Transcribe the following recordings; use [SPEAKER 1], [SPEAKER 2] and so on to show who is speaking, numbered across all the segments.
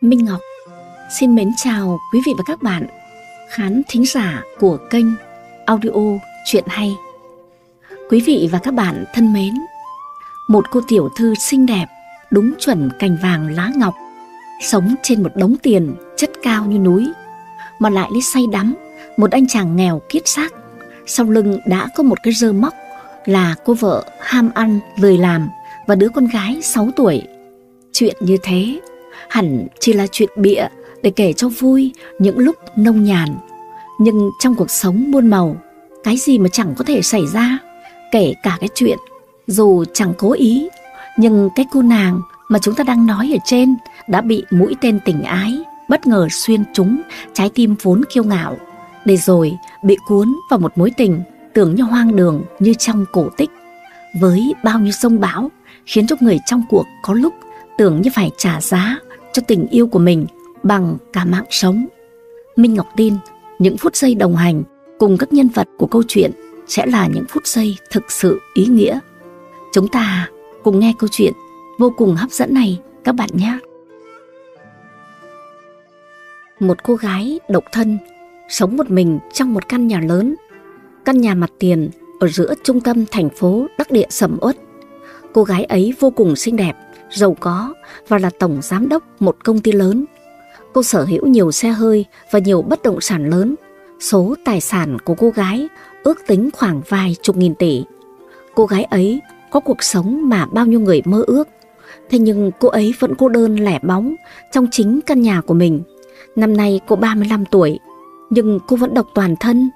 [SPEAKER 1] Minh Ngọc xin mến chào quý vị và các bạn khán thính giả của kênh audio Chuyện Hay. Quý vị và các bạn thân mến, một cô tiểu thư xinh đẹp, đúng chuẩn cành vàng lá ngọc, sống trên một đống tiền chất cao như núi, mà lại lấy say đắm một anh chàng nghèo kiết xác, sau lưng đã có một cái rơ móc là cô vợ ham ăn, lười làm và đứa con gái 6 tuổi. Chuyện như thế hẳn chỉ là chuyện bịa để kể cho vui những lúc nông nhàn. Nhưng trong cuộc sống muôn màu, cái gì mà chẳng có thể xảy ra, kể cả cái chuyện dù chẳng cố ý, nhưng cái cô nàng mà chúng ta đang nói ở trên đã bị mũi tên tình ái bất ngờ xuyên trúng trái tim vốn kiêu ngạo, để rồi bị cuốn vào một mối tình tưởng như hoang đường như trong cổ tích, với bao nhiêu sông bão khiến cho người trong cuộc có lúc tưởng như phải trả giá cho tình yêu của mình bằng cả mạng sống. Minh Ngọc tin những phút giây đồng hành cùng các nhân vật của câu chuyện sẽ là những phút giây thực sự ý nghĩa. Chúng ta cùng nghe câu chuyện vô cùng hấp dẫn này, các bạn nhé. Một cô gái độc thân sống một mình trong một căn nhà lớn. Căn nhà mặt tiền ở giữa trung tâm thành phố đắc địa sầm uất. Cô gái ấy vô cùng xinh đẹp giàu có và là tổng giám đốc một công ty lớn. Cô sở hữu nhiều xe hơi và nhiều bất động sản lớn. Số tài sản của cô gái ước tính khoảng vài chục nghìn tỷ. Cô gái ấy có cuộc sống mà bao nhiêu người mơ ước. Thế nhưng cô ấy vẫn cô đơn lẻ bóng trong chính căn nhà của mình. Năm nay cô 35 tuổi, nhưng cô vẫn độc toàn thân.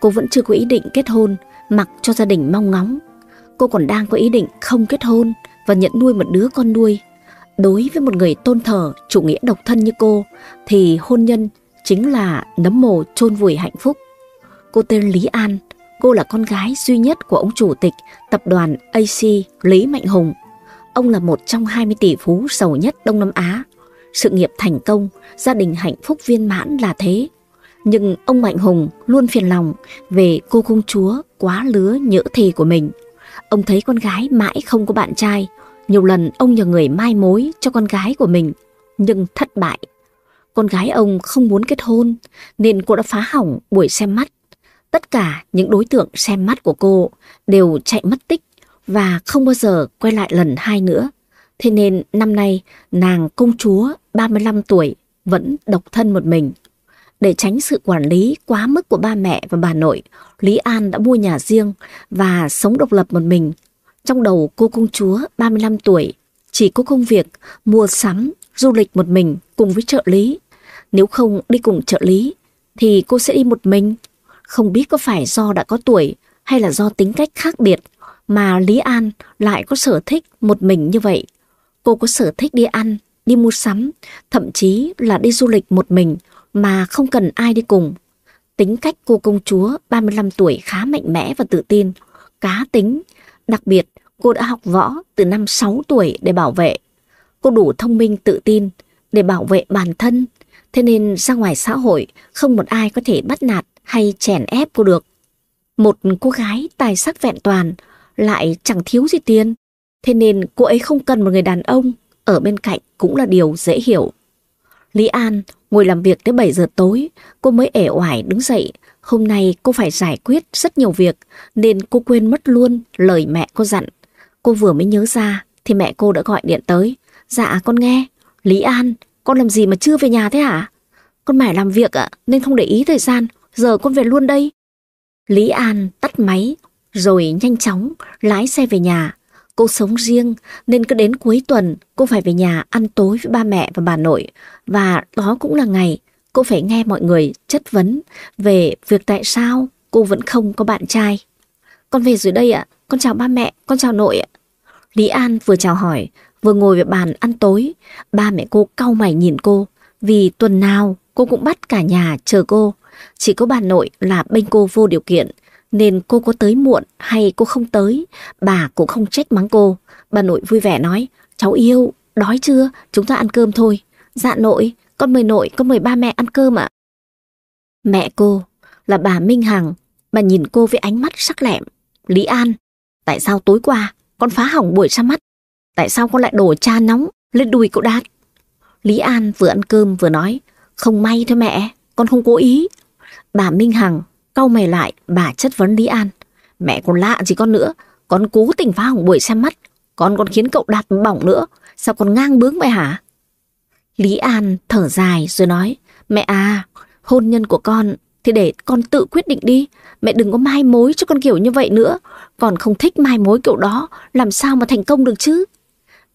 [SPEAKER 1] Cô vẫn chưa có ý định kết hôn, mặc cho gia đình mong ngóng. Cô còn đang có ý định không kết hôn, và nhận nuôi một đứa con nuôi. Đối với một người tôn thờ chủ nghĩa độc thân như cô thì hôn nhân chính là nấm mồ chôn vùi hạnh phúc. Cô tên Lý An, cô là con gái duy nhất của ông chủ tịch tập đoàn AC Lý Mạnh Hùng. Ông là một trong 20 tỷ phú giàu nhất Đông Nam Á. Sự nghiệp thành công, gia đình hạnh phúc viên mãn là thế. Nhưng ông Mạnh Hùng luôn phiền lòng về cô công chúa quá lứa nhỡ thì của mình. Ông thấy con gái mãi không có bạn trai, nhiều lần ông nhờ người mai mối cho con gái của mình, nhưng thất bại. Con gái ông không muốn kết hôn, nên cô đã phá hỏng buổi xem mắt. Tất cả những đối tượng xem mắt của cô đều chạy mất tích và không bao giờ quay lại lần hai nữa. Thế nên năm nay nàng công chúa 35 tuổi vẫn độc thân một mình. Để tránh sự quản lý quá mức của ba mẹ và bà nội, Lý An đã mua nhà riêng và sống độc lập một mình trong đầu cô công chúa 35 tuổi, chỉ có công việc mua sắm, du lịch một mình cùng với trợ lý. Nếu không đi cùng trợ lý, thì cô sẽ đi một mình. Không biết có phải do đã có tuổi hay là do tính cách khác biệt mà Lý An lại có sở thích một mình như vậy. Cô có sở thích đi ăn, đi mua sắm, thậm chí là đi du lịch một mình mà không cần ai đi cùng. Tính cách cô công chúa 35 tuổi khá mạnh mẽ và tự tin, cá tính, đặc biệt Cô đã học võ từ năm 6 tuổi để bảo vệ. Cô đủ thông minh tự tin để bảo vệ bản thân. Thế nên ra ngoài xã hội không một ai có thể bắt nạt hay chèn ép cô được. Một cô gái tài sắc vẹn toàn lại chẳng thiếu gì tiền. Thế nên cô ấy không cần một người đàn ông ở bên cạnh cũng là điều dễ hiểu. Lý An ngồi làm việc tới 7 giờ tối, cô mới ẻ oải đứng dậy. Hôm nay cô phải giải quyết rất nhiều việc nên cô quên mất luôn lời mẹ cô dặn. Cô vừa mới nhớ ra thì mẹ cô đã gọi điện tới. Dạ con nghe. Lý An, con làm gì mà chưa về nhà thế hả? Con mải làm việc ạ nên không để ý thời gian. Giờ con về luôn đây. Lý An tắt máy rồi nhanh chóng lái xe về nhà. Cô sống riêng nên cứ đến cuối tuần cô phải về nhà ăn tối với ba mẹ và bà nội. Và đó cũng là ngày cô phải nghe mọi người chất vấn về việc tại sao cô vẫn không có bạn trai. Con về rồi đây ạ, con chào ba mẹ, con chào nội ạ. Lý An vừa chào hỏi, vừa ngồi về bàn ăn tối. Ba mẹ cô cau mày nhìn cô, vì tuần nào cô cũng bắt cả nhà chờ cô. Chỉ có bà nội là bên cô vô điều kiện, nên cô có tới muộn hay cô không tới, bà cũng không trách mắng cô. Bà nội vui vẻ nói, cháu yêu, đói chưa, chúng ta ăn cơm thôi. Dạ nội, con mời nội, con mời ba mẹ ăn cơm ạ. Mẹ cô là bà Minh Hằng, bà nhìn cô với ánh mắt sắc lẹm. Lý An, tại sao tối qua con phá hỏng buổi ra mắt. Tại sao con lại đổ cha nóng lên đùi cậu Đạt? Lý An vừa ăn cơm vừa nói, không may thôi mẹ, con không cố ý. Bà Minh Hằng cau mày lại, bà chất vấn Lý An. Mẹ còn lạ gì con nữa, con cố tình phá hỏng buổi xem mắt, con còn khiến cậu đạt bỏng nữa, sao con ngang bướng vậy hả? Lý An thở dài rồi nói, mẹ à, hôn nhân của con thì để con tự quyết định đi, mẹ đừng có mai mối cho con kiểu như vậy nữa, còn không thích mai mối kiểu đó, làm sao mà thành công được chứ?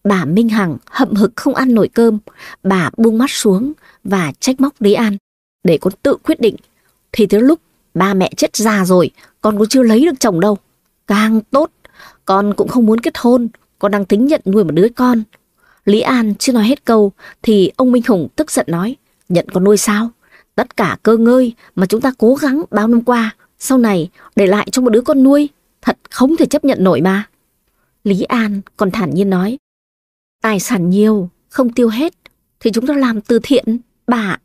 [SPEAKER 1] Bà Minh Hằng hậm hực không ăn nổi cơm, bà buông mắt xuống và trách móc Lý An, để con tự quyết định. Thì tới lúc ba mẹ chết già rồi, con cũng chưa lấy được chồng đâu. Càng tốt, con cũng không muốn kết hôn, con đang tính nhận nuôi một đứa con. Lý An chưa nói hết câu thì ông Minh Hùng tức giận nói, nhận con nuôi sao? Tất cả cơ ngơi mà chúng ta cố gắng bao năm qua, sau này để lại cho một đứa con nuôi, thật không thể chấp nhận nổi mà. Lý An còn thản nhiên nói, tài sản nhiều, không tiêu hết, thì chúng ta làm từ thiện, bà.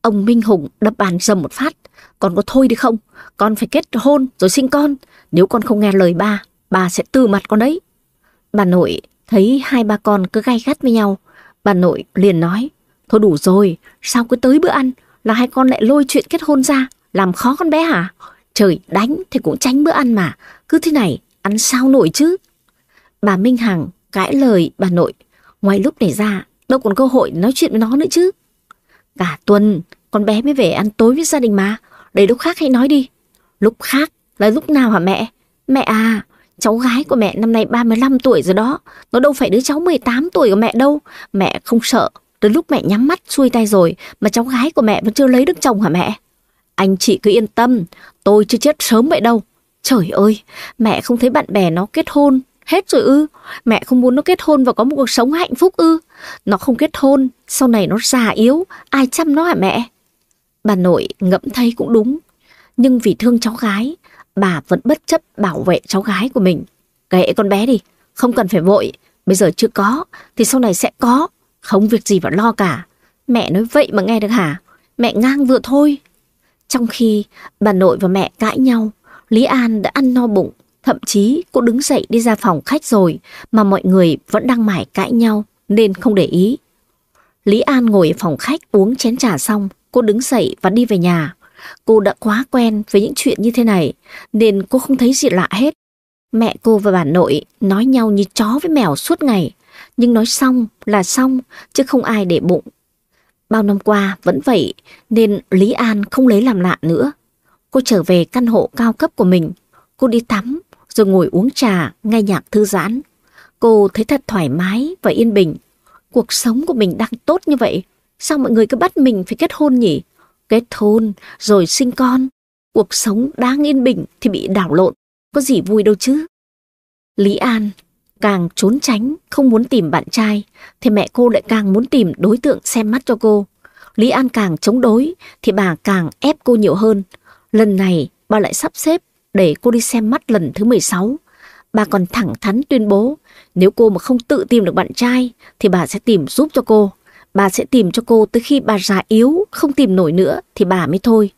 [SPEAKER 1] Ông Minh Hùng đập bàn dầm một phát, con có thôi đi không? Con phải kết hôn rồi sinh con, nếu con không nghe lời ba, bà sẽ từ mặt con đấy. Bà nội thấy hai ba con cứ gay gắt với nhau, bà nội liền nói, thôi đủ rồi, sao cứ tới bữa ăn là hai con lại lôi chuyện kết hôn ra, làm khó con bé hả? Trời đánh thì cũng tránh bữa ăn mà, cứ thế này, ăn sao nổi chứ? Bà Minh Hằng cãi lời bà nội, ngoài lúc này ra, đâu còn cơ hội nói chuyện với nó nữa chứ. Cả tuần, con bé mới về ăn tối với gia đình mà, để lúc khác hãy nói đi. Lúc khác là lúc nào hả mẹ? Mẹ à, cháu gái của mẹ năm nay 35 tuổi rồi đó, nó đâu phải đứa cháu 18 tuổi của mẹ đâu. Mẹ không sợ, tới lúc mẹ nhắm mắt xuôi tay rồi mà cháu gái của mẹ vẫn chưa lấy được chồng hả mẹ? Anh chị cứ yên tâm, tôi chưa chết sớm vậy đâu. Trời ơi, mẹ không thấy bạn bè nó kết hôn, hết rồi ư. Mẹ không muốn nó kết hôn và có một cuộc sống hạnh phúc ư. Nó không kết hôn, sau này nó già yếu, ai chăm nó hả mẹ? Bà nội ngẫm thấy cũng đúng, nhưng vì thương cháu gái, bà vẫn bất chấp bảo vệ cháu gái của mình. Kệ con bé đi, không cần phải vội, bây giờ chưa có, thì sau này sẽ có, không việc gì phải lo cả. Mẹ nói vậy mà nghe được hả? Mẹ ngang vừa thôi. Trong khi bà nội và mẹ cãi nhau, Lý An đã ăn no bụng, thậm chí cô đứng dậy đi ra phòng khách rồi mà mọi người vẫn đang mải cãi nhau nên không để ý. Lý An ngồi ở phòng khách uống chén trà xong, cô đứng dậy và đi về nhà. Cô đã quá quen với những chuyện như thế này nên cô không thấy gì lạ hết. Mẹ cô và bà nội nói nhau như chó với mèo suốt ngày, nhưng nói xong là xong chứ không ai để bụng. Bao năm qua vẫn vậy nên Lý An không lấy làm lạ nữa. Cô trở về căn hộ cao cấp của mình, cô đi tắm rồi ngồi uống trà, nghe nhạc thư giãn. Cô thấy thật thoải mái và yên bình. Cuộc sống của mình đang tốt như vậy, sao mọi người cứ bắt mình phải kết hôn nhỉ? Kết hôn rồi sinh con, cuộc sống đáng yên bình thì bị đảo lộn, có gì vui đâu chứ. Lý An càng trốn tránh, không muốn tìm bạn trai, thì mẹ cô lại càng muốn tìm đối tượng xem mắt cho cô. Lý An càng chống đối, thì bà càng ép cô nhiều hơn. Lần này, bà lại sắp xếp để cô đi xem mắt lần thứ 16. Bà còn thẳng thắn tuyên bố, nếu cô mà không tự tìm được bạn trai, thì bà sẽ tìm giúp cho cô. Bà sẽ tìm cho cô tới khi bà già yếu, không tìm nổi nữa, thì bà mới thôi.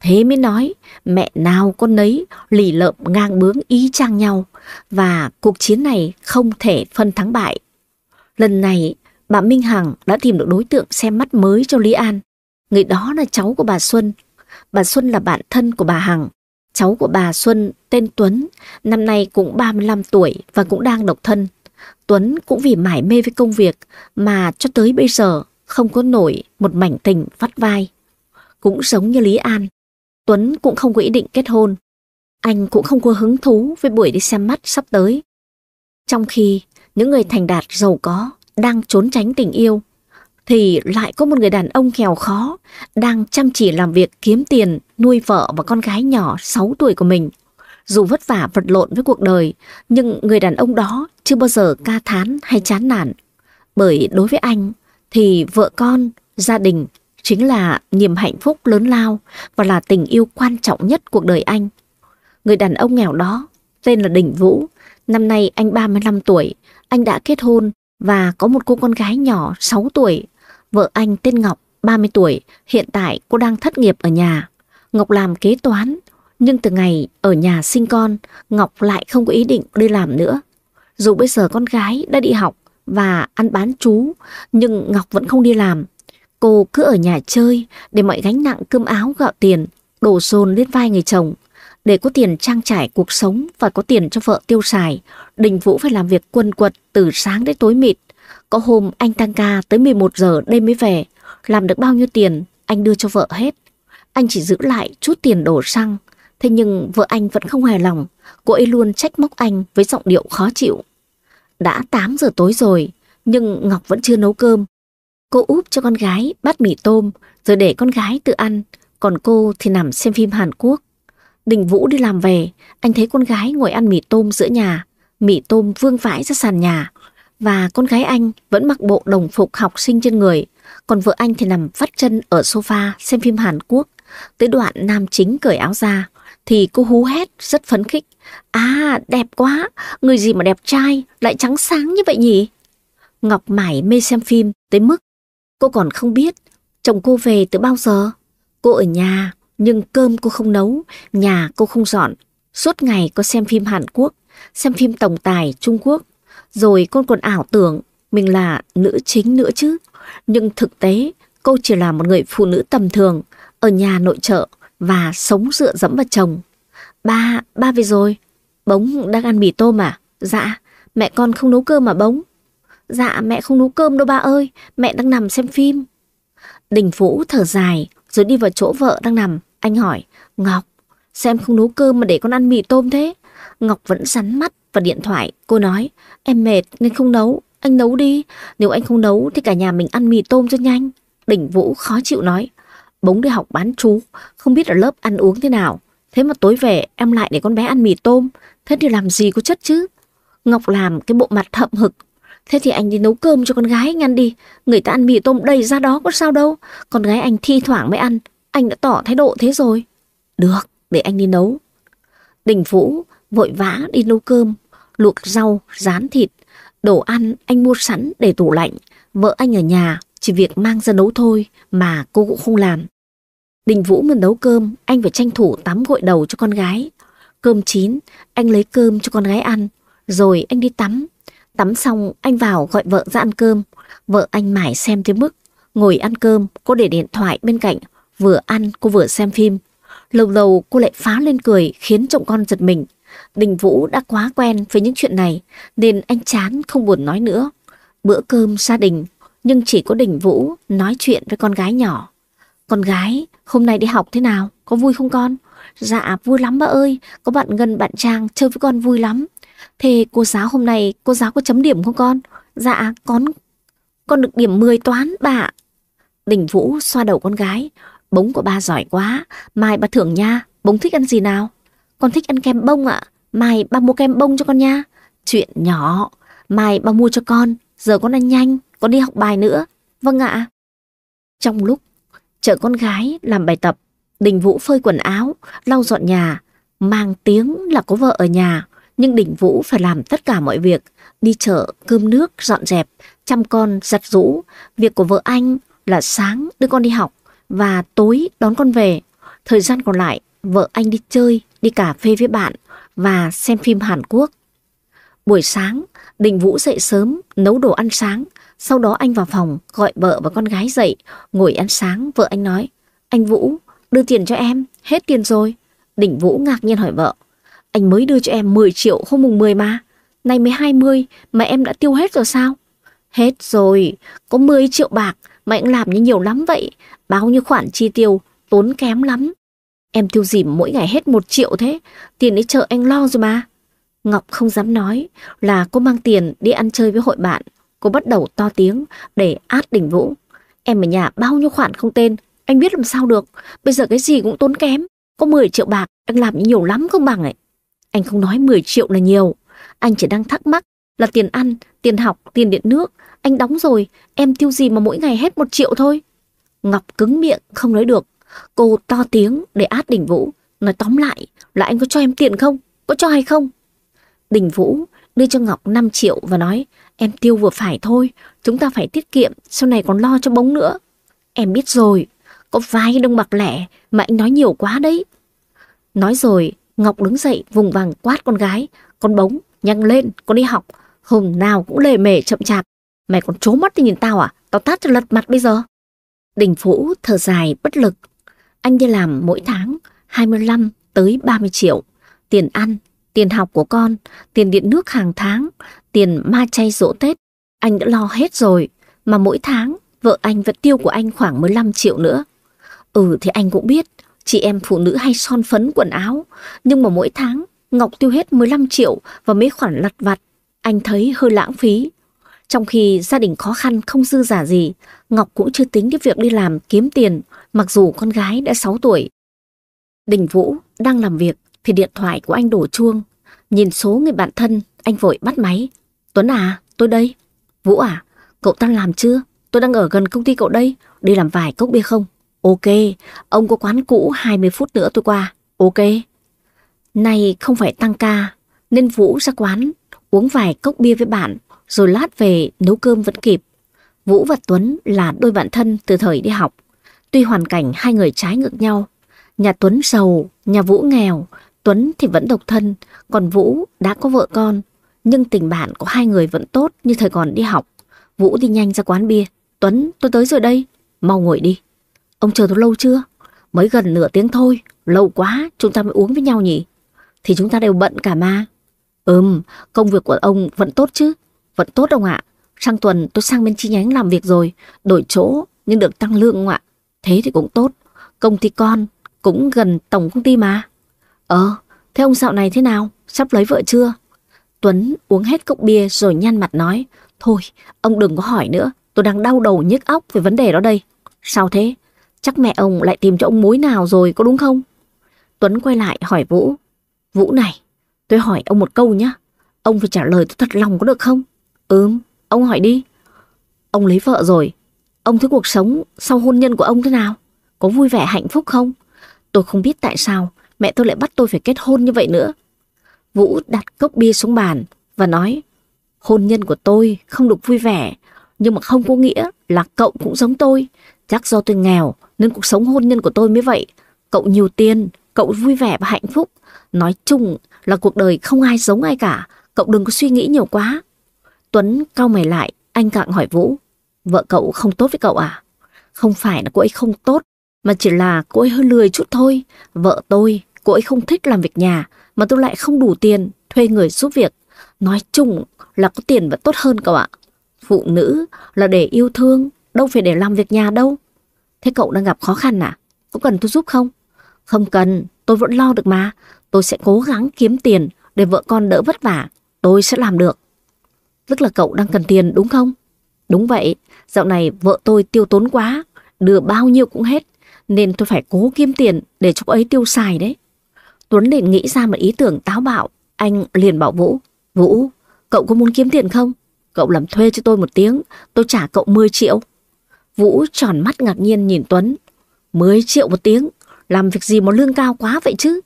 [SPEAKER 1] Thế mới nói, mẹ nào con nấy lì lợm ngang bướng ý chang nhau và cuộc chiến này không thể phân thắng bại. Lần này, bà Minh Hằng đã tìm được đối tượng xem mắt mới cho Lý An. Người đó là cháu của bà Xuân. Bà Xuân là bạn thân của bà Hằng. Cháu của bà Xuân tên Tuấn, năm nay cũng 35 tuổi và cũng đang độc thân. Tuấn cũng vì mải mê với công việc mà cho tới bây giờ không có nổi một mảnh tình vắt vai. Cũng giống như Lý An, Tuấn cũng không có ý định kết hôn. Anh cũng không có hứng thú với buổi đi xem mắt sắp tới. Trong khi những người thành đạt giàu có đang trốn tránh tình yêu, thì lại có một người đàn ông nghèo khó đang chăm chỉ làm việc kiếm tiền nuôi vợ và con gái nhỏ 6 tuổi của mình. Dù vất vả vật lộn với cuộc đời, nhưng người đàn ông đó chưa bao giờ ca thán hay chán nản. Bởi đối với anh thì vợ con, gia đình chính là niềm hạnh phúc lớn lao và là tình yêu quan trọng nhất cuộc đời anh. Người đàn ông nghèo đó tên là Đình Vũ. Năm nay anh 35 tuổi, anh đã kết hôn và có một cô con gái nhỏ 6 tuổi. Vợ anh tên Ngọc, 30 tuổi, hiện tại cô đang thất nghiệp ở nhà. Ngọc làm kế toán, nhưng từ ngày ở nhà sinh con, Ngọc lại không có ý định đi làm nữa. Dù bây giờ con gái đã đi học và ăn bán chú, nhưng Ngọc vẫn không đi làm. Cô cứ ở nhà chơi để mọi gánh nặng cơm áo gạo tiền đổ dồn lên vai người chồng. Để có tiền trang trải cuộc sống và có tiền cho vợ tiêu xài, Đình Vũ phải làm việc quân quật từ sáng đến tối mịt. Có hôm anh tăng ca tới 11 giờ đêm mới về, làm được bao nhiêu tiền anh đưa cho vợ hết. Anh chỉ giữ lại chút tiền đổ xăng, thế nhưng vợ anh vẫn không hài lòng, cô ấy luôn trách móc anh với giọng điệu khó chịu. Đã 8 giờ tối rồi, nhưng Ngọc vẫn chưa nấu cơm. Cô úp cho con gái bát mì tôm rồi để con gái tự ăn, còn cô thì nằm xem phim Hàn Quốc. Đình Vũ đi làm về, anh thấy con gái ngồi ăn mì tôm giữa nhà, mì tôm vương vãi ra sàn nhà. Và con gái anh vẫn mặc bộ đồng phục học sinh trên người, còn vợ anh thì nằm vắt chân ở sofa xem phim Hàn Quốc. Tới đoạn nam chính cởi áo ra, thì cô hú hét rất phấn khích. À, đẹp quá, người gì mà đẹp trai, lại trắng sáng như vậy nhỉ? Ngọc mải mê xem phim tới mức cô còn không biết chồng cô về từ bao giờ. Cô ở nhà, nhưng cơm cô không nấu, nhà cô không dọn. Suốt ngày cô xem phim Hàn Quốc, xem phim tổng tài Trung Quốc. Rồi cô còn ảo tưởng mình là nữ chính nữa chứ. Nhưng thực tế, cô chỉ là một người phụ nữ tầm thường, ở nhà nội trợ và sống dựa dẫm vào chồng. Ba, ba về rồi. Bống đang ăn mì tôm à? Dạ, mẹ con không nấu cơm mà bống. Dạ, mẹ không nấu cơm đâu ba ơi, mẹ đang nằm xem phim. Đình Vũ thở dài, rồi đi vào chỗ vợ đang nằm. Anh hỏi, Ngọc, xem không nấu cơm mà để con ăn mì tôm thế? Ngọc vẫn rắn mắt và điện thoại. Cô nói, em mệt nên không nấu, anh nấu đi. Nếu anh không nấu thì cả nhà mình ăn mì tôm cho nhanh. Đỉnh Vũ khó chịu nói, bống đi học bán chú, không biết ở lớp ăn uống thế nào. Thế mà tối về em lại để con bé ăn mì tôm, thế thì làm gì có chất chứ? Ngọc làm cái bộ mặt hậm hực. Thế thì anh đi nấu cơm cho con gái anh ăn đi, người ta ăn mì tôm đầy ra đó có sao đâu. Con gái anh thi thoảng mới ăn, anh đã tỏ thái độ thế rồi. Được, để anh đi nấu. Đình Vũ vội vã đi nấu cơm, luộc rau, rán thịt. Đồ ăn anh mua sẵn để tủ lạnh. Vợ anh ở nhà, chỉ việc mang ra nấu thôi mà cô cũng không làm. Đình Vũ muốn nấu cơm, anh phải tranh thủ tắm gội đầu cho con gái. Cơm chín, anh lấy cơm cho con gái ăn, rồi anh đi tắm. Tắm xong, anh vào gọi vợ ra ăn cơm. Vợ anh mải xem tới mức, ngồi ăn cơm, cô để điện thoại bên cạnh, vừa ăn cô vừa xem phim. Lâu lâu cô lại phá lên cười khiến chồng con giật mình. Đình Vũ đã quá quen với những chuyện này nên anh chán không buồn nói nữa. Bữa cơm gia đình nhưng chỉ có Đình Vũ nói chuyện với con gái nhỏ. Con gái, hôm nay đi học thế nào? Có vui không con? Dạ vui lắm ba ơi, có bạn Ngân bạn Trang chơi với con vui lắm. Thế cô giáo hôm nay cô giáo có chấm điểm không con? Dạ con con được điểm 10 toán bà. Đình Vũ xoa đầu con gái, bống của ba giỏi quá, mai ba thưởng nha, bống thích ăn gì nào? Con thích ăn kem bông ạ, mai ba mua kem bông cho con nha. Chuyện nhỏ, mai ba mua cho con, giờ con ăn nhanh, con đi học bài nữa. Vâng ạ. Trong lúc chở con gái làm bài tập, Đình Vũ phơi quần áo, lau dọn nhà, mang tiếng là có vợ ở nhà, nhưng Đình Vũ phải làm tất cả mọi việc, đi chợ, cơm nước, dọn dẹp, chăm con, giặt rũ. Việc của vợ anh là sáng đưa con đi học và tối đón con về. Thời gian còn lại, vợ anh đi chơi, đi cà phê với bạn và xem phim Hàn Quốc. Buổi sáng, Đình Vũ dậy sớm, nấu đồ ăn sáng. Sau đó anh vào phòng, gọi vợ và con gái dậy, ngồi ăn sáng. Vợ anh nói, anh Vũ, đưa tiền cho em, hết tiền rồi. Đình Vũ ngạc nhiên hỏi vợ, anh mới đưa cho em 10 triệu hôm mùng 10 mà. Nay mới 20 mà em đã tiêu hết rồi sao? Hết rồi, có 10 triệu bạc mà anh làm như nhiều lắm vậy. Bao nhiêu khoản chi tiêu, tốn kém lắm. Em tiêu dìm mỗi ngày hết một triệu thế, tiền đi chợ anh lo rồi mà. Ngọc không dám nói là cô mang tiền đi ăn chơi với hội bạn. Cô bắt đầu to tiếng để át đỉnh vũ. Em ở nhà bao nhiêu khoản không tên, anh biết làm sao được. Bây giờ cái gì cũng tốn kém. Có 10 triệu bạc, anh làm nhiều lắm không bằng ấy. Anh không nói 10 triệu là nhiều. Anh chỉ đang thắc mắc là tiền ăn, tiền học, tiền điện nước. Anh đóng rồi, em tiêu gì mà mỗi ngày hết một triệu thôi. Ngọc cứng miệng, không nói được. Cô to tiếng để át Đình vũ. Nói tóm lại là anh có cho em tiền không? Có cho hay không? Đình Vũ đưa cho Ngọc 5 triệu và nói em tiêu vừa phải thôi, chúng ta phải tiết kiệm, sau này còn lo cho bóng nữa. Em biết rồi, có vài đồng bạc lẻ mà anh nói nhiều quá đấy. Nói rồi, Ngọc đứng dậy vùng vằng quát con gái, con bóng, nhanh lên, con đi học, hôm nào cũng lề mề chậm chạp, Mày còn trố mắt đi nhìn tao à? Tao tát cho lật mặt bây giờ. Đình Vũ thở dài bất lực. Anh đi làm mỗi tháng 25 tới 30 triệu. Tiền ăn, tiền học của con, tiền điện nước hàng tháng, tiền ma chay dỗ Tết. Anh đã lo hết rồi. Mà mỗi tháng vợ anh vẫn tiêu của anh khoảng 15 triệu nữa. Ừ thì anh cũng biết, chị em phụ nữ hay son phấn quần áo. Nhưng mà mỗi tháng Ngọc tiêu hết 15 triệu và mấy khoản lặt vặt. Anh thấy hơi lãng phí. Trong khi gia đình khó khăn không dư giả gì, Ngọc cũng chưa tính đến việc đi làm kiếm tiền, mặc dù con gái đã 6 tuổi. Đình Vũ đang làm việc thì điện thoại của anh đổ chuông. Nhìn số người bạn thân, anh vội bắt máy. Tuấn à, tôi đây. Vũ à, cậu ta làm chưa? Tôi đang ở gần công ty cậu đây, đi làm vài cốc bia không? Ok, ông có quán cũ 20 phút nữa tôi qua. Ok. Nay không phải tăng ca, nên Vũ ra quán, uống vài cốc bia với bạn, rồi lát về nấu cơm vẫn kịp. Vũ và Tuấn là đôi bạn thân từ thời đi học. Tuy hoàn cảnh hai người trái ngược nhau, nhà Tuấn giàu, nhà Vũ nghèo, Tuấn thì vẫn độc thân, còn Vũ đã có vợ con. Nhưng tình bạn của hai người vẫn tốt như thời còn đi học. Vũ đi nhanh ra quán bia. Tuấn, tôi tới rồi đây. Mau ngồi đi. Ông chờ tôi lâu chưa? Mới gần nửa tiếng thôi. Lâu quá, chúng ta mới uống với nhau nhỉ? Thì chúng ta đều bận cả mà. Ừm, công việc của ông vẫn tốt chứ? Vẫn tốt ông ạ. Sang tuần tôi sang bên chi nhánh làm việc rồi. Đổi chỗ, nhưng được tăng lương ông ạ. Thế thì cũng tốt. Công ty con cũng gần tổng công ty mà. Ờ, thế ông dạo này thế nào? Sắp lấy vợ chưa? Tuấn uống hết cốc bia rồi nhăn mặt nói. Thôi, ông đừng có hỏi nữa. Tôi đang đau đầu nhức óc về vấn đề đó đây. Sao thế? Chắc mẹ ông lại tìm cho ông mối nào rồi, có đúng không? Tuấn quay lại hỏi Vũ. Vũ này, tôi hỏi ông một câu nhé. Ông phải trả lời tôi thật lòng có được không? Ừm, ông hỏi đi. Ông lấy vợ rồi. Ông thấy cuộc sống sau hôn nhân của ông thế nào? Có vui vẻ hạnh phúc không? Tôi không biết tại sao mẹ tôi lại bắt tôi phải kết hôn như vậy nữa. Vũ đặt cốc bia xuống bàn và nói Hôn nhân của tôi không được vui vẻ nhưng mà không có nghĩa là cậu cũng giống tôi. Chắc do tôi nghèo nên cuộc sống hôn nhân của tôi mới vậy. Cậu nhiều tiền, cậu vui vẻ và hạnh phúc. Nói chung là cuộc đời không ai giống ai cả. Cậu đừng có suy nghĩ nhiều quá. Tuấn cau mày lại, anh gặng hỏi Vũ. Vợ cậu không tốt với cậu à? Không phải là cô ấy không tốt, mà chỉ là cô ấy hơi lười chút thôi. Vợ tôi, cô ấy không thích làm việc nhà, mà tôi lại không đủ tiền thuê người giúp việc. Nói chung là có tiền vẫn tốt hơn cậu ạ. Phụ nữ là để yêu thương, đâu phải để làm việc nhà đâu. Thế cậu đang gặp khó khăn à? Có cần tôi giúp không? Không cần, tôi vẫn lo được mà. Tôi sẽ cố gắng kiếm tiền để vợ con đỡ vất vả. Tôi sẽ làm được. Tức là cậu đang cần tiền đúng không? Đúng vậy, dạo này vợ tôi tiêu tốn quá, đưa bao nhiêu cũng hết, nên tôi phải cố kiếm tiền để cho cô ấy tiêu xài đấy. Tuấn liền nghĩ ra một ý tưởng táo bạo, anh liền bảo Vũ, Vũ, cậu có muốn kiếm tiền không? Cậu làm thuê cho tôi một tiếng, tôi trả cậu 10 triệu. Vũ tròn mắt ngạc nhiên nhìn Tuấn. 10 triệu một tiếng, làm việc gì mà lương cao quá vậy chứ?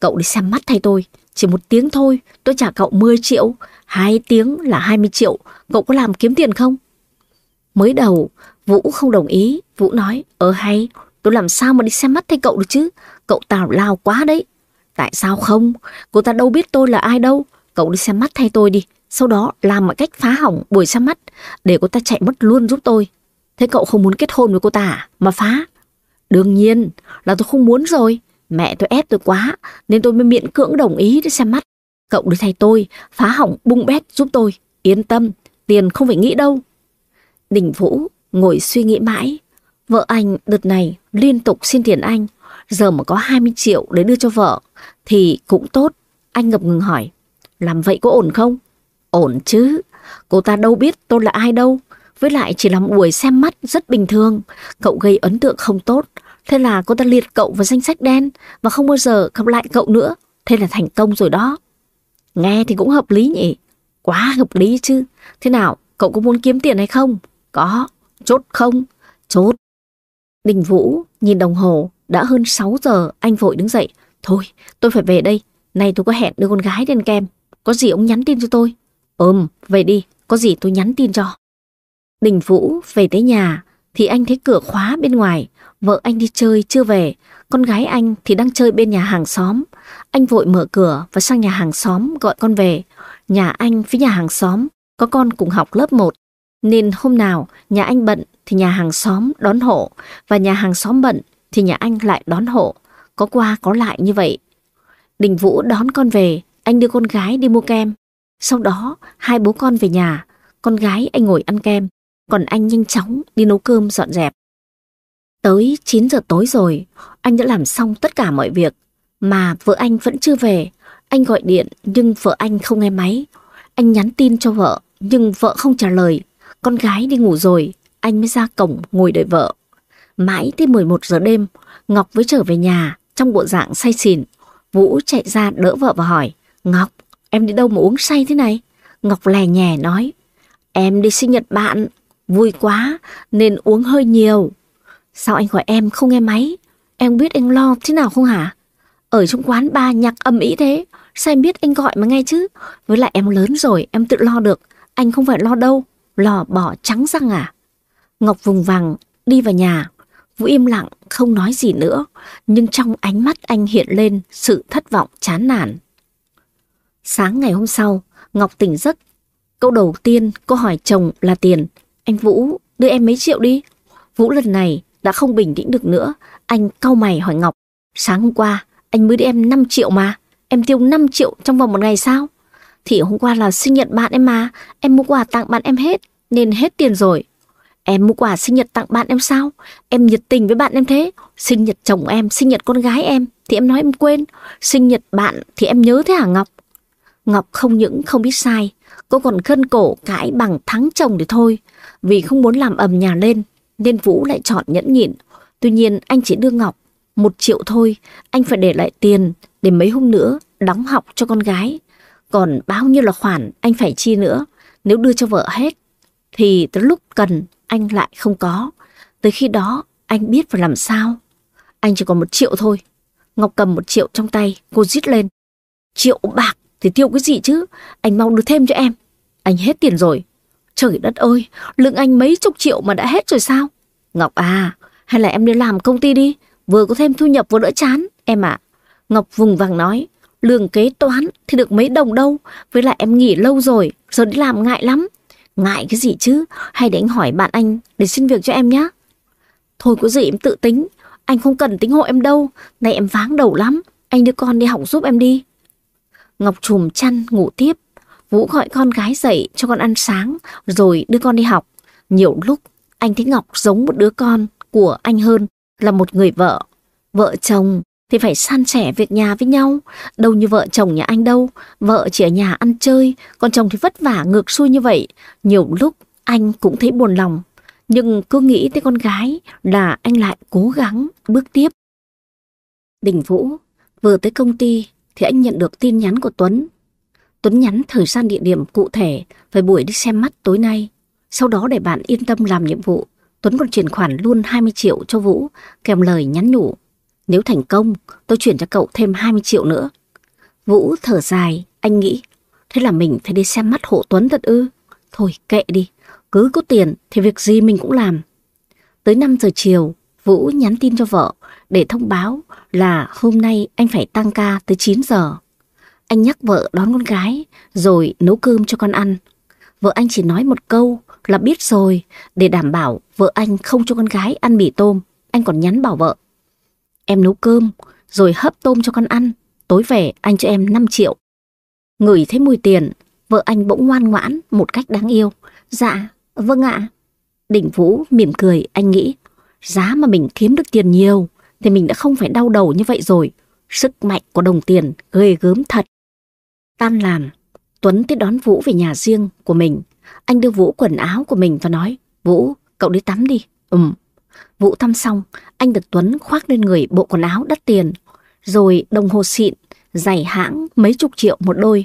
[SPEAKER 1] Cậu đi xem mắt thay tôi, chỉ một tiếng thôi, tôi trả cậu 10 triệu, hai tiếng là 20 triệu, cậu có làm kiếm tiền không? Mới đầu, Vũ không đồng ý, Vũ nói, ờ hay, tôi làm sao mà đi xem mắt thay cậu được chứ, cậu tào lao quá đấy. Tại sao không? Cô ta đâu biết tôi là ai đâu, cậu đi xem mắt thay tôi đi, sau đó làm mọi cách phá hỏng buổi xem mắt để cô ta chạy mất luôn giúp tôi. Thế cậu không muốn kết hôn với cô ta à? Mà phá? Đương nhiên là tôi không muốn rồi. Mẹ tôi ép tôi quá nên tôi mới miễn cưỡng đồng ý để xem mắt. Cậu đi thay tôi, phá hỏng bung bét giúp tôi. Yên tâm, tiền không phải nghĩ đâu. Đình Vũ ngồi suy nghĩ mãi. Vợ anh đợt này liên tục xin tiền anh. Giờ mà có 20 triệu để đưa cho vợ thì cũng tốt. Anh ngập ngừng hỏi. Làm vậy có ổn không? Ổn chứ. Cô ta đâu biết tôi là ai đâu. Với lại chỉ làm buổi xem mắt rất bình thường. Cậu gây ấn tượng không tốt. Thế là cô ta liệt cậu vào danh sách đen và không bao giờ gặp lại cậu nữa. Thế là thành công rồi đó. Nghe thì cũng hợp lý nhỉ. Quá hợp lý chứ. Thế nào, cậu có muốn kiếm tiền hay không? Có. Chốt không? Chốt. Đình Vũ nhìn đồng hồ, đã hơn 6 giờ anh vội đứng dậy. Thôi, tôi phải về đây. Này tôi có hẹn đưa con gái đến kem. Có gì ông nhắn tin cho tôi? Ừm, về đi, có gì tôi nhắn tin cho. Đình Vũ về tới nhà thì anh thấy cửa khóa bên ngoài, vợ anh đi chơi chưa về, con gái anh thì đang chơi bên nhà hàng xóm. Anh vội mở cửa và sang nhà hàng xóm gọi con về. Nhà anh với nhà hàng xóm có con cùng học lớp 1. Nên hôm nào nhà anh bận thì nhà hàng xóm đón hộ và nhà hàng xóm bận thì nhà anh lại đón hộ. Có qua có lại như vậy. Đình Vũ đón con về, anh đưa con gái đi mua kem. Sau đó, hai bố con về nhà, con gái anh ngồi ăn kem, còn anh nhanh chóng đi nấu cơm dọn dẹp. Tới 9 giờ tối rồi, anh đã làm xong tất cả mọi việc, mà vợ anh vẫn chưa về. Anh gọi điện nhưng vợ anh không nghe máy. Anh nhắn tin cho vợ nhưng vợ không trả lời. Con gái đi ngủ rồi, anh mới ra cổng ngồi đợi vợ. Mãi tới 11 giờ đêm, Ngọc mới trở về nhà trong bộ dạng say xỉn. Vũ chạy ra đỡ vợ và hỏi, Ngọc, em đi đâu mà uống say thế này? Ngọc lè nhè nói, em đi sinh nhật bạn, vui quá nên uống hơi nhiều. Sao anh gọi em không nghe máy? Em biết anh lo thế nào không hả? Ở trong quán ba nhạc âm ý thế, sao em biết anh gọi mà nghe chứ? Với lại em lớn rồi, em tự lo được, anh không phải lo đâu, lo bỏ trắng răng à? Ngọc vùng vằng đi vào nhà, Vũ im lặng không nói gì nữa, nhưng trong ánh mắt anh hiện lên sự thất vọng chán nản. Sáng ngày hôm sau, Ngọc tỉnh giấc. Câu đầu tiên cô hỏi chồng là tiền. Anh Vũ, đưa em mấy triệu đi. Vũ lần này đã không bình tĩnh được nữa. Anh cau mày hỏi Ngọc. Sáng hôm qua, anh mới đưa em 5 triệu mà. Em tiêu 5 triệu trong vòng một ngày sao? Thì hôm qua là sinh nhật bạn em mà. Em mua quà tặng bạn em hết, nên hết tiền rồi. Em mua quà sinh nhật tặng bạn em sao? Em nhiệt tình với bạn em thế. Sinh nhật chồng em, sinh nhật con gái em thì em nói em quên. Sinh nhật bạn thì em nhớ thế hả Ngọc? Ngọc không những không biết sai, cô còn khân cổ cãi bằng thắng chồng để thôi. Vì không muốn làm ầm nhà lên, nên Vũ lại chọn nhẫn nhịn. Tuy nhiên anh chỉ đưa Ngọc một triệu thôi, anh phải để lại tiền để mấy hôm nữa đóng học cho con gái. Còn bao nhiêu là khoản anh phải chi nữa, nếu đưa cho vợ hết, thì tới lúc cần anh lại không có. Tới khi đó anh biết phải làm sao. Anh chỉ còn một triệu thôi. Ngọc cầm một triệu trong tay, cô rít lên. Triệu bạc thì tiêu cái gì chứ? Anh mau đưa thêm cho em. Anh hết tiền rồi. Trời đất ơi, lương anh mấy chục triệu mà đã hết rồi sao? Ngọc à, hay là em đi làm công ty đi, vừa có thêm thu nhập vừa đỡ chán, em ạ. Ngọc vùng vàng nói, lương kế toán thì được mấy đồng đâu, với lại em nghỉ lâu rồi, giờ đi làm ngại lắm. Ngại cái gì chứ, hay để anh hỏi bạn anh để xin việc cho em nhé. Thôi có gì em tự tính, anh không cần tính hộ em đâu, nay em váng đầu lắm, anh đưa con đi học giúp em đi. Ngọc trùm chăn ngủ tiếp, Vũ gọi con gái dậy cho con ăn sáng rồi đưa con đi học. Nhiều lúc anh thấy Ngọc giống một đứa con của anh hơn là một người vợ. Vợ chồng thì phải san sẻ việc nhà với nhau. Đâu như vợ chồng nhà anh đâu. Vợ chỉ ở nhà ăn chơi, còn chồng thì vất vả ngược xuôi như vậy. Nhiều lúc anh cũng thấy buồn lòng. Nhưng cứ nghĩ tới con gái là anh lại cố gắng bước tiếp. Đình Vũ vừa tới công ty thì anh nhận được tin nhắn của Tuấn. Tuấn nhắn thời gian địa điểm cụ thể về buổi đi xem mắt tối nay. Sau đó để bạn yên tâm làm nhiệm vụ, Tuấn còn chuyển khoản luôn 20 triệu cho Vũ, kèm lời nhắn nhủ. Nếu thành công, tôi chuyển cho cậu thêm 20 triệu nữa. Vũ thở dài, anh nghĩ, thế là mình phải đi xem mắt hộ Tuấn thật ư. Thôi kệ đi, cứ có tiền thì việc gì mình cũng làm. Tới 5 giờ chiều, Vũ nhắn tin cho vợ để thông báo là hôm nay anh phải tăng ca tới 9 giờ. Anh nhắc vợ đón con gái rồi nấu cơm cho con ăn. Vợ anh chỉ nói một câu là biết rồi để đảm bảo vợ anh không cho con gái ăn mì tôm. Anh còn nhắn bảo vợ. Em nấu cơm rồi hấp tôm cho con ăn. Tối về anh cho em 5 triệu. Ngửi thấy mùi tiền, vợ anh bỗng ngoan ngoãn một cách đáng yêu. Dạ, vâng ạ. Đỉnh Vũ mỉm cười, anh nghĩ. Giá mà mình kiếm được tiền nhiều thì mình đã không phải đau đầu như vậy rồi. Sức mạnh của đồng tiền ghê gớm thật. Tan làm, Tuấn tới đón Vũ về nhà riêng của mình. Anh đưa Vũ quần áo của mình và nói, Vũ, cậu đi tắm đi. Ừm. Vũ tắm xong, anh được Tuấn khoác lên người bộ quần áo đắt tiền, rồi đồng hồ xịn, giày hãng mấy chục triệu một đôi.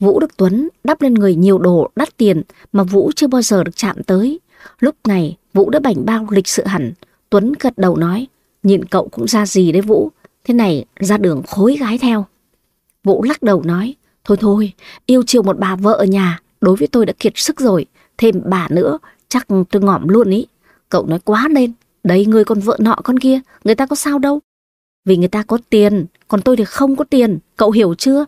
[SPEAKER 1] Vũ được Tuấn đắp lên người nhiều đồ đắt tiền mà Vũ chưa bao giờ được chạm tới. Lúc này Vũ đã bảnh bao lịch sự hẳn. Tuấn gật đầu nói, nhìn cậu cũng ra gì đấy Vũ, thế này ra đường khối gái theo. Vũ lắc đầu nói, thôi thôi, yêu chiều một bà vợ ở nhà, đối với tôi đã kiệt sức rồi, thêm bà nữa, chắc tôi ngỏm luôn ý. Cậu nói quá lên, đấy người con vợ nọ con kia, người ta có sao đâu. Vì người ta có tiền, còn tôi thì không có tiền, cậu hiểu chưa?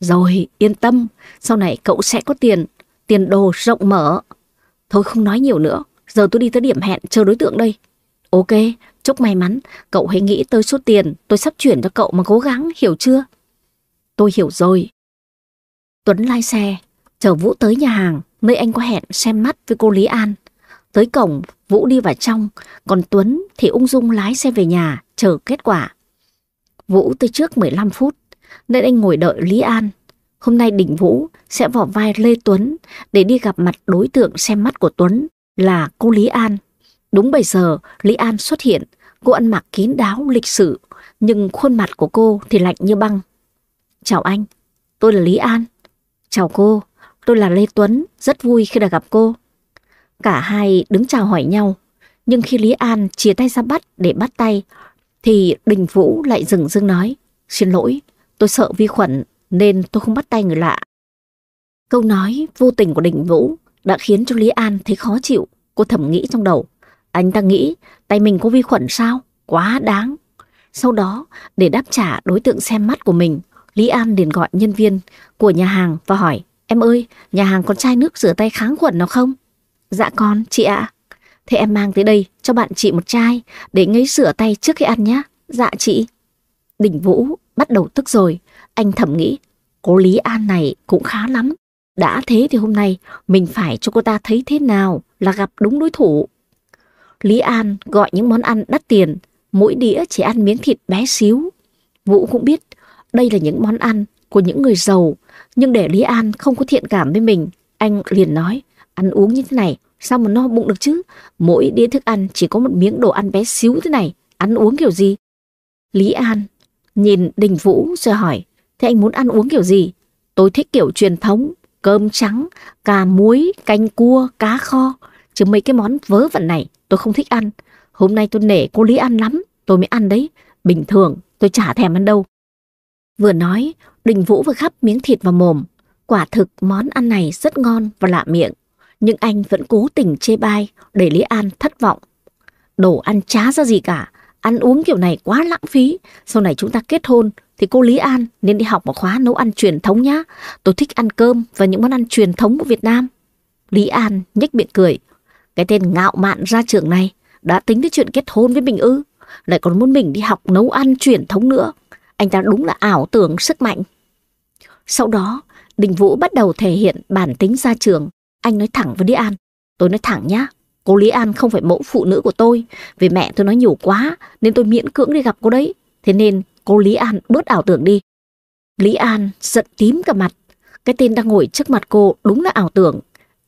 [SPEAKER 1] Rồi, yên tâm, sau này cậu sẽ có tiền, tiền đồ rộng mở. Thôi không nói nhiều nữa, giờ tôi đi tới điểm hẹn chờ đối tượng đây. Ok, chúc may mắn, cậu hãy nghĩ tới số tiền tôi sắp chuyển cho cậu mà cố gắng, hiểu chưa? Tôi hiểu rồi. Tuấn lai xe, chở Vũ tới nhà hàng, nơi anh có hẹn xem mắt với cô Lý An. Tới cổng, Vũ đi vào trong, còn Tuấn thì ung dung lái xe về nhà, chờ kết quả. Vũ tới trước 15 phút, nên anh ngồi đợi Lý An. Hôm nay Đình Vũ sẽ vỏ vai Lê Tuấn để đi gặp mặt đối tượng xem mắt của Tuấn là cô Lý An. Đúng bây giờ, Lý An xuất hiện, cô ăn mặc kín đáo, lịch sự, nhưng khuôn mặt của cô thì lạnh như băng. Chào anh, tôi là Lý An. Chào cô, tôi là Lê Tuấn, rất vui khi được gặp cô. Cả hai đứng chào hỏi nhau, nhưng khi Lý An chia tay ra bắt để bắt tay, thì Đình Vũ lại dừng dưng nói, xin lỗi, tôi sợ vi khuẩn nên tôi không bắt tay người lạ. Câu nói vô tình của Đình Vũ đã khiến cho Lý An thấy khó chịu, cô thầm nghĩ trong đầu. Anh ta nghĩ tay mình có vi khuẩn sao? Quá đáng. Sau đó, để đáp trả đối tượng xem mắt của mình, Lý An liền gọi nhân viên của nhà hàng và hỏi Em ơi, nhà hàng có chai nước rửa tay kháng khuẩn nào không? Dạ con, chị ạ. Thế em mang tới đây cho bạn chị một chai để ngấy rửa tay trước khi ăn nhé. Dạ chị. Đình Vũ bắt đầu tức rồi. Anh thầm nghĩ, cô Lý An này cũng khá lắm. Đã thế thì hôm nay mình phải cho cô ta thấy thế nào là gặp đúng đối thủ. Lý An gọi những món ăn đắt tiền, mỗi đĩa chỉ ăn miếng thịt bé xíu. Vũ cũng biết đây là những món ăn của những người giàu, nhưng để Lý An không có thiện cảm với mình, anh liền nói, ăn uống như thế này, sao mà no bụng được chứ? Mỗi đĩa thức ăn chỉ có một miếng đồ ăn bé xíu thế này, ăn uống kiểu gì? Lý An nhìn Đình Vũ rồi hỏi, thế anh muốn ăn uống kiểu gì? Tôi thích kiểu truyền thống, cơm trắng, cà muối, canh cua, cá kho. Chứ mấy cái món vớ vẩn này tôi không thích ăn. Hôm nay tôi nể cô Lý ăn lắm, tôi mới ăn đấy. Bình thường tôi chả thèm ăn đâu. Vừa nói, Đình Vũ vừa khắp miếng thịt vào mồm. Quả thực món ăn này rất ngon và lạ miệng. Nhưng anh vẫn cố tình chê bai để Lý An thất vọng. Đồ ăn chá ra gì cả. Ăn uống kiểu này quá lãng phí. Sau này chúng ta kết hôn thì cô Lý An nên đi học một khóa nấu ăn truyền thống nhá. Tôi thích ăn cơm và những món ăn truyền thống của Việt Nam. Lý An nhếch miệng cười. Cái tên ngạo mạn ra trường này đã tính đến chuyện kết hôn với mình ư. Lại còn muốn mình đi học nấu ăn truyền thống nữa. Anh ta đúng là ảo tưởng sức mạnh. Sau đó, Đình Vũ bắt đầu thể hiện bản tính ra trường. Anh nói thẳng với Lý An. Tôi nói thẳng nhá, cô Lý An không phải mẫu phụ nữ của tôi. Vì mẹ tôi nói nhiều quá, nên tôi miễn cưỡng đi gặp cô đấy. Thế nên cô Lý An bớt ảo tưởng đi. Lý An giận tím cả mặt. Cái tên đang ngồi trước mặt cô đúng là ảo tưởng.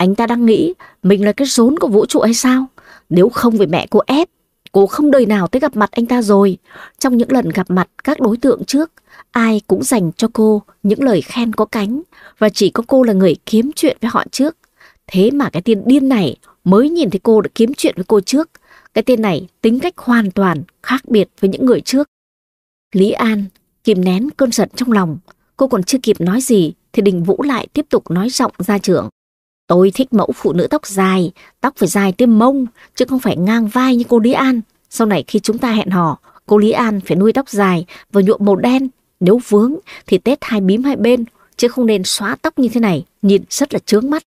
[SPEAKER 1] Anh ta đang nghĩ mình là cái rốn của vũ trụ hay sao? Nếu không vì mẹ cô ép, cô không đời nào tới gặp mặt anh ta rồi. Trong những lần gặp mặt các đối tượng trước, ai cũng dành cho cô những lời khen có cánh và chỉ có cô là người kiếm chuyện với họ trước. Thế mà cái tên điên này mới nhìn thấy cô đã kiếm chuyện với cô trước. Cái tên này tính cách hoàn toàn khác biệt với những người trước. Lý An kìm nén cơn giận trong lòng. Cô còn chưa kịp nói gì thì Đình Vũ lại tiếp tục nói giọng ra trưởng. Tôi thích mẫu phụ nữ tóc dài, tóc phải dài tới mông, chứ không phải ngang vai như cô Lý An. Sau này khi chúng ta hẹn hò, cô Lý An phải nuôi tóc dài và nhuộm màu đen. Nếu vướng thì tết hai bím hai bên, chứ không nên xóa tóc như thế này, nhìn rất là chướng mắt.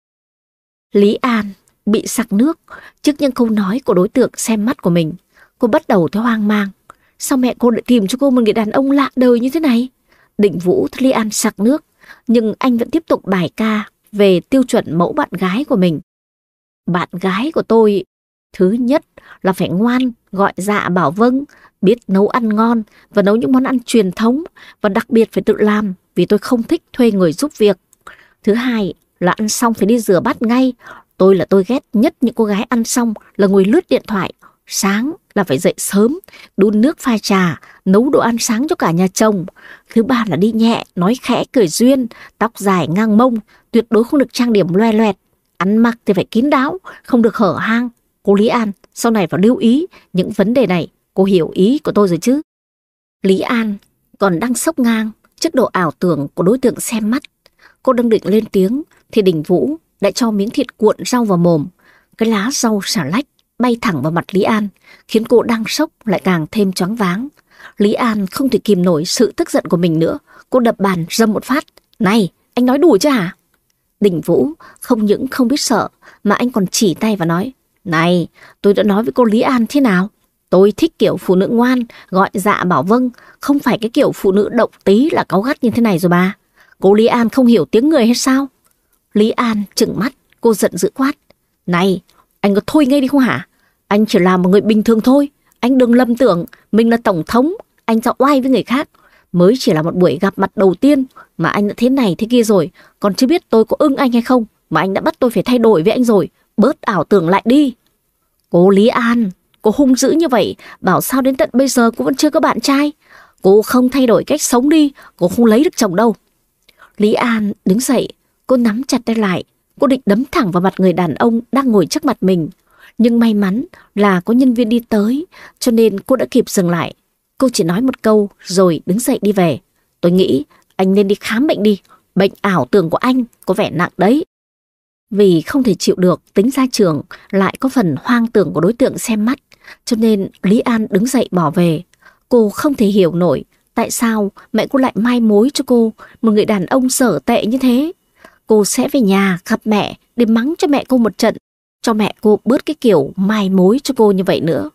[SPEAKER 1] Lý An bị sặc nước trước những câu nói của đối tượng xem mắt của mình. Cô bắt đầu thấy hoang mang. Sao mẹ cô lại tìm cho cô một người đàn ông lạ đời như thế này? Định Vũ thấy Lý An sặc nước, nhưng anh vẫn tiếp tục bài ca về tiêu chuẩn mẫu bạn gái của mình. Bạn gái của tôi, thứ nhất là phải ngoan, gọi dạ bảo vâng, biết nấu ăn ngon và nấu những món ăn truyền thống và đặc biệt phải tự làm vì tôi không thích thuê người giúp việc. Thứ hai là ăn xong phải đi rửa bát ngay. Tôi là tôi ghét nhất những cô gái ăn xong là ngồi lướt điện thoại. Sáng là phải dậy sớm, đun nước pha trà, nấu đồ ăn sáng cho cả nhà chồng. Thứ ba là đi nhẹ, nói khẽ cười duyên, tóc dài ngang mông, tuyệt đối không được trang điểm loe loẹt. Ăn mặc thì phải kín đáo, không được hở hang. Cô Lý An, sau này phải lưu ý những vấn đề này, cô hiểu ý của tôi rồi chứ. Lý An còn đang sốc ngang trước độ ảo tưởng của đối tượng xem mắt. Cô đang định lên tiếng thì Đình Vũ đã cho miếng thịt cuộn rau vào mồm. Cái lá rau xả lách bay thẳng vào mặt Lý An, khiến cô đang sốc lại càng thêm choáng váng. Lý An không thể kìm nổi sự tức giận của mình nữa. Cô đập bàn râm một phát. Này, anh nói đủ chứ hả? Đình Vũ không những không biết sợ mà anh còn chỉ tay và nói Này, tôi đã nói với cô Lý An thế nào? Tôi thích kiểu phụ nữ ngoan, gọi dạ bảo vâng, không phải cái kiểu phụ nữ động tí là cáu gắt như thế này rồi bà. Cô Lý An không hiểu tiếng người hay sao? Lý An trừng mắt, cô giận dữ quát. Này, anh có thôi ngay đi không hả? Anh chỉ là một người bình thường thôi. Anh đừng lầm tưởng mình là tổng thống, anh ra oai với người khác. Mới chỉ là một buổi gặp mặt đầu tiên mà anh đã thế này thế kia rồi. Còn chưa biết tôi có ưng anh hay không mà anh đã bắt tôi phải thay đổi với anh rồi. Bớt ảo tưởng lại đi. Cô Lý An, cô hung dữ như vậy, bảo sao đến tận bây giờ cô vẫn chưa có bạn trai. Cô không thay đổi cách sống đi, cô không lấy được chồng đâu. Lý An đứng dậy, cô nắm chặt tay lại, cô định đấm thẳng vào mặt người đàn ông đang ngồi trước mặt mình. Nhưng may mắn là có nhân viên đi tới, cho nên cô đã kịp dừng lại. Cô chỉ nói một câu rồi đứng dậy đi về. Tôi nghĩ anh nên đi khám bệnh đi, bệnh ảo tưởng của anh có vẻ nặng đấy. Vì không thể chịu được tính ra trường lại có phần hoang tưởng của đối tượng xem mắt, cho nên Lý An đứng dậy bỏ về. Cô không thể hiểu nổi tại sao mẹ cô lại mai mối cho cô một người đàn ông sở tệ như thế. Cô sẽ về nhà gặp mẹ để mắng cho mẹ cô một trận, cho mẹ cô bớt cái kiểu mai mối cho cô như vậy nữa.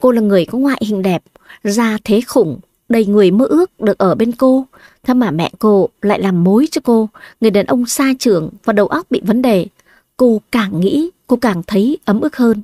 [SPEAKER 1] Cô là người có ngoại hình đẹp, da thế khủng, đầy người mơ ước được ở bên cô. Thế mà mẹ cô lại làm mối cho cô, người đàn ông xa trưởng và đầu óc bị vấn đề. Cô càng nghĩ, cô càng thấy ấm ức hơn.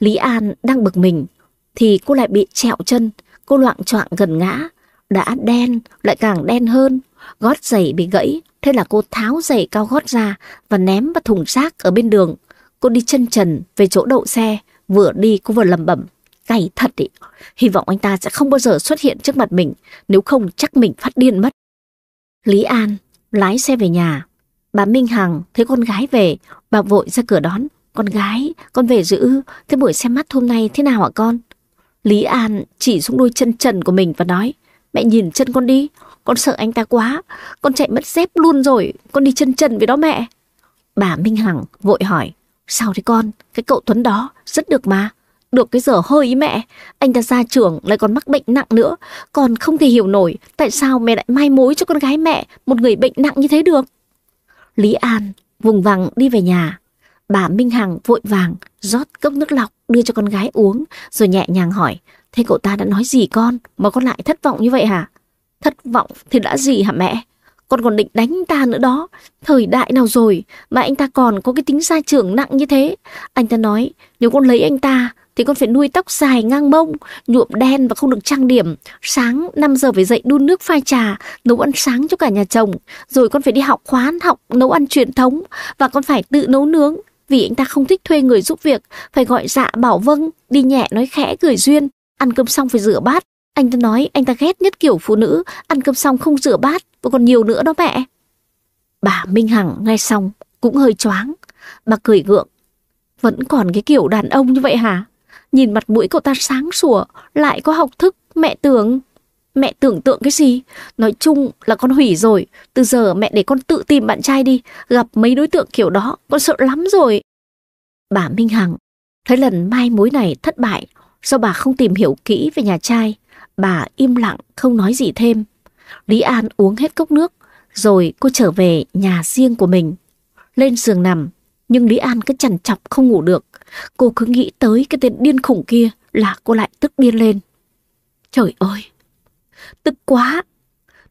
[SPEAKER 1] Lý An đang bực mình, thì cô lại bị trẹo chân, cô loạn choạng gần ngã, đã đen lại càng đen hơn, gót giày bị gãy, thế là cô tháo giày cao gót ra và ném vào thùng rác ở bên đường. Cô đi chân trần về chỗ đậu xe, vừa đi cô vừa lầm bẩm cay thật ý. Hy vọng anh ta sẽ không bao giờ xuất hiện trước mặt mình, nếu không chắc mình phát điên mất. Lý An lái xe về nhà. Bà Minh Hằng thấy con gái về, bà vội ra cửa đón. Con gái, con về giữ, thế buổi xem mắt hôm nay thế nào hả con? Lý An chỉ xuống đôi chân trần của mình và nói, mẹ nhìn chân con đi, con sợ anh ta quá, con chạy mất dép luôn rồi, con đi chân trần với đó mẹ. Bà Minh Hằng vội hỏi, sao thế con, cái cậu Tuấn đó rất được mà. Được cái giờ hơi ý mẹ, anh ta ra trưởng lại còn mắc bệnh nặng nữa, còn không thể hiểu nổi tại sao mẹ lại mai mối cho con gái mẹ một người bệnh nặng như thế được. Lý An vùng vằng đi về nhà, bà Minh Hằng vội vàng rót cốc nước lọc đưa cho con gái uống rồi nhẹ nhàng hỏi, thế cậu ta đã nói gì con mà con lại thất vọng như vậy hả? Thất vọng thì đã gì hả mẹ? Con còn định đánh ta nữa đó. Thời đại nào rồi mà anh ta còn có cái tính gia trưởng nặng như thế. Anh ta nói nếu con lấy anh ta thì con phải nuôi tóc dài ngang mông, nhuộm đen và không được trang điểm. Sáng 5 giờ phải dậy đun nước pha trà, nấu ăn sáng cho cả nhà chồng. Rồi con phải đi học khoán, học nấu ăn truyền thống và con phải tự nấu nướng. Vì anh ta không thích thuê người giúp việc, phải gọi dạ bảo vâng, đi nhẹ nói khẽ cười duyên. Ăn cơm xong phải rửa bát. Anh ta nói anh ta ghét nhất kiểu phụ nữ, ăn cơm xong không rửa bát và còn nhiều nữa đó mẹ. Bà Minh Hằng nghe xong cũng hơi choáng. Bà cười gượng. Vẫn còn cái kiểu đàn ông như vậy hả? Nhìn mặt mũi cậu ta sáng sủa, lại có học thức, mẹ tưởng. Mẹ tưởng tượng cái gì? Nói chung là con hủy rồi. Từ giờ mẹ để con tự tìm bạn trai đi. Gặp mấy đối tượng kiểu đó, con sợ lắm rồi. Bà Minh Hằng thấy lần mai mối này thất bại do bà không tìm hiểu kỹ về nhà trai. Bà im lặng không nói gì thêm. Lý An uống hết cốc nước, rồi cô trở về nhà riêng của mình. Lên giường nằm, nhưng Lý An cứ chằn chọc không ngủ được. Cô cứ nghĩ tới cái tên điên khủng kia là cô lại tức điên lên. Trời ơi, tức quá,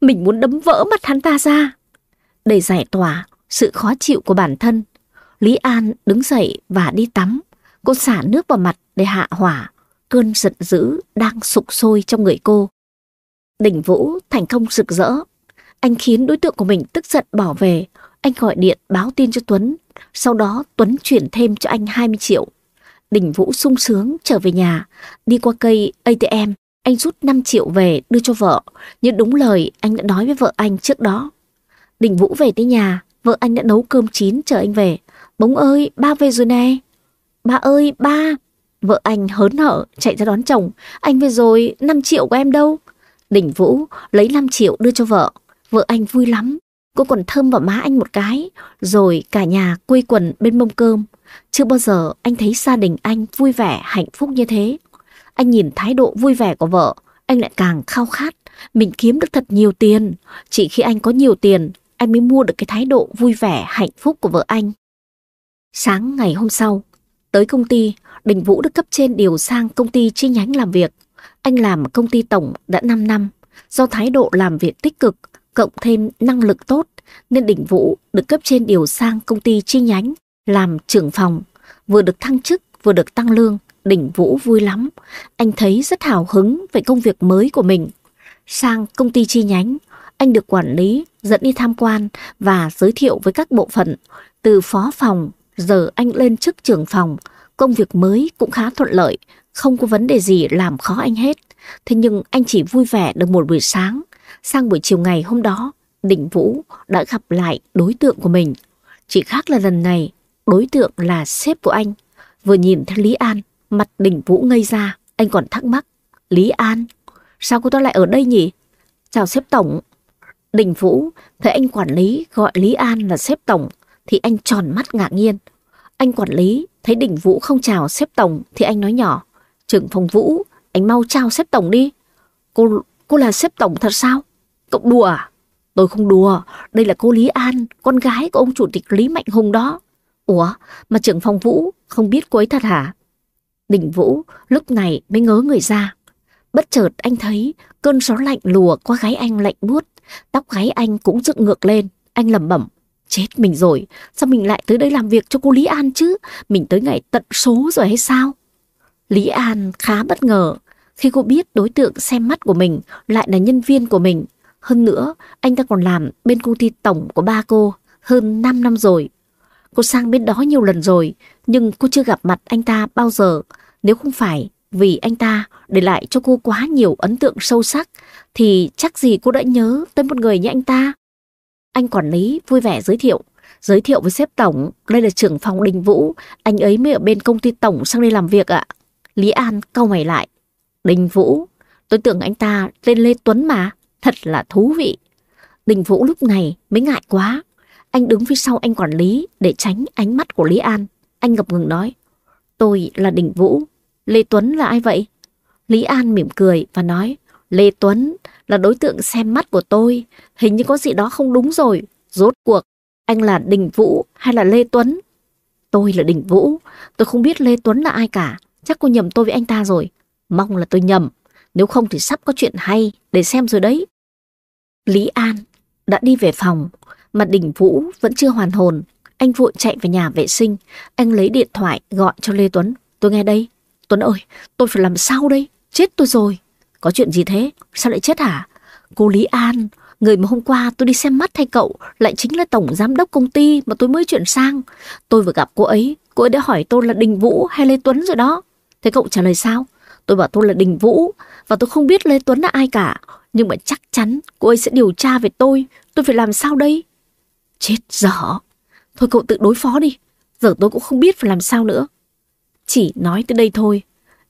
[SPEAKER 1] mình muốn đấm vỡ mắt hắn ta ra. Để giải tỏa sự khó chịu của bản thân, Lý An đứng dậy và đi tắm. Cô xả nước vào mặt để hạ hỏa, cơn giận dữ đang sục sôi trong người cô. Đỉnh Vũ thành công rực rỡ. Anh khiến đối tượng của mình tức giận bỏ về. Anh gọi điện báo tin cho Tuấn. Sau đó Tuấn chuyển thêm cho anh 20 triệu. Đỉnh Vũ sung sướng trở về nhà. Đi qua cây ATM, anh rút 5 triệu về đưa cho vợ. Nhưng đúng lời anh đã nói với vợ anh trước đó. Đỉnh Vũ về tới nhà, vợ anh đã nấu cơm chín chờ anh về. Bống ơi, ba về rồi nè. Ba ơi, ba. Vợ anh hớn hở chạy ra đón chồng. Anh về rồi, 5 triệu của em đâu? Đỉnh Vũ lấy 5 triệu đưa cho vợ. Vợ anh vui lắm. Cô còn thơm vào má anh một cái. Rồi cả nhà quây quần bên mâm cơm. Chưa bao giờ anh thấy gia đình anh vui vẻ, hạnh phúc như thế. Anh nhìn thái độ vui vẻ của vợ. Anh lại càng khao khát. Mình kiếm được thật nhiều tiền. Chỉ khi anh có nhiều tiền, anh mới mua được cái thái độ vui vẻ, hạnh phúc của vợ anh. Sáng ngày hôm sau, tới công ty, Đình Vũ được cấp trên điều sang công ty chi nhánh làm việc. Anh làm công ty tổng đã 5 năm, do thái độ làm việc tích cực, cộng thêm năng lực tốt, nên Đình Vũ được cấp trên điều sang công ty chi nhánh, làm trưởng phòng, vừa được thăng chức, vừa được tăng lương. Đình Vũ vui lắm, anh thấy rất hào hứng về công việc mới của mình. Sang công ty chi nhánh, anh được quản lý, dẫn đi tham quan và giới thiệu với các bộ phận. Từ phó phòng, giờ anh lên chức trưởng phòng, công việc mới cũng khá thuận lợi, không có vấn đề gì làm khó anh hết. Thế nhưng anh chỉ vui vẻ được một buổi sáng. Sang buổi chiều ngày hôm đó, Đình Vũ đã gặp lại đối tượng của mình. Chỉ khác là lần này, đối tượng là sếp của anh. Vừa nhìn thấy Lý An, mặt Đình Vũ ngây ra, anh còn thắc mắc. Lý An, sao cô ta lại ở đây nhỉ? Chào sếp tổng. Đình Vũ thấy anh quản lý gọi Lý An là sếp tổng thì anh tròn mắt ngạc nhiên. Anh quản lý thấy đỉnh Vũ không chào xếp tổng thì anh nói nhỏ. Trưởng phòng Vũ, anh mau chào xếp tổng đi. Cô cô là xếp tổng thật sao? Cậu đùa à? Tôi không đùa, đây là cô Lý An, con gái của ông chủ tịch Lý Mạnh Hùng đó. Ủa, mà trưởng phòng Vũ không biết cô ấy thật hả? Đỉnh Vũ lúc này mới ngớ người ra. Bất chợt anh thấy cơn gió lạnh lùa qua gáy anh lạnh buốt, tóc gáy anh cũng dựng ngược lên. Anh lẩm bẩm, chết mình rồi, sao mình lại tới đây làm việc cho cô Lý An chứ? Mình tới ngày tận số rồi hay sao? Lý An khá bất ngờ khi cô biết đối tượng xem mắt của mình lại là nhân viên của mình. Hơn nữa, anh ta còn làm bên công ty tổng của ba cô hơn 5 năm rồi. Cô sang bên đó nhiều lần rồi, nhưng cô chưa gặp mặt anh ta bao giờ. Nếu không phải vì anh ta để lại cho cô quá nhiều ấn tượng sâu sắc, thì chắc gì cô đã nhớ tới một người như anh ta. Anh quản lý vui vẻ giới thiệu, giới thiệu với sếp tổng, đây là trưởng phòng Đình Vũ, anh ấy mới ở bên công ty tổng sang đây làm việc ạ. Lý An câu mày lại, Đình Vũ, tôi tưởng anh ta tên Lê Tuấn mà, thật là thú vị. Đình Vũ lúc này mới ngại quá, anh đứng phía sau anh quản lý để tránh ánh mắt của Lý An. Anh ngập ngừng nói, tôi là Đình Vũ, Lê Tuấn là ai vậy? Lý An mỉm cười và nói, Lê Tuấn là đối tượng xem mắt của tôi, hình như có gì đó không đúng rồi. Rốt cuộc, anh là Đình Vũ hay là Lê Tuấn? Tôi là Đình Vũ, tôi không biết Lê Tuấn là ai cả, chắc cô nhầm tôi với anh ta rồi. Mong là tôi nhầm, nếu không thì sắp có chuyện hay để xem rồi đấy. Lý An đã đi về phòng, mà Đình Vũ vẫn chưa hoàn hồn. Anh vội chạy về nhà vệ sinh, anh lấy điện thoại gọi cho Lê Tuấn. Tôi nghe đây. Tuấn ơi, tôi phải làm sao đây? Chết tôi rồi. Có chuyện gì thế? Sao lại chết hả? Cô Lý An, người mà hôm qua tôi đi xem mắt thay cậu, lại chính là tổng giám đốc công ty mà tôi mới chuyển sang. Tôi vừa gặp cô ấy, cô ấy đã hỏi tôi là Đình Vũ hay Lê Tuấn rồi đó. Thế cậu trả lời sao? Tôi bảo tôi là Đình Vũ và tôi không biết Lê Tuấn là ai cả. Nhưng mà chắc chắn cô ấy sẽ điều tra về tôi. Tôi phải làm sao đây? Chết dở. Thôi cậu tự đối phó đi. Giờ tôi cũng không biết phải làm sao nữa. Chỉ nói tới đây thôi.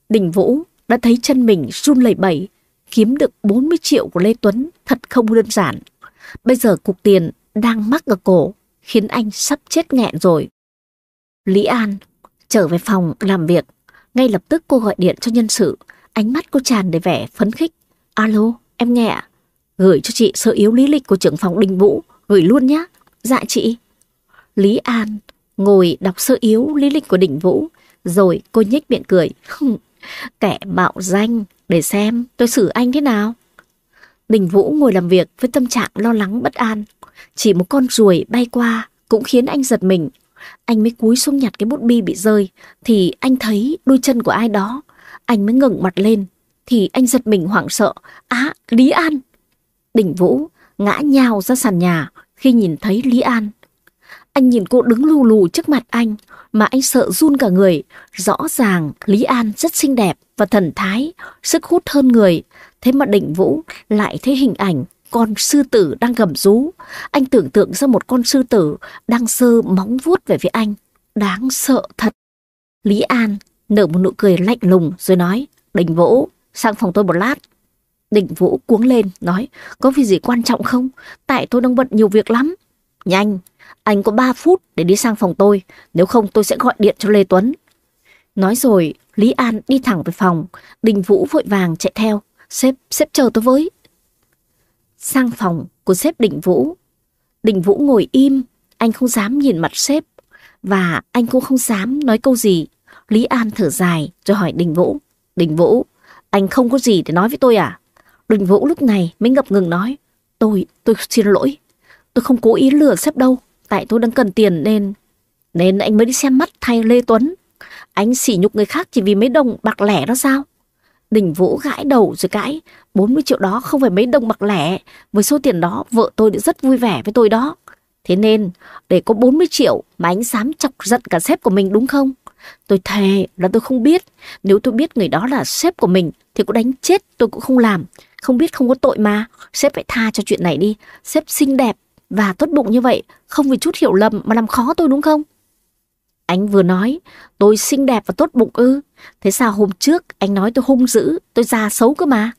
[SPEAKER 1] Đình Vũ đã thấy chân mình run lẩy bẩy. Kiếm được 40 triệu của Lê Tuấn thật không đơn giản. Bây giờ cục tiền đang mắc ở cổ khiến anh sắp chết nghẹn rồi. Lý An trở về phòng làm việc. Ngay lập tức cô gọi điện cho nhân sự. Ánh mắt cô tràn đầy vẻ phấn khích. Alo, em nghe ạ. Gửi cho chị sơ yếu lý lịch của trưởng phòng Đình Vũ. Gửi luôn nhá. Dạ chị. Lý An ngồi đọc sơ yếu lý lịch của Đình Vũ. Rồi cô nhếch miệng cười. Kẻ mạo danh để xem tôi xử anh thế nào. Đình Vũ ngồi làm việc với tâm trạng lo lắng bất an. Chỉ một con ruồi bay qua cũng khiến anh giật mình. Anh mới cúi xuống nhặt cái bút bi bị rơi thì anh thấy đôi chân của ai đó. Anh mới ngẩng mặt lên thì anh giật mình hoảng sợ. Á, Lý An! Đình Vũ ngã nhào ra sàn nhà khi nhìn thấy Lý An. Anh nhìn cô đứng lù lù trước mặt anh mà anh sợ run cả người. Rõ ràng Lý An rất xinh đẹp và thần thái, sức hút hơn người. Thế mà Định Vũ lại thấy hình ảnh con sư tử đang gầm rú. Anh tưởng tượng ra một con sư tử đang sơ móng vuốt về phía anh. Đáng sợ thật. Lý An nở một nụ cười lạnh lùng rồi nói, Đình Vũ, sang phòng tôi một lát. Đình Vũ cuống lên, nói, có việc gì quan trọng không? Tại tôi đang bận nhiều việc lắm. Nhanh, anh có 3 phút để đi sang phòng tôi, nếu không tôi sẽ gọi điện cho Lê Tuấn. Nói rồi, Lý An đi thẳng về phòng, Đình Vũ vội vàng chạy theo. Sếp, sếp chờ tôi với. Sang phòng của sếp Đình Vũ. Đình Vũ ngồi im, anh không dám nhìn mặt sếp. Và anh cũng không dám nói câu gì. Lý An thở dài rồi hỏi Đình Vũ. Đình Vũ, anh không có gì để nói với tôi à? Đình Vũ lúc này mới ngập ngừng nói. Tôi, tôi xin lỗi. Tôi không cố ý lừa sếp đâu. Tại tôi đang cần tiền nên... Nên anh mới đi xem mắt thay Lê Tuấn. Anh sỉ nhục người khác chỉ vì mấy đồng bạc lẻ đó sao? Đình Vũ gãi đầu rồi cãi. 40 triệu đó không phải mấy đồng bạc lẻ. Với số tiền đó vợ tôi đã rất vui vẻ với tôi đó. Thế nên, để có 40 triệu mà anh dám chọc giận cả sếp của mình đúng không? Tôi thề là tôi không biết. Nếu tôi biết người đó là sếp của mình thì có đánh chết tôi cũng không làm. Không biết không có tội mà. Sếp phải tha cho chuyện này đi. Sếp xinh đẹp và tốt bụng như vậy. Không vì chút hiểu lầm mà làm khó tôi đúng không? Anh vừa nói tôi xinh đẹp và tốt bụng ư. Thế sao hôm trước anh nói tôi hung dữ, tôi già xấu cơ mà.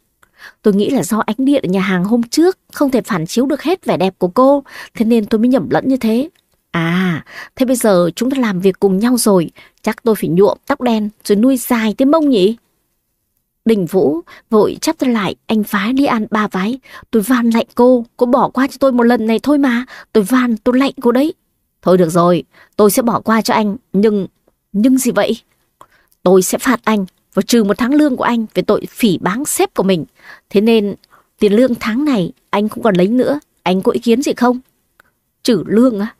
[SPEAKER 1] Tôi nghĩ là do ánh điện ở nhà hàng hôm trước không thể phản chiếu được hết vẻ đẹp của cô, thế nên tôi mới nhầm lẫn như thế. À, thế bây giờ chúng ta làm việc cùng nhau rồi, chắc tôi phải nhuộm tóc đen rồi nuôi dài tới mông nhỉ? Đình Vũ vội chắp tay lại, anh phái đi ăn ba vái. Tôi van lạnh cô, cô bỏ qua cho tôi một lần này thôi mà. Tôi van, tôi lạnh cô đấy. Thôi được rồi, tôi sẽ bỏ qua cho anh, nhưng... Nhưng gì vậy? Tôi sẽ phạt anh và trừ một tháng lương của anh về tội phỉ báng sếp của mình. Thế nên tiền lương tháng này anh không còn lấy nữa. Anh có ý kiến gì không? Trừ lương á?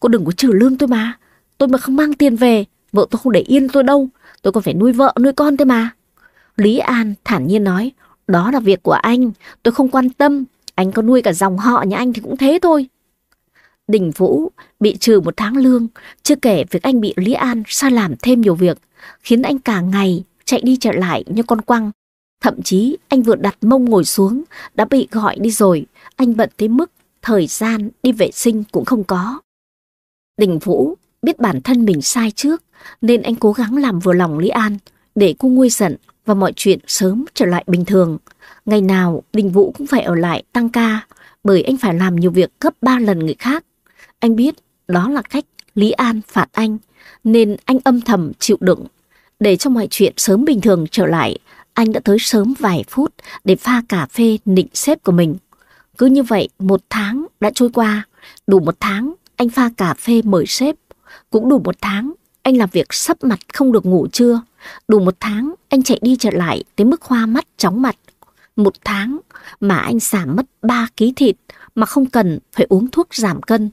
[SPEAKER 1] Cô đừng có trừ lương tôi mà. Tôi mà không mang tiền về, vợ tôi không để yên tôi đâu. Tôi còn phải nuôi vợ, nuôi con thôi mà. Lý An thản nhiên nói, đó là việc của anh, tôi không quan tâm. Anh có nuôi cả dòng họ nhà anh thì cũng thế thôi. Đình Vũ bị trừ một tháng lương, chưa kể việc anh bị Lý An sai làm thêm nhiều việc, khiến anh cả ngày chạy đi chạy lại như con quăng. Thậm chí anh vừa đặt mông ngồi xuống, đã bị gọi đi rồi, anh bận tới mức thời gian đi vệ sinh cũng không có. Đình Vũ biết bản thân mình sai trước, nên anh cố gắng làm vừa lòng Lý An, để cô nguôi giận và mọi chuyện sớm trở lại bình thường. Ngày nào Đình Vũ cũng phải ở lại tăng ca, bởi anh phải làm nhiều việc gấp ba lần người khác. Anh biết đó là cách Lý An phạt anh, nên anh âm thầm chịu đựng. Để cho mọi chuyện sớm bình thường trở lại, anh đã tới sớm vài phút để pha cà phê nịnh sếp của mình. Cứ như vậy một tháng đã trôi qua, đủ một tháng anh pha cà phê mời sếp. Cũng đủ một tháng anh làm việc sắp mặt không được ngủ trưa. Đủ một tháng anh chạy đi chạy lại tới mức hoa mắt chóng mặt. Một tháng mà anh giảm mất 3 ký thịt mà không cần phải uống thuốc giảm cân.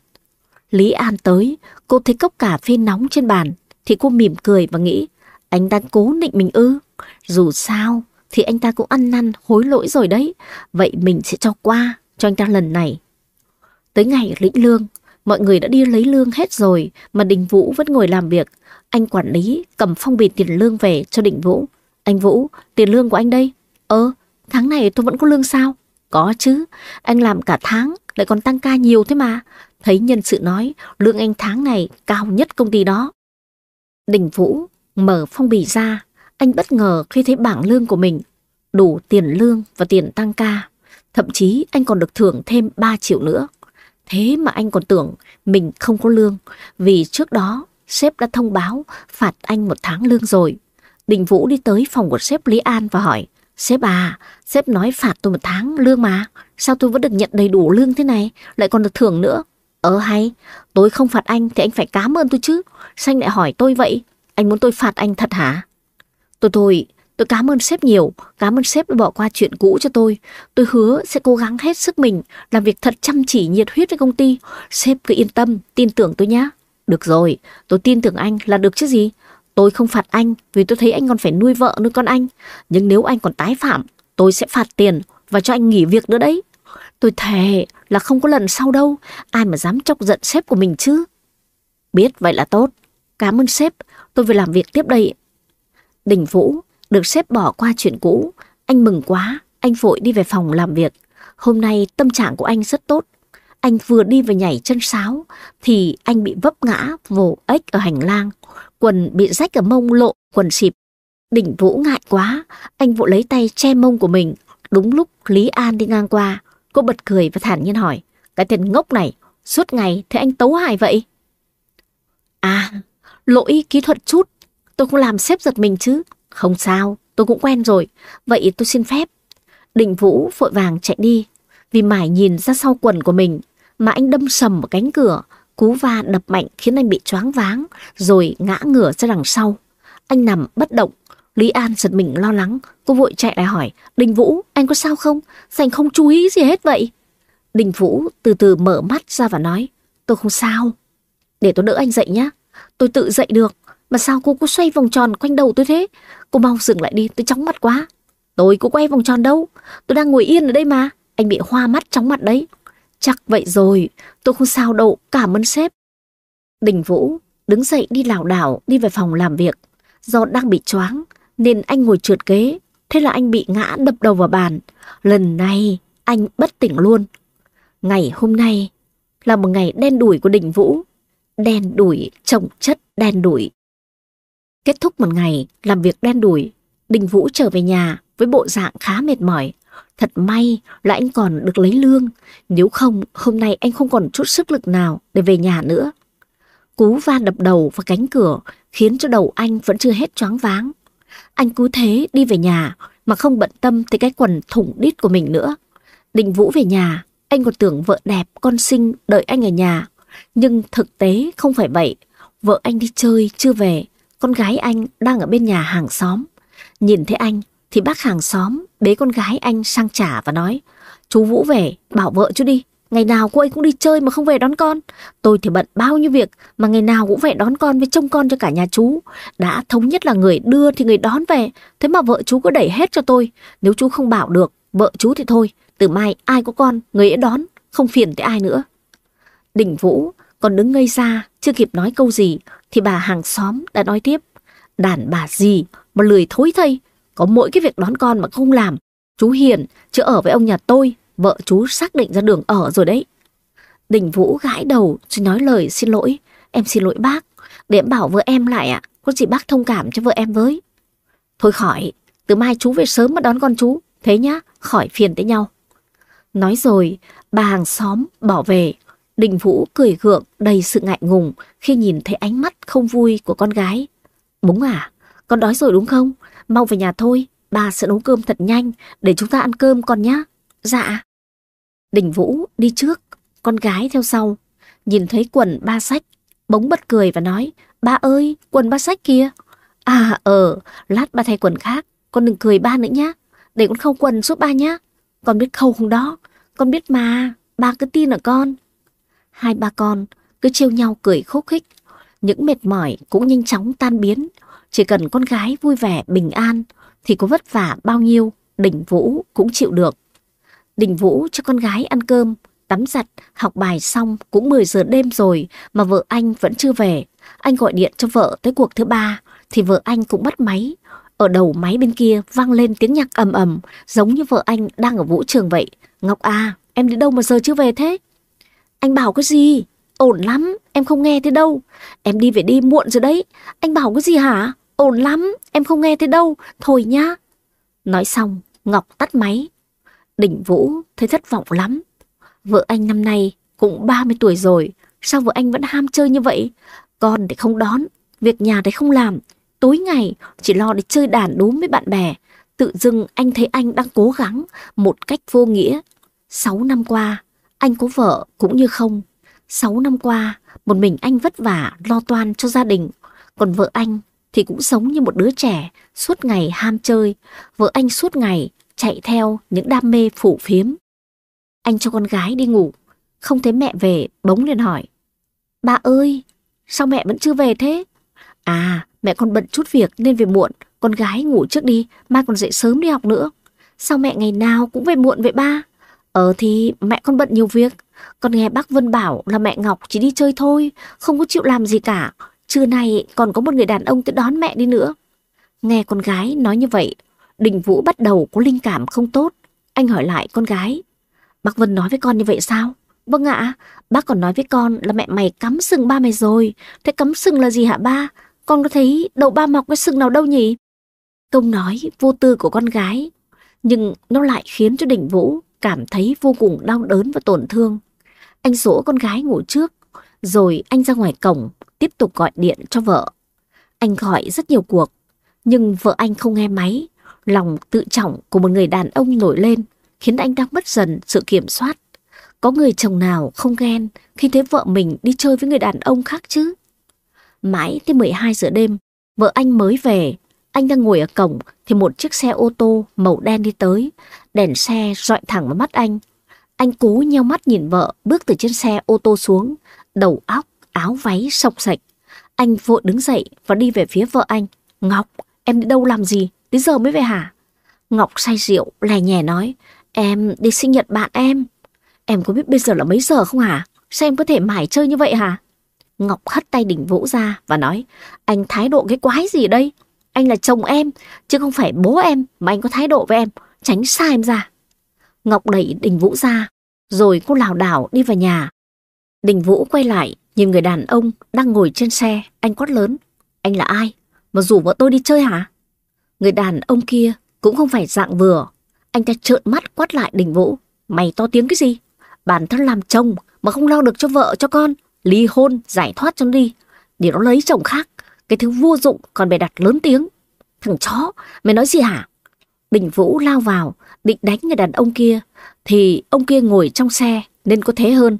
[SPEAKER 1] Lý An tới, cô thấy cốc cà phê nóng trên bàn, thì cô mỉm cười và nghĩ, anh đang cố định mình ư. Dù sao, thì anh ta cũng ăn năn hối lỗi rồi đấy, vậy mình sẽ cho qua cho anh ta lần này. Tới ngày lĩnh lương, mọi người đã đi lấy lương hết rồi mà Đình Vũ vẫn ngồi làm việc. Anh quản lý cầm phong bì tiền lương về cho định Vũ. Anh Vũ, tiền lương của anh đây. Ơ, tháng này tôi vẫn có lương sao? Có chứ, anh làm cả tháng lại còn tăng ca nhiều thế mà. Thấy nhân sự nói lương anh tháng này cao nhất công ty đó. Đình Vũ mở phong bì ra, anh bất ngờ khi thấy bảng lương của mình đủ tiền lương và tiền tăng ca. Thậm chí anh còn được thưởng thêm 3 triệu nữa. Thế mà anh còn tưởng mình không có lương vì trước đó sếp đã thông báo phạt anh một tháng lương rồi. Đình Vũ đi tới phòng của sếp Lý An và hỏi Sếp à, sếp nói phạt tôi một tháng lương mà. Sao tôi vẫn được nhận đầy đủ lương thế này, lại còn được thưởng nữa? Ờ hay, tôi không phạt anh thì anh phải cảm ơn tôi chứ. Sao anh lại hỏi tôi vậy? Anh muốn tôi phạt anh thật hả? Tôi thôi, tôi cảm ơn sếp nhiều, cảm ơn sếp đã bỏ qua chuyện cũ cho tôi. Tôi hứa sẽ cố gắng hết sức mình, làm việc thật chăm chỉ nhiệt huyết với công ty. Sếp cứ yên tâm, tin tưởng tôi nhé. Được rồi, tôi tin tưởng anh là được chứ gì. Tôi không phạt anh vì tôi thấy anh còn phải nuôi vợ nuôi con anh. Nhưng nếu anh còn tái phạm, tôi sẽ phạt tiền và cho anh nghỉ việc nữa đấy. Tôi thề là không có lần sau đâu, ai mà dám chọc giận sếp của mình chứ. Biết vậy là tốt, cảm ơn sếp, tôi về làm việc tiếp đây. Đình Vũ được sếp bỏ qua chuyện cũ, anh mừng quá, anh vội đi về phòng làm việc. Hôm nay tâm trạng của anh rất tốt. Anh vừa đi và nhảy chân sáo thì anh bị vấp ngã vồ ếch ở hành lang. Quần bị rách ở mông lộ, quần xịp. Đỉnh Vũ ngại quá, anh vội lấy tay che mông của mình. Đúng lúc Lý An đi ngang qua, cô bật cười và thản nhiên hỏi. Cái tên ngốc này, suốt ngày thấy anh tấu hài vậy? À, lỗi kỹ thuật chút, tôi không làm xếp giật mình chứ. Không sao, tôi cũng quen rồi, vậy tôi xin phép. Định Vũ vội vàng chạy đi, vì mải nhìn ra sau quần của mình. mà anh đâm sầm vào cánh cửa, cú va đập mạnh khiến anh bị choáng váng, rồi ngã ngửa ra đằng sau. Anh nằm bất động, Lý An giật mình lo lắng, cô vội chạy lại hỏi, Đình Vũ, anh có sao không? Sao anh không chú ý gì hết vậy? Đình Vũ từ từ mở mắt ra và nói, tôi không sao. Để tôi đỡ anh dậy nhé, tôi tự dậy được. Mà sao cô cứ xoay vòng tròn quanh đầu tôi thế? Cô mau dừng lại đi, tôi chóng mặt quá. Tôi cũng quay vòng tròn đâu, tôi đang ngồi yên ở đây mà. Anh bị hoa mắt chóng mặt đấy. Chắc vậy rồi, tôi không sao đâu, cảm ơn sếp. Đình Vũ đứng dậy đi lảo đảo đi về phòng làm việc. Do đang bị choáng nên anh ngồi trượt ghế, thế là anh bị ngã đập đầu vào bàn. Lần này anh bất tỉnh luôn. Ngày hôm nay là một ngày đen đủi của Đình Vũ. Đen đủi, trồng chất đen đủi. Kết thúc một ngày làm việc đen đủi, Đình Vũ trở về nhà với bộ dạng khá mệt mỏi. Thật may là anh còn được lấy lương, nếu không hôm nay anh không còn chút sức lực nào để về nhà nữa. Cú va đập đầu vào cánh cửa khiến cho đầu anh vẫn chưa hết choáng váng. Anh cứ thế đi về nhà mà không bận tâm tới cái quần thủng đít của mình nữa. Đình Vũ về nhà, anh còn tưởng vợ đẹp, con xinh đợi anh ở nhà. Nhưng thực tế không phải vậy. Vợ anh đi chơi chưa về, con gái anh đang ở bên nhà hàng xóm. Nhìn thấy anh thì bác hàng xóm bế con gái anh sang trả và nói Chú Vũ về, bảo vợ chú đi. Ngày nào cô ấy cũng đi chơi mà không về đón con. Tôi thì bận bao nhiêu việc mà ngày nào cũng phải đón con với trông con cho cả nhà chú. Đã thống nhất là người đưa thì người đón về. Thế mà vợ chú cứ đẩy hết cho tôi. Nếu chú không bảo được, vợ chú thì thôi. Từ mai ai có con, người ấy đón, không phiền tới ai nữa. Đỉnh Vũ còn đứng ngây ra, chưa kịp nói câu gì, thì bà hàng xóm đã nói tiếp. Đàn bà gì mà lười thối thây, có mỗi cái việc đón con mà không làm. Chú Hiền, chứ ở với ông nhà tôi, vợ chú xác định ra đường ở rồi đấy. Đình Vũ gãi đầu rồi nói lời xin lỗi. Em xin lỗi bác, để em bảo vợ em lại ạ, có gì bác thông cảm cho vợ em với. Thôi khỏi, từ mai chú về sớm mà đón con chú, thế nhá, khỏi phiền tới nhau. Nói rồi, bà hàng xóm bỏ về. Đình Vũ cười gượng đầy sự ngại ngùng khi nhìn thấy ánh mắt không vui của con gái. Búng à, con đói rồi đúng không? Mau về nhà thôi, bà sẽ nấu cơm thật nhanh để chúng ta ăn cơm con nhá. Dạ. Đình Vũ đi trước, con gái theo sau. Nhìn thấy quần ba sách, bỗng bật cười và nói, ba ơi, quần ba sách kia. À, ờ, lát ba thay quần khác, con đừng cười ba nữa nhá, để con khâu quần giúp ba nhá. Con biết khâu không đó, con biết mà, ba cứ tin ở con. Hai ba con cứ trêu nhau cười khúc khích, những mệt mỏi cũng nhanh chóng tan biến. Chỉ cần con gái vui vẻ, bình an, thì có vất vả bao nhiêu, Đình Vũ cũng chịu được. Đình Vũ cho con gái ăn cơm, tắm giặt, học bài xong cũng 10 giờ đêm rồi mà vợ anh vẫn chưa về. Anh gọi điện cho vợ tới cuộc thứ ba thì vợ anh cũng bắt máy. Ở đầu máy bên kia vang lên tiếng nhạc ầm ầm giống như vợ anh đang ở vũ trường vậy. Ngọc à, em đi đâu mà giờ chưa về thế? Anh bảo cái gì? Ổn lắm, em không nghe thế đâu. Em đi về đi muộn rồi đấy. Anh bảo cái gì hả? Ổn lắm, em không nghe thấy đâu. Thôi nhá. Nói xong, Ngọc tắt máy. Đỉnh Vũ thấy thất vọng lắm. Vợ anh năm nay cũng 30 tuổi rồi, sao vợ anh vẫn ham chơi như vậy? Con thì không đón, việc nhà thì không làm, tối ngày chỉ lo để chơi đàn đúm với bạn bè. Tự dưng anh thấy anh đang cố gắng một cách vô nghĩa. Sáu năm qua, anh có vợ cũng như không. Sáu năm qua, một mình anh vất vả lo toan cho gia đình. Còn vợ anh thì cũng sống như một đứa trẻ, suốt ngày ham chơi. Vợ anh suốt ngày chạy theo những đam mê phủ phiếm. Anh cho con gái đi ngủ, không thấy mẹ về, bỗng liền hỏi. Ba ơi, sao mẹ vẫn chưa về thế? À, mẹ con bận chút việc nên về muộn, con gái ngủ trước đi, mai còn dậy sớm đi học nữa. Sao mẹ ngày nào cũng về muộn vậy ba? Ờ thì mẹ con bận nhiều việc, con nghe bác Vân bảo là mẹ Ngọc chỉ đi chơi thôi, không có chịu làm gì cả. Trưa nay còn có một người đàn ông tới đón mẹ đi nữa. Nghe con gái nói như vậy, Đình Vũ bắt đầu có linh cảm không tốt. Anh hỏi lại con gái. Bác Vân nói với con như vậy sao? Vâng ạ, bác còn nói với con là mẹ mày cắm sừng ba mày rồi. Thế cắm sừng là gì hả ba? Con có thấy đầu ba mọc cái sừng nào đâu nhỉ? Câu nói vô tư của con gái, nhưng nó lại khiến cho Đình Vũ cảm thấy vô cùng đau đớn và tổn thương. Anh dỗ con gái ngủ trước, rồi anh ra ngoài cổng, tiếp tục gọi điện cho vợ. Anh gọi rất nhiều cuộc, nhưng vợ anh không nghe máy. Lòng tự trọng của một người đàn ông nổi lên, khiến anh đang mất dần sự kiểm soát. Có người chồng nào không ghen khi thấy vợ mình đi chơi với người đàn ông khác chứ? Mãi tới 12 giờ đêm, vợ anh mới về. Anh đang ngồi ở cổng thì một chiếc xe ô tô màu đen đi tới. Đèn xe dọi thẳng vào mắt anh. Anh cố nheo mắt nhìn vợ bước từ trên xe ô tô xuống. Đầu óc, áo váy sọc sạch. Anh vội đứng dậy và đi về phía vợ anh. Ngọc, em đi đâu làm gì? Đến giờ mới về hả? Ngọc say rượu, lè nhẹ nói. Em đi sinh nhật bạn em. Em có biết bây giờ là mấy giờ không hả? Sao em có thể mải chơi như vậy hả? Ngọc hất tay đỉnh vũ ra và nói. Anh thái độ cái quái gì đây? Anh là chồng em, chứ không phải bố em mà anh có thái độ với em. Tránh xa em ra. Ngọc đẩy Đình Vũ ra, rồi cô lảo đảo đi vào nhà. Đình Vũ quay lại, nhìn người đàn ông đang ngồi trên xe, anh quát lớn. Anh là ai? Mà rủ vợ tôi đi chơi hả? Người đàn ông kia cũng không phải dạng vừa. Anh ta trợn mắt quát lại Đình Vũ. Mày to tiếng cái gì? Bản thân làm chồng mà không lo được cho vợ cho con. Ly hôn, giải thoát cho nó đi. Để nó lấy chồng khác. Cái thứ vô dụng còn bày đặt lớn tiếng. Thằng chó, mày nói gì hả? Đình Vũ lao vào, định đánh người đàn ông kia. Thì ông kia ngồi trong xe nên có thế hơn.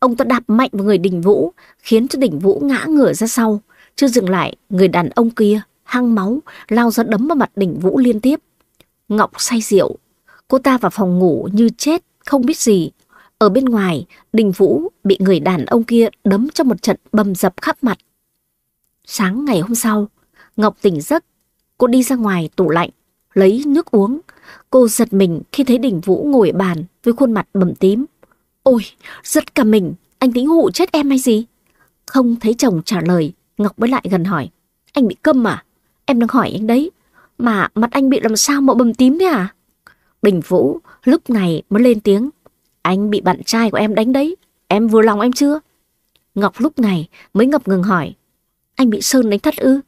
[SPEAKER 1] Ông ta đạp mạnh vào người Đình Vũ, khiến cho Đình Vũ ngã ngửa ra sau. Chưa dừng lại, người đàn ông kia hăng máu, lao ra đấm vào mặt đỉnh Vũ liên tiếp. Ngọc say rượu, cô ta vào phòng ngủ như chết, không biết gì. Ở bên ngoài, Đình Vũ bị người đàn ông kia đấm cho một trận bầm dập khắp mặt. Sáng ngày hôm sau, Ngọc tỉnh giấc, cô đi ra ngoài tủ lạnh, lấy nước uống. Cô giật mình khi thấy Đình Vũ ngồi bàn với khuôn mặt bầm tím. Ôi, giật cả mình, anh tính hụ chết em hay gì? Không thấy chồng trả lời, Ngọc mới lại gần hỏi. Anh bị câm à? Em đang hỏi anh đấy. Mà mặt anh bị làm sao mà bầm tím thế à? Bình Vũ lúc này mới lên tiếng. Anh bị bạn trai của em đánh đấy. Em vừa lòng em chưa? Ngọc lúc này mới ngập ngừng hỏi. Anh bị Sơn đánh thất ư?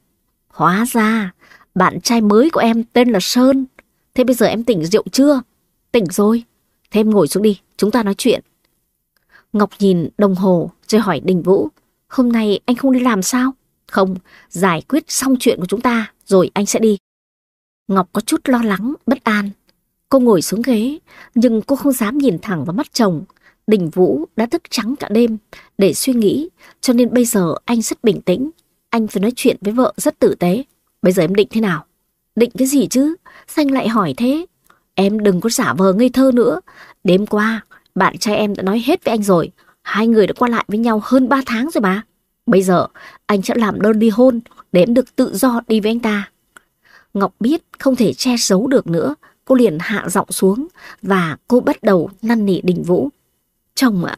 [SPEAKER 1] Hóa ra, bạn trai mới của em tên là Sơn. Thế bây giờ em tỉnh rượu chưa? Tỉnh rồi. Thế em ngồi xuống đi, chúng ta nói chuyện. Ngọc nhìn đồng hồ rồi hỏi Đình Vũ. Hôm nay anh không đi làm sao? Không, giải quyết xong chuyện của chúng ta rồi anh sẽ đi. Ngọc có chút lo lắng, bất an. Cô ngồi xuống ghế, nhưng cô không dám nhìn thẳng vào mắt chồng. Đình Vũ đã thức trắng cả đêm để suy nghĩ, cho nên bây giờ anh rất bình tĩnh. Anh phải nói chuyện với vợ rất tử tế. Bây giờ em định thế nào? Định cái gì chứ? Xanh lại hỏi thế. Em đừng có giả vờ ngây thơ nữa. Đêm qua, bạn trai em đã nói hết với anh rồi. Hai người đã qua lại với nhau hơn 3 tháng rồi mà. Bây giờ anh sẽ làm đơn ly hôn để em được tự do đi với anh ta. Ngọc biết không thể che giấu được nữa, cô liền hạ giọng xuống và cô bắt đầu năn nỉ Đình Vũ. Chồng ạ,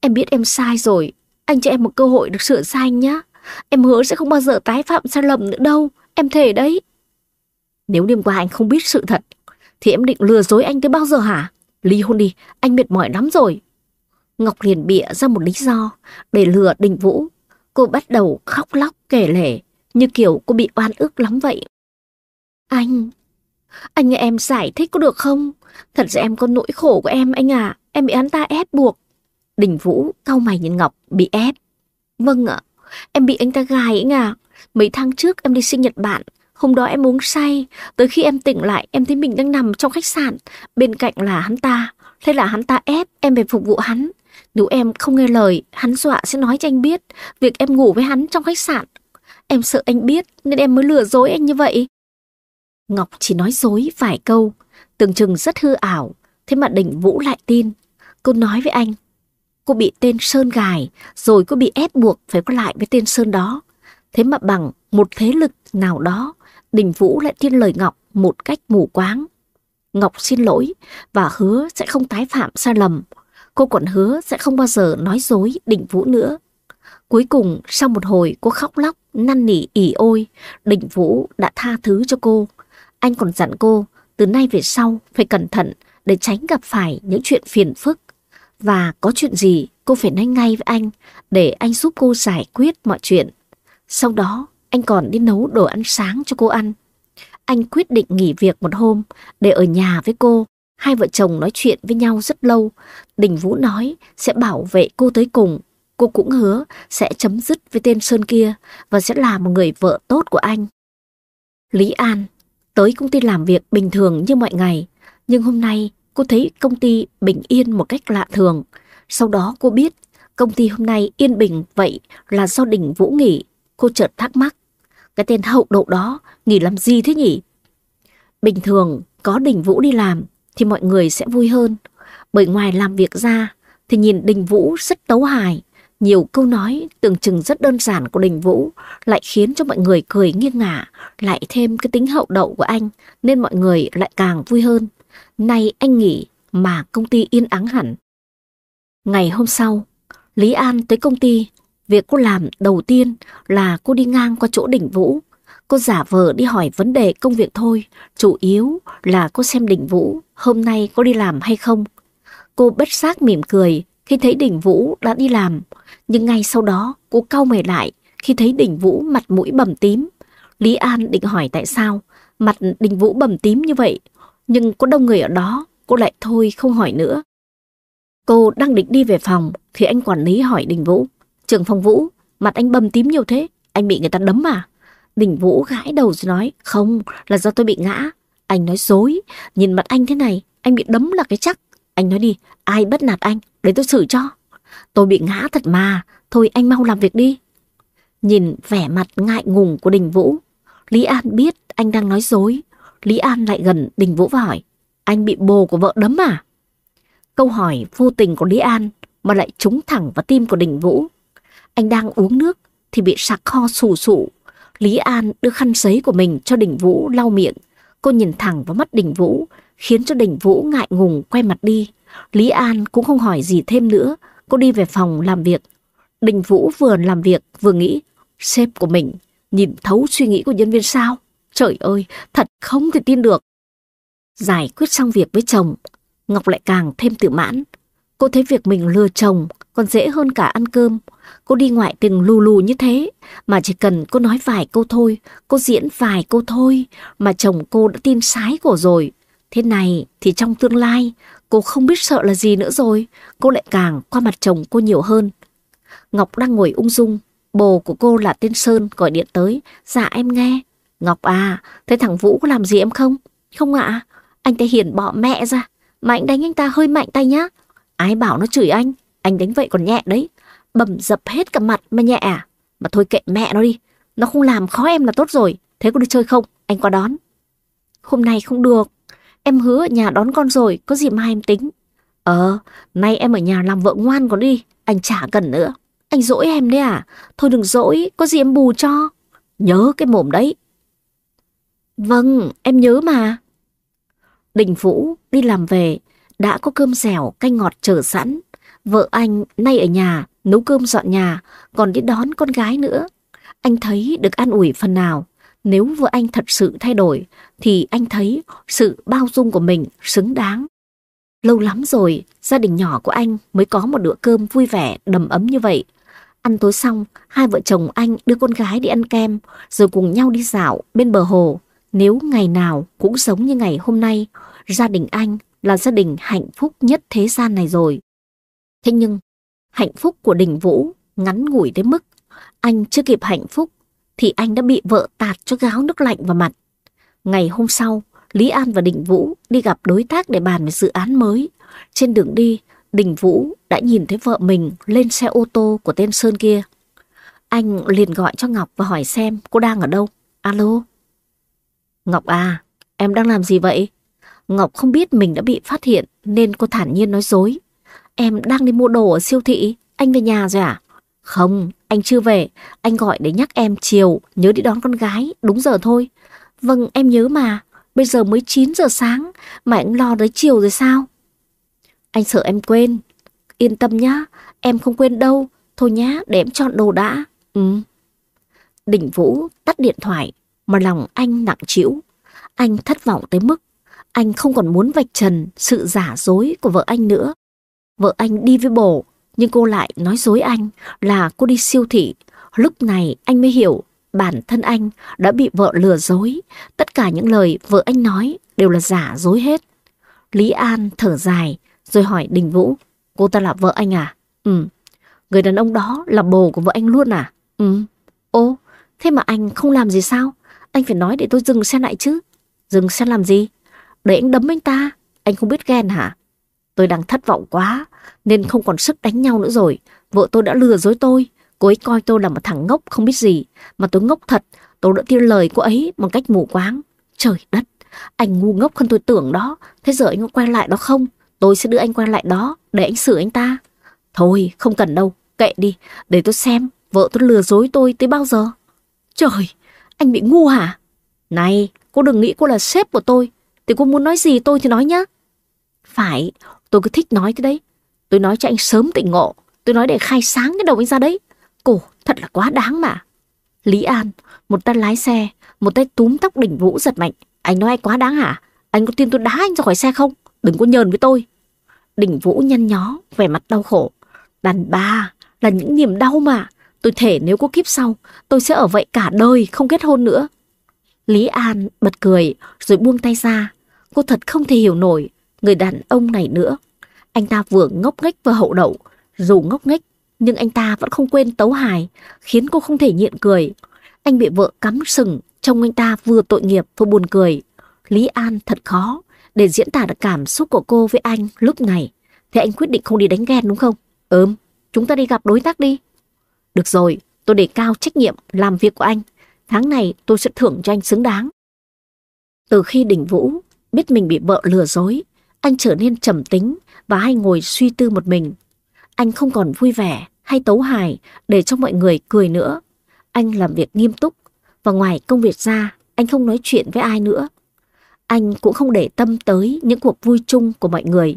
[SPEAKER 1] em biết em sai rồi, anh cho em một cơ hội được sửa sai nhá. Em hứa sẽ không bao giờ tái phạm sai lầm nữa đâu, em thề đấy. Nếu đêm qua anh không biết sự thật, thì em định lừa dối anh tới bao giờ hả? Ly hôn đi, anh mệt mỏi lắm rồi. Ngọc liền bịa ra một lý do để lừa Đình Vũ Cô bắt đầu khóc lóc kể lể, như kiểu cô bị oan ức lắm vậy. Anh, anh nghe em giải thích có được không? Thật ra em có nỗi khổ của em anh à, em bị hắn ta ép buộc. Đình Vũ cau mày nhìn Ngọc, bị ép. Vâng ạ, em bị anh ta gài anh à. Mấy tháng trước em đi sinh nhật bạn, hôm đó em uống say, tới khi em tỉnh lại em thấy mình đang nằm trong khách sạn, bên cạnh là hắn ta. Thế là hắn ta ép em về phục vụ hắn. Nếu em không nghe lời, hắn dọa sẽ nói cho anh biết việc em ngủ với hắn trong khách sạn. Em sợ anh biết nên em mới lừa dối anh như vậy. Ngọc chỉ nói dối vài câu, tưởng chừng rất hư ảo, thế mà Đình Vũ lại tin. Cô nói với anh, cô bị tên Sơn gài, rồi cô bị ép buộc phải có lại với tên Sơn đó. Thế mà bằng một thế lực nào đó, Đình Vũ lại tin lời Ngọc một cách mù quáng. Ngọc xin lỗi và hứa sẽ không tái phạm sai lầm. Cô còn hứa sẽ không bao giờ nói dối Đình Vũ nữa. Cuối cùng, sau một hồi cô khóc lóc, năn nỉ ỉ ôi, Đình Vũ đã tha thứ cho cô. Anh còn dặn cô, từ nay về sau phải cẩn thận để tránh gặp phải những chuyện phiền phức. Và có chuyện gì cô phải nói ngay với anh để anh giúp cô giải quyết mọi chuyện. Sau đó, anh còn đi nấu đồ ăn sáng cho cô ăn. Anh quyết định nghỉ việc một hôm để ở nhà với cô Hai vợ chồng nói chuyện với nhau rất lâu. Đình Vũ nói sẽ bảo vệ cô tới cùng. Cô cũng hứa sẽ chấm dứt với tên Sơn kia và sẽ là một người vợ tốt của anh. Lý An, tới công ty làm việc bình thường như mọi ngày. Nhưng hôm nay cô thấy công ty bình yên một cách lạ thường. Sau đó cô biết công ty hôm nay yên bình vậy là do Đình Vũ nghỉ. Cô chợt thắc mắc. Cái tên hậu độ đó nghỉ làm gì thế nhỉ? Bình thường có Đình Vũ đi làm thì mọi người sẽ vui hơn. Bởi ngoài làm việc ra thì nhìn Đình Vũ rất tấu hài. Nhiều câu nói tưởng chừng rất đơn giản của Đình Vũ lại khiến cho mọi người cười nghiêng ngả, lại thêm cái tính hậu đậu của anh nên mọi người lại càng vui hơn. Nay anh nghỉ mà công ty yên ắng hẳn. Ngày hôm sau, Lý An tới công ty. Việc cô làm đầu tiên là cô đi ngang qua chỗ đỉnh Vũ. Cô giả vờ đi hỏi vấn đề công việc thôi, chủ yếu là cô xem đỉnh Vũ hôm nay có đi làm hay không. Cô bất giác mỉm cười khi thấy đỉnh Vũ đã đi làm, nhưng ngay sau đó cô cau mày lại khi thấy đỉnh Vũ mặt mũi bầm tím. Lý An định hỏi tại sao mặt đỉnh Vũ bầm tím như vậy, nhưng có đông người ở đó, cô lại thôi không hỏi nữa. Cô đang định đi về phòng thì anh quản lý hỏi Đình Vũ. Trường Phong Vũ, mặt anh bầm tím nhiều thế, anh bị người ta đấm à? Đình Vũ gãi đầu rồi nói, không, là do tôi bị ngã. Anh nói dối, nhìn mặt anh thế này, anh bị đấm là cái chắc. Anh nói đi, ai bất nạt anh, để tôi xử cho. Tôi bị ngã thật mà, thôi anh mau làm việc đi. Nhìn vẻ mặt ngại ngùng của Đình Vũ, Lý An biết anh đang nói dối. Lý An lại gần Đình Vũ và hỏi, anh bị bồ của vợ đấm à? Câu hỏi vô tình của Lý An mà lại trúng thẳng vào tim của Đình Vũ. Anh đang uống nước thì bị sặc ho sù sụ. Lý An đưa khăn giấy của mình cho Đình Vũ lau miệng. Cô nhìn thẳng vào mắt Đình Vũ, khiến cho Đình Vũ ngại ngùng quay mặt đi. Lý An cũng không hỏi gì thêm nữa, cô đi về phòng làm việc. Đình Vũ vừa làm việc vừa nghĩ, sếp của mình nhìn thấu suy nghĩ của nhân viên sao? Trời ơi, thật không thể tin được. Giải quyết xong việc với chồng, Ngọc lại càng thêm tự mãn. Cô thấy việc mình lừa chồng còn dễ hơn cả ăn cơm. Cô đi ngoại tình lù lù như thế, mà chỉ cần cô nói vài câu thôi, cô diễn vài câu thôi, mà chồng cô đã tin sái cổ rồi. Thế này thì trong tương lai, cô không biết sợ là gì nữa rồi, cô lại càng qua mặt chồng cô nhiều hơn. Ngọc đang ngồi ung dung, bồ của cô là tên Sơn gọi điện tới, dạ em nghe. Ngọc à, thế thằng Vũ có làm gì em không? Không ạ, anh ta hiền bỏ mẹ ra, mà anh đánh anh ta hơi mạnh tay nhá. Ai bảo nó chửi anh, anh đánh vậy còn nhẹ đấy. Bầm dập hết cả mặt mà nhẹ à. Mà thôi kệ mẹ nó đi, nó không làm khó em là tốt rồi. Thế có đi chơi không? Anh qua đón. Hôm nay không được, em hứa ở nhà đón con rồi, có gì mai em tính. Ờ, nay em ở nhà làm vợ ngoan còn đi, anh chả cần nữa. Anh dỗi em đấy à? Thôi đừng dỗi, có gì em bù cho. Nhớ cái mồm đấy. Vâng, em nhớ mà. Đình Vũ đi làm về, đã có cơm dẻo canh ngọt chờ sẵn. Vợ anh nay ở nhà, nấu cơm dọn nhà, còn đi đón con gái nữa. Anh thấy được an ủi phần nào. Nếu vợ anh thật sự thay đổi, thì anh thấy sự bao dung của mình xứng đáng. Lâu lắm rồi, gia đình nhỏ của anh mới có một bữa cơm vui vẻ, đầm ấm như vậy. Ăn tối xong, hai vợ chồng anh đưa con gái đi ăn kem, rồi cùng nhau đi dạo bên bờ hồ. Nếu ngày nào cũng giống như ngày hôm nay, gia đình anh là gia đình hạnh phúc nhất thế gian này rồi. Thế nhưng, hạnh phúc của Đình Vũ ngắn ngủi đến mức anh chưa kịp hạnh phúc thì anh đã bị vợ tạt cho gáo nước lạnh vào mặt. Ngày hôm sau, Lý An và Đình Vũ đi gặp đối tác để bàn về dự án mới. Trên đường đi, Đình Vũ đã nhìn thấy vợ mình lên xe ô tô của tên Sơn kia. Anh liền gọi cho Ngọc và hỏi xem cô đang ở đâu. Alo? Ngọc à, em đang làm gì vậy? Ngọc không biết mình đã bị phát hiện nên cô thản nhiên nói dối. Em đang đi mua đồ ở siêu thị, anh về nhà rồi à? Không, anh chưa về, anh gọi để nhắc em chiều, nhớ đi đón con gái, đúng giờ thôi. Vâng, em nhớ mà, bây giờ mới 9 giờ sáng, mà anh lo tới chiều rồi sao? Anh sợ em quên, yên tâm nhá, em không quên đâu, thôi nhá, để em chọn đồ đã. Ừ. Đỉnh Vũ tắt điện thoại, mà lòng anh nặng trĩu. Anh thất vọng tới mức anh không còn muốn vạch trần sự giả dối của vợ anh nữa. Vợ anh đi với bồ, nhưng cô lại nói dối anh là cô đi siêu thị. Lúc này anh mới hiểu bản thân anh đã bị vợ lừa dối. Tất cả những lời vợ anh nói đều là giả dối hết. Lý An thở dài rồi hỏi Đình Vũ, cô ta là vợ anh à? Ừ. Người đàn ông đó là bồ của vợ anh luôn à? Ừ. Ô, thế mà anh không làm gì sao? Anh phải nói để tôi dừng xe lại chứ. Dừng xe làm gì? Để anh đấm anh ta. anh không biết ghen hả? Tôi đang thất vọng quá, nên không còn sức đánh nhau nữa rồi. Vợ tôi đã lừa dối tôi, cô ấy coi tôi là một thằng ngốc không biết gì. Mà tôi ngốc thật, tôi đã tin lời cô ấy bằng cách mù quáng. Trời đất, anh ngu ngốc hơn tôi tưởng đó. Thế giờ anh có quay lại đó không? Tôi sẽ đưa anh quay lại đó, để anh xử anh ta. Thôi, không cần đâu, kệ đi, để tôi xem, vợ tôi lừa dối tôi tới bao giờ. Trời, anh bị ngu hả? Này, cô đừng nghĩ cô là sếp của tôi, thì cô muốn nói gì tôi thì nói nhá. Phải, tôi cứ thích nói thế đấy. Tôi nói cho anh sớm tỉnh ngộ, tôi nói để khai sáng cái đầu anh ra đấy. Cô, thật là quá đáng mà. Lý An, một tay lái xe, một tay túm tóc đỉnh vũ giật mạnh. Anh nói anh quá đáng hả? Anh có tin tôi đá anh ra khỏi xe không? Đừng có nhờn với tôi. Đỉnh vũ nhăn nhó, vẻ mặt đau khổ. Đàn bà là những niềm đau mà. Tôi thể nếu có kiếp sau, tôi sẽ ở vậy cả đời, không kết hôn nữa. Lý An bật cười, rồi buông tay ra. Cô thật không thể hiểu nổi người đàn ông này nữa. Anh ta vừa ngốc nghếch vừa hậu đậu, dù ngốc nghếch, nhưng anh ta vẫn không quên tấu hài, khiến cô không thể nhịn cười. Anh bị vợ cắm sừng, trông anh ta vừa tội nghiệp vừa buồn cười. Lý An thật khó để diễn tả được cảm xúc của cô với anh lúc này. Thế anh quyết định không đi đánh ghen đúng không? Ừm, chúng ta đi gặp đối tác đi. Được rồi, tôi đề cao trách nhiệm làm việc của anh. Tháng này tôi sẽ thưởng cho anh xứng đáng. Từ khi đỉnh vũ biết mình bị vợ lừa dối, anh trở nên trầm tính và hay ngồi suy tư một mình. Anh không còn vui vẻ hay tấu hài để cho mọi người cười nữa. Anh làm việc nghiêm túc và ngoài công việc ra, anh không nói chuyện với ai nữa. Anh cũng không để tâm tới những cuộc vui chung của mọi người.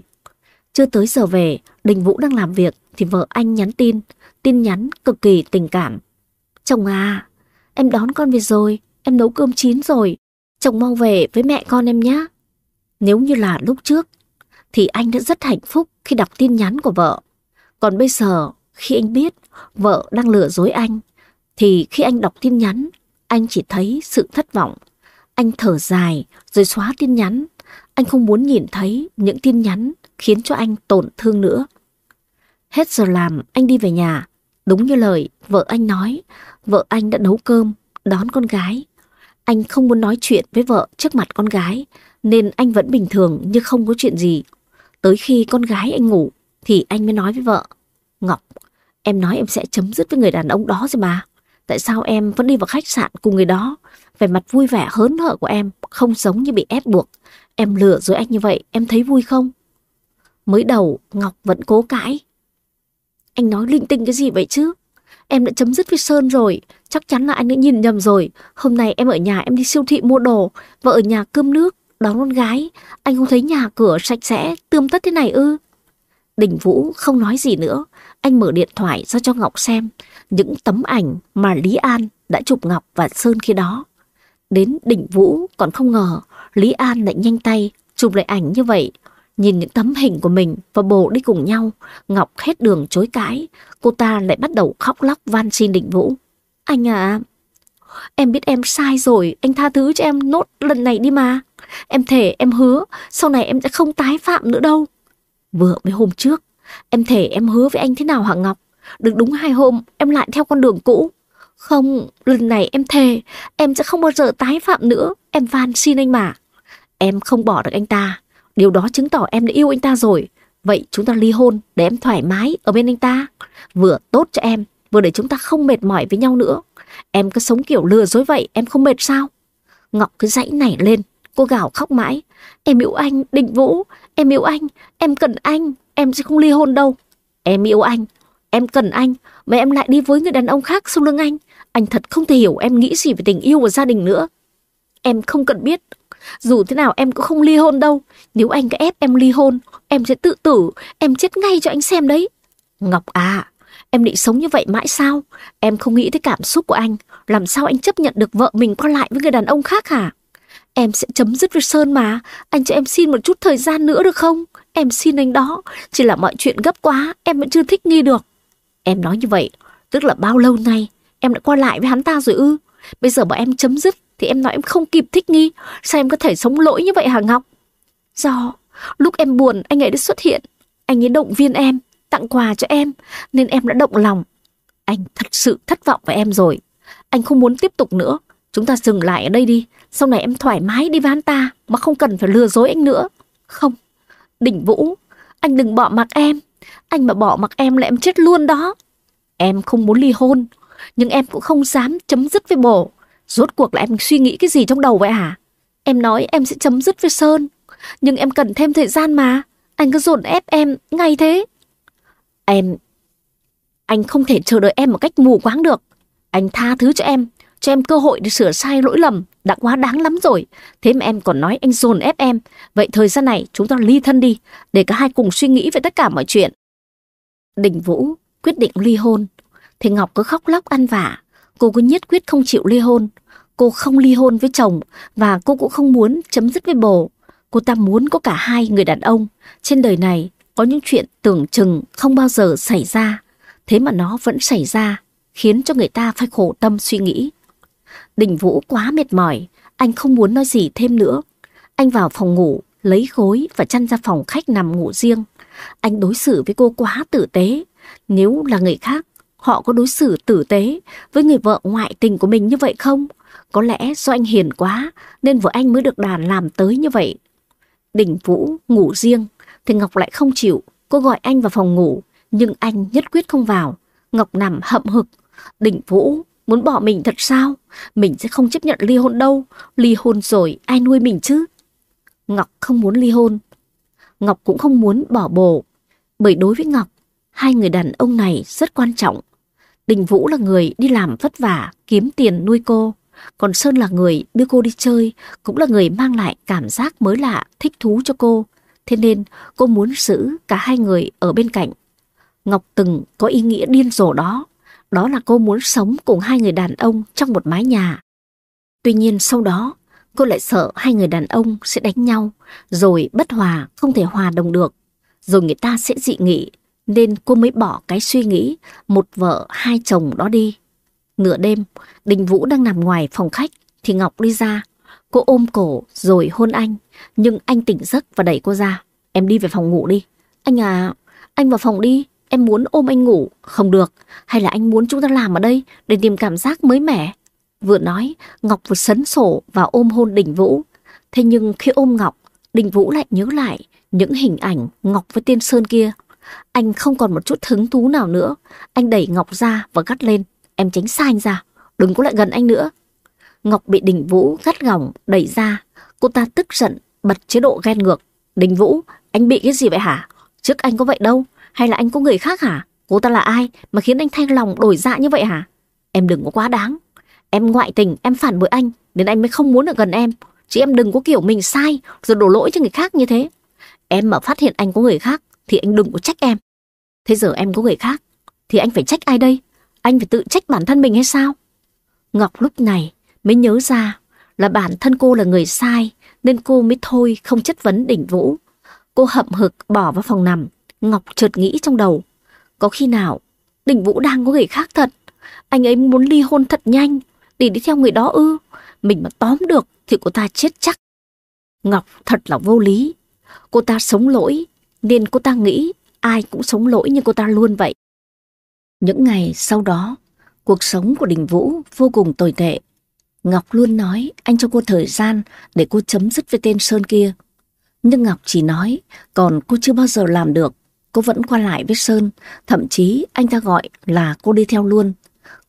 [SPEAKER 1] Chưa tới giờ về, Đình Vũ đang làm việc thì vợ anh nhắn tin, tin nhắn cực kỳ tình cảm. Chồng à, em đón con về rồi, em nấu cơm chín rồi, chồng mau về với mẹ con em nhé. Nếu như là lúc trước, thì anh đã rất hạnh phúc khi đọc tin nhắn của vợ. Còn bây giờ, khi anh biết vợ đang lừa dối anh, thì khi anh đọc tin nhắn, anh chỉ thấy sự thất vọng. Anh thở dài rồi xóa tin nhắn. Anh không muốn nhìn thấy những tin nhắn khiến cho anh tổn thương nữa. Hết giờ làm, anh đi về nhà. Đúng như lời vợ anh nói, vợ anh đã nấu cơm, đón con gái. Anh không muốn nói chuyện với vợ trước mặt con gái, nên anh vẫn bình thường như không có chuyện gì. Tới khi con gái anh ngủ, thì anh mới nói với vợ. Ngọc, em nói em sẽ chấm dứt với người đàn ông đó rồi mà. Tại sao em vẫn đi vào khách sạn cùng người đó? Về mặt vui vẻ hớn hở của em không giống như bị ép buộc. Em lừa dối anh như vậy, em thấy vui không? Mới đầu, Ngọc vẫn cố cãi. Anh nói linh tinh cái gì vậy chứ? Em đã chấm dứt với Sơn rồi, chắc chắn là anh đã nhìn nhầm rồi. Hôm nay em ở nhà em đi siêu thị mua đồ, vợ ở nhà cơm nước, đón con gái. Anh không thấy nhà cửa sạch sẽ, tươm tất thế này ư? Đình Vũ không nói gì nữa, anh mở điện thoại ra cho Ngọc xem những tấm ảnh mà Lý An đã chụp Ngọc và Sơn khi đó. Đến Đình Vũ còn không ngờ Lý An lại nhanh tay chụp lại ảnh như vậy Nhìn những tấm hình của mình và bồ đi cùng nhau, Ngọc hết đường chối cãi, cô ta lại bắt đầu khóc lóc van xin Đình vũ. Anh à, em biết em sai rồi, anh tha thứ cho em nốt lần này đi mà. Em thề em hứa, sau này em sẽ không tái phạm nữa đâu. Vừa mới hôm trước, em thề em hứa với anh thế nào hả Ngọc? Được đúng hai hôm, em lại theo con đường cũ. Không, lần này em thề, em sẽ không bao giờ tái phạm nữa, em van xin anh mà. Em không bỏ được anh ta, Điều đó chứng tỏ em đã yêu anh ta rồi. Vậy chúng ta ly hôn để em thoải mái ở bên anh ta. Vừa tốt cho em, vừa để chúng ta không mệt mỏi với nhau nữa. Em cứ sống kiểu lừa dối vậy, em không mệt sao? Ngọc cứ dãy nảy lên, cô gào khóc mãi. Em yêu anh, Định Vũ, em yêu anh, em cần anh, em sẽ không ly hôn đâu. Em yêu anh, em cần anh, mà em lại đi với người đàn ông khác sau lưng anh. Anh thật không thể hiểu em nghĩ gì về tình yêu và gia đình nữa. Em không cần biết dù thế nào em cũng không ly hôn đâu. Nếu anh cứ ép em ly hôn, em sẽ tự tử, em chết ngay cho anh xem đấy. Ngọc à, em định sống như vậy mãi sao? Em không nghĩ tới cảm xúc của anh. Làm sao anh chấp nhận được vợ mình qua lại với người đàn ông khác hả? Em sẽ chấm dứt với Sơn mà. Anh cho em xin một chút thời gian nữa được không? Em xin anh đó. Chỉ là mọi chuyện gấp quá, em vẫn chưa thích nghi được. Em nói như vậy, tức là bao lâu nay em đã qua lại với hắn ta rồi ư? Bây giờ bảo em chấm dứt thì em nói em không kịp thích nghi. Sao em có thể sống lỗi như vậy hả Ngọc? Do lúc em buồn anh ấy đã xuất hiện. Anh ấy động viên em, tặng quà cho em, nên em đã động lòng. Anh thật sự thất vọng với em rồi. Anh không muốn tiếp tục nữa. Chúng ta dừng lại ở đây đi. Sau này em thoải mái đi với anh ta, mà không cần phải lừa dối anh nữa. Không, đỉnh Vũ, anh đừng bỏ mặc em. Anh mà bỏ mặc em là em chết luôn đó. Em không muốn ly hôn, nhưng em cũng không dám chấm dứt với bồ. Rốt cuộc là em suy nghĩ cái gì trong đầu vậy hả? Em nói em sẽ chấm dứt với Sơn, nhưng em cần thêm thời gian mà. Anh cứ dồn ép em ngay thế. Em... Anh không thể chờ đợi em một cách mù quáng được. Anh tha thứ cho em, cho em cơ hội để sửa sai lỗi lầm, đã quá đáng lắm rồi. Thế mà em còn nói anh dồn ép em. Vậy thời gian này chúng ta ly thân đi, để cả hai cùng suy nghĩ về tất cả mọi chuyện. Đình Vũ quyết định ly hôn, thì Ngọc cứ khóc lóc ăn vả. Cô cứ nhất quyết không chịu ly hôn. Cô không ly hôn với chồng và cô cũng không muốn chấm dứt với bồ. Cô ta muốn có cả hai người đàn ông. Trên đời này có những chuyện tưởng chừng không bao giờ xảy ra. Thế mà nó vẫn xảy ra, khiến cho người ta phải khổ tâm suy nghĩ. Đình Vũ quá mệt mỏi, anh không muốn nói gì thêm nữa. Anh vào phòng ngủ, lấy gối và chăn ra phòng khách nằm ngủ riêng. Anh đối xử với cô quá tử tế. Nếu là người khác, họ có đối xử tử tế với người vợ ngoại tình của mình như vậy không? Có lẽ do anh hiền quá nên vợ anh mới được đàn làm tới như vậy. Đình Vũ ngủ riêng thì Ngọc lại không chịu. Cô gọi anh vào phòng ngủ nhưng anh nhất quyết không vào. Ngọc nằm hậm hực. Đình Vũ muốn bỏ mình thật sao? Mình sẽ không chấp nhận ly hôn đâu. Ly hôn rồi ai nuôi mình chứ? Ngọc không muốn ly hôn. Ngọc cũng không muốn bỏ bồ. Bởi đối với Ngọc, hai người đàn ông này rất quan trọng. Đình Vũ là người đi làm vất vả, kiếm tiền nuôi cô. Còn Sơn là người đưa cô đi chơi, cũng là người mang lại cảm giác mới lạ, thích thú cho cô. Thế nên cô muốn giữ cả hai người ở bên cạnh. Ngọc từng có ý nghĩa điên rồ đó. Đó là cô muốn sống cùng hai người đàn ông trong một mái nhà. Tuy nhiên sau đó, cô lại sợ hai người đàn ông sẽ đánh nhau, rồi bất hòa, không thể hòa đồng được. Rồi người ta sẽ dị nghị, nên cô mới bỏ cái suy nghĩ một vợ hai chồng đó đi. Nửa đêm, Đình Vũ đang nằm ngoài phòng khách thì Ngọc đi ra. Cô ôm cổ rồi hôn anh, nhưng anh tỉnh giấc và đẩy cô ra. Em đi về phòng ngủ đi. Anh à, anh vào phòng đi, em muốn ôm anh ngủ. Không được, hay là anh muốn chúng ta làm ở đây để tìm cảm giác mới mẻ. Vừa nói, Ngọc vừa sấn sổ và ôm hôn Đình Vũ. Thế nhưng khi ôm Ngọc, Đình Vũ lại nhớ lại những hình ảnh Ngọc với tiên Sơn kia. Anh không còn một chút hứng thú nào nữa. Anh đẩy Ngọc ra và gắt lên. Em tránh xa anh ra, đừng có lại gần anh nữa. Ngọc bị Đình Vũ gắt gỏng đẩy ra. Cô ta tức giận, bật chế độ ghen ngược. Đình Vũ, anh bị cái gì vậy hả? Trước anh có vậy đâu, hay là anh có người khác hả? Cô ta là ai mà khiến anh thay lòng đổi dạ như vậy hả? Em đừng có quá đáng. Em ngoại tình, em phản bội anh, nên anh mới không muốn ở gần em. Chứ em đừng có kiểu mình sai, rồi đổ lỗi cho người khác như thế. Em mà phát hiện anh có người khác, thì anh đừng có trách em. Thế giờ em có người khác, thì anh phải trách ai đây? Anh phải tự trách bản thân mình hay sao? Ngọc lúc này mới nhớ ra là bản thân cô là người sai, nên cô mới thôi không chất vấn đỉnh vũ. Cô hậm hực bỏ vào phòng nằm, Ngọc chợt nghĩ trong đầu. Có khi nào đỉnh vũ đang có người khác thật? Anh ấy muốn ly hôn thật nhanh, để đi theo người đó ư? Mình mà tóm được thì cô ta chết chắc. Ngọc thật là vô lý. Cô ta sống lỗi, nên cô ta nghĩ ai cũng sống lỗi như cô ta luôn vậy. Những ngày sau đó, cuộc sống của Đình Vũ vô cùng tồi tệ. Ngọc luôn nói anh cho cô thời gian để cô chấm dứt với tên Sơn kia. Nhưng Ngọc chỉ nói, còn cô chưa bao giờ làm được. Cô vẫn qua lại với Sơn, thậm chí anh ta gọi là cô đi theo luôn.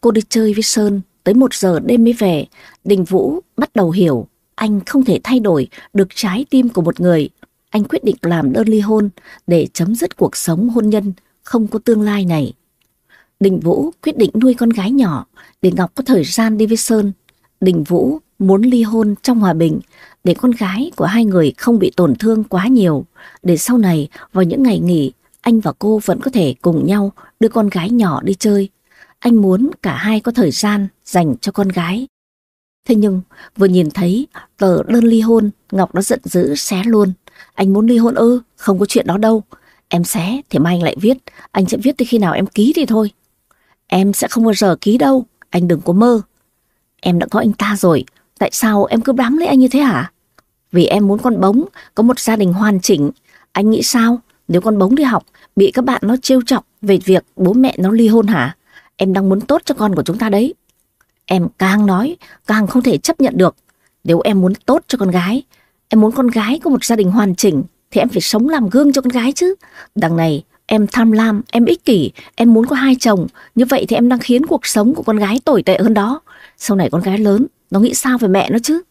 [SPEAKER 1] Cô đi chơi với Sơn, tới một giờ đêm mới về. Đình Vũ bắt đầu hiểu, anh không thể thay đổi được trái tim của một người. Anh quyết định làm đơn ly hôn để chấm dứt cuộc sống hôn nhân không có tương lai này. Đình Vũ quyết định nuôi con gái nhỏ để Ngọc có thời gian đi với Sơn. Đình Vũ muốn ly hôn trong hòa bình để con gái của hai người không bị tổn thương quá nhiều. Để sau này vào những ngày nghỉ anh và cô vẫn có thể cùng nhau đưa con gái nhỏ đi chơi. Anh muốn cả hai có thời gian dành cho con gái. Thế nhưng vừa nhìn thấy tờ đơn ly hôn Ngọc đã giận dữ xé luôn. Anh muốn ly hôn ư, không có chuyện đó đâu. Em xé thì mai anh lại viết, anh sẽ viết tới khi nào em ký thì thôi. Em sẽ không bao giờ ký đâu, anh đừng có mơ. Em đã có anh ta rồi, tại sao em cứ bám lấy anh như thế hả? Vì em muốn con bống có một gia đình hoàn chỉnh. Anh nghĩ sao nếu con bống đi học bị các bạn nó trêu chọc về việc bố mẹ nó ly hôn hả? Em đang muốn tốt cho con của chúng ta đấy. Em càng nói càng không thể chấp nhận được. Nếu em muốn tốt cho con gái, em muốn con gái có một gia đình hoàn chỉnh thì em phải sống làm gương cho con gái chứ. Đằng này em tham lam, em ích kỷ, em muốn có hai chồng. Như vậy thì em đang khiến cuộc sống của con gái tồi tệ hơn đó. Sau này con gái lớn, nó nghĩ sao về mẹ nó chứ?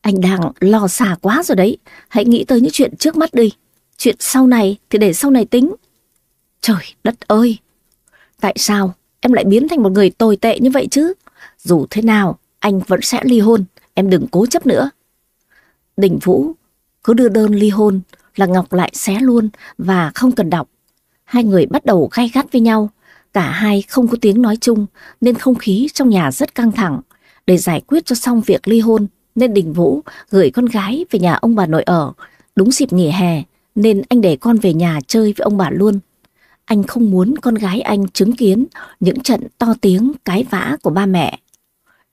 [SPEAKER 1] Anh đang lo xa quá rồi đấy. Hãy nghĩ tới những chuyện trước mắt đi. Chuyện sau này thì để sau này tính. Trời đất ơi! Tại sao em lại biến thành một người tồi tệ như vậy chứ? Dù thế nào, anh vẫn sẽ ly hôn. Em đừng cố chấp nữa. Đình Vũ cứ đưa đơn ly hôn là Ngọc lại xé luôn và không cần đọc. Hai người bắt đầu gay gắt với nhau. Cả hai không có tiếng nói chung nên không khí trong nhà rất căng thẳng. Để giải quyết cho xong việc ly hôn nên Đình Vũ gửi con gái về nhà ông bà nội ở. Đúng dịp nghỉ hè nên anh để con về nhà chơi với ông bà luôn. Anh không muốn con gái anh chứng kiến những trận to tiếng cái vã của ba mẹ.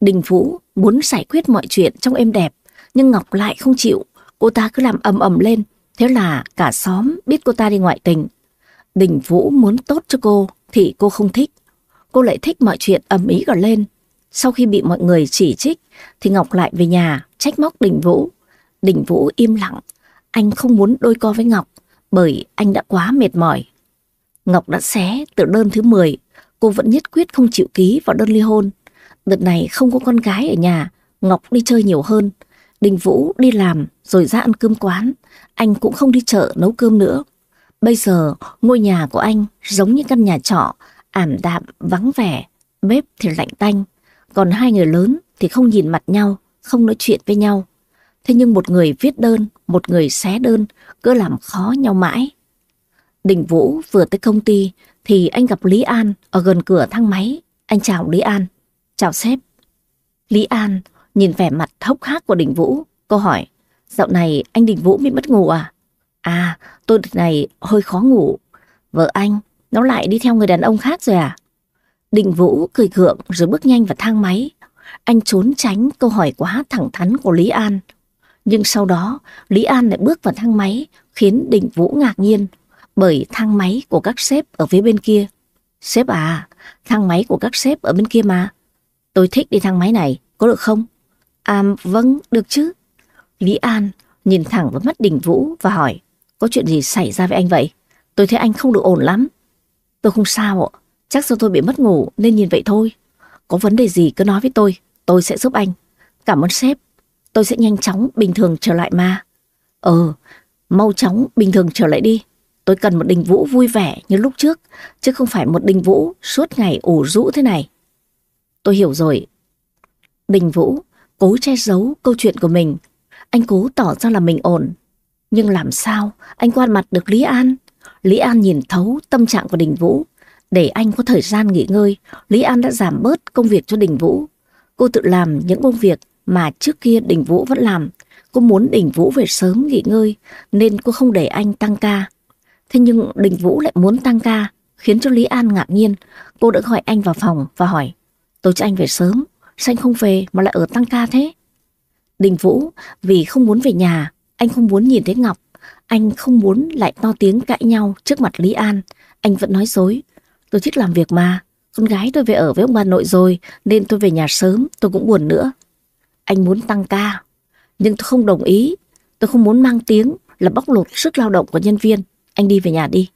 [SPEAKER 1] Đình Vũ muốn giải quyết mọi chuyện trong êm đẹp, nhưng Ngọc lại không chịu. Cô ta cứ làm ầm ầm lên, thế là cả xóm biết cô ta đi ngoại tình. Đình Vũ muốn tốt cho cô thì cô không thích. Cô lại thích mọi chuyện ầm ý cả lên. Sau khi bị mọi người chỉ trích thì Ngọc lại về nhà trách móc Đình Vũ. Đình Vũ im lặng. Anh không muốn đôi co với Ngọc bởi anh đã quá mệt mỏi. Ngọc đã xé từ đơn thứ 10. Cô vẫn nhất quyết không chịu ký vào đơn ly hôn. Đợt này không có con gái ở nhà, Ngọc đi chơi nhiều hơn. Đình Vũ đi làm rồi ra ăn cơm quán. Anh cũng không đi chợ nấu cơm nữa. Bây giờ ngôi nhà của anh giống như căn nhà trọ, ảm đạm, vắng vẻ, bếp thì lạnh tanh. Còn hai người lớn thì không nhìn mặt nhau, không nói chuyện với nhau. Thế nhưng một người viết đơn, một người xé đơn, cứ làm khó nhau mãi. Đình Vũ vừa tới công ty thì anh gặp Lý An ở gần cửa thang máy. Anh chào Lý An. Chào sếp. Lý An nhìn vẻ mặt hốc hác của Đình Vũ. Cô hỏi, dạo này anh Đình Vũ bị mất ngủ à? À, tôi đợt này hơi khó ngủ. Vợ anh, nó lại đi theo người đàn ông khác rồi à? Đình Vũ cười gượng rồi bước nhanh vào thang máy. Anh trốn tránh câu hỏi quá thẳng thắn của Lý An. Nhưng sau đó, Lý An lại bước vào thang máy, khiến Đình Vũ ngạc nhiên bởi thang máy của các sếp ở phía bên kia. Sếp à, thang máy của các sếp ở bên kia mà. Tôi thích đi thang máy này, có được không? À, vâng, được chứ. Lý An nhìn thẳng vào mắt Đình Vũ và hỏi, có chuyện gì xảy ra với anh vậy? Tôi thấy anh không được ổn lắm. Tôi không sao ạ, chắc do tôi bị mất ngủ nên nhìn vậy thôi. Có vấn đề gì cứ nói với tôi, tôi sẽ giúp anh. Cảm ơn sếp, tôi sẽ nhanh chóng bình thường trở lại mà. Ờ, mau chóng bình thường trở lại đi. Tôi cần một đình vũ vui vẻ như lúc trước, chứ không phải một đình vũ suốt ngày ủ rũ thế này. Tôi hiểu rồi. Đình Vũ cố che giấu câu chuyện của mình. Anh cố tỏ ra là mình ổn. Nhưng làm sao anh quan mặt được Lý An? Lý An nhìn thấu tâm trạng của Đình Vũ. Để anh có thời gian nghỉ ngơi, Lý An đã giảm bớt công việc cho Đình Vũ. Cô tự làm những công việc mà trước kia Đình Vũ vẫn làm. Cô muốn Đình Vũ về sớm nghỉ ngơi nên cô không để anh tăng ca. Thế nhưng Đình Vũ lại muốn tăng ca khiến cho Lý An ngạc nhiên. Cô đã gọi anh vào phòng và hỏi Tôi cho anh về sớm, sao anh không về mà lại ở tăng ca thế? Đình Vũ vì không muốn về nhà, anh không muốn nhìn thấy Ngọc, anh không muốn lại to tiếng cãi nhau trước mặt Lý An. Anh vẫn nói dối, tôi thích làm việc mà, con gái tôi về ở với ông bà nội rồi nên tôi về nhà sớm, tôi cũng buồn nữa. Anh muốn tăng ca, nhưng tôi không đồng ý, tôi không muốn mang tiếng là bóc lột sức lao động của nhân viên. Anh đi về nhà đi.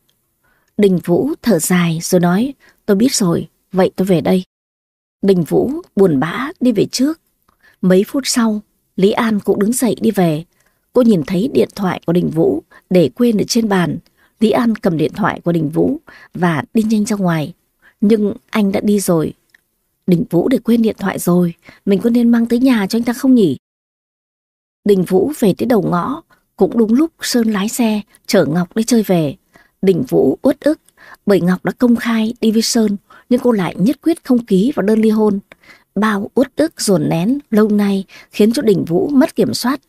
[SPEAKER 1] Đình Vũ thở dài rồi nói, tôi biết rồi, vậy tôi về đây. Đình Vũ buồn bã đi về trước. Mấy phút sau, Lý An cũng đứng dậy đi về. Cô nhìn thấy điện thoại của Đình Vũ để quên ở trên bàn. Lý An cầm điện thoại của Đình Vũ và đi nhanh ra ngoài. Nhưng anh đã đi rồi. Đình Vũ để quên điện thoại rồi, mình có nên mang tới nhà cho anh ta không nhỉ? Đình Vũ về tới đầu ngõ, cũng đúng lúc Sơn lái xe chở Ngọc đi chơi về. Đình Vũ uất ức bởi Ngọc đã công khai đi với Sơn nhưng cô lại nhất quyết không ký vào đơn ly hôn. Bao uất ức dồn nén lâu nay khiến cho Đình Vũ mất kiểm soát.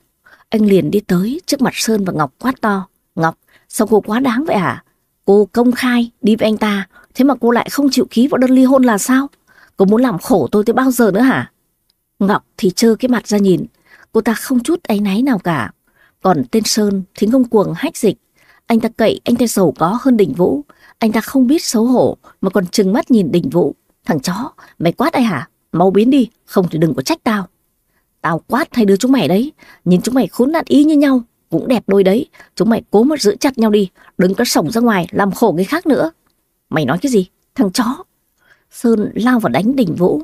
[SPEAKER 1] Anh liền đi tới trước mặt Sơn và Ngọc quát to. Ngọc, sao cô quá đáng vậy à? Cô công khai đi với anh ta, thế mà cô lại không chịu ký vào đơn ly hôn là sao? Cô muốn làm khổ tôi tới bao giờ nữa hả? Ngọc thì trơ cái mặt ra nhìn, cô ta không chút áy náy nào cả. Còn tên Sơn thì ngông cuồng hách dịch. Anh ta cậy anh ta giàu có hơn Đỉnh Vũ. Anh ta không biết xấu hổ mà còn trừng mắt nhìn Đỉnh Vũ. Thằng chó, mày quát ai hả? Mau biến đi, không thì đừng có trách tao. Tao quát thay đưa chúng mày đấy, nhìn chúng mày khốn nạn ý như nhau. cũng đẹp đôi đấy. Chúng mày cố mà giữ chặt nhau đi, đừng có sổng ra ngoài làm khổ người khác nữa. Mày nói cái gì? Thằng chó. Sơn lao vào đánh Đình Vũ.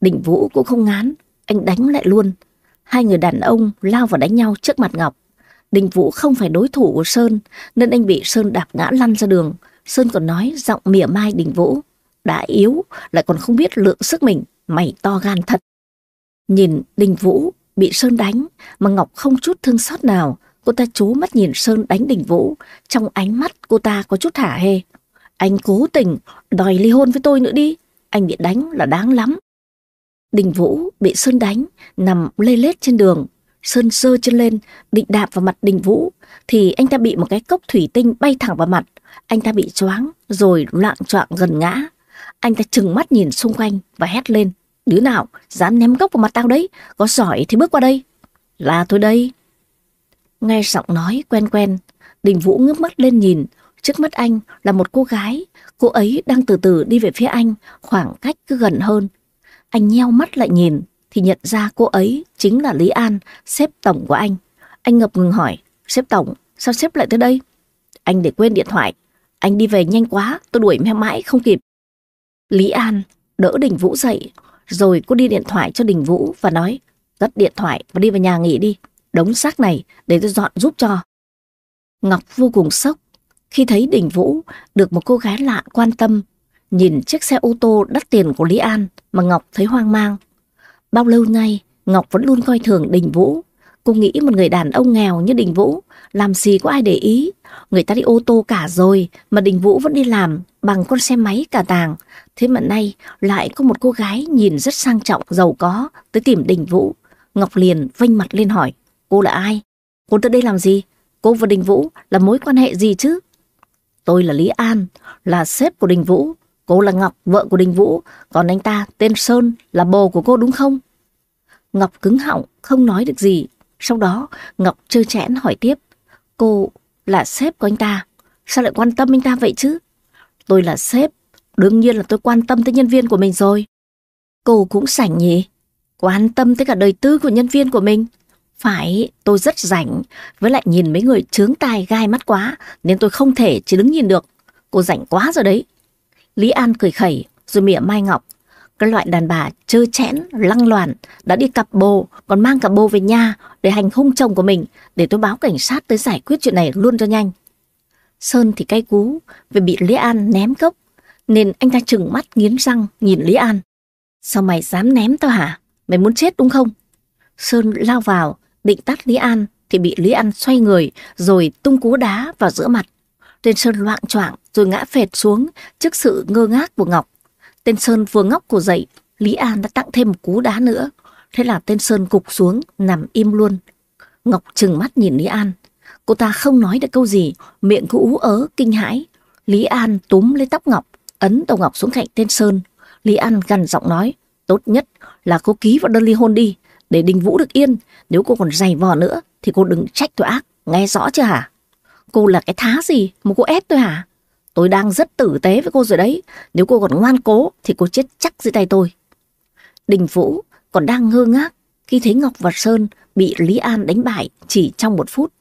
[SPEAKER 1] Đình Vũ cũng không ngán, anh đánh lại luôn. Hai người đàn ông lao vào đánh nhau trước mặt Ngọc. Đình Vũ không phải đối thủ của Sơn, nên anh bị Sơn đạp ngã lăn ra đường. Sơn còn nói giọng mỉa mai Đình Vũ. Đã yếu, lại còn không biết lượng sức mình, mày to gan thật. Nhìn Đình Vũ bị Sơn đánh, mà Ngọc không chút thương xót nào. Cô ta chú mắt nhìn Sơn đánh Đình Vũ, trong ánh mắt cô ta có chút hả hê. Anh cố tình đòi ly hôn với tôi nữa đi, anh bị đánh là đáng lắm. Đình Vũ bị Sơn đánh, nằm lê lết trên đường. Sơn sơ chân lên, định đạp vào mặt Đình Vũ, thì anh ta bị một cái cốc thủy tinh bay thẳng vào mặt. Anh ta bị choáng, rồi loạn choạng gần ngã. Anh ta trừng mắt nhìn xung quanh và hét lên. Đứa nào dám ném cốc vào mặt tao đấy, có giỏi thì bước qua đây. Là tôi đây. Nghe giọng nói quen quen, Đình Vũ ngước mắt lên nhìn, trước mắt anh là một cô gái, cô ấy đang từ từ đi về phía anh, khoảng cách cứ gần hơn. Anh nheo mắt lại nhìn, thì nhận ra cô ấy chính là Lý An, sếp tổng của anh. Anh ngập ngừng hỏi, sếp tổng, sao sếp lại tới đây? Anh để quên điện thoại, anh đi về nhanh quá, tôi đuổi mẹ mãi không kịp. Lý An đỡ Đình Vũ dậy, rồi cô đi điện thoại cho Đình Vũ và nói, cất điện thoại và đi vào nhà nghỉ đi, đống xác này để tôi dọn giúp cho. Ngọc vô cùng sốc khi thấy Đình Vũ được một cô gái lạ quan tâm, nhìn chiếc xe ô tô đắt tiền của Lý An mà Ngọc thấy hoang mang. Bao lâu nay, Ngọc vẫn luôn coi thường Đình Vũ. Cô nghĩ một người đàn ông nghèo như Đình Vũ, làm gì có ai để ý. Người ta đi ô tô cả rồi, mà Đình Vũ vẫn đi làm bằng con xe máy cả tàng. Thế mà nay lại có một cô gái nhìn rất sang trọng, giàu có, tới tìm Đình Vũ. Ngọc liền vênh mặt lên hỏi, cô là ai? Cô tới đây làm gì? Cô và Đình Vũ là mối quan hệ gì chứ? Tôi là Lý An, là sếp của Đình Vũ. Cô là Ngọc, vợ của Đình Vũ, còn anh ta tên Sơn là bồ của cô đúng không? Ngọc cứng họng, không nói được gì. Sau đó, Ngọc trơ chẽn hỏi tiếp. Cô là sếp của anh ta, sao lại quan tâm anh ta vậy chứ? Tôi là sếp, đương nhiên là tôi quan tâm tới nhân viên của mình rồi. Cô cũng sảnh nhỉ? Quan tâm tới cả đời tư của nhân viên của mình. Phải, tôi rất rảnh, với lại nhìn mấy người trướng tai gai mắt quá, nên tôi không thể chỉ đứng nhìn được. Cô rảnh quá rồi đấy. Lý An cười khẩy, rồi mỉa Mai Ngọc. Cái loại đàn bà trơ chẽn, lăng loàn, đã đi cặp bồ, còn mang cặp bồ về nhà để hành hung chồng của mình, để tôi báo cảnh sát tới giải quyết chuyện này luôn cho nhanh. Sơn thì cay cú, vì bị Lý An ném cốc, nên anh ta trừng mắt nghiến răng nhìn Lý An. Sao mày dám ném tao hả? Mày muốn chết đúng không? Sơn lao vào, định tát Lý An, thì bị Lý An xoay người, rồi tung cú đá vào giữa mặt. Tên Sơn loạn choạng rồi ngã phệt xuống trước sự ngơ ngác của Ngọc. Tên Sơn vừa ngóc cổ dậy, Lý An đã tặng thêm một cú đá nữa. Thế là tên Sơn gục xuống, nằm im luôn. Ngọc trừng mắt nhìn Lý An. Cô ta không nói được câu gì, miệng cứ ú ớ, kinh hãi. Lý An túm lấy tóc Ngọc, ấn đầu Ngọc xuống cạnh tên Sơn. Lý An gần giọng nói, tốt nhất là cô ký vào đơn ly hôn đi, để Đình Vũ được yên. Nếu cô còn dày vò nữa, thì cô đừng trách tôi ác, nghe rõ chưa hả? Cô là cái thá gì mà cô ép tôi hả? Tôi đang rất tử tế với cô rồi đấy. Nếu cô còn ngoan cố thì cô chết chắc dưới tay tôi. Đình Vũ còn đang ngơ ngác khi thấy Ngọc và Sơn bị Lý An đánh bại chỉ trong một phút.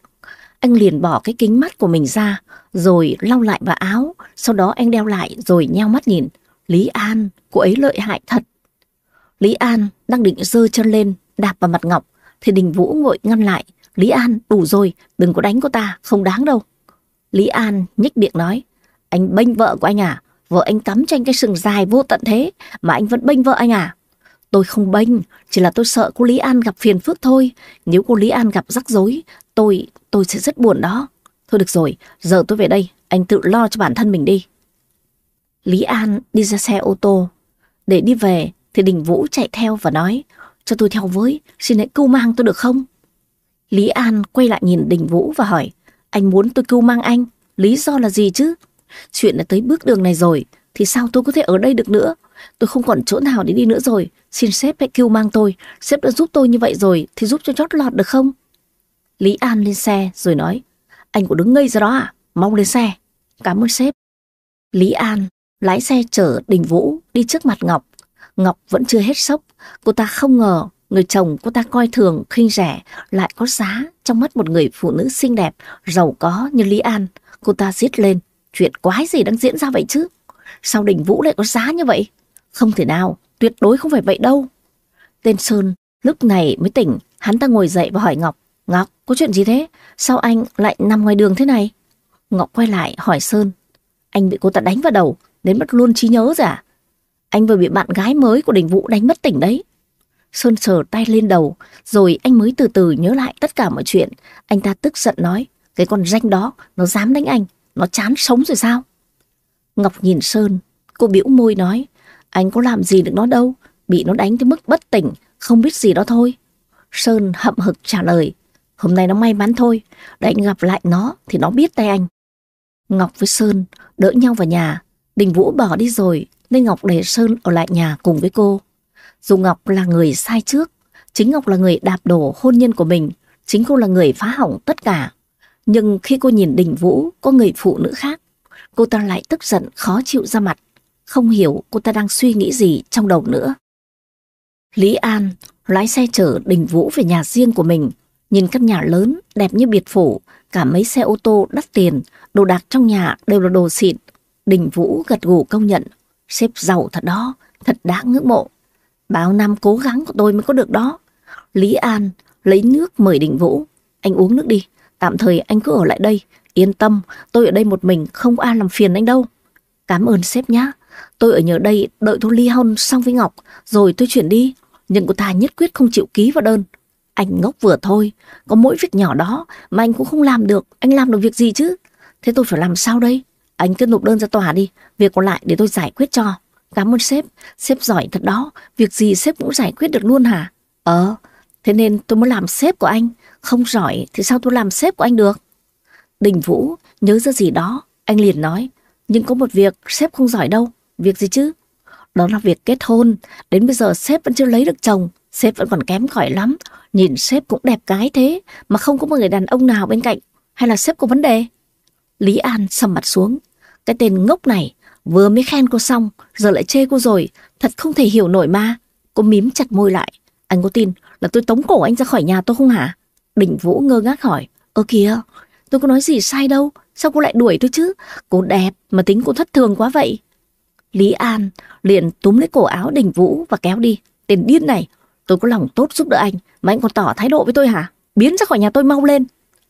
[SPEAKER 1] Anh liền bỏ cái kính mắt của mình ra rồi lau lại vào áo. Sau đó anh đeo lại rồi nheo mắt nhìn. Lý An, cô ấy lợi hại thật. Lý An đang định dơ chân lên đạp vào mặt Ngọc thì Đình Vũ ngội ngăn lại. Lý An, đủ rồi, đừng có đánh cô ta, không đáng đâu. Lý An nhích miệng nói, anh bênh vợ của anh à? Vợ anh cắm cho anh cái sừng dài vô tận thế mà anh vẫn bênh vợ anh à? Tôi không bênh, chỉ là tôi sợ cô Lý An gặp phiền phức thôi. Nếu cô Lý An gặp rắc rối, tôi, tôi sẽ rất buồn đó. Thôi được rồi, giờ tôi về đây, anh tự lo cho bản thân mình đi. Lý An đi ra xe ô tô. Để đi về thì Đình Vũ chạy theo và nói, cho tôi theo với, xin hãy cứu mang tôi được không? Lý An quay lại nhìn Đình Vũ và hỏi, anh muốn tôi cứu mang anh, lý do là gì chứ? Chuyện đã tới bước đường này rồi, thì sao tôi có thể ở đây được nữa? Tôi không còn chỗ nào để đi nữa rồi, xin sếp hãy cứu mang tôi, sếp đã giúp tôi như vậy rồi, thì giúp cho chót lọt được không? Lý An lên xe rồi nói, anh cũng đứng ngây ra đó à? Mau lên xe. Cảm ơn sếp. Lý An lái xe chở Đình Vũ đi trước mặt Ngọc. Ngọc vẫn chưa hết sốc, cô ta không ngờ Người chồng cô ta coi thường, khinh rẻ, lại có giá trong mắt một người phụ nữ xinh đẹp, giàu có như Lý An. Cô ta giết lên, chuyện quái gì đang diễn ra vậy chứ? Sao đình Vũ lại có giá như vậy? Không thể nào, tuyệt đối không phải vậy đâu. Tên Sơn lúc này mới tỉnh, hắn ta ngồi dậy và hỏi Ngọc. Ngọc, có chuyện gì thế? Sao anh lại nằm ngoài đường thế này? Ngọc quay lại hỏi Sơn. Anh bị cô ta đánh vào đầu, đến mất luôn trí nhớ rồi à? Anh vừa bị bạn gái mới của đình Vũ đánh mất tỉnh đấy. Sơn sờ tay lên đầu, rồi anh mới từ từ nhớ lại tất cả mọi chuyện. Anh ta tức giận nói, cái con danh đó, nó dám đánh anh, nó chán sống rồi sao? Ngọc nhìn Sơn, cô biểu môi nói, anh có làm gì được nó đâu, bị nó đánh tới mức bất tỉnh, không biết gì đó thôi. Sơn hậm hực trả lời, hôm nay nó may mắn thôi, để anh gặp lại nó thì nó biết tay anh. Ngọc với Sơn đỡ nhau vào nhà, Đình Vũ bỏ đi rồi nên Ngọc để Sơn ở lại nhà cùng với cô. Dù Ngọc là người sai trước, chính Ngọc là người đạp đổ hôn nhân của mình, chính cô là người phá hỏng tất cả. Nhưng khi cô nhìn Đình Vũ có người phụ nữ khác, cô ta lại tức giận khó chịu ra mặt, không hiểu cô ta đang suy nghĩ gì trong đầu nữa. Lý An lái xe chở Đình Vũ về nhà riêng của mình, nhìn căn nhà lớn đẹp như biệt phủ, cả mấy xe ô tô đắt tiền, đồ đạc trong nhà đều là đồ xịn. Đình Vũ gật gù công nhận, sếp giàu thật đó, thật đáng ngưỡng mộ. Bao năm cố gắng của tôi mới có được đó. Lý An lấy nước mời Đình Vũ. Anh uống nước đi, tạm thời anh cứ ở lại đây. Yên tâm, tôi ở đây một mình không ai làm phiền anh đâu. Cảm ơn sếp nhá. Tôi ở nhờ đây đợi tôi ly hôn xong với Ngọc, rồi tôi chuyển đi. Nhưng cô ta nhất quyết không chịu ký vào đơn. Anh ngốc vừa thôi, có mỗi việc nhỏ đó mà anh cũng không làm được. Anh làm được việc gì chứ? Thế tôi phải làm sao đây? Anh cứ nộp đơn ra tòa đi, việc còn lại để tôi giải quyết cho. Cảm ơn sếp, sếp giỏi thật đó, việc gì sếp cũng giải quyết được luôn hả? Ờ, thế nên tôi muốn làm sếp của anh, không giỏi thì sao tôi làm sếp của anh được? Đình Vũ nhớ ra gì đó, anh liền nói, nhưng có một việc sếp không giỏi đâu, việc gì chứ? Đó là việc kết hôn, đến bây giờ sếp vẫn chưa lấy được chồng, sếp vẫn còn kém cỏi lắm, nhìn sếp cũng đẹp gái thế, mà không có một người đàn ông nào bên cạnh, hay là sếp có vấn đề? Lý An sầm mặt xuống, cái tên ngốc này Vừa mới khen cô xong, giờ lại chê cô rồi, thật không thể hiểu nổi mà. Cô mím chặt môi lại. Anh có tin là tôi tống cổ anh ra khỏi nhà tôi không hả? Đình Vũ ngơ ngác hỏi. Ơ kìa, tôi có nói gì sai đâu, sao cô lại đuổi tôi chứ? Cô đẹp mà tính cô thất thường quá vậy. Lý An liền túm lấy cổ áo Đình Vũ và kéo đi. Tên điên này, tôi có lòng tốt giúp đỡ anh mà anh còn tỏ thái độ với tôi hả? Biến ra khỏi nhà tôi mau lên.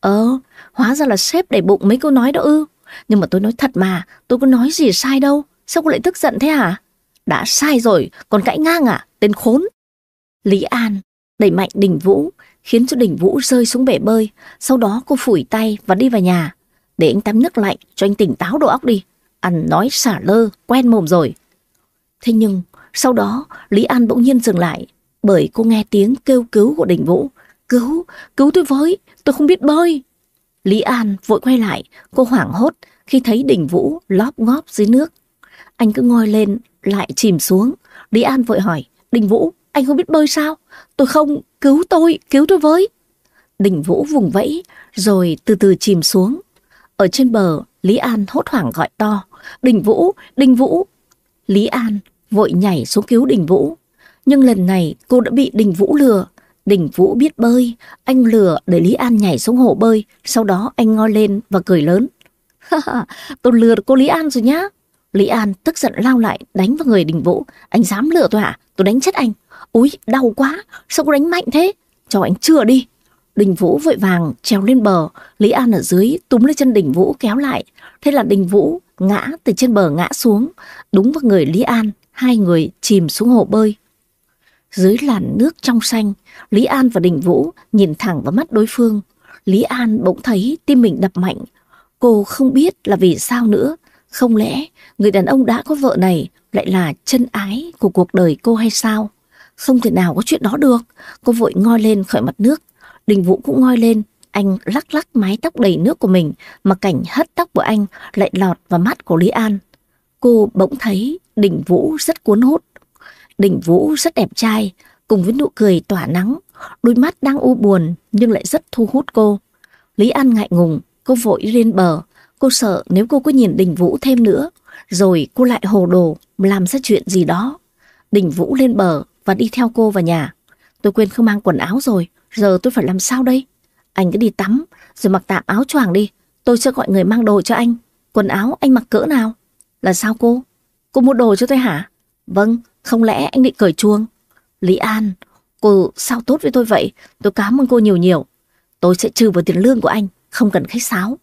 [SPEAKER 1] Ờ, hóa ra là sếp để bụng mấy câu nói đó ư. Nhưng mà tôi nói thật mà, tôi có nói gì sai đâu. Sao cô lại tức giận thế hả? Đã sai rồi, còn cãi ngang à? Tên khốn. Lý An đẩy mạnh Đình Vũ, khiến cho Đình Vũ rơi xuống bể bơi. Sau đó cô phủi tay và đi vào nhà. Để anh tắm nước lạnh cho anh tỉnh táo đầu óc đi. Ăn nói xả lơ, quen mồm rồi. Thế nhưng, sau đó Lý An bỗng nhiên dừng lại. Bởi cô nghe tiếng kêu cứu của Đình Vũ. Cứu, cứu tôi với, tôi không biết bơi. Lý An vội quay lại, cô hoảng hốt khi thấy đỉnh vũ lóp ngóp dưới nước. Anh cứ ngồi lên, lại chìm xuống. Lý An vội hỏi, Đình Vũ, anh không biết bơi sao? Tôi không, cứu tôi, cứu tôi với. Đình Vũ vùng vẫy, rồi từ từ chìm xuống. Ở trên bờ, Lý An hốt hoảng gọi to, Đình Vũ, Đình Vũ. Lý An vội nhảy xuống cứu Đình Vũ. Nhưng lần này cô đã bị Đình Vũ lừa. Đình Vũ biết bơi, anh lừa để Lý An nhảy xuống hồ bơi, sau đó anh ngoi lên và cười lớn. tôi lừa được cô Lý An rồi nhá. Lý An tức giận lao lại đánh vào người Đình Vũ. Anh dám lừa tôi hả? Tôi đánh chết anh. Úi, đau quá, sao cô đánh mạnh thế? Cho anh chưa đi. Đình Vũ vội vàng trèo lên bờ, Lý An ở dưới túm lấy chân Đình Vũ kéo lại. Thế là Đình Vũ ngã từ trên bờ ngã xuống, đúng vào người Lý An, hai người chìm xuống hồ bơi. Dưới làn nước trong xanh, Lý An và Đình Vũ nhìn thẳng vào mắt đối phương. Lý An bỗng thấy tim mình đập mạnh. Cô không biết là vì sao nữa. Không lẽ người đàn ông đã có vợ này lại là chân ái của cuộc đời cô hay sao? Không thể nào có chuyện đó được. Cô vội ngoi lên khỏi mặt nước. Đình Vũ cũng ngoi lên. Anh lắc lắc mái tóc đầy nước của mình mà cảnh hất tóc của anh lại lọt vào mắt của Lý An. Cô bỗng thấy Đình Vũ rất cuốn hút Đình Vũ rất đẹp trai, cùng với nụ cười tỏa nắng, đôi mắt đang u buồn nhưng lại rất thu hút cô. Lý An ngại ngùng, cô vội lên bờ, cô sợ nếu cô cứ nhìn Đình Vũ thêm nữa, rồi cô lại hồ đồ làm ra chuyện gì đó. Đình Vũ lên bờ và đi theo cô vào nhà. tôi quên không mang quần áo rồi, giờ tôi phải làm sao đây? Anh cứ đi tắm, rồi mặc tạm áo choàng đi, tôi sẽ gọi người mang đồ cho anh. Quần áo anh mặc cỡ nào? Là sao cô? Cô mua đồ cho tôi hả? Vâng, không lẽ anh định cởi chuông? Lý An, cô sao tốt với tôi vậy? Tôi cảm ơn cô nhiều nhiều. Tôi sẽ trừ vào tiền lương của anh, không cần khách sáo.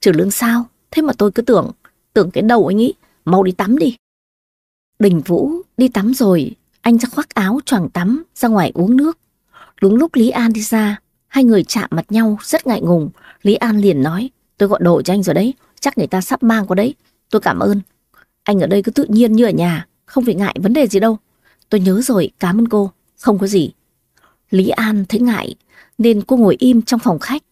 [SPEAKER 1] Trừ lương sao? Thế mà tôi cứ tưởng, tưởng cái đầu anh nghĩ, mau đi tắm đi. Đình Vũ đi tắm rồi, anh ra khoác áo choàng tắm ra ngoài uống nước. Đúng lúc Lý An đi ra, hai người chạm mặt nhau rất ngại ngùng. Lý An liền nói, tôi gọi đồ cho anh rồi đấy, chắc người ta sắp mang qua đấy. Tôi cảm ơn. Anh ở đây cứ tự nhiên như ở nhà, không phải ngại vấn đề gì đâu. Tôi nhớ rồi, cảm ơn cô, không có gì. Lý An thấy ngại, nên cô ngồi im trong phòng khách.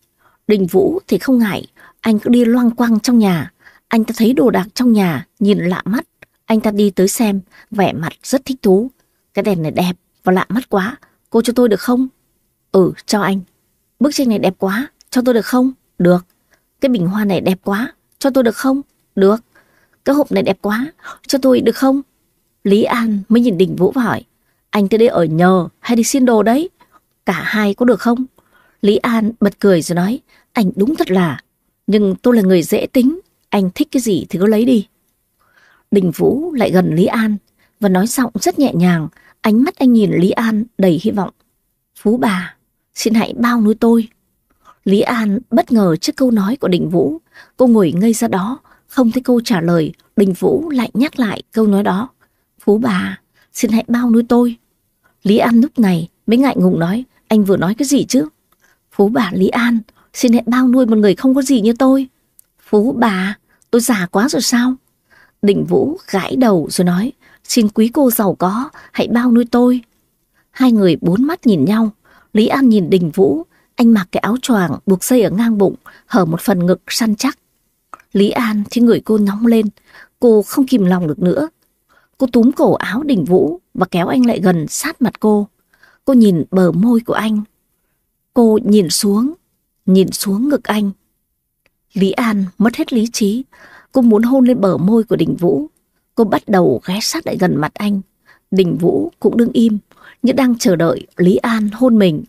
[SPEAKER 1] Đình Vũ thì không ngại, anh cứ đi loang quang trong nhà. Anh ta thấy đồ đạc trong nhà, nhìn lạ mắt. Anh ta đi tới xem, vẻ mặt rất thích thú. Cái đèn này đẹp và lạ mắt quá, cô cho tôi được không? Ừ, cho anh. Bức tranh này đẹp quá, cho tôi được không? Được. Cái bình hoa này đẹp quá, cho tôi được không? Được. Cái hộp này đẹp quá, cho tôi được không? Lý An mới nhìn Đình Vũ và hỏi, anh tới đây ở nhờ hay đi xin đồ đấy? Cả hai có được không? Lý An bật cười rồi nói, anh đúng thật là, nhưng tôi là người dễ tính, anh thích cái gì thì cứ lấy đi. Đình Vũ lại gần Lý An và nói giọng rất nhẹ nhàng, ánh mắt anh nhìn Lý An đầy hy vọng. Phú bà, xin hãy bao nuôi tôi. Lý An bất ngờ trước câu nói của Đình Vũ, cô ngồi ngây ra đó, không thấy câu trả lời, Đình Vũ lại nhắc lại câu nói đó. Phú bà, xin hãy bao nuôi tôi. Lý An lúc này mới ngại ngùng nói, anh vừa nói cái gì chứ? Phú bà Lý An, xin hãy bao nuôi một người không có gì như tôi. Phú bà, tôi già quá rồi sao? Đình Vũ gãi đầu rồi nói, xin quý cô giàu có, hãy bao nuôi tôi. Hai người bốn mắt nhìn nhau, Lý An nhìn Đình Vũ, anh mặc cái áo choàng buộc dây ở ngang bụng, hở một phần ngực săn chắc. Lý An thì người cô nóng lên, cô không kìm lòng được nữa. Cô túm cổ áo Đình Vũ và kéo anh lại gần sát mặt cô. Cô nhìn bờ môi của anh. Cô nhìn xuống, nhìn xuống ngực anh. Lý An mất hết lý trí, cô muốn hôn lên bờ môi của Đình Vũ. Cô bắt đầu ghé sát lại gần mặt anh. Đình Vũ cũng đứng im, như đang chờ đợi Lý An hôn mình.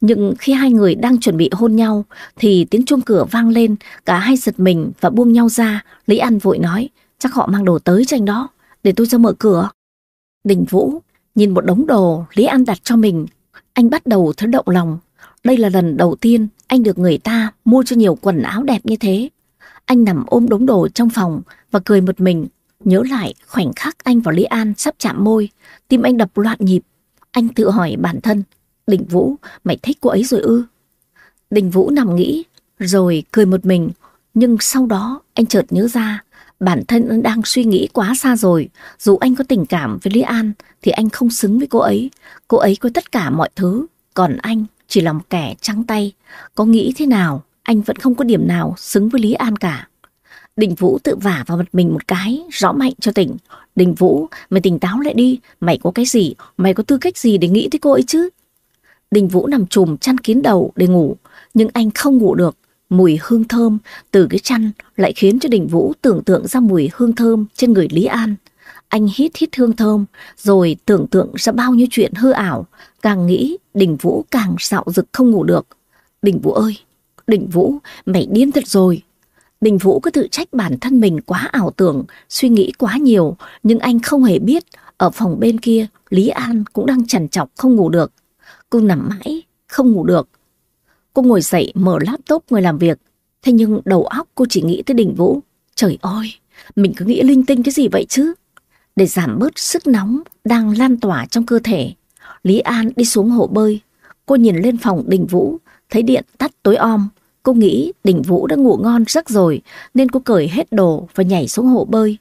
[SPEAKER 1] Nhưng khi hai người đang chuẩn bị hôn nhau thì tiếng chuông cửa vang lên, cả hai giật mình và buông nhau ra. Lý An vội nói, chắc họ mang đồ tới cho anh đó, để tôi ra mở cửa. Đình Vũ nhìn một đống đồ Lý An đặt cho mình, anh bắt đầu thấy động lòng. Đây là lần đầu tiên anh được người ta mua cho nhiều quần áo đẹp như thế. Anh nằm ôm đống đồ trong phòng và cười một mình, nhớ lại khoảnh khắc anh và Lý An sắp chạm môi, tim anh đập loạn nhịp. Anh tự hỏi bản thân, Đình Vũ, mày thích cô ấy rồi ư? Đình Vũ nằm nghĩ, rồi cười một mình, nhưng sau đó anh chợt nhớ ra, bản thân đang suy nghĩ quá xa rồi. Dù anh có tình cảm với Lý An, thì anh không xứng với cô ấy. Cô ấy có tất cả mọi thứ, còn anh chỉ là một kẻ trắng tay. Có nghĩ thế nào, anh vẫn không có điểm nào xứng với Lý An cả. Đình Vũ tự vả vào mặt mình một cái, rõ mạnh cho tỉnh. Đình Vũ, mày tỉnh táo lại đi, mày có cái gì, mày có tư cách gì để nghĩ tới cô ấy chứ? Đình Vũ nằm trùm chăn kín đầu để ngủ, nhưng anh không ngủ được. Mùi hương thơm từ cái chăn lại khiến cho Đình Vũ tưởng tượng ra mùi hương thơm trên người Lý An. Anh hít hít hương thơm, rồi tưởng tượng ra bao nhiêu chuyện hư ảo. Càng nghĩ, Đình Vũ càng dạo dực không ngủ được. Đình Vũ ơi, Đình Vũ, mày điên thật rồi. Đình Vũ cứ tự trách bản thân mình quá ảo tưởng, suy nghĩ quá nhiều, nhưng anh không hề biết, ở phòng bên kia, Lý An cũng đang chằn chọc không ngủ được. Cô nằm mãi, không ngủ được. Cô ngồi dậy mở laptop ngồi làm việc, thế nhưng đầu óc cô chỉ nghĩ tới Đình Vũ. Trời ơi, mình cứ nghĩ linh tinh cái gì vậy chứ? Để giảm bớt sức nóng đang lan tỏa trong cơ thể, Lý An đi xuống hồ bơi. Cô nhìn lên phòng Đình Vũ, thấy điện tắt tối om. Cô nghĩ Đình Vũ đã ngủ ngon giấc rồi, nên cô cởi hết đồ và nhảy xuống hồ bơi.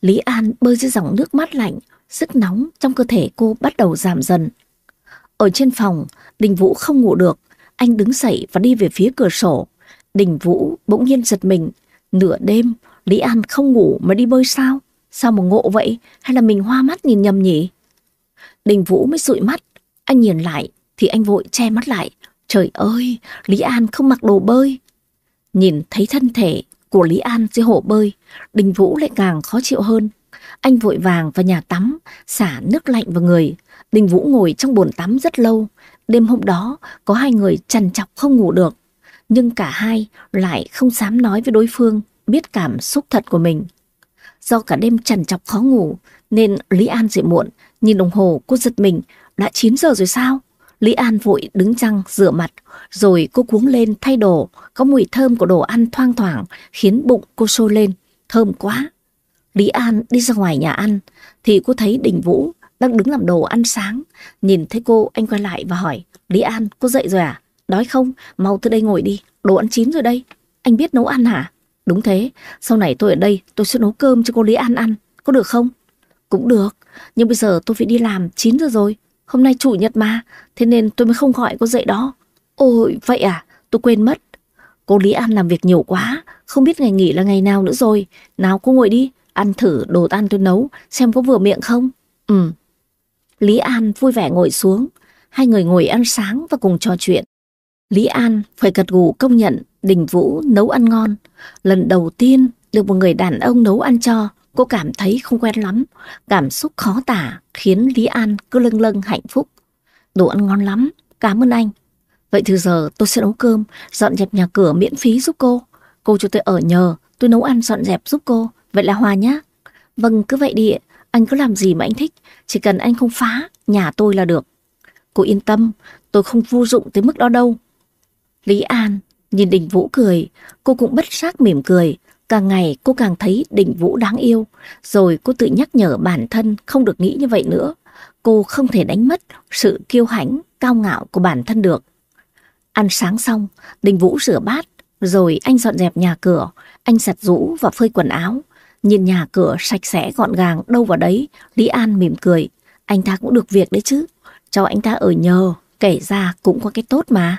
[SPEAKER 1] Lý An bơi dưới dòng nước mát lạnh, sức nóng trong cơ thể cô bắt đầu giảm dần. Ở trên phòng, Đình Vũ không ngủ được, anh đứng dậy và đi về phía cửa sổ. Đình Vũ bỗng nhiên giật mình, nửa đêm, Lý An không ngủ mà đi bơi sao? Sao mà ngộ vậy? Hay là mình hoa mắt nhìn nhầm nhỉ? Đình Vũ mới dụi mắt, anh nhìn lại thì anh vội che mắt lại. Trời ơi, Lý An không mặc đồ bơi. Nhìn thấy thân thể của Lý An dưới hồ bơi, Đình Vũ lại càng khó chịu hơn. Anh vội vàng vào nhà tắm, xả nước lạnh vào người. Đình Vũ ngồi trong bồn tắm rất lâu. Đêm hôm đó, có hai người trằn chọc không ngủ được. Nhưng cả hai lại không dám nói với đối phương biết cảm xúc thật của mình. Do cả đêm trằn chọc khó ngủ, nên Lý An dậy muộn. Nhìn đồng hồ, cô giật mình, đã 9 giờ rồi sao? Lý An vội đứng răng rửa mặt, rồi cô cuống lên thay đồ, có mùi thơm của đồ ăn thoang thoảng, khiến bụng cô sôi lên, thơm quá. Lý An đi ra ngoài nhà ăn, thì cô thấy Đình Vũ đang đứng làm đồ ăn sáng. Nhìn thấy cô, anh quay lại và hỏi, Lý An, cô dậy rồi à? Đói không? Mau tới đây ngồi đi, đồ ăn chín rồi đây. Anh biết nấu ăn hả? Đúng thế, sau này tôi ở đây, tôi sẽ nấu cơm cho cô Lý An ăn, có được không? Cũng được, nhưng bây giờ tôi phải đi làm, 9 giờ rồi. Hôm nay chủ nhật mà, thế nên tôi mới không gọi cô dậy đó. Ôi, vậy à, tôi quên mất. Cô Lý An làm việc nhiều quá, không biết ngày nghỉ là ngày nào nữa rồi. Nào cô ngồi đi, ăn thử đồ ăn tôi nấu, xem có vừa miệng không. Ừ. Lý An vui vẻ ngồi xuống, hai người ngồi ăn sáng và cùng trò chuyện. Lý An phải gật gù công nhận Đình Vũ nấu ăn ngon. Lần đầu tiên được một người đàn ông nấu ăn cho, cô cảm thấy không quen lắm. Cảm xúc khó tả khiến Lý An cứ lâng lâng hạnh phúc. Đồ ăn ngon lắm, cảm ơn anh. Vậy từ giờ tôi sẽ nấu cơm, dọn dẹp nhà cửa miễn phí giúp cô. Cô cho tôi ở nhờ, tôi nấu ăn dọn dẹp giúp cô. Vậy là hòa nhá. Vâng, cứ vậy đi, anh cứ làm gì mà anh thích, chỉ cần anh không phá nhà tôi là được. Cô yên tâm, tôi không vô dụng tới mức đó đâu. Lý An nhìn Đình Vũ cười, cô cũng bất giác mỉm cười. Càng ngày cô càng thấy Đình Vũ đáng yêu, rồi cô tự nhắc nhở bản thân không được nghĩ như vậy nữa. Cô không thể đánh mất sự kiêu hãnh, cao ngạo của bản thân được. Ăn sáng xong, Đình Vũ rửa bát, rồi anh dọn dẹp nhà cửa, anh giặt rũ và phơi quần áo. Nhìn nhà cửa sạch sẽ gọn gàng đâu vào đấy, Lý An mỉm cười. Anh ta cũng được việc đấy chứ. Cho anh ta ở nhờ, kể ra cũng có cái tốt mà.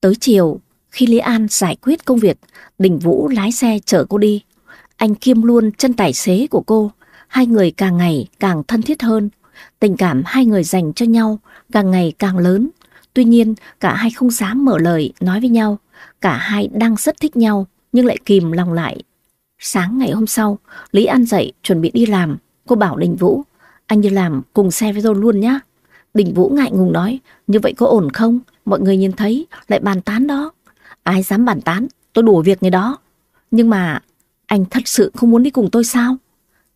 [SPEAKER 1] Tới chiều, khi Lý An giải quyết công việc, Đình Vũ lái xe chở cô đi. Anh kiêm luôn chân tài xế của cô. Hai người càng ngày càng thân thiết hơn. Tình cảm hai người dành cho nhau càng ngày càng lớn. Tuy nhiên, cả hai không dám mở lời nói với nhau. Cả hai đang rất thích nhau, nhưng lại kìm lòng lại. Sáng ngày hôm sau, Lý An dậy chuẩn bị đi làm. Cô bảo Đình Vũ, anh đi làm cùng xe với tôi luôn nhá. Đình Vũ ngại ngùng nói, như vậy có ổn không? Mọi người nhìn thấy lại bàn tán đó. Ai dám bàn tán, tôi đùa việc người đó. Nhưng mà anh thật sự không muốn đi cùng tôi sao?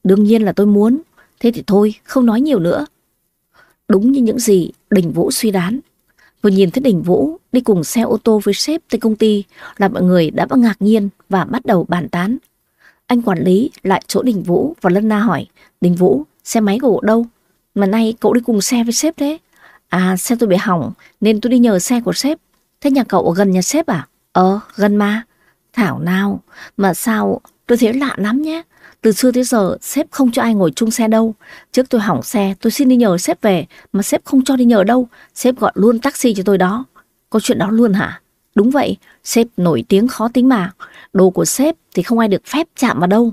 [SPEAKER 1] Đương nhiên là tôi muốn. Thế thì thôi, không nói nhiều nữa. Đúng như những gì Đình Vũ suy đoán. Vừa nhìn thấy Đình Vũ đi cùng xe ô tô với sếp tới công ty là mọi người đã ngạc nhiên và bắt đầu bàn tán. Anh quản lý lại chỗ Đình Vũ và Lân Na hỏi Đình Vũ, xe máy của cậu đâu? Mà nay cậu đi cùng xe với sếp thế? À, xe tôi bị hỏng nên tôi đi nhờ xe của sếp. Thế nhà cậu ở gần nhà sếp à? Ờ, gần mà. Thảo nào, mà sao tôi thấy lạ lắm nhé. Từ xưa tới giờ sếp không cho ai ngồi chung xe đâu. Trước tôi hỏng xe, tôi xin đi nhờ sếp về, mà sếp không cho đi nhờ đâu. Sếp gọi luôn taxi cho tôi đó. Có chuyện đó luôn hả? Đúng vậy, sếp nổi tiếng khó tính mà. Đồ của sếp thì không ai được phép chạm vào đâu.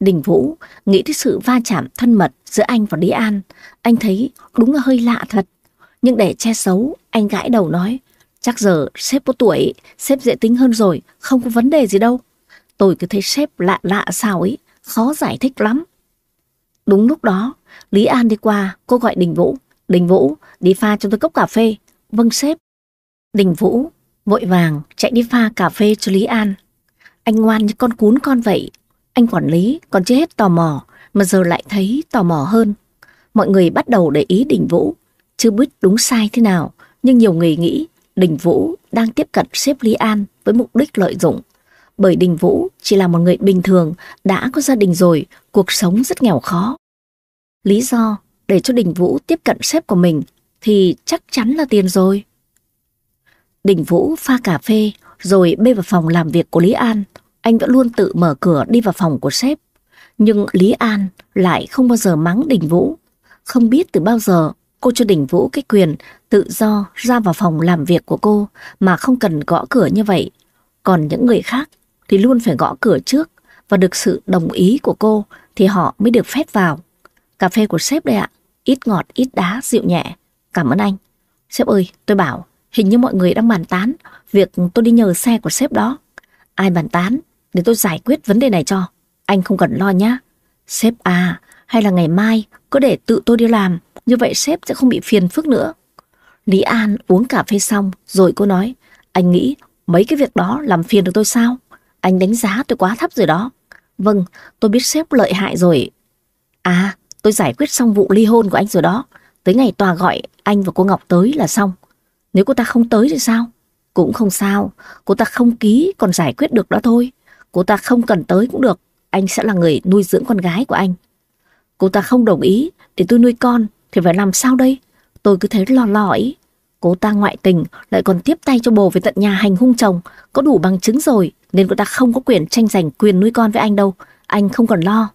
[SPEAKER 1] Đình Vũ nghĩ tới sự va chạm thân mật giữa anh và Lý An. Anh thấy đúng là hơi lạ thật. Nhưng để che xấu, anh gãi đầu nói. Chắc giờ sếp có tuổi, sếp dễ tính hơn rồi, không có vấn đề gì đâu. Tôi cứ thấy sếp lạ lạ sao ấy, khó giải thích lắm. Đúng lúc đó, Lý An đi qua, cô gọi Đình Vũ. Đình Vũ, đi pha cho tôi cốc cà phê. Vâng sếp. Đình Vũ vội vàng chạy đi pha cà phê cho Lý An. Anh ngoan như con cún con vậy. Anh quản lý còn chưa hết tò mò, mà giờ lại thấy tò mò hơn. Mọi người bắt đầu để ý Đình Vũ. Chưa biết đúng sai thế nào, nhưng nhiều người nghĩ Đình Vũ đang tiếp cận sếp Lý An với mục đích lợi dụng. Bởi Đình Vũ chỉ là một người bình thường, đã có gia đình rồi, cuộc sống rất nghèo khó. Lý do để cho Đình Vũ tiếp cận sếp của mình thì chắc chắn là tiền rồi. Đình Vũ pha cà phê rồi bê vào phòng làm việc của Lý An. Anh vẫn luôn tự mở cửa đi vào phòng của sếp. Nhưng Lý An lại không bao giờ mắng Đình Vũ. Không biết từ bao giờ cô cho Đình Vũ cái quyền tự do ra vào phòng làm việc của cô mà không cần gõ cửa như vậy. Còn những người khác thì luôn phải gõ cửa trước và được sự đồng ý của cô thì họ mới được phép vào. Cà phê của sếp đây ạ, ít ngọt, ít đá, dịu nhẹ. Cảm ơn anh. Sếp ơi, tôi bảo, hình như mọi người đang bàn tán việc tôi đi nhờ xe của sếp đó. Ai bàn tán, để tôi giải quyết vấn đề này cho. Anh không cần lo nhá. Sếp à, hay là ngày mai cứ để tự tôi đi làm, như vậy sếp sẽ không bị phiền phức nữa. Lý An uống cà phê xong rồi cô nói, anh nghĩ mấy cái việc đó làm phiền được tôi sao? Anh đánh giá tôi quá thấp rồi đó. Vâng, tôi biết sếp lợi hại rồi. À, tôi giải quyết xong vụ ly hôn của anh rồi đó. Tới ngày tòa gọi anh và cô Ngọc tới là xong. Nếu cô ta không tới thì sao? Cũng không sao, cô ta không ký còn giải quyết được đó thôi. Cô ta không cần tới cũng được, anh sẽ là người nuôi dưỡng con gái của anh. Cô ta không đồng ý để tôi nuôi con thì phải làm sao đây? Tôi cứ thấy lo lo ấy. Cô ta ngoại tình lại còn tiếp tay cho bồ về tận nhà hành hung chồng, có đủ bằng chứng rồi nên cô ta không có quyền tranh giành quyền nuôi con với anh đâu, anh không cần lo.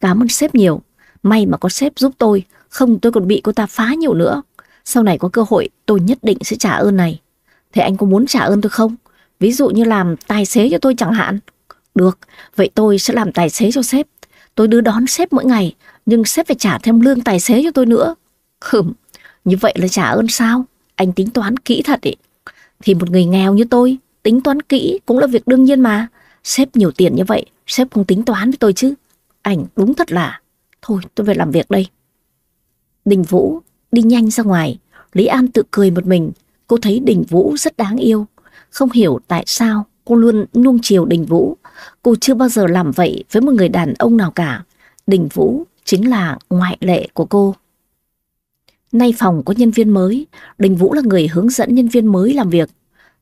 [SPEAKER 1] Cảm ơn sếp nhiều, may mà có sếp giúp tôi, không tôi còn bị cô ta phá nhiều nữa. Sau này có cơ hội tôi nhất định sẽ trả ơn này. Thế anh có muốn trả ơn tôi không? Ví dụ như làm tài xế cho tôi chẳng hạn. Được, vậy tôi sẽ làm tài xế cho sếp. Tôi đưa đón sếp mỗi ngày, nhưng sếp phải trả thêm lương tài xế cho tôi nữa. Hừm, như vậy là trả ơn sao? Anh tính toán kỹ thật ý. Thì một người nghèo như tôi, tính toán kỹ cũng là việc đương nhiên mà. Sếp nhiều tiền như vậy, sếp không tính toán với tôi chứ. Anh đúng thật là... Thôi, tôi phải làm việc đây. Đình Vũ đi nhanh ra ngoài, Lý An tự cười một mình. Cô thấy Đình Vũ rất đáng yêu. Không hiểu tại sao cô luôn nuông chiều Đình Vũ. Cô chưa bao giờ làm vậy với một người đàn ông nào cả. Đình Vũ chính là ngoại lệ của cô. Nay phòng có nhân viên mới, Đình Vũ là người hướng dẫn nhân viên mới làm việc.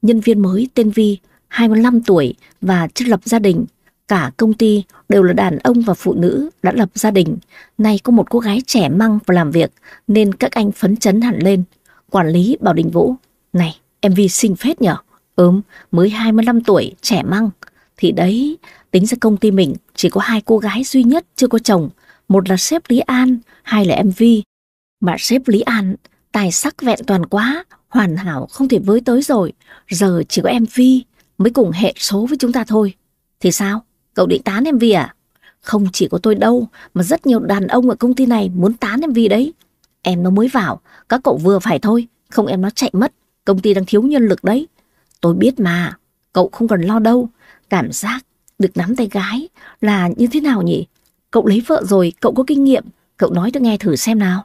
[SPEAKER 1] Nhân viên mới tên Vi, 25 tuổi và chưa lập gia đình. Cả công ty đều là đàn ông và phụ nữ đã lập gia đình. Nay có một cô gái trẻ măng và làm việc nên các anh phấn chấn hẳn lên. Quản lý bảo Đình Vũ, này em Vi xinh phết nhở? Ừm, mới 25 tuổi, trẻ măng. Thì đấy, tính ra công ty mình chỉ có hai cô gái duy nhất chưa có chồng. Một là sếp Lý An, hai là em Vi. Mà sếp Lý An, tài sắc vẹn toàn quá, hoàn hảo không thể với tới rồi. Giờ chỉ có em Vi mới cùng hệ số với chúng ta thôi. Thì sao? Cậu định tán em Vi à? Không chỉ có tôi đâu, mà rất nhiều đàn ông ở công ty này muốn tán em Vi đấy. Em nó mới vào, các cậu vừa phải thôi, không em nó chạy mất. Công ty đang thiếu nhân lực đấy. Tôi biết mà, cậu không cần lo đâu. Cảm giác được nắm tay gái là như thế nào nhỉ? Cậu lấy vợ rồi, cậu có kinh nghiệm, cậu nói tôi nghe thử xem nào.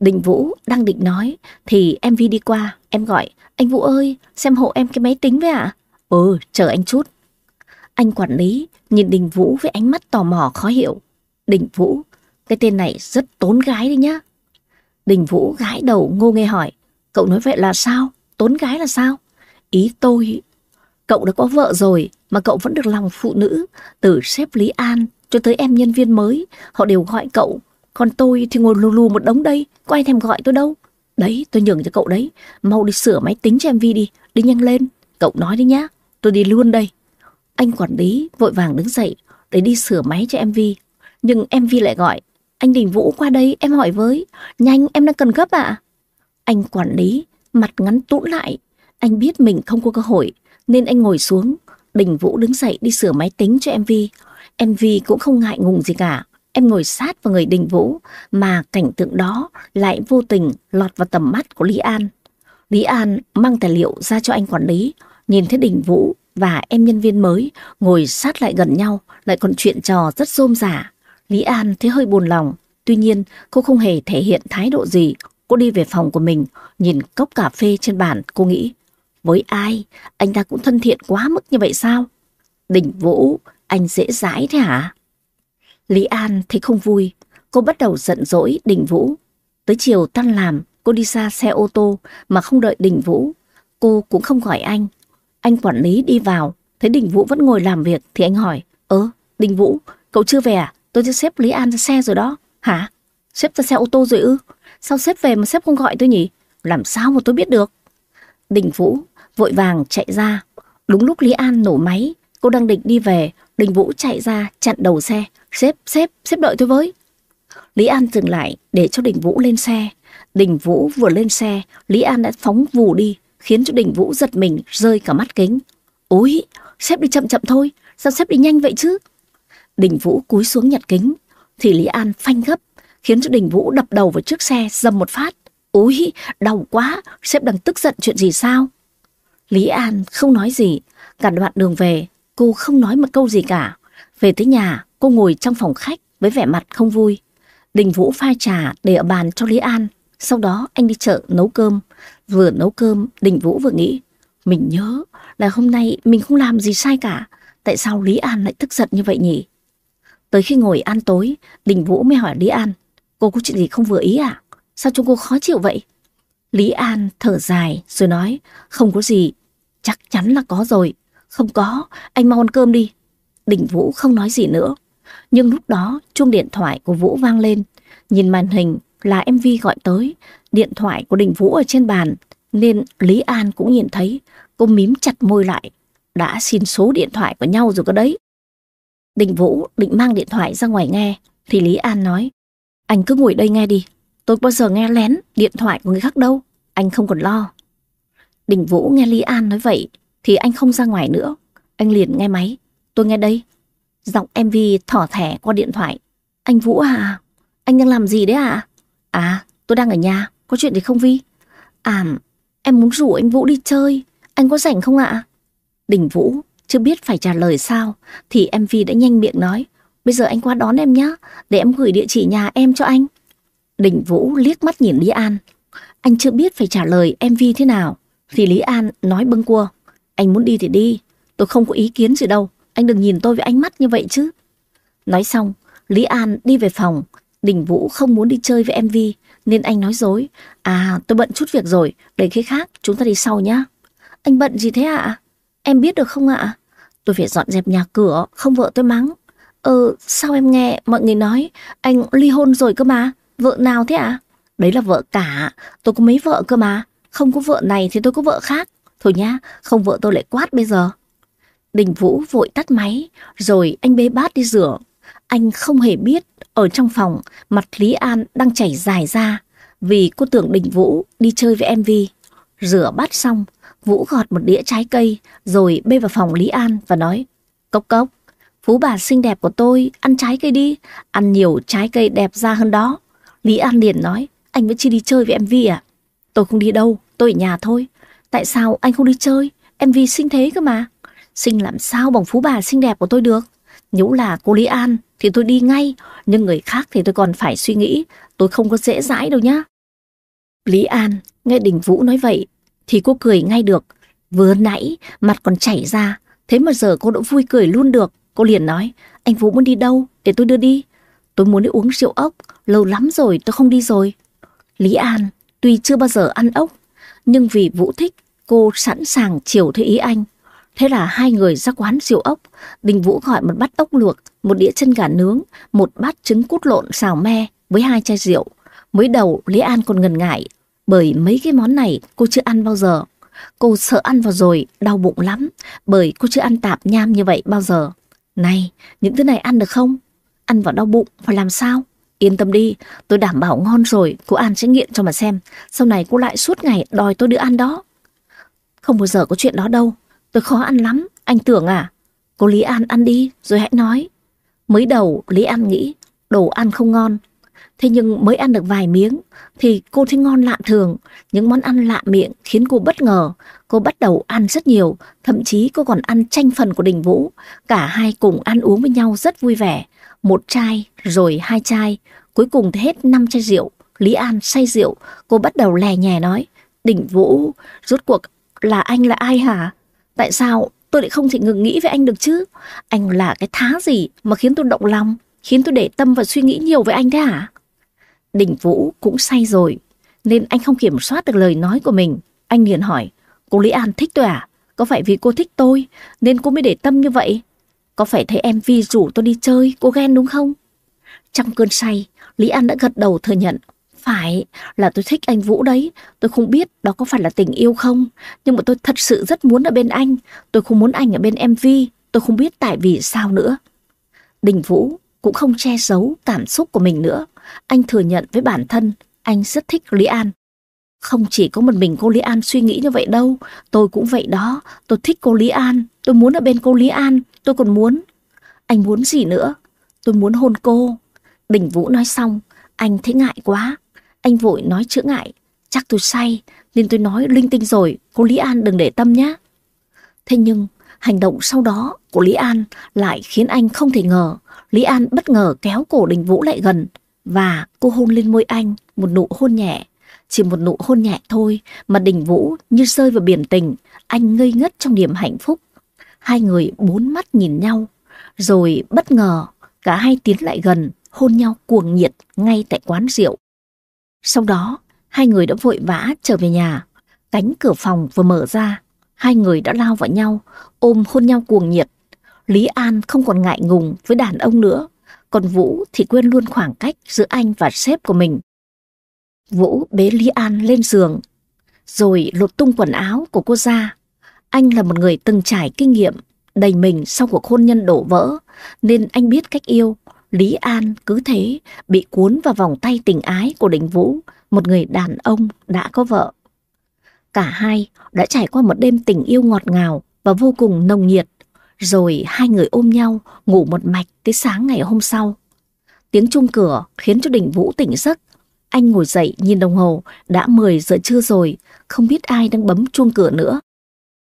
[SPEAKER 1] Đình Vũ đang định nói thì em Vi đi qua, em gọi, anh Vũ ơi, xem hộ em cái máy tính với ạ. À? Ừ, chờ anh chút. Anh quản lý nhìn Đình Vũ với ánh mắt tò mò khó hiểu. Đình Vũ, cái tên này rất tốn gái đi nhá. Đình Vũ gãi đầu ngô nghe hỏi, cậu nói vậy là sao? Tốn gái là sao? Ý tôi, cậu đã có vợ rồi mà cậu vẫn được lòng phụ nữ, từ sếp Lý An cho tới em nhân viên mới, họ đều gọi cậu. Còn tôi thì ngồi lù lù một đống đây, có ai thèm gọi tôi đâu. Đấy, tôi nhường cho cậu đấy, mau đi sửa máy tính cho em Vi đi, đi nhanh lên. Cậu nói đi nhá, tôi đi luôn đây. Anh quản lý vội vàng đứng dậy để đi sửa máy cho em Vi. Nhưng em Vi lại gọi, anh Đình Vũ qua đây em hỏi với, nhanh em đang cần gấp ạ. Anh quản lý mặt ngắn tũn lại, anh biết mình không có cơ hội nên anh ngồi xuống. Đình Vũ đứng dậy đi sửa máy tính cho em Vi. Em Vi cũng không ngại ngùng gì cả. Em ngồi sát vào người Đình Vũ mà cảnh tượng đó lại vô tình lọt vào tầm mắt của Lý An. Lý An mang tài liệu ra cho anh quản lý, nhìn thấy Đình Vũ và em nhân viên mới ngồi sát lại gần nhau, lại còn chuyện trò rất rôm rả. Lý An thấy hơi buồn lòng, tuy nhiên cô không hề thể hiện thái độ gì. Cô đi về phòng của mình, nhìn cốc cà phê trên bàn, cô nghĩ, với ai, anh ta cũng thân thiện quá mức như vậy sao? Đình Vũ, anh dễ dãi thế hả? Lý An thấy không vui, cô bắt đầu giận dỗi Đình Vũ. Tới chiều tan làm, cô đi ra xe ô tô mà không đợi Đình Vũ. Cô cũng không gọi anh. Anh quản lý đi vào, thấy Đình Vũ vẫn ngồi làm việc thì anh hỏi, Ơ, Đình Vũ, cậu chưa về à? Tôi cho xếp Lý An ra xe rồi đó. Hả? Xếp ra xe ô tô rồi ư? Sao xếp về mà xếp không gọi tôi nhỉ? Làm sao mà tôi biết được? Đình Vũ vội vàng chạy ra. Đúng lúc Lý An nổ máy, cô đang định đi về, Đình Vũ chạy ra chặn đầu xe. Xếp, xếp, xếp đợi tôi với. Lý An dừng lại để cho Đình Vũ lên xe. Đình Vũ vừa lên xe, Lý An đã phóng vù đi, khiến cho Đình Vũ giật mình rơi cả mắt kính. Ôi, xếp đi chậm chậm thôi, sao xếp đi nhanh vậy chứ? Đình Vũ cúi xuống nhặt kính, thì Lý An phanh gấp, khiến cho Đình Vũ đập đầu vào chiếc xe dầm một phát. Úi, đau quá, xếp đang tức giận chuyện gì sao? Lý An không nói gì, cả đoạn đường về, cô không nói một câu gì cả. Về tới nhà, cô ngồi trong phòng khách với vẻ mặt không vui. Đình Vũ pha trà để ở bàn cho Lý An. Sau đó anh đi chợ nấu cơm. Vừa nấu cơm, Đình Vũ vừa nghĩ. Mình nhớ là hôm nay mình không làm gì sai cả. Tại sao Lý An lại tức giận như vậy nhỉ? Tới khi ngồi ăn tối, Đình Vũ mới hỏi Lý An. Cô có chuyện gì không vừa ý à? Sao chúng cô khó chịu vậy? Lý An thở dài rồi nói. Không có gì. Chắc chắn là có rồi. Không có, anh mau ăn cơm đi. Đình Vũ không nói gì nữa. Nhưng lúc đó chuông điện thoại của Vũ vang lên. Nhìn màn hình là MV gọi tới. Điện thoại của Đình Vũ ở trên bàn. Nên Lý An cũng nhìn thấy. Cô mím chặt môi lại. Đã xin số điện thoại của nhau rồi cơ đấy. Đình Vũ định mang điện thoại ra ngoài nghe. Thì Lý An nói. Anh cứ ngồi đây nghe đi. Tôi bao giờ nghe lén điện thoại của người khác đâu. Anh không còn lo. Đình Vũ nghe Lý An nói vậy thì anh không ra ngoài nữa. Anh liền nghe máy. Tôi nghe đây. Giọng MV thỏ thẻ qua điện thoại. Anh Vũ à? Anh đang làm gì đấy à? À, tôi đang ở nhà. Có chuyện gì không Vi? À, em muốn rủ anh Vũ đi chơi. Anh có rảnh không ạ? Đình Vũ chưa biết phải trả lời sao thì MV đã nhanh miệng nói. Bây giờ anh qua đón em nhé, để em gửi địa chỉ nhà em cho anh. Đình Vũ liếc mắt nhìn Lý An. Anh chưa biết phải trả lời MV thế nào. Thì Lý An nói bâng cua. Anh muốn đi thì đi, tôi không có ý kiến gì đâu. Anh đừng nhìn tôi với ánh mắt như vậy chứ. Nói xong, Lý An đi về phòng. Đình Vũ không muốn đi chơi với MV, nên anh nói dối. À, tôi bận chút việc rồi, để khi khác chúng ta đi sau nhá. Anh bận gì thế ạ? Em biết được không ạ? Tôi phải dọn dẹp nhà cửa, không vợ tôi mắng. Ờ, sao em nghe mọi người nói anh ly hôn rồi cơ mà? Vợ nào thế ạ? Đấy là vợ cả, tôi có mấy vợ cơ mà. Không có vợ này thì tôi có vợ khác. Thôi nhá, không vợ tôi lại quát bây giờ. Đình Vũ vội tắt máy, rồi anh bê bát đi rửa. Anh không hề biết, ở trong phòng, mặt Lý An đang chảy dài ra, vì cô tưởng Đình Vũ đi chơi với MV. Rửa bát xong, Vũ gọt một đĩa trái cây, rồi bê vào phòng Lý An và nói, Cốc cốc, phú bà xinh đẹp của tôi, ăn trái cây đi, ăn nhiều trái cây đẹp ra hơn đó. Lý An liền nói, anh vẫn chưa đi chơi với MV à? Tôi không đi đâu, tôi ở nhà thôi. Tại sao anh không đi chơi? em vì xinh thế cơ mà. Xinh làm sao bằng phú bà xinh đẹp của tôi được? Nếu là cô Lý An thì tôi đi ngay, nhưng người khác thì tôi còn phải suy nghĩ, tôi không có dễ dãi đâu nhá. Lý An nghe Đình Vũ nói vậy thì cô cười ngay được. Vừa nãy mặt còn chảy ra, thế mà giờ cô đã vui cười luôn được. Cô liền nói, anh Vũ muốn đi đâu để tôi đưa đi. Tôi muốn đi uống rượu ốc, lâu lắm rồi tôi không đi rồi. Lý An tuy chưa bao giờ ăn ốc, nhưng vì Vũ thích, cô sẵn sàng chiều theo ý anh. Thế là hai người ra quán rượu ốc, Đình Vũ gọi một bát ốc luộc, một đĩa chân gà nướng, một bát trứng cút lộn xào me với hai chai rượu. Mới đầu Lý An còn ngần ngại, bởi mấy cái món này cô chưa ăn bao giờ. Cô sợ ăn vào rồi, đau bụng lắm, bởi cô chưa ăn tạp nham như vậy bao giờ. Này, những thứ này ăn được không? Ăn vào đau bụng, phải làm sao? Yên tâm đi, tôi đảm bảo ngon rồi, cô An sẽ nghiện cho mà xem. Sau này cô lại suốt ngày đòi tôi đưa ăn đó. Không bao giờ có chuyện đó đâu, tôi khó ăn lắm, anh tưởng à? Cô Lý An ăn đi, rồi hãy nói. Mới đầu Lý An nghĩ đồ ăn không ngon. Thế nhưng mới ăn được vài miếng thì cô thấy ngon lạ thường. Những món ăn lạ miệng khiến cô bất ngờ. Cô bắt đầu ăn rất nhiều, thậm chí cô còn ăn tranh phần của Đình Vũ. Cả hai cùng ăn uống với nhau rất vui vẻ một chai, rồi hai chai, cuối cùng thì hết năm chai rượu. Lý An say rượu, cô bắt đầu lè nhè nói, đỉnh vũ, rốt cuộc là anh là ai hả? Tại sao tôi lại không thể ngừng nghĩ về anh được chứ? Anh là cái thá gì mà khiến tôi động lòng, khiến tôi để tâm và suy nghĩ nhiều với anh thế hả? Đỉnh Vũ cũng say rồi, nên anh không kiểm soát được lời nói của mình. Anh liền hỏi, cô Lý An thích tôi à? Có phải vì cô thích tôi nên cô mới để tâm như vậy? Có phải thấy em Vi rủ tôi đi chơi, cô ghen đúng không? Trong cơn say, Lý An đã gật đầu thừa nhận. Phải, là tôi thích anh Vũ đấy. Tôi không biết đó có phải là tình yêu không. Nhưng mà tôi thật sự rất muốn ở bên anh. Tôi không muốn anh ở bên em Vi. Tôi không biết tại vì sao nữa. Đình Vũ cũng không che giấu cảm xúc của mình nữa. Anh thừa nhận với bản thân, anh rất thích Lý An. Không chỉ có một mình cô Lý An suy nghĩ như vậy đâu, tôi cũng vậy đó, tôi thích cô Lý An, tôi muốn ở bên cô Lý An, tôi còn muốn. Anh muốn gì nữa? Tôi muốn hôn cô. Đình Vũ nói xong, anh thấy ngại quá. Anh vội nói chữa ngại, chắc tôi say, nên tôi nói linh tinh rồi, cô Lý An đừng để tâm nhé. Thế nhưng, hành động sau đó của Lý An lại khiến anh không thể ngờ Lý An bất ngờ kéo cổ Đình Vũ lại gần và cô hôn lên môi anh một nụ hôn nhẹ. Chỉ một nụ hôn nhẹ thôi mà Đình Vũ như rơi vào biển tình, anh ngây ngất trong niềm hạnh phúc. Hai người bốn mắt nhìn nhau, rồi bất ngờ cả hai tiến lại gần, hôn nhau cuồng nhiệt ngay tại quán rượu. Sau đó, hai người đã vội vã trở về nhà. Cánh cửa phòng vừa mở ra, hai người đã lao vào nhau, ôm hôn nhau cuồng nhiệt. Lý An không còn ngại ngùng với đàn ông nữa, còn Vũ thì quên luôn khoảng cách giữa anh và sếp của mình. Vũ bế Lý An lên giường, rồi lột tung quần áo của cô ra. Anh là một người từng trải kinh nghiệm, đầy mình sau cuộc hôn nhân đổ vỡ, nên anh biết cách yêu. Lý An cứ thế bị cuốn vào vòng tay tình ái của Đình Vũ, một người đàn ông đã có vợ. Cả hai đã trải qua một đêm tình yêu ngọt ngào và vô cùng nồng nhiệt, rồi hai người ôm nhau ngủ một mạch tới sáng ngày hôm sau. Tiếng chuông cửa khiến cho Đình Vũ tỉnh giấc. Anh ngồi dậy nhìn đồng hồ, đã 10 giờ trưa rồi, không biết ai đang bấm chuông cửa nữa.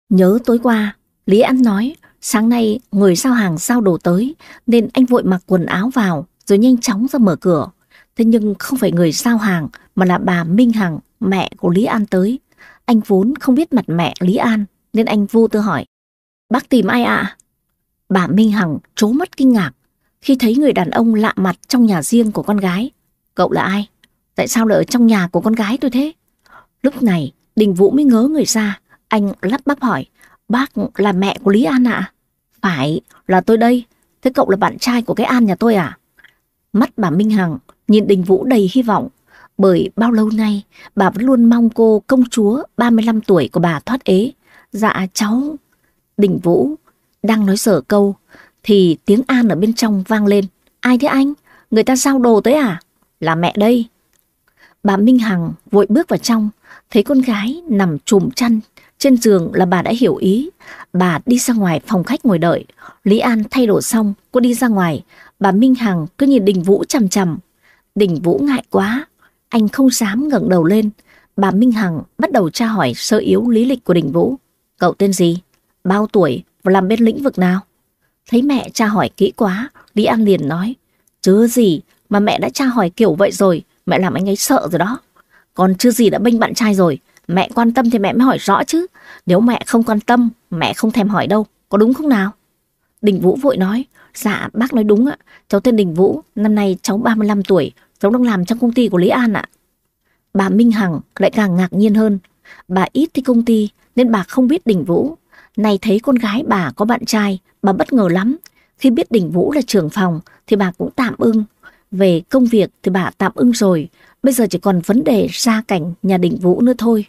[SPEAKER 1] Nhớ tối qua, Lý An nói sáng nay người giao hàng giao đồ tới nên anh vội mặc quần áo vào rồi nhanh chóng ra mở cửa. Thế nhưng không phải người giao hàng mà là bà Minh Hằng, mẹ của Lý An tới. Anh vốn không biết mặt mẹ Lý An nên anh vô tư hỏi. Bác tìm ai ạ? Bà Minh Hằng trố mắt kinh ngạc khi thấy người đàn ông lạ mặt trong nhà riêng của con gái. Cậu là ai? Tại sao lại ở trong nhà của con gái tôi thế? Lúc này Đình Vũ mới ngớ người ra. Anh lắp bắp hỏi. Bác là mẹ của Lý An ạ? Phải, là tôi đây. Thế cậu là bạn trai của cái An nhà tôi à? Mắt bà Minh Hằng nhìn Đình Vũ đầy hy vọng. Bởi bao lâu nay bà vẫn luôn mong cô công chúa 35 tuổi của bà thoát ế. Dạ cháu. Đình Vũ đang nói sở câu thì tiếng An ở bên trong vang lên. Ai thế anh? Người ta giao đồ tới à? Là mẹ đây. Bà Minh Hằng vội bước vào trong, thấy con gái nằm trùm chăn trên giường là bà đã hiểu ý. Bà đi ra ngoài phòng khách ngồi đợi. Lý An thay đổi xong, cô đi ra ngoài. Bà Minh Hằng cứ nhìn Đình Vũ chằm chằm. Đình Vũ ngại quá, anh không dám ngẩng đầu lên. Bà Minh Hằng bắt đầu tra hỏi sơ yếu lý lịch của Đình Vũ. Cậu tên gì? Bao tuổi? Và làm bên lĩnh vực nào? Thấy mẹ tra hỏi kỹ quá, Lý An liền nói. Chứ gì mà mẹ đã tra hỏi kiểu vậy rồi, mẹ làm anh ấy sợ rồi đó. Còn chưa gì đã bênh bạn trai rồi, mẹ quan tâm thì mẹ mới hỏi rõ chứ. Nếu mẹ không quan tâm, mẹ không thèm hỏi đâu, có đúng không nào? Đình Vũ vội nói, dạ bác nói đúng ạ, cháu tên Đình Vũ, năm nay cháu 35 tuổi, cháu đang làm trong công ty của Lý An ạ. Bà Minh Hằng lại càng ngạc nhiên hơn, bà ít đi công ty nên bà không biết Đình Vũ. Này thấy con gái bà có bạn trai, bà bất ngờ lắm. Khi biết Đình Vũ là trưởng phòng thì bà cũng tạm ưng. Về công việc thì bà tạm ưng rồi, bây giờ chỉ còn vấn đề gia cảnh nhà Đình Vũ nữa thôi.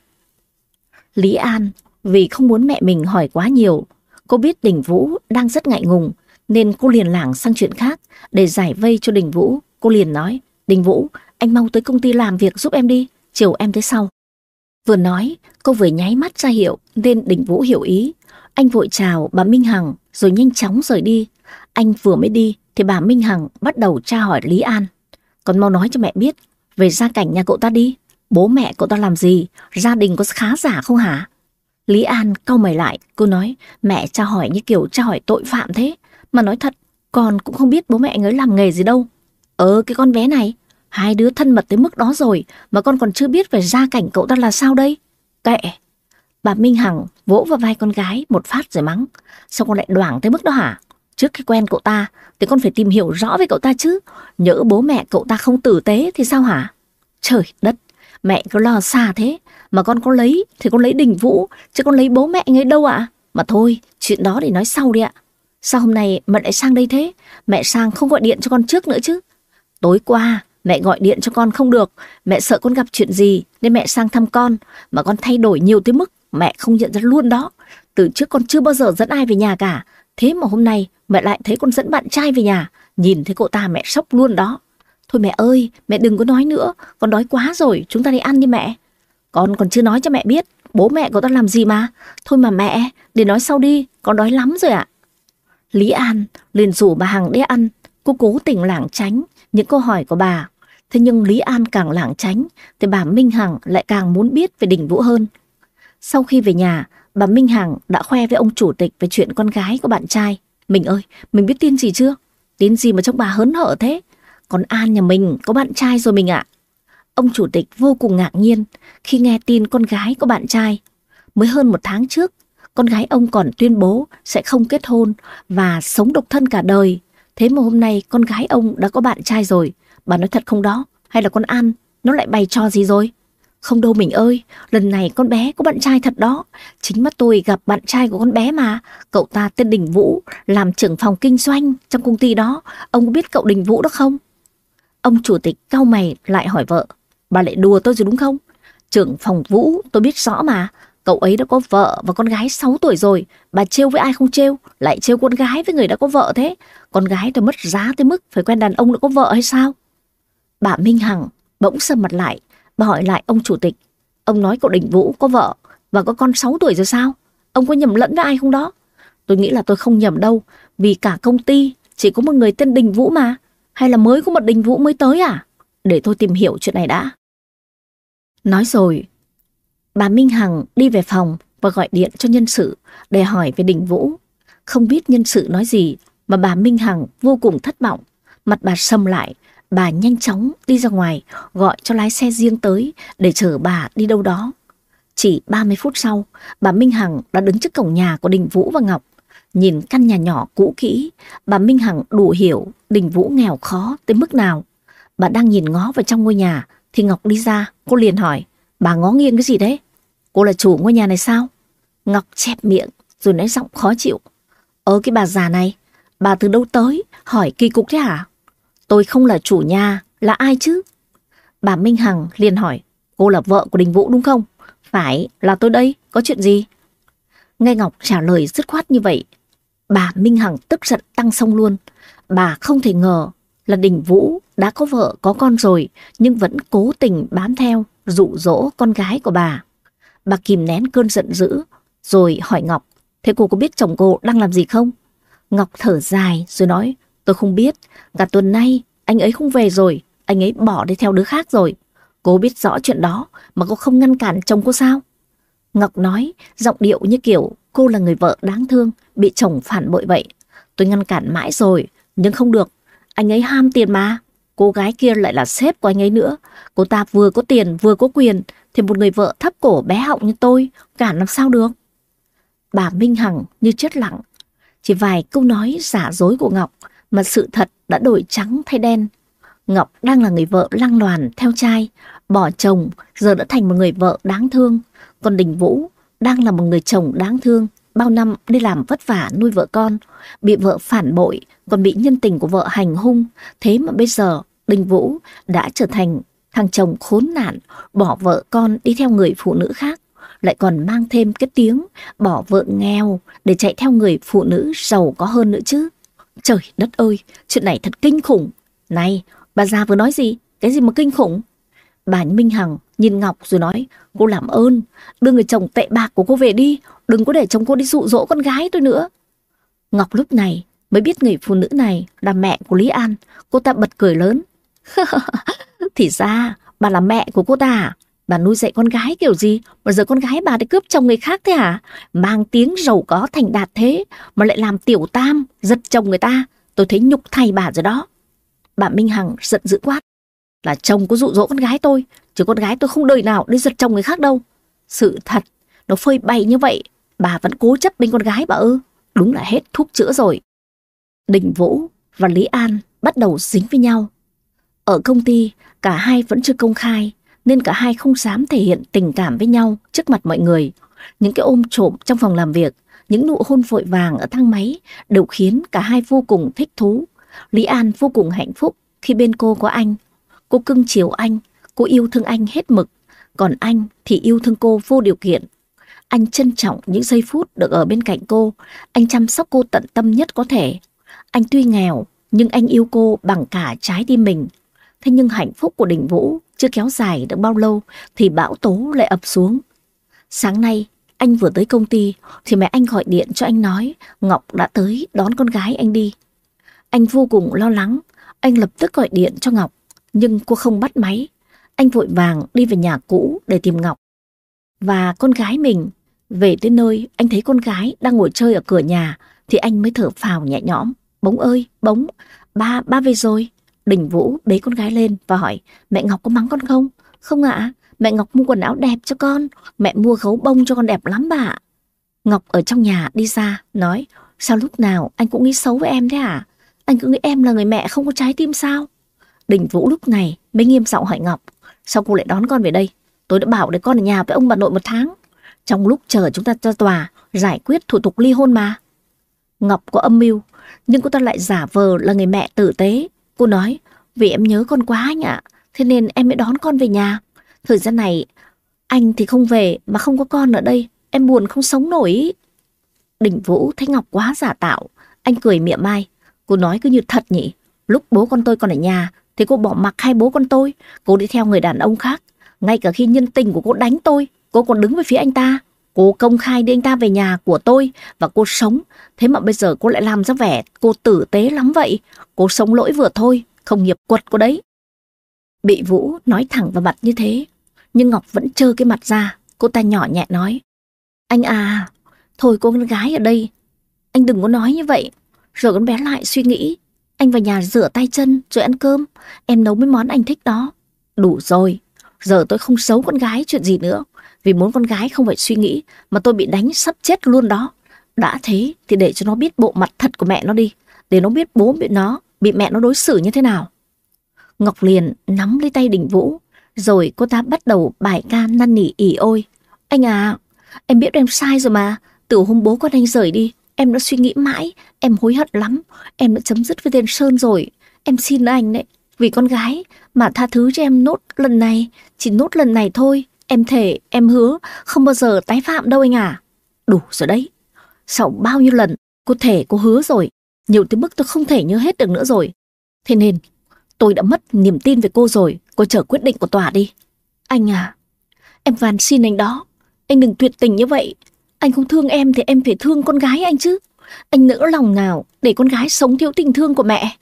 [SPEAKER 1] Lý An vì không muốn mẹ mình hỏi quá nhiều, cô biết Đình Vũ đang rất ngại ngùng nên cô liền lảng sang chuyện khác để giải vây cho Đình Vũ. Cô liền nói, Đình Vũ, anh mau tới công ty làm việc giúp em đi, chiều em tới sau. Vừa nói, cô vừa nháy mắt ra hiệu nên Đình Vũ hiểu ý. Anh vội chào bà Minh Hằng rồi nhanh chóng rời đi. Anh vừa mới đi thì bà Minh Hằng bắt đầu tra hỏi Lý An. Còn mau nói cho mẹ biết về gia cảnh nhà cậu ta đi. Bố mẹ cậu ta làm gì? Gia đình có khá giả không hả? Lý An cau mày lại, cô nói mẹ tra hỏi như kiểu tra hỏi tội phạm thế. Mà nói thật, con cũng không biết bố mẹ anh ấy làm nghề gì đâu. Ờ cái con bé này, hai đứa thân mật tới mức đó rồi mà con còn chưa biết về gia cảnh cậu ta là sao đây. Kệ. Bà Minh Hằng vỗ vào vai con gái một phát rồi mắng. Sao con lại đoảng tới mức đó hả? Trước khi quen cậu ta thì con phải tìm hiểu rõ về cậu ta chứ. Nhỡ bố mẹ cậu ta không tử tế thì sao hả? Trời đất, mẹ cứ lo xa thế. Mà con có lấy thì con lấy đình vũ, chứ con lấy bố mẹ ngay đâu ạ? Mà thôi, chuyện đó để nói sau đi ạ. Sao hôm nay mẹ lại sang đây thế? Mẹ sang không gọi điện cho con trước nữa chứ. Tối qua, mẹ gọi điện cho con không được. Mẹ sợ con gặp chuyện gì nên mẹ sang thăm con. Mà con thay đổi nhiều tới mức mẹ không nhận ra luôn đó. Từ trước con chưa bao giờ dẫn ai về nhà cả. Thế mà hôm nay mẹ lại thấy con dẫn bạn trai về nhà. Nhìn thấy cậu ta mẹ sốc luôn đó. Thôi mẹ ơi, mẹ đừng có nói nữa. Con đói quá rồi, chúng ta đi ăn đi mẹ. Con còn chưa nói cho mẹ biết. Bố mẹ của ta làm gì mà. Thôi mà mẹ, để nói sau đi. Con đói lắm rồi ạ. Lý An liền rủ bà Hằng đi ăn. Cô cố tình lảng tránh những câu hỏi của bà. Thế nhưng Lý An càng lảng tránh thì bà Minh Hằng lại càng muốn biết về đỉnh Vũ hơn. Sau khi về nhà, bà Minh Hằng đã khoe với ông chủ tịch về chuyện con gái của bạn trai. Mình ơi, mình biết tin gì chưa? Tin gì mà trông bà hớn hở thế? Còn An nhà mình có bạn trai rồi mình ạ. Ông chủ tịch vô cùng ngạc nhiên khi nghe tin con gái có bạn trai. Mới hơn một tháng trước, con gái ông còn tuyên bố sẽ không kết hôn và sống độc thân cả đời. Thế mà hôm nay con gái ông đã có bạn trai rồi. Bà nói thật không đó? Hay là con An nó lại bày cho gì rồi? Không đâu mình ơi, lần này con bé có bạn trai thật đó. Chính mắt tôi gặp bạn trai của con bé mà. Cậu ta tên Đình Vũ, làm trưởng phòng kinh doanh trong công ty đó. Ông có biết cậu Đình Vũ đó không? Ông chủ tịch cau mày lại hỏi vợ. Bà lại đùa tôi rồi đúng không? Trưởng phòng Vũ tôi biết rõ mà. Cậu ấy đã có vợ và con gái 6 tuổi rồi. Bà trêu với ai không trêu, lại trêu con gái với người đã có vợ thế. Con gái tôi mất giá tới mức phải quen đàn ông đã có vợ hay sao? Bà Minh Hằng bỗng sầm mặt lại, bà hỏi lại ông chủ tịch. Ông nói cậu Đình Vũ có vợ và có con 6 tuổi rồi sao? Ông có nhầm lẫn với ai không đó? Tôi nghĩ là tôi không nhầm đâu, vì cả công ty chỉ có một người tên Đình Vũ mà. Hay là mới có một Đình Vũ mới tới à? Để tôi tìm hiểu chuyện này đã. Nói rồi, bà Minh Hằng đi về phòng và gọi điện cho nhân sự để hỏi về Đình Vũ. Không biết nhân sự nói gì mà bà Minh Hằng vô cùng thất vọng. Mặt bà sầm lại, bà nhanh chóng đi ra ngoài gọi cho lái xe riêng tới để chở bà đi đâu đó. Chỉ 30 phút sau, bà Minh Hằng đã đứng trước cổng nhà của Đình Vũ và Ngọc. Nhìn căn nhà nhỏ cũ kỹ, bà Minh Hằng đủ hiểu Đình Vũ nghèo khó tới mức nào. Bà đang nhìn ngó vào trong ngôi nhà, thì Ngọc đi ra, cô liền hỏi, bà ngó nghiêng cái gì đấy? Cô là chủ ngôi nhà này sao? Ngọc chẹp miệng, rồi nói giọng khó chịu. Ơ cái bà già này, bà từ đâu tới, hỏi kỳ cục thế hả? Tôi không là chủ nhà, là ai chứ? Bà Minh Hằng liền hỏi, cô là vợ của Đình Vũ đúng không? Phải, là tôi đây, có chuyện gì? Nghe Ngọc trả lời dứt khoát như vậy, bà Minh Hằng tức giận tăng sông luôn. Bà không thể ngờ là Đình Vũ đã có vợ có con rồi nhưng vẫn cố tình bám theo, dụ dỗ con gái của bà. Bà kìm nén cơn giận dữ rồi hỏi Ngọc, thế cô có biết chồng cô đang làm gì không? Ngọc thở dài rồi nói, tôi không biết, cả tuần nay anh ấy không về rồi, anh ấy bỏ đi theo đứa khác rồi. Cô biết rõ chuyện đó mà cô không ngăn cản chồng cô sao? Ngọc nói, giọng điệu như kiểu cô là người vợ đáng thương, bị chồng phản bội vậy. Tôi ngăn cản mãi rồi, nhưng không được. Anh ấy ham tiền mà. Cô gái kia lại là sếp của anh ấy nữa. Cô ta vừa có tiền vừa có quyền, thì một người vợ thấp cổ bé họng như tôi, cả làm sao được? Bà Minh Hằng như chết lặng. Chỉ vài câu nói giả dối của Ngọc mà sự thật đã đổi trắng thay đen. Ngọc đang là người vợ lăng loàn theo trai, bỏ chồng, giờ đã thành một người vợ đáng thương. Còn Đình Vũ đang là một người chồng đáng thương, bao năm đi làm vất vả nuôi vợ con, bị vợ phản bội, còn bị nhân tình của vợ hành hung. Thế mà bây giờ Đình Vũ đã trở thành thằng chồng khốn nạn, bỏ vợ con đi theo người phụ nữ khác, lại còn mang thêm cái tiếng bỏ vợ nghèo để chạy theo người phụ nữ giàu có hơn nữa chứ. Trời đất ơi, chuyện này thật kinh khủng. Này, bà già vừa nói gì? Cái gì mà kinh khủng? Bà Minh Hằng nhìn Ngọc rồi nói, cô làm ơn, đưa người chồng tệ bạc của cô về đi, đừng có để chồng cô đi dụ dỗ con gái tôi nữa. Ngọc lúc này mới biết người phụ nữ này là mẹ của Lý An, cô ta bật cười lớn. Thì ra, bà là mẹ của cô ta à? Bà nuôi dạy con gái kiểu gì mà giờ con gái bà đi cướp chồng người khác thế hả? Mang tiếng giàu có thành đạt thế mà lại làm tiểu tam, giật chồng người ta. Tôi thấy nhục thay bà rồi đó. Bà Minh Hằng giận dữ quát. Là chồng có dụ dỗ con gái tôi, chứ con gái tôi không đời nào đi giật chồng người khác đâu. Sự thật, nó phơi bày như vậy, bà vẫn cố chấp bên con gái bà ư. Đúng là hết thuốc chữa rồi. Đình Vũ và Lý An bắt đầu dính với nhau. Ở công ty, cả hai vẫn chưa công khai, nên cả hai không dám thể hiện tình cảm với nhau trước mặt mọi người. Những cái ôm trộm trong phòng làm việc, những nụ hôn vội vàng ở thang máy đều khiến cả hai vô cùng thích thú. Lý An vô cùng hạnh phúc khi bên cô có anh. Cô cưng chiều anh, cô yêu thương anh hết mực, còn anh thì yêu thương cô vô điều kiện. Anh trân trọng những giây phút được ở bên cạnh cô, anh chăm sóc cô tận tâm nhất có thể. Anh tuy nghèo, nhưng anh yêu cô bằng cả trái tim mình. Thế nhưng hạnh phúc của Đình Vũ chưa kéo dài được bao lâu thì bão tố lại ập xuống. Sáng nay, anh vừa tới công ty thì mẹ anh gọi điện cho anh nói Ngọc đã tới đón con gái anh đi. Anh vô cùng lo lắng, anh lập tức gọi điện cho Ngọc, nhưng cô không bắt máy. Anh vội vàng đi về nhà cũ để tìm Ngọc. Và con gái mình, về tới nơi anh thấy con gái đang ngồi chơi ở cửa nhà thì anh mới thở phào nhẹ nhõm. Bóng ơi, bóng, ba, ba về rồi. Đình Vũ bế con gái lên và hỏi, mẹ Ngọc có mắng con không? Không ạ, mẹ Ngọc mua quần áo đẹp cho con, mẹ mua gấu bông cho con đẹp lắm bà. Ngọc ở trong nhà đi ra, nói, sao lúc nào anh cũng nghĩ xấu với em thế à? Anh cứ nghĩ em là người mẹ không có trái tim sao? Đình Vũ lúc này mới nghiêm giọng hỏi Ngọc, sao cô lại đón con về đây? Tôi đã bảo để con ở nhà với ông bà nội một tháng. Trong lúc chờ chúng ta ra tòa, giải quyết thủ tục ly hôn mà. Ngọc có âm mưu, nhưng cô ta lại giả vờ là người mẹ tử tế. Cô nói, vì em nhớ con quá anh ạ, thế nên em mới đón con về nhà. Thời gian này, anh thì không về mà không có con ở đây, em buồn không sống nổi. Đình Vũ thấy Ngọc quá giả tạo, anh cười mỉa mai. Cô nói cứ như thật nhỉ, lúc bố con tôi còn ở nhà thì cô bỏ mặc hai bố con tôi, cô đi theo người đàn ông khác. Ngay cả khi nhân tình của cô đánh tôi, cô còn đứng về phía anh ta. Cô công khai đưa anh ta về nhà của tôi và cô sống. Thế mà bây giờ cô lại làm ra vẻ cô tử tế lắm vậy. Cô sống lỗi vừa thôi, không nghiệp quật cô đấy. Bị Vũ nói thẳng vào mặt như thế, nhưng Ngọc vẫn trơ cái mặt ra. Cô ta nhỏ nhẹ nói, anh à, thôi cô con gái ở đây, anh đừng có nói như vậy. Rồi con bé lại suy nghĩ, anh vào nhà rửa tay chân rồi ăn cơm, em nấu mấy món anh thích đó. Đủ rồi, giờ tôi không xấu con gái chuyện gì nữa. Vì muốn con gái không phải suy nghĩ mà tôi bị đánh sắp chết luôn đó. Đã thế thì để cho nó biết bộ mặt thật của mẹ nó đi. Để nó biết bố bị nó, bị mẹ nó đối xử như thế nào. Ngọc liền nắm lấy tay Đình Vũ. Rồi cô ta bắt đầu bài ca năn nỉ ỉ ôi. Anh à, em biết em sai rồi mà. Từ hôm bố con anh rời đi, em đã suy nghĩ mãi. Em hối hận lắm. Em đã chấm dứt với tên Sơn rồi. Em xin anh đấy. Vì con gái mà tha thứ cho em nốt lần này. Chỉ nốt lần này thôi. Em thể, em hứa không bao giờ tái phạm đâu anh à. Đủ rồi đấy. Sau bao nhiêu lần cô thể cô hứa rồi. Nhiều tới mức tôi không thể nhớ hết được nữa rồi. Thế nên tôi đã mất niềm tin về cô rồi. Cô chờ quyết định của tòa đi. Anh à, em van xin anh đó. Anh đừng tuyệt tình như vậy. Anh không thương em thì em phải thương con gái anh chứ. Anh nỡ lòng nào để con gái sống thiếu tình thương của mẹ.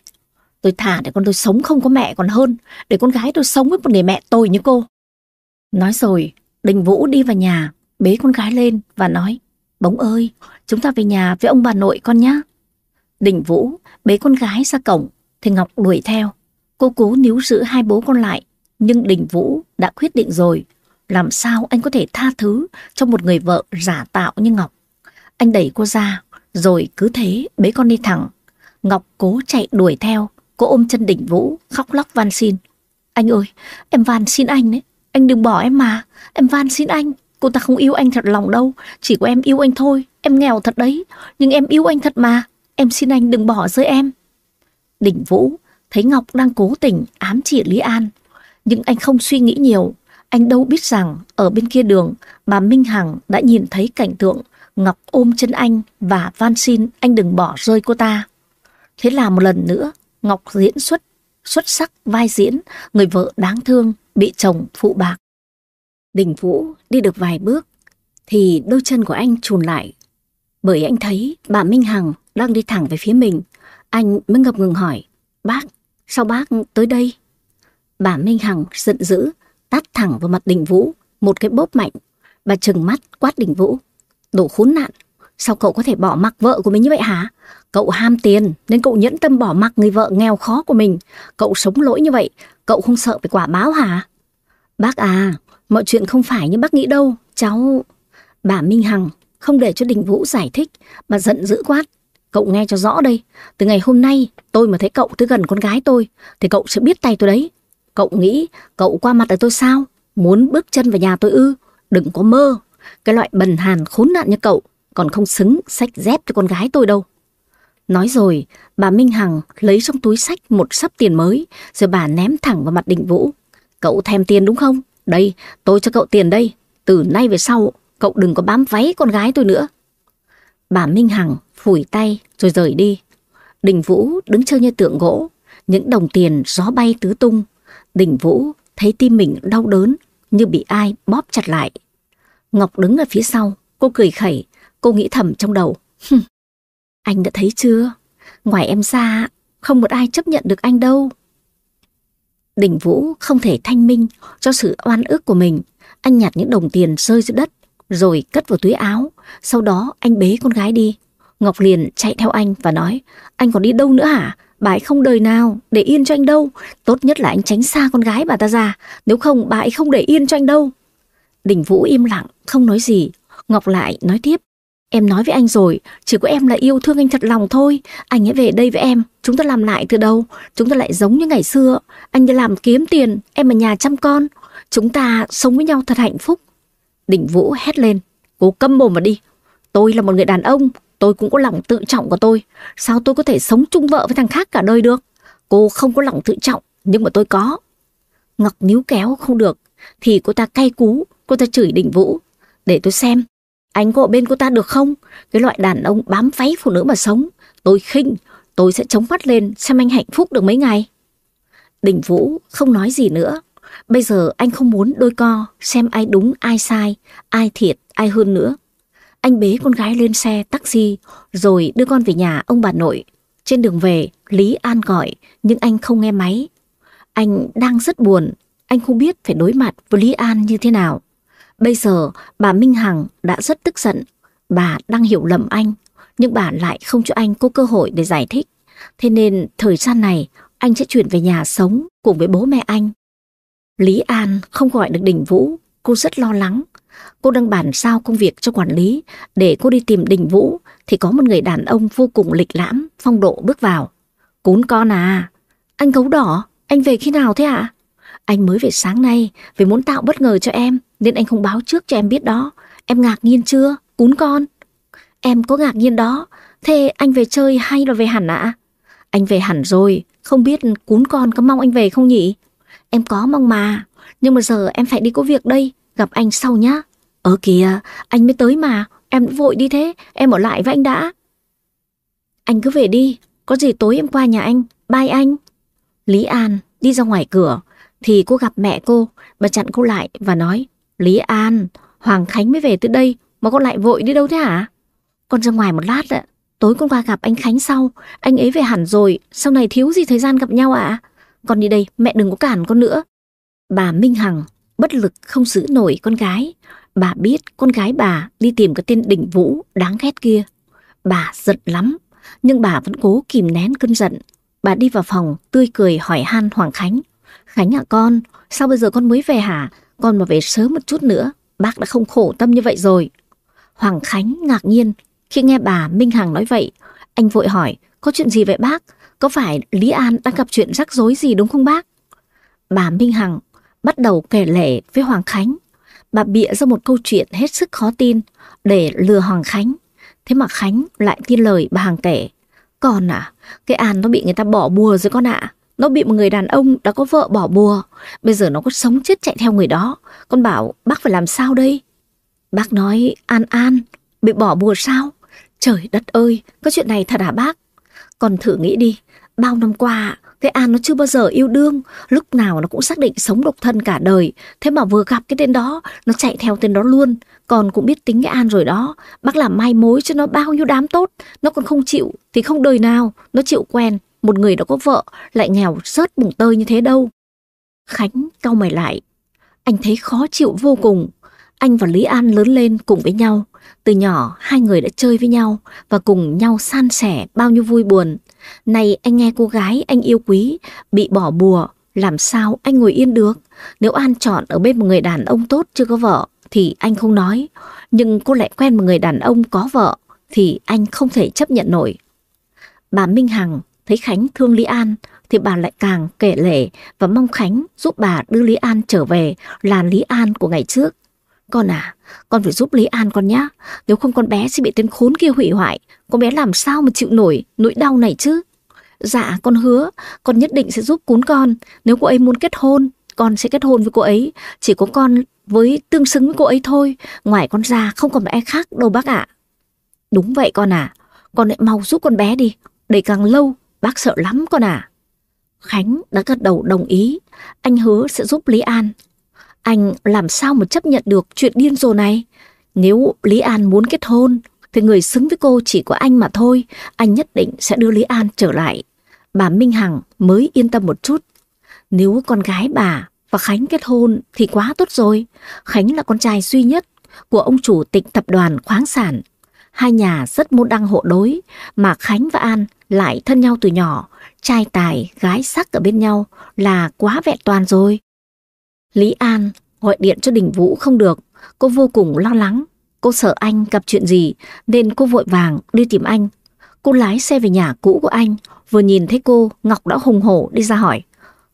[SPEAKER 1] Tôi thả để con tôi sống không có mẹ còn hơn. Để con gái tôi sống với một người mẹ tôi như cô. Nói rồi, Đình Vũ đi vào nhà, bế con gái lên và nói, Bóng ơi, chúng ta về nhà với ông bà nội con nhé. Đình Vũ bế con gái ra cổng, thì Ngọc đuổi theo. Cô cố níu giữ hai bố con lại, nhưng Đình Vũ đã quyết định rồi. Làm sao anh có thể tha thứ cho một người vợ giả tạo như Ngọc? Anh đẩy cô ra, rồi cứ thế bế con đi thẳng. Ngọc cố chạy đuổi theo, cô ôm chân Đỉnh Vũ, khóc lóc van xin. Anh ơi, em van xin anh đấy, anh đừng bỏ em mà, em van xin anh. Cô ta không yêu anh thật lòng đâu, chỉ có em yêu anh thôi. Em nghèo thật đấy, nhưng em yêu anh thật mà. Em xin anh đừng bỏ rơi em. Đỉnh Vũ thấy Ngọc đang cố tình ám chỉ Lý An. Nhưng anh không suy nghĩ nhiều. Anh đâu biết rằng ở bên kia đường, bà Minh Hằng đã nhìn thấy cảnh tượng Ngọc ôm chân anh và van xin anh đừng bỏ rơi cô ta. Thế là một lần nữa, Ngọc diễn xuất, xuất sắc vai diễn, người vợ đáng thương bị chồng phụ bạc. Đình Vũ đi được vài bước thì đôi chân của anh trùn lại. Bởi anh thấy bà Minh Hằng đang đi thẳng về phía mình. Anh mới ngập ngừng hỏi, bác, sao bác tới đây? Bà Minh Hằng giận dữ, tát thẳng vào mặt Đình Vũ, một cái bóp mạnh. Bà trừng mắt quát Đình Vũ. Đồ khốn nạn, sao cậu có thể bỏ mặc vợ của mình như vậy hả? Cậu ham tiền nên cậu nhẫn tâm bỏ mặc người vợ nghèo khó của mình. Cậu sống lỗi như vậy, cậu không sợ phải quả báo hả? Bác à, mọi chuyện không phải như bác nghĩ đâu, cháu... Bà Minh Hằng không để cho Đình Vũ giải thích, mà giận dữ quát. Cậu nghe cho rõ đây, từ ngày hôm nay tôi mà thấy cậu tới gần con gái tôi, thì cậu sẽ biết tay tôi đấy. Cậu nghĩ cậu qua mặt ở tôi sao? Muốn bước chân vào nhà tôi ư? Đừng có mơ. Cái loại bần hàn khốn nạn như cậu còn không xứng sách dép cho con gái tôi đâu. Nói rồi, bà Minh Hằng lấy trong túi sách một sấp tiền mới, rồi bà ném thẳng vào mặt Đình Vũ. Cậu thèm tiền đúng không? Đây, tôi cho cậu tiền đây. Từ nay về sau, cậu đừng có bám váy con gái tôi nữa. Bà Minh Hằng phủi tay rồi rời đi. Đình Vũ đứng chơi như tượng gỗ, những đồng tiền gió bay tứ tung. Đình Vũ thấy tim mình đau đớn như bị ai bóp chặt lại. Ngọc đứng ở phía sau, cô cười khẩy, cô nghĩ thầm trong đầu. anh đã thấy chưa? Ngoài em ra, không một ai chấp nhận được anh đâu. Đình Vũ không thể thanh minh cho sự oan ức của mình. Anh nhặt những đồng tiền rơi dưới đất, rồi cất vào túi áo. Sau đó anh bế con gái đi. Ngọc liền chạy theo anh và nói, anh còn đi đâu nữa hả? Bà ấy không đời nào để yên cho anh đâu. Tốt nhất là anh tránh xa con gái bà ta ra, nếu không bà ấy không để yên cho anh đâu. Đình Vũ im lặng, không nói gì. Ngọc lại nói tiếp. Em nói với anh rồi, chỉ có em là yêu thương anh thật lòng thôi. Anh hãy về đây với em, chúng ta làm lại từ đầu. Chúng ta lại giống như ngày xưa. Anh đi làm kiếm tiền, em ở nhà chăm con. Chúng ta sống với nhau thật hạnh phúc. Đình Vũ hét lên. Cố câm mồm mà đi. Tôi là một người đàn ông, tôi cũng có lòng tự trọng của tôi. Sao tôi có thể sống chung vợ với thằng khác cả đời được? Cô không có lòng tự trọng, nhưng mà tôi có. Ngọc níu kéo không được, thì cô ta cay cú, cô ta chửi Đình Vũ. Để tôi xem, anh có ở bên cô ta được không? Cái loại đàn ông bám váy phụ nữ mà sống. Tôi khinh, tôi sẽ chống mắt lên xem anh hạnh phúc được mấy ngày. Đình Vũ không nói gì nữa. Bây giờ anh không muốn đôi co, xem ai đúng ai sai, ai thiệt, ai hơn nữa. Anh bế con gái lên xe taxi, rồi đưa con về nhà ông bà nội. Trên đường về, Lý An gọi, nhưng anh không nghe máy. Anh đang rất buồn, anh không biết phải đối mặt với Lý An như thế nào. Bây giờ bà Minh Hằng đã rất tức giận, bà đang hiểu lầm anh, nhưng bà lại không cho anh có cơ hội để giải thích. Thế nên thời gian này anh sẽ chuyển về nhà sống cùng với bố mẹ anh. Lý An không gọi được Đình Vũ, cô rất lo lắng. Cô đang bàn sao công việc cho quản lý để cô đi tìm Đình Vũ thì có một người đàn ông vô cùng lịch lãm, phong độ bước vào. Cún con à, anh gấu đỏ, anh về khi nào thế ạ? À? Anh mới về sáng nay vì muốn tạo bất ngờ cho em nên anh không báo trước cho em biết đó. Em ngạc nhiên chưa? Cún con. Em có ngạc nhiên đó. Thế anh về chơi hay là về hẳn ạ? Anh về hẳn rồi. Không biết cún con có mong anh về không nhỉ? Em có mong mà. Nhưng mà giờ em phải đi có việc đây. Gặp anh sau nhá. Ờ kìa, anh mới tới mà. Em vội đi thế. Em ở lại với anh đã. Anh cứ về đi. Có gì tối em qua nhà anh. Bye anh. Lý An đi ra ngoài cửa thì cô gặp mẹ cô, bà chặn cô lại và nói Lý An, Hoàng Khánh mới về từ đây mà con lại vội đi đâu thế hả? Con ra ngoài một lát ạ, tối con qua gặp anh Khánh sau, anh ấy về hẳn rồi, sau này thiếu gì thời gian gặp nhau ạ? À? Con đi đây, mẹ đừng có cản con nữa. Bà Minh Hằng bất lực không giữ nổi con gái. Bà biết con gái bà đi tìm cái tên đỉnh vũ đáng ghét kia. Bà giận lắm, nhưng bà vẫn cố kìm nén cơn giận. Bà đi vào phòng tươi cười hỏi han Hoàng Khánh. Khánh ạ con, sao bây giờ con mới về hả? Con mà về sớm một chút nữa, bác đã không khổ tâm như vậy rồi. Hoàng Khánh ngạc nhiên khi nghe bà Minh Hằng nói vậy. Anh vội hỏi, có chuyện gì vậy bác? Có phải Lý An đang gặp chuyện rắc rối gì đúng không bác? Bà Minh Hằng bắt đầu kể lể với Hoàng Khánh. Bà bịa ra một câu chuyện hết sức khó tin để lừa Hoàng Khánh. Thế mà Khánh lại tin lời bà Hằng kể. Con à, cái An nó bị người ta bỏ bùa rồi con ạ. Nó bị một người đàn ông đã có vợ bỏ bùa. Bây giờ nó có sống chết chạy theo người đó. Con bảo bác phải làm sao đây? Bác nói An An bị bỏ bùa sao? Trời đất ơi, có chuyện này thật hả bác? Con thử nghĩ đi, bao năm qua cái An nó chưa bao giờ yêu đương, lúc nào nó cũng xác định sống độc thân cả đời. Thế mà vừa gặp cái tên đó, nó chạy theo tên đó luôn. Còn cũng biết tính cái An rồi đó, bác làm mai mối cho nó bao nhiêu đám tốt. Nó còn không chịu, thì không đời nào, nó chịu quen một người đã có vợ lại nghèo rớt bùng tơi như thế đâu. Khánh cau mày lại. Anh thấy khó chịu vô cùng. Anh và Lý An lớn lên cùng với nhau. Từ nhỏ hai người đã chơi với nhau và cùng nhau san sẻ bao nhiêu vui buồn. Này anh nghe cô gái anh yêu quý bị bỏ bùa, làm sao anh ngồi yên được? Nếu An chọn ở bên một người đàn ông tốt chưa có vợ thì anh không nói. Nhưng cô lại quen một người đàn ông có vợ thì anh không thể chấp nhận nổi. Bà Minh Hằng Thấy Khánh thương Lý An thì bà lại càng kể lể và mong Khánh giúp bà đưa Lý An trở về là Lý An của ngày trước. Con à, con phải giúp Lý An con nhá. Nếu không con bé sẽ bị tên khốn kia hủy hoại. Con bé làm sao mà chịu nổi nỗi đau này chứ? Dạ, con hứa, con nhất định sẽ giúp cún con. Nếu cô ấy muốn kết hôn, con sẽ kết hôn với cô ấy. Chỉ có con với tương xứng với cô ấy thôi. Ngoài con ra không còn ai khác đâu bác ạ. Đúng vậy con à, con lại mau giúp con bé đi. Để càng lâu Bác sợ lắm con à. Khánh đã gật đầu đồng ý. Anh hứa sẽ giúp Lý An. Anh làm sao mà chấp nhận được chuyện điên rồ này? Nếu Lý An muốn kết hôn, thì người xứng với cô chỉ có anh mà thôi. Anh nhất định sẽ đưa Lý An trở lại. Bà Minh Hằng mới yên tâm một chút. Nếu con gái bà và Khánh kết hôn thì quá tốt rồi. Khánh là con trai duy nhất của ông chủ tịch tập đoàn khoáng sản. Hai nhà rất môn đăng hộ đối, mà Khánh và An lại thân nhau từ nhỏ, trai tài, gái sắc ở bên nhau là quá vẹn toàn rồi. Lý An gọi điện cho Đình Vũ không được, cô vô cùng lo lắng. Cô sợ anh gặp chuyện gì nên cô vội vàng đi tìm anh. Cô lái xe về nhà cũ của anh, vừa nhìn thấy cô, Ngọc đã hùng hổ đi ra hỏi.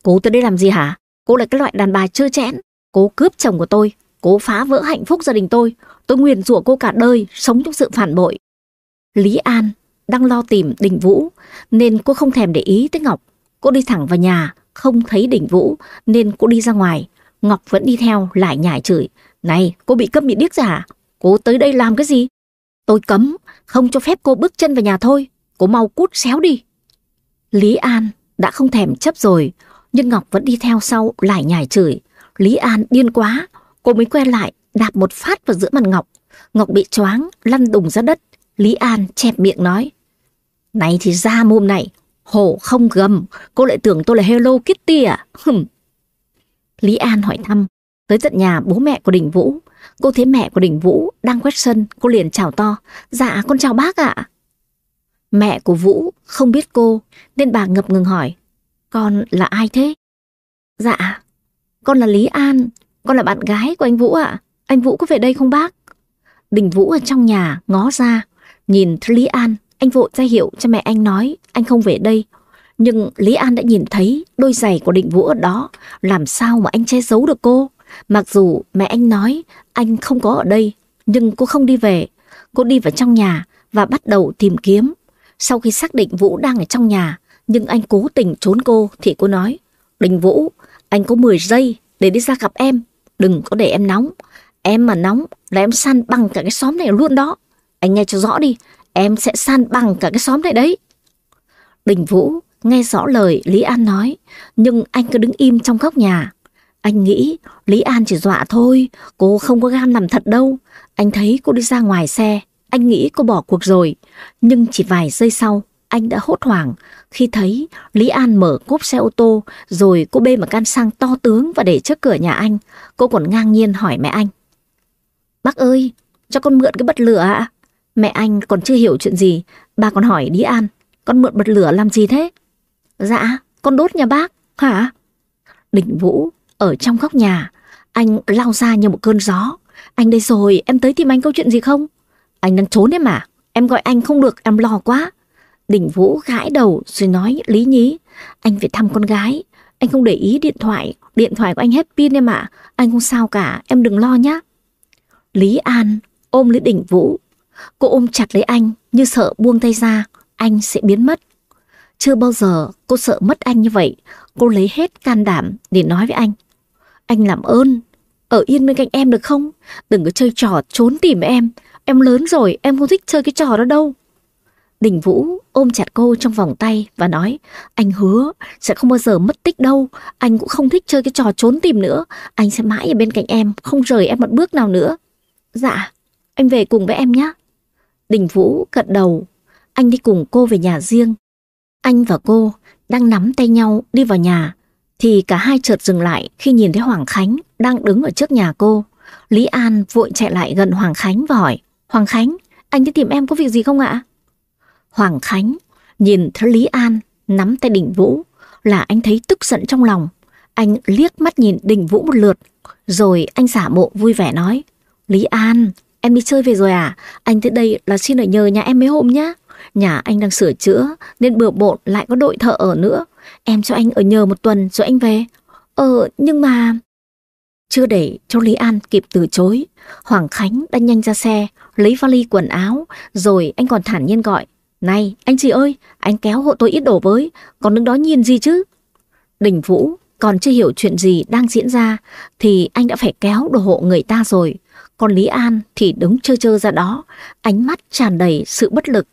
[SPEAKER 1] Cô tới đây làm gì hả? Cô là cái loại đàn bà chưa chẽn. Cô cướp chồng của tôi, Cô phá vỡ hạnh phúc gia đình tôi. Tôi nguyền rủa cô cả đời, sống trong sự phản bội. Lý An đang lo tìm Đình Vũ, nên cô không thèm để ý tới Ngọc. Cô đi thẳng vào nhà, không thấy Đình Vũ, nên cô đi ra ngoài. Ngọc vẫn đi theo, lại nhảy chửi. Này, cô bị câm bị điếc giả? À? Cô tới đây làm cái gì? Tôi cấm, không cho phép cô bước chân vào nhà thôi. Cô mau cút xéo đi. Lý An đã không thèm chấp rồi, nhưng Ngọc vẫn đi theo sau lại nhảy chửi. Lý An điên quá, Cô mới quay lại, đạp một phát vào giữa mặt Ngọc. Ngọc bị choáng, lăn đùng ra đất. Lý An chẹp miệng nói. Này thì ra mồm này, hổ không gầm, cô lại tưởng tôi là Hello Kitty à? Hừm. Lý An hỏi thăm, tới tận nhà bố mẹ của Đình Vũ. Cô thấy mẹ của Đình Vũ đang quét sân, cô liền chào to. Dạ, con chào bác ạ. Mẹ của Vũ không biết cô, nên bà ngập ngừng hỏi. Con là ai thế? Dạ, con là Lý An, con là bạn gái của anh Vũ ạ. Anh Vũ có về đây không bác? Đình Vũ ở trong nhà ngó ra, nhìn thấy Lý An, anh vội ra hiệu cho mẹ anh nói anh không về đây. Nhưng Lý An đã nhìn thấy đôi giày của Định Vũ ở đó, làm sao mà anh che giấu được cô? Mặc dù mẹ anh nói anh không có ở đây, nhưng cô không đi về. Cô đi vào trong nhà và bắt đầu tìm kiếm. Sau khi xác định Vũ đang ở trong nhà, nhưng anh cố tình trốn cô thì cô nói, Đình Vũ, anh có 10 giây để đi ra gặp em, Đừng có để em nóng. Em mà nóng là em san bằng cả cái xóm này luôn đó. Anh nghe cho rõ đi, em sẽ san bằng cả cái xóm này đấy. Đình Vũ nghe rõ lời Lý An nói, nhưng anh cứ đứng im trong góc nhà. Anh nghĩ Lý An chỉ dọa thôi, cô không có gan làm thật đâu. Anh thấy cô đi ra ngoài xe, anh nghĩ cô bỏ cuộc rồi. Nhưng chỉ vài giây sau, anh đã hốt hoảng khi thấy Lý An mở cốp xe ô tô rồi cô bê một can xăng to tướng và để trước cửa nhà anh. Cô còn ngang nhiên hỏi mẹ anh. Bác ơi, cho con mượn cái bật lửa ạ. Mẹ anh còn chưa hiểu chuyện gì, bà còn hỏi Lý An, con mượn bật lửa làm gì thế? Dạ, con đốt nhà bác, hả? Đình Vũ, ở trong góc nhà, anh lao ra như một cơn gió. Anh đây rồi, em tới tìm anh câu chuyện gì không? Anh đang trốn em à? Em gọi anh không được, em lo quá. Đình Vũ gãi đầu rồi nói lý nhí. Anh phải thăm con gái. Anh không để ý điện thoại. Điện thoại của anh hết pin em ạ. Anh không sao cả. Em đừng lo nhé. Lý An ôm lấy Đình Vũ. Cô ôm chặt lấy anh như sợ buông tay ra. Anh sẽ biến mất. Chưa bao giờ cô sợ mất anh như vậy. Cô lấy hết can đảm để nói với anh. Anh làm ơn. Ở yên bên cạnh em được không? Đừng có chơi trò trốn tìm em. Em lớn rồi, em không thích chơi cái trò đó đâu. Đình Vũ ôm chặt cô trong vòng tay và nói Anh hứa sẽ không bao giờ mất tích đâu Anh cũng không thích chơi cái trò trốn tìm nữa Anh sẽ mãi ở bên cạnh em Không rời em một bước nào nữa Dạ anh về cùng với em nhé Đình Vũ gật đầu Anh đi cùng cô về nhà riêng anh và cô đang nắm tay nhau đi vào nhà Thì cả hai chợt dừng lại Khi nhìn thấy Hoàng Khánh đang đứng ở trước nhà cô Lý An vội chạy lại gần Hoàng Khánh và hỏi Hoàng Khánh anh đi tìm em có việc gì không ạ? Hoàng Khánh nhìn thấy Lý An nắm tay Đình Vũ là anh thấy tức giận trong lòng. Anh liếc mắt nhìn Đình Vũ một lượt, rồi anh giả bộ vui vẻ nói. Lý An, em đi chơi về rồi à? Anh tới đây là xin ở nhờ nhà em mấy hôm nhá. Nhà anh đang sửa chữa nên bừa bộn lại có đội thợ ở nữa. Em cho anh ở nhờ một tuần rồi anh về. Ờ, nhưng mà... Chưa để cho Lý An kịp từ chối, Hoàng Khánh đã nhanh ra xe, lấy vali quần áo, rồi anh còn thản nhiên gọi. Này, anh chị ơi, anh kéo hộ tôi ít đổ với, còn đứng đó nhìn gì chứ? Đình Vũ còn chưa hiểu chuyện gì đang diễn ra thì anh đã phải kéo đồ hộ người ta rồi. Còn Lý An thì đứng chơ chơ ra đó, ánh mắt tràn đầy sự bất lực.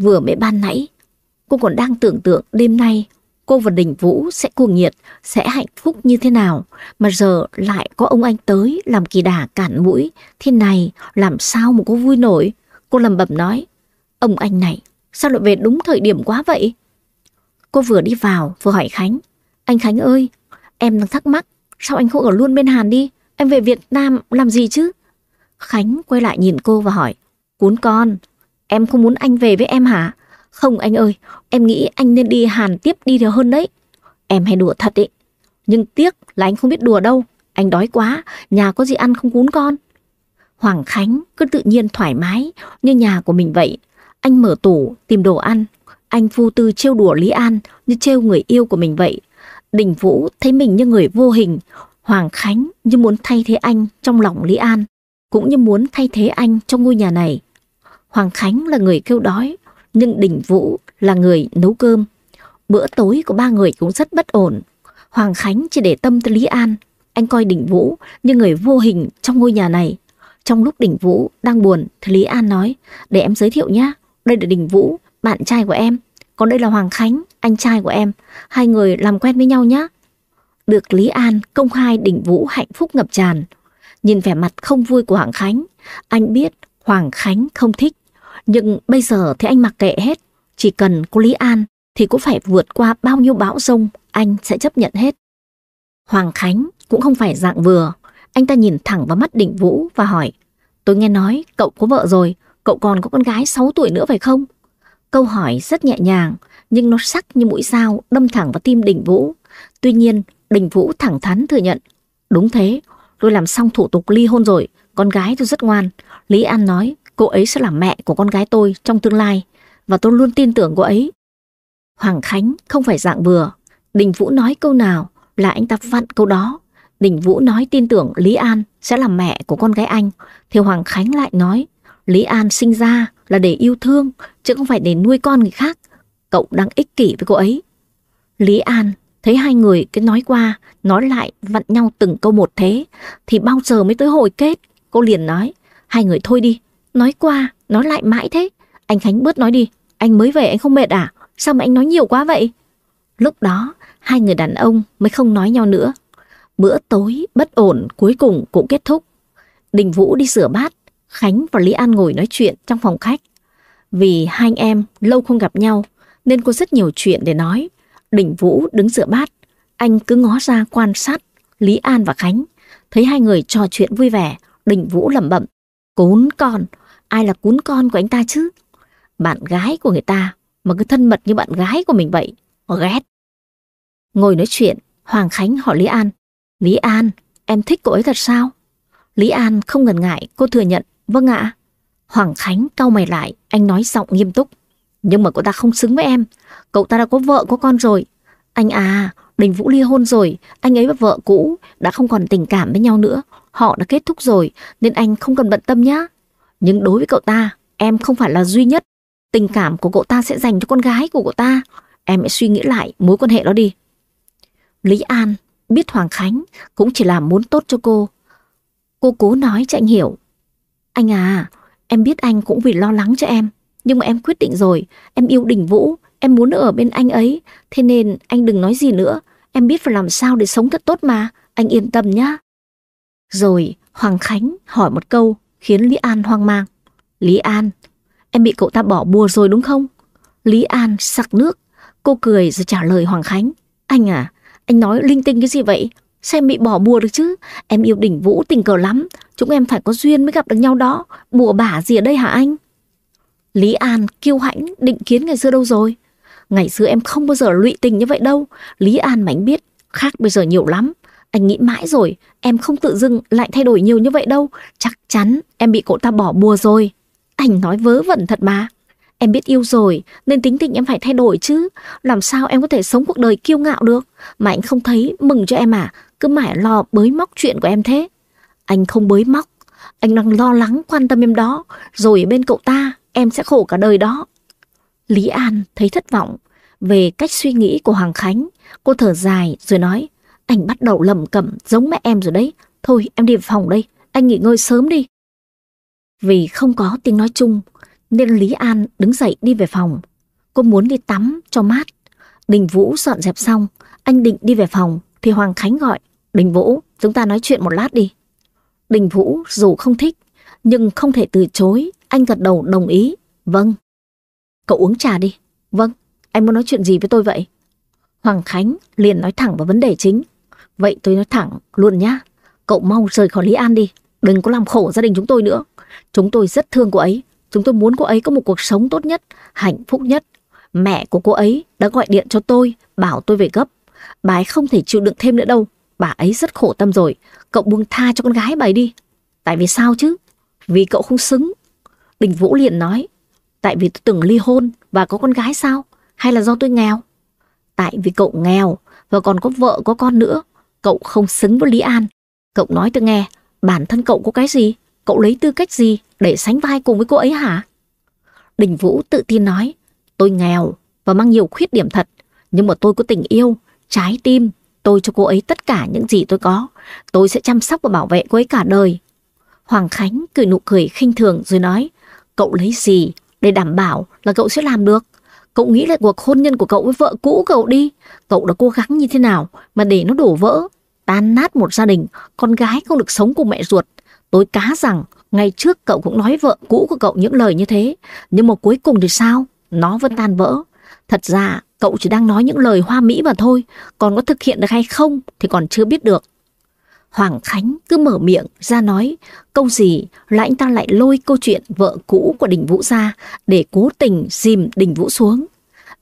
[SPEAKER 1] Vừa mới ban nãy, cô còn đang tưởng tượng đêm nay cô và Đình Vũ sẽ cuồng nhiệt, sẽ hạnh phúc như thế nào. Mà giờ lại có ông anh tới làm kỳ đà cản mũi. Thế này làm sao mà cô vui nổi? Cô lầm bẩm nói, ông anh này Sao lại về đúng thời điểm quá vậy? Cô vừa đi vào vừa hỏi Khánh. Anh Khánh ơi, em đang thắc mắc. Sao anh không ở luôn bên Hàn đi? Em về Việt Nam làm gì chứ? Khánh quay lại nhìn cô và hỏi. cuốn con, em không muốn anh về với em hả? Không anh ơi, em nghĩ anh nên đi Hàn tiếp đi được hơn đấy. Em hay đùa thật ấy. Nhưng tiếc là anh không biết đùa đâu. Anh đói quá, nhà có gì ăn không cún con. Hoàng Khánh cứ tự nhiên thoải mái như nhà của mình vậy. Anh mở tủ tìm đồ ăn. Anh vô tư trêu đùa Lý An như trêu người yêu của mình vậy. Đình Vũ thấy mình như người vô hình. Hoàng Khánh như muốn thay thế anh trong lòng Lý An. Cũng như muốn thay thế anh trong ngôi nhà này. Hoàng Khánh là người kêu đói. Nhưng Đình Vũ là người nấu cơm. Bữa tối của ba người cũng rất bất ổn. Hoàng Khánh chỉ để tâm tới Lý An. Anh coi Đình Vũ như người vô hình trong ngôi nhà này. Trong lúc Đình Vũ đang buồn thì Lý An nói Để em giới thiệu nhé Đây là Đình Vũ, bạn trai của em Còn đây là Hoàng Khánh, anh trai của em Hai người làm quen với nhau nhé Được Lý An công khai Đình Vũ hạnh phúc ngập tràn Nhìn vẻ mặt không vui của Hoàng Khánh Anh biết Hoàng Khánh không thích nhưng bây giờ thì anh mặc kệ hết. Chỉ cần cô Lý An Thì cũng phải vượt qua bao nhiêu bão rông Anh sẽ chấp nhận hết. Hoàng Khánh cũng không phải dạng vừa. Anh ta nhìn thẳng vào mắt Đình Vũ và hỏi, Tôi nghe nói cậu có vợ rồi, Cậu còn có con gái 6 tuổi nữa phải không? Câu hỏi rất nhẹ nhàng, Nhưng nó sắc như mũi dao đâm thẳng vào tim Đình Vũ. Tuy nhiên Đình Vũ thẳng thắn thừa nhận, Đúng thế, Tôi làm xong thủ tục ly hôn rồi, Con gái tôi rất ngoan. Lý An nói cô ấy sẽ là mẹ của con gái tôi trong tương lai Và tôi luôn tin tưởng cô ấy Hoàng Khánh không phải dạng vừa Đình Vũ nói câu nào là anh ta vặn câu đó Đình Vũ nói tin tưởng Lý An sẽ là mẹ của con gái anh, thì Hoàng Khánh lại nói Lý An sinh ra là để yêu thương, chứ không phải để nuôi con người khác. Cậu đang ích kỷ với cô ấy. Lý An thấy hai người cái nói qua, nói lại vặn nhau từng câu một thế, thì bao giờ mới tới hồi kết. Cô liền nói, hai người thôi đi, nói qua, nó lại mãi thế. Anh Khánh bớt nói đi, anh mới về anh không mệt à? Sao mà anh nói nhiều quá vậy? Lúc đó, hai người đàn ông mới không nói nhau nữa. Bữa tối bất ổn cuối cùng cũng kết thúc. Đình Vũ đi rửa bát, Khánh và Lý An ngồi nói chuyện trong phòng khách. Vì hai anh em lâu không gặp nhau nên có rất nhiều chuyện để nói. Đình Vũ đứng rửa bát, anh cứ ngó ra quan sát Lý An và Khánh. Thấy hai người trò chuyện vui vẻ, Đình Vũ lẩm bẩm. Cún con, ai là cún con của anh ta chứ? Bạn gái của người ta mà cứ thân mật như bạn gái của mình vậy. Ghét. Ngồi nói chuyện, Hoàng Khánh hỏi Lý An. Lý An, em thích cô ấy thật sao? Lý An không ngần ngại, cô thừa nhận. Vâng ạ. Hoàng Khánh cau mày lại, anh nói giọng nghiêm túc. Nhưng mà cô ta không xứng với em. Cậu ta đã có vợ có con rồi. Anh à, Đình Vũ ly hôn rồi. Anh ấy và vợ cũ đã không còn tình cảm với nhau nữa. Họ đã kết thúc rồi, nên anh không cần bận tâm nhá. Nhưng đối với cậu ta, em không phải là duy nhất. Tình cảm của cậu ta sẽ dành cho con gái của cậu ta. Em hãy suy nghĩ lại mối quan hệ đó đi. Lý An biết Hoàng Khánh cũng chỉ là muốn tốt cho cô. Cô cố nói cho anh hiểu. Anh à, em biết anh cũng vì lo lắng cho em. Nhưng mà em quyết định rồi, em yêu Đình Vũ, em muốn ở bên anh ấy. Thế nên anh đừng nói gì nữa, em biết phải làm sao để sống thật tốt mà, anh yên tâm nhá. Rồi Hoàng Khánh hỏi một câu khiến Lý An hoang mang. Lý An, em bị cậu ta bỏ bùa rồi đúng không? Lý An sặc nước, cô cười rồi trả lời Hoàng Khánh. Anh à, anh nói linh tinh cái gì vậy? Sao em bị bỏ bùa được chứ? Em yêu đỉnh vũ tình cờ lắm. Chúng em phải có duyên mới gặp được nhau đó. Bùa bả gì ở đây hả anh? Lý An kiêu hãnh định kiến ngày xưa đâu rồi? Ngày xưa em không bao giờ lụy tình như vậy đâu. Lý An mảnh biết, khác bây giờ nhiều lắm. Anh nghĩ mãi rồi, em không tự dưng lại thay đổi nhiều như vậy đâu. Chắc chắn em bị cậu ta bỏ bùa rồi. Anh nói vớ vẩn thật mà. Em biết yêu rồi nên tính tình em phải thay đổi chứ. Làm sao em có thể sống cuộc đời kiêu ngạo được. Mà anh không thấy mừng cho em à. Cứ mãi lo bới móc chuyện của em thế. Anh không bới móc. Anh đang lo lắng quan tâm em đó. Rồi bên cậu ta em sẽ khổ cả đời đó. Lý An thấy thất vọng về cách suy nghĩ của Hoàng Khánh. Cô thở dài rồi nói. Anh bắt đầu lầm cẩm giống mẹ em rồi đấy. Thôi em đi phòng đây. Anh nghỉ ngơi sớm đi. Vì không có tiếng nói chung nên Lý An đứng dậy đi về phòng. Cô muốn đi tắm cho mát. Đình Vũ dọn dẹp xong, anh định đi về phòng thì Hoàng Khánh gọi. Đình Vũ, chúng ta nói chuyện một lát đi. Đình Vũ dù không thích, nhưng không thể từ chối, anh gật đầu đồng ý. Vâng. Cậu uống trà đi. Vâng, anh muốn nói chuyện gì với tôi vậy? Hoàng Khánh liền nói thẳng vào vấn đề chính. Vậy tôi nói thẳng luôn nhá. Cậu mau rời khỏi Lý An đi. Đừng có làm khổ gia đình chúng tôi nữa. Chúng tôi rất thương cô ấy. Chúng tôi muốn cô ấy có một cuộc sống tốt nhất, hạnh phúc nhất. Mẹ của cô ấy đã gọi điện cho tôi, bảo tôi về gấp. Bà ấy không thể chịu đựng thêm nữa đâu. Bà ấy rất khổ tâm rồi. Cậu buông tha cho con gái bà ấy đi. Tại vì sao chứ? Vì cậu không xứng. Đình Vũ liền nói. Tại vì tôi từng ly hôn và có con gái sao? Hay là do tôi nghèo? Tại vì cậu nghèo và còn có vợ có con nữa. Cậu không xứng với Lý An. Cậu nói tôi nghe, bản thân cậu có cái gì? Cậu lấy tư cách gì để sánh vai cùng với cô ấy hả? Đình Vũ tự tin nói, tôi nghèo và mang nhiều khuyết điểm thật, nhưng mà tôi có tình yêu, trái tim, tôi cho cô ấy tất cả những gì tôi có. Tôi sẽ chăm sóc và bảo vệ cô ấy cả đời. Hoàng Khánh cười nụ cười khinh thường rồi nói, cậu lấy gì để đảm bảo là cậu sẽ làm được? Cậu nghĩ lại cuộc hôn nhân của cậu với vợ cũ cậu đi. Cậu đã cố gắng như thế nào mà để nó đổ vỡ, tan nát một gia đình, con gái không được sống cùng mẹ ruột. Tôi cá rằng ngày trước cậu cũng nói vợ cũ của cậu những lời như thế, nhưng mà cuối cùng thì sao? Nó vẫn tan vỡ. Thật ra cậu chỉ đang nói những lời hoa mỹ mà thôi, còn có thực hiện được hay không thì còn chưa biết được. Hoàng Khánh cứ mở miệng ra nói câu gì là anh ta lại lôi câu chuyện vợ cũ của Đình Vũ ra để cố tình dìm Đình Vũ xuống.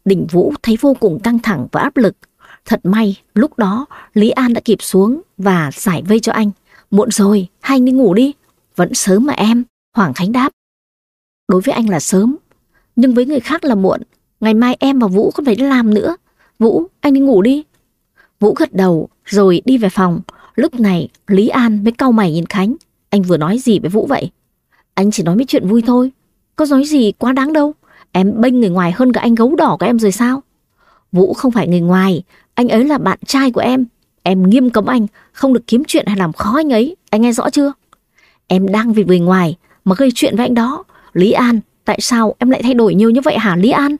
[SPEAKER 1] Đình Vũ thấy vô cùng căng thẳng và áp lực. Thật may lúc đó Lý An đã kịp xuống và giải vây cho anh. Muộn rồi, hai anh đi ngủ đi. Vẫn sớm mà em, Hoàng Khánh đáp. Đối với anh là sớm, nhưng với người khác là muộn. Ngày mai em và Vũ không phải đi làm nữa. Vũ, anh đi ngủ đi. Vũ gật đầu rồi đi về phòng. Lúc này Lý An mới cau mày nhìn Khánh. Anh vừa nói gì với Vũ vậy? Anh chỉ nói mấy chuyện vui thôi. Có nói gì quá đáng đâu. Em bênh người ngoài hơn cả anh gấu đỏ của em rồi sao? Vũ không phải người ngoài. Anh ấy là bạn trai của em. Em nghiêm cấm anh không được kiếm chuyện hay làm khó anh ấy. Anh nghe rõ chưa? Em đang vì người ngoài mà gây chuyện với anh đó. Lý An, tại sao em lại thay đổi nhiều như vậy hả Lý An?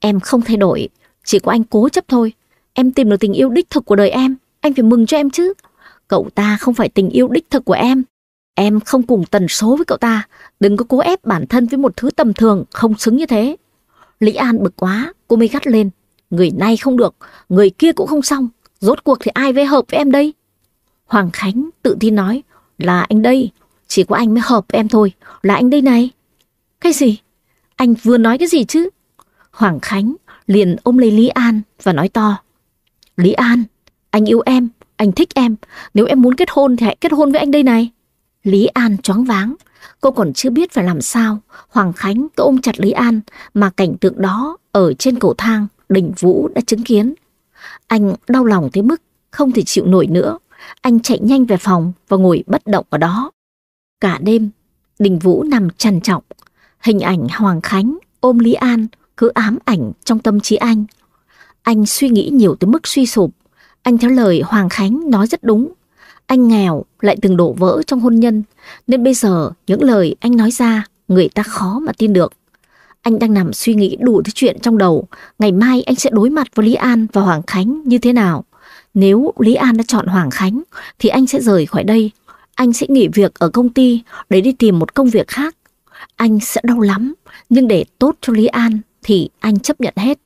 [SPEAKER 1] Em không thay đổi, chỉ có anh cố chấp thôi. Em tìm được tình yêu đích thực của đời em, anh phải mừng cho em chứ. Cậu ta không phải tình yêu đích thực của em. Em không cùng tần số với cậu ta, đừng có cố ép bản thân với một thứ tầm thường, không xứng như thế. Lý An bực quá, cô mới gắt lên. Người này không được, người kia cũng không xong. Rốt cuộc thì ai với hợp với em đây? Hoàng Khánh tự tin nói, là anh đây, chỉ có anh mới hợp với em thôi, là anh đây này. Cái gì? Anh vừa nói cái gì chứ? Hoàng Khánh liền ôm lấy Lý An và nói to. Lý An, anh yêu em, anh thích em, nếu em muốn kết hôn thì hãy kết hôn với anh đây này. Lý An choáng váng, cô còn chưa biết phải làm sao. Hoàng Khánh cứ ôm chặt Lý An mà cảnh tượng đó ở trên cầu thang Đình Vũ đã chứng kiến. Anh đau lòng tới mức không thể chịu nổi nữa. Anh chạy nhanh về phòng và ngồi bất động ở đó. Cả đêm, Đình Vũ nằm trằn trọc. Hình ảnh Hoàng Khánh ôm Lý An cứ ám ảnh trong tâm trí anh. Anh suy nghĩ nhiều tới mức suy sụp. Anh theo lời Hoàng Khánh nói rất đúng. Anh nghèo lại từng đổ vỡ trong hôn nhân, nên bây giờ những lời anh nói ra người ta khó mà tin được. Anh đang nằm suy nghĩ đủ thứ chuyện trong đầu, ngày mai anh sẽ đối mặt với Lý An và Hoàng Khánh như thế nào. Nếu Lý An đã chọn Hoàng Khánh thì anh sẽ rời khỏi đây. Anh sẽ nghỉ việc ở công ty để đi tìm một công việc khác. Anh sẽ đau lắm, nhưng để tốt cho Lý An thì anh chấp nhận hết.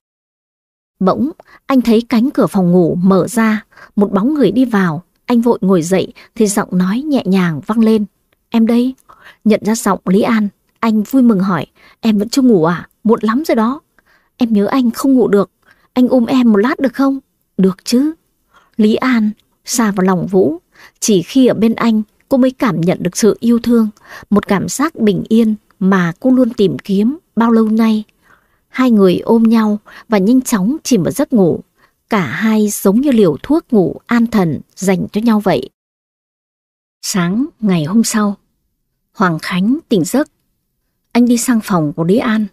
[SPEAKER 1] Bỗng, anh thấy cánh cửa phòng ngủ mở ra, một bóng người đi vào. Anh vội ngồi dậy thì giọng nói nhẹ nhàng vang lên. Em đây. Nhận ra giọng Lý An, anh vui mừng hỏi. Em vẫn chưa ngủ à? Muộn lắm rồi đó. Em nhớ anh không ngủ được. Anh ôm em một lát được không? Được chứ. Lý An xa vào lòng Vũ. Chỉ khi ở bên anh, cô mới cảm nhận được sự yêu thương, một cảm giác bình yên mà cô luôn tìm kiếm bao lâu nay. Hai người ôm nhau và nhanh chóng chìm vào giấc ngủ. Cả hai giống như liều thuốc ngủ an thần dành cho nhau vậy. Sáng ngày hôm sau, Hoàng Khánh tỉnh giấc. Anh đi sang phòng của Lý An.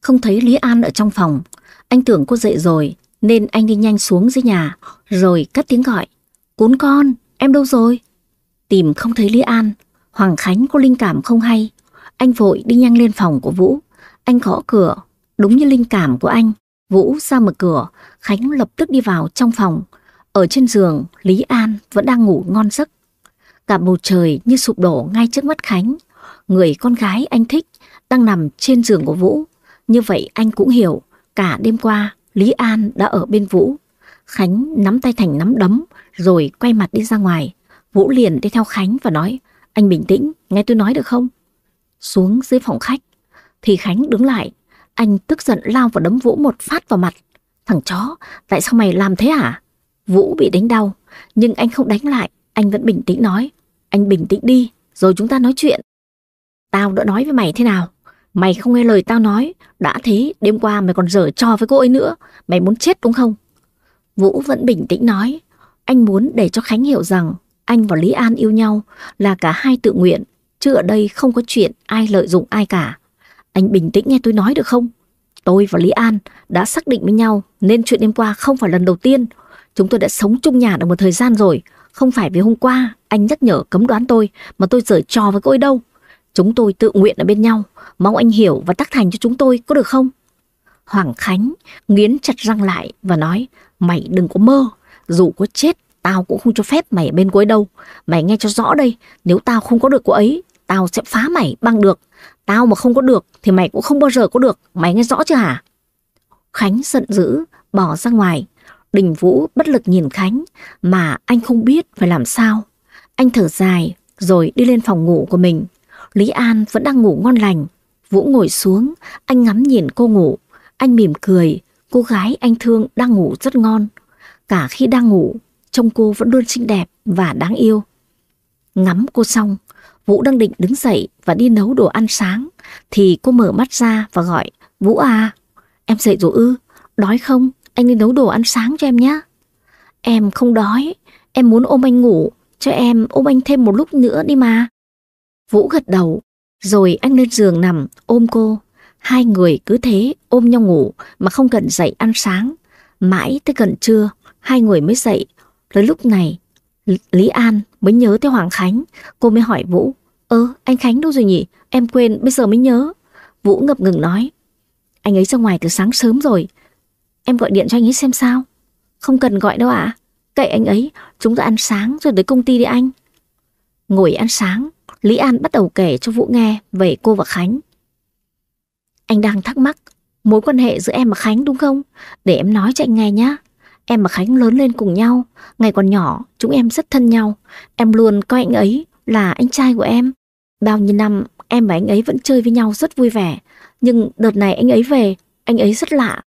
[SPEAKER 1] Không thấy Lý An ở trong phòng. Anh tưởng cô dậy rồi nên anh đi nhanh xuống dưới nhà rồi cất tiếng gọi. Cún con, em đâu rồi? Tìm không thấy Lý An. Hoàng Khánh có linh cảm không hay. Anh vội đi nhanh lên phòng của Vũ. Anh gõ cửa Đúng như linh cảm của anh, Vũ ra mở cửa, Khánh lập tức đi vào trong phòng. Ở trên giường, Lý An vẫn đang ngủ ngon giấc. Cả bầu trời như sụp đổ ngay trước mắt Khánh. Người con gái anh thích đang nằm trên giường của Vũ. Như vậy anh cũng hiểu, cả đêm qua Lý An đã ở bên Vũ. Khánh nắm tay Thành nắm đấm rồi quay mặt đi ra ngoài. Vũ liền đi theo Khánh và nói, anh bình tĩnh, nghe tôi nói được không? xuống dưới phòng khách. Thì Khánh đứng lại, anh tức giận lao vào đấm Vũ một phát vào mặt. Thằng chó, tại sao mày làm thế hả? Vũ bị đánh đau, nhưng anh không đánh lại, anh vẫn bình tĩnh nói. Anh bình tĩnh đi, rồi chúng ta nói chuyện. Tao đã nói với mày thế nào? Mày không nghe lời tao nói, đã thế đêm qua mày còn dở trò với cô ấy nữa, mày muốn chết đúng không? Vũ vẫn bình tĩnh nói, anh muốn để cho Khánh hiểu rằng anh và Lý An yêu nhau là cả hai tự nguyện, chứ ở đây không có chuyện ai lợi dụng ai cả. Anh bình tĩnh nghe tôi nói được không? Tôi và Lý An đã xác định với nhau nên chuyện đêm qua không phải lần đầu tiên. Chúng tôi đã sống chung nhà được một thời gian rồi. Không phải vì hôm qua anh nhắc nhở cấm đoán tôi mà tôi giở trò với cô ấy đâu. Chúng tôi tự nguyện ở bên nhau. Mong anh hiểu và tác thành cho chúng tôi, có được không? Hoàng Khánh nghiến chặt răng lại và nói, Mày đừng có mơ. Dù có chết, tao cũng không cho phép mày ở bên cô ấy đâu. Mày nghe cho rõ đây. Nếu tao không có được cô ấy, tao sẽ phá mày bằng được. Tao mà không có được thì mày cũng không bao giờ có được. Mày nghe rõ chưa hả? Khánh giận dữ bỏ ra ngoài. Đình Vũ bất lực nhìn Khánh mà anh không biết phải làm sao. Anh thở dài rồi đi lên phòng ngủ của mình. Lý An vẫn đang ngủ ngon lành. Vũ ngồi xuống, anh ngắm nhìn cô ngủ. Anh mỉm cười, cô gái anh thương đang ngủ rất ngon. Cả khi đang ngủ, trông cô vẫn luôn xinh đẹp và đáng yêu. Ngắm cô xong, Vũ đang định đứng dậy và đi nấu đồ ăn sáng, thì cô mở mắt ra và gọi, Vũ à, em dậy rồi ư, đói không? Anh đi nấu đồ ăn sáng cho em nhé. Em không đói, em muốn ôm anh ngủ, cho em ôm anh thêm một lúc nữa đi mà. Vũ gật đầu, rồi anh lên giường nằm ôm cô. Hai người cứ thế ôm nhau ngủ mà không cần dậy ăn sáng. Mãi tới gần trưa, hai người mới dậy. Tới lúc này, Lý An mới nhớ tới Hoàng Khánh. Cô mới hỏi Vũ, Ơ, anh Khánh đâu rồi nhỉ? Em quên, bây giờ mới nhớ. Vũ ngập ngừng nói, anh ấy ra ngoài từ sáng sớm rồi. Em gọi điện cho anh ấy xem sao. Không cần gọi đâu ạ. À? Kệ anh ấy, chúng ta ăn sáng rồi tới công ty đi anh. Ngồi ăn sáng, Lý An bắt đầu kể cho Vũ nghe về cô và Khánh. Anh đang thắc mắc mối quan hệ giữa em và Khánh đúng không? Để em nói cho anh nghe nhé. Em và Khánh lớn lên cùng nhau, ngày còn nhỏ chúng em rất thân nhau. Em luôn coi anh ấy là anh trai của em. Bao nhiêu năm em và anh ấy vẫn chơi với nhau rất vui vẻ. Nhưng đợt này anh ấy về, anh ấy rất lạ.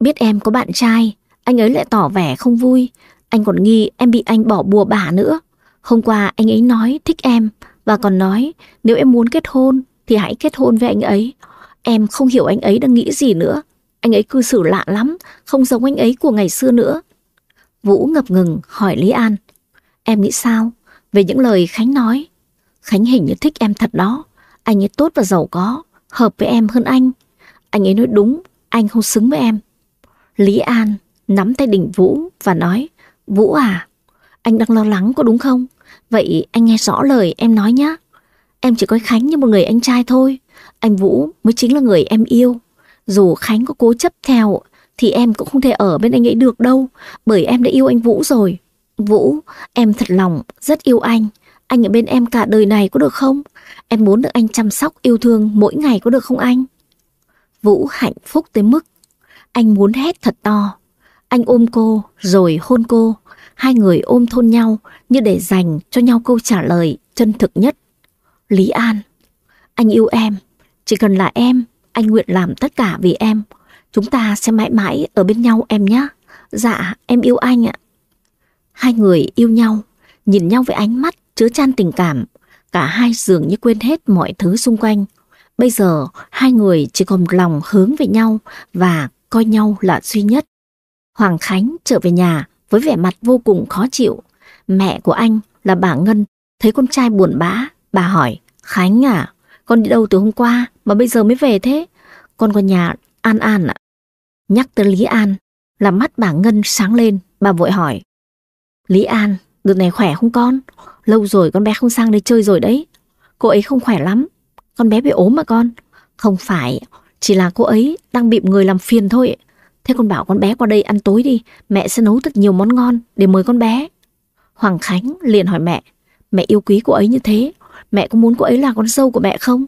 [SPEAKER 1] Biết em có bạn trai, anh ấy lại tỏ vẻ không vui. Anh còn nghi em bị anh bỏ bùa bả nữa. Hôm qua anh ấy nói thích em và còn nói nếu em muốn kết hôn thì hãy kết hôn với anh ấy. Em không hiểu anh ấy đang nghĩ gì nữa. Anh ấy cư xử lạ lắm, không giống anh ấy của ngày xưa nữa. Vũ ngập ngừng hỏi Lý An. Em nghĩ sao về những lời Khánh nói? Khánh hình như thích em thật đó. Anh ấy tốt và giàu có, hợp với em hơn anh. Anh ấy nói đúng, anh không xứng với em. Lý An nắm tay đỉnh Vũ và nói, Vũ à, anh đang lo lắng có đúng không? Vậy anh nghe rõ lời em nói nhé. Em chỉ coi Khánh như một người anh trai thôi. Anh Vũ mới chính là người em yêu. Dù Khánh có cố chấp theo thì em cũng không thể ở bên anh ấy được đâu. Bởi em đã yêu anh Vũ rồi. Vũ, em thật lòng rất yêu anh. Anh ở bên em cả đời này có được không? Em muốn được anh chăm sóc yêu thương mỗi ngày có được không anh? Vũ hạnh phúc tới mức anh muốn hét thật to. Anh ôm cô rồi hôn cô. Hai người ôm thôn nhau như để dành cho nhau câu trả lời chân thực nhất. Lý An, anh yêu em. Chỉ cần là em, anh nguyện làm tất cả vì em. Chúng ta sẽ mãi mãi ở bên nhau em nhé. Dạ, em yêu anh ạ. Hai người yêu nhau, nhìn nhau với ánh mắt chứa chan tình cảm. Cả hai dường như quên hết mọi thứ xung quanh. Bây giờ, hai người chỉ còn lòng hướng về nhau và coi nhau là duy nhất. Hoàng Khánh trở về nhà với vẻ mặt vô cùng khó chịu. Mẹ của anh là bà Ngân thấy con trai buồn bã. Bà hỏi, Khánh à, con đi đâu từ hôm qua mà bây giờ mới về thế? Con có nhà An An ạ. Nhắc tới Lý An, làm mắt bà Ngân sáng lên, bà vội hỏi. Lý An, đợt này khỏe không con? Lâu rồi con bé không sang đây chơi rồi đấy. Cô ấy không khỏe lắm. Con bé bị ốm mà con. Không phải, chỉ là cô ấy đang bị người làm phiền thôi. Thế con bảo con bé qua đây ăn tối đi, mẹ sẽ nấu thật nhiều món ngon để mời con bé. Hoàng Khánh liền hỏi mẹ, mẹ yêu quý cô ấy như thế, mẹ có muốn cô ấy là con dâu của mẹ không?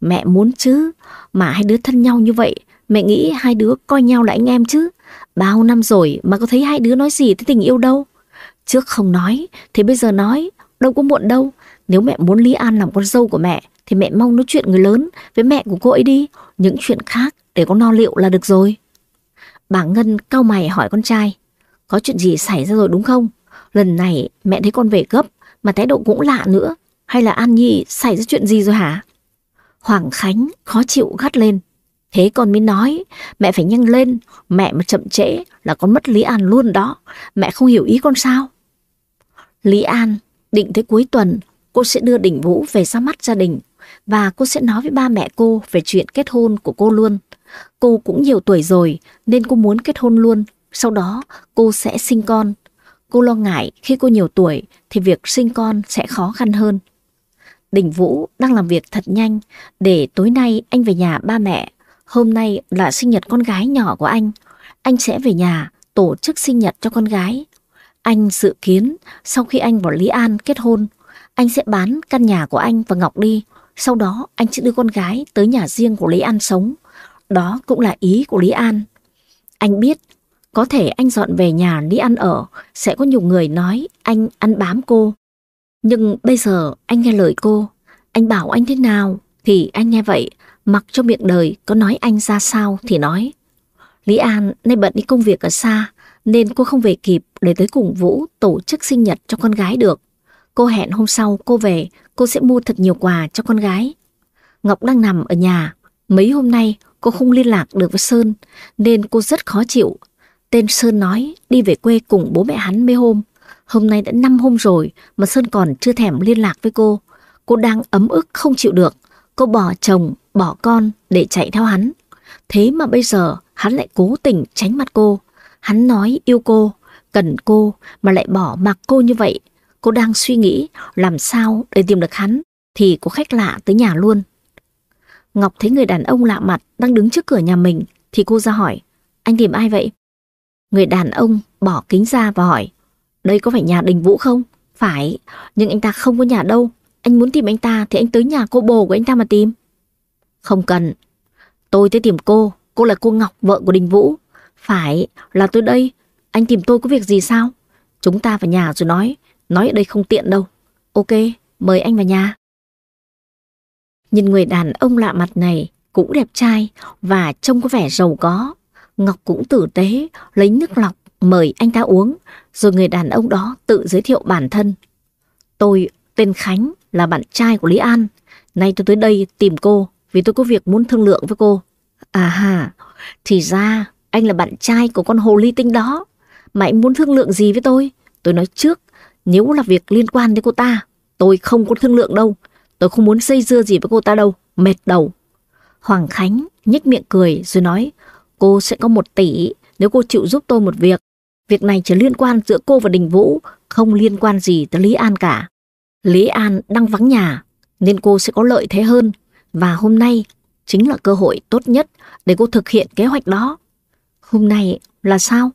[SPEAKER 1] Mẹ muốn chứ, mà hai đứa thân nhau như vậy, mẹ nghĩ hai đứa coi nhau là anh em chứ. Bao năm rồi mà có thấy hai đứa nói gì tới tình yêu đâu. Trước không nói, thì bây giờ nói, đâu có muộn đâu. Nếu mẹ muốn Lý An làm con dâu của mẹ, thì mẹ mong nói chuyện người lớn với mẹ của cô ấy đi. Những chuyện khác để con no liệu là được rồi. Bà Ngân cau mày hỏi con trai. Có chuyện gì xảy ra rồi đúng không? Lần này mẹ thấy con về gấp mà thái độ cũng lạ nữa. Hay là An Nhi xảy ra chuyện gì rồi hả? Hoàng Khánh khó chịu gắt lên. Thế con mới nói, mẹ phải nhanh lên, mẹ mà chậm trễ là con mất Lý An luôn đó. Mẹ không hiểu ý con sao? Lý An định tới cuối tuần cô sẽ đưa Đình Vũ về ra mắt gia đình và cô sẽ nói với ba mẹ cô về chuyện kết hôn của cô luôn. Cô cũng nhiều tuổi rồi nên cô muốn kết hôn luôn, sau đó cô sẽ sinh con. Cô lo ngại khi cô nhiều tuổi thì việc sinh con sẽ khó khăn hơn. Đình Vũ đang làm việc thật nhanh để tối nay anh về nhà ba mẹ. Hôm nay là sinh nhật con gái nhỏ của anh. Anh sẽ về nhà tổ chức sinh nhật cho con gái. Anh dự kiến sau khi anh và Lý An kết hôn, anh sẽ bán căn nhà của anh và Ngọc đi. Sau đó anh sẽ đưa con gái tới nhà riêng của Lý An sống. Đó cũng là ý của Lý An. Anh biết có thể anh dọn về nhà Lý An ở sẽ có nhiều người nói anh ăn bám cô. Nhưng bây giờ anh nghe lời cô, anh bảo anh thế nào thì anh nghe vậy, mặc cho miệng đời có nói anh ra sao thì nói. Lý An nay bận đi công việc ở xa nên cô không về kịp để tới cùng Vũ tổ chức sinh nhật cho con gái được. Cô hẹn hôm sau cô về, cô sẽ mua thật nhiều quà cho con gái. Ngọc đang nằm ở nhà, mấy hôm nay cô không liên lạc được với Sơn nên cô rất khó chịu. Tên Sơn nói đi về quê cùng bố mẹ hắn mấy hôm. Hôm nay đã 5 hôm rồi mà Sơn còn chưa thèm liên lạc với cô. Cô đang ấm ức không chịu được. Cô bỏ chồng, bỏ con để chạy theo hắn. Thế mà bây giờ hắn lại cố tình tránh mặt cô. Hắn nói yêu cô, cần cô mà lại bỏ mặc cô như vậy. Cô đang suy nghĩ làm sao để tìm được hắn thì có khách lạ tới nhà luôn. Ngọc thấy người đàn ông lạ mặt đang đứng trước cửa nhà mình thì cô ra hỏi anh tìm ai vậy? Người đàn ông bỏ kính ra và hỏi đây có phải nhà Đình Vũ không? Phải, nhưng anh ta không có nhà đâu. Anh muốn tìm anh ta thì anh tới nhà cô bồ của anh ta mà tìm. Không cần. Tôi tới tìm cô. Cô là cô Ngọc, vợ của Đình Vũ. Phải, là tôi đây. Anh tìm tôi có việc gì sao? Chúng ta vào nhà rồi nói. Nói ở đây không tiện đâu. Ok, mời anh vào nhà. Nhìn người đàn ông lạ mặt này cũng đẹp trai và trông có vẻ giàu có. Ngọc cũng tử tế, lấy nước lọc mời anh ta uống, rồi người đàn ông đó tự giới thiệu bản thân. Tôi tên Khánh là bạn trai của Lý An. Nay tôi tới đây tìm cô vì tôi có việc muốn thương lượng với cô. À hà thì ra anh là bạn trai của con hồ ly tinh đó. Mà anh muốn thương lượng gì với tôi? Tôi nói trước, nếu là việc liên quan đến cô ta, tôi không có thương lượng đâu. Tôi không muốn xây dưa gì với cô ta đâu, mệt đầu. Hoàng Khánh nhếch miệng cười rồi nói, cô sẽ có một tỷ nếu cô chịu giúp tôi một việc. Việc này chỉ liên quan giữa cô và Đình Vũ, không liên quan gì tới Lý An cả. Lý An đang vắng nhà, nên cô sẽ có lợi thế hơn. Và hôm nay chính là cơ hội tốt nhất để cô thực hiện kế hoạch đó. Hôm nay là sao?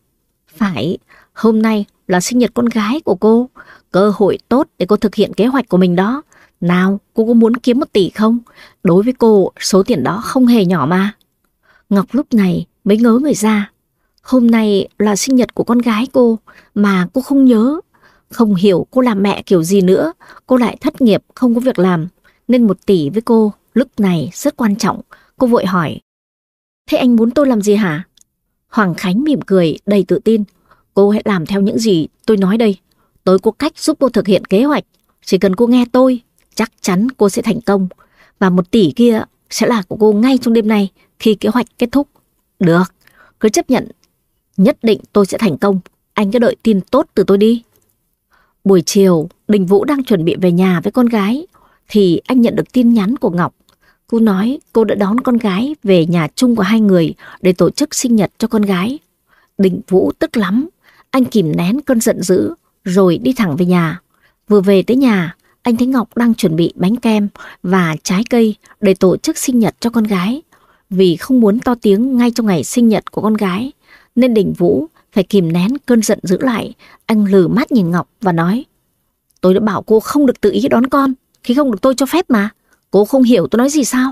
[SPEAKER 1] Phải, hôm nay là sinh nhật con gái của cô. Cơ hội tốt để cô thực hiện kế hoạch của mình đó. Nào, cô có muốn kiếm một tỷ không? Đối với cô, số tiền đó không hề nhỏ mà. Ngọc lúc này mới ngớ người ra. Hôm nay là sinh nhật của con gái cô mà cô không nhớ. Không hiểu cô làm mẹ kiểu gì nữa, cô lại thất nghiệp không có việc làm. Nên một tỷ với cô lúc này rất quan trọng. Cô vội hỏi. Thế anh muốn tôi làm gì hả? Hoàng Khánh mỉm cười đầy tự tin. Cô hãy làm theo những gì tôi nói đây. Tôi có cách giúp cô thực hiện kế hoạch. Chỉ cần cô nghe tôi, chắc chắn cô sẽ thành công. Và một tỷ kia sẽ là của cô ngay trong đêm nay khi kế hoạch kết thúc. Được, cứ chấp nhận Nhất định tôi sẽ thành công, anh cứ đợi tin tốt từ tôi đi. Buổi chiều, Đình Vũ đang chuẩn bị về nhà với con gái, thì anh nhận được tin nhắn của Ngọc. Cô nói cô đã đón con gái về nhà chung của hai người để tổ chức sinh nhật cho con gái. Đình Vũ tức lắm, anh kìm nén cơn giận dữ rồi đi thẳng về nhà. Vừa về tới nhà, anh thấy Ngọc đang chuẩn bị bánh kem và trái cây để tổ chức sinh nhật cho con gái. Vì không muốn to tiếng ngay trong ngày sinh nhật của con gái, nên Đình Vũ phải kìm nén cơn giận dữ lại. Anh lừ mắt nhìn Ngọc và nói Tôi đã bảo cô không được tự ý đón con khi không được tôi cho phép mà. Cô không hiểu tôi nói gì sao?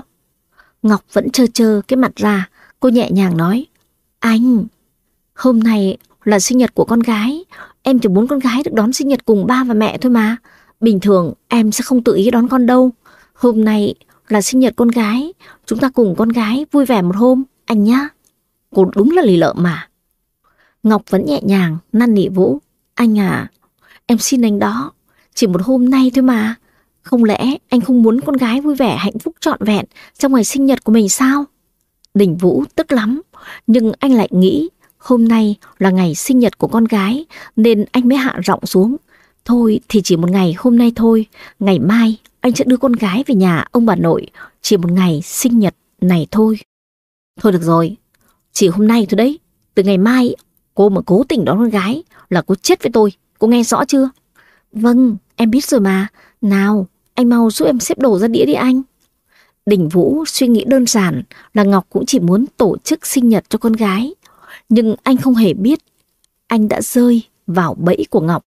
[SPEAKER 1] Ngọc vẫn trơ trơ cái mặt ra. Cô nhẹ nhàng nói Anh, hôm nay là sinh nhật của con gái. Em chỉ muốn con gái được đón sinh nhật cùng ba và mẹ thôi mà. Bình thường em sẽ không tự ý đón con đâu. Hôm nay là sinh nhật con gái, chúng ta cùng con gái vui vẻ một hôm, anh nhá. Cô đúng là lì lợ mà. Ngọc vẫn nhẹ nhàng, năn nỉ Vũ. Anh à, em xin anh đó, chỉ một hôm nay thôi mà. Không lẽ anh không muốn con gái vui vẻ hạnh phúc trọn vẹn trong ngày sinh nhật của mình sao? Đình Vũ tức lắm, nhưng anh lại nghĩ hôm nay là ngày sinh nhật của con gái nên anh mới hạ giọng xuống. Thôi thì chỉ một ngày hôm nay thôi, ngày mai anh sẽ đưa con gái về nhà ông bà nội, chỉ một ngày sinh nhật này thôi. Thôi được rồi, chỉ hôm nay thôi đấy, từ ngày mai cô mà cố tình đón con gái là cô chết với tôi, cô nghe rõ chưa? Vâng, em biết rồi mà, nào, anh mau giúp em xếp đồ ra đĩa đi anh. Đình Vũ suy nghĩ đơn giản là Ngọc cũng chỉ muốn tổ chức sinh nhật cho con gái. Nhưng anh không hề biết anh đã rơi vào bẫy của Ngọc.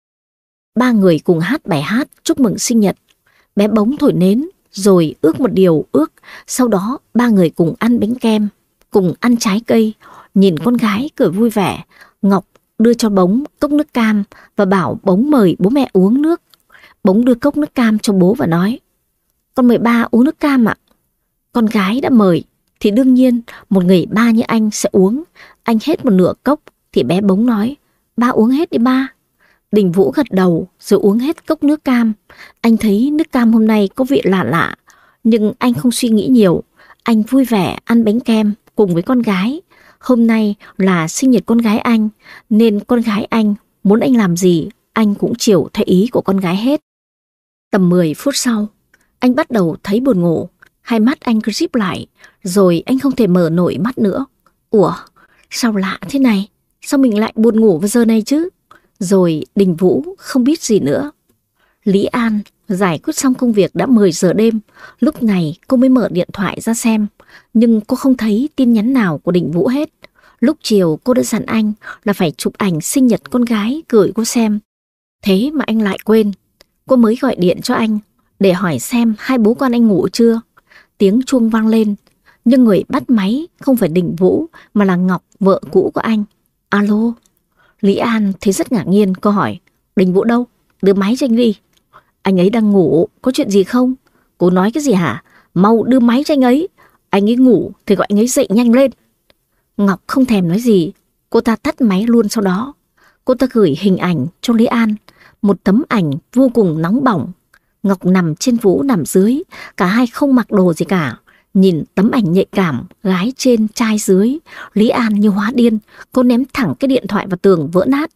[SPEAKER 1] Ba người cùng hát bài hát chúc mừng sinh nhật. Bé bóng thổi nến rồi ước một điều ước. Sau đó ba người cùng ăn bánh kem, cùng ăn trái cây. Nhìn con gái cười vui vẻ. Ngọc đưa cho bóng cốc nước cam và bảo bóng mời bố mẹ uống nước. Bóng đưa cốc nước cam cho bố và nói, Con mời ba uống nước cam ạ. Con gái đã mời, thì đương nhiên một người ba như anh sẽ uống. Anh hết một nửa cốc, thì bé bóng nói, Ba uống hết đi ba. Đình Vũ gật đầu rồi uống hết cốc nước cam. Anh thấy nước cam hôm nay có vị lạ lạ, nhưng anh không suy nghĩ nhiều. Anh vui vẻ ăn bánh kem cùng với con gái. Hôm nay là sinh nhật con gái anh, nên con gái anh muốn anh làm gì, anh cũng chiều theo ý của con gái hết. Tầm 10 phút sau, anh bắt đầu thấy buồn ngủ. Hai mắt anh cứ díp lại, rồi anh không thể mở nổi mắt nữa. Ủa, sao lạ thế này? Sao mình lại buồn ngủ vào giờ này chứ? Rồi Đình Vũ không biết gì nữa. Lý An giải quyết xong công việc đã 10 giờ đêm. Lúc này cô mới mở điện thoại ra xem. Nhưng cô không thấy tin nhắn nào của Đình Vũ hết. Lúc chiều cô đã dặn anh là phải chụp ảnh sinh nhật con gái gửi cô xem. Thế mà anh lại quên. Cô mới gọi điện cho anh để hỏi xem hai bố con anh ngủ chưa. Tiếng chuông vang lên, nhưng người bắt máy không phải Đình Vũ mà là Ngọc, vợ cũ của anh. Alo, Lý An thấy rất ngạc nhiên, cô hỏi, Đình Vũ đâu? Đưa máy cho anh đi. Anh ấy đang ngủ, có chuyện gì không? Cô nói cái gì hả? Mau đưa máy cho anh ấy. Anh ấy ngủ thì gọi anh ấy dậy nhanh lên. Ngọc không thèm nói gì, cô ta tắt máy luôn sau đó. Cô ta gửi hình ảnh cho Lý An, một tấm ảnh vô cùng nóng bỏng. Ngọc nằm trên Vũ nằm dưới, cả hai không mặc đồ gì cả. Nhìn tấm ảnh nhạy cảm, gái trên, trai dưới, Lý An như hóa điên, cô ném thẳng cái điện thoại vào tường vỡ nát.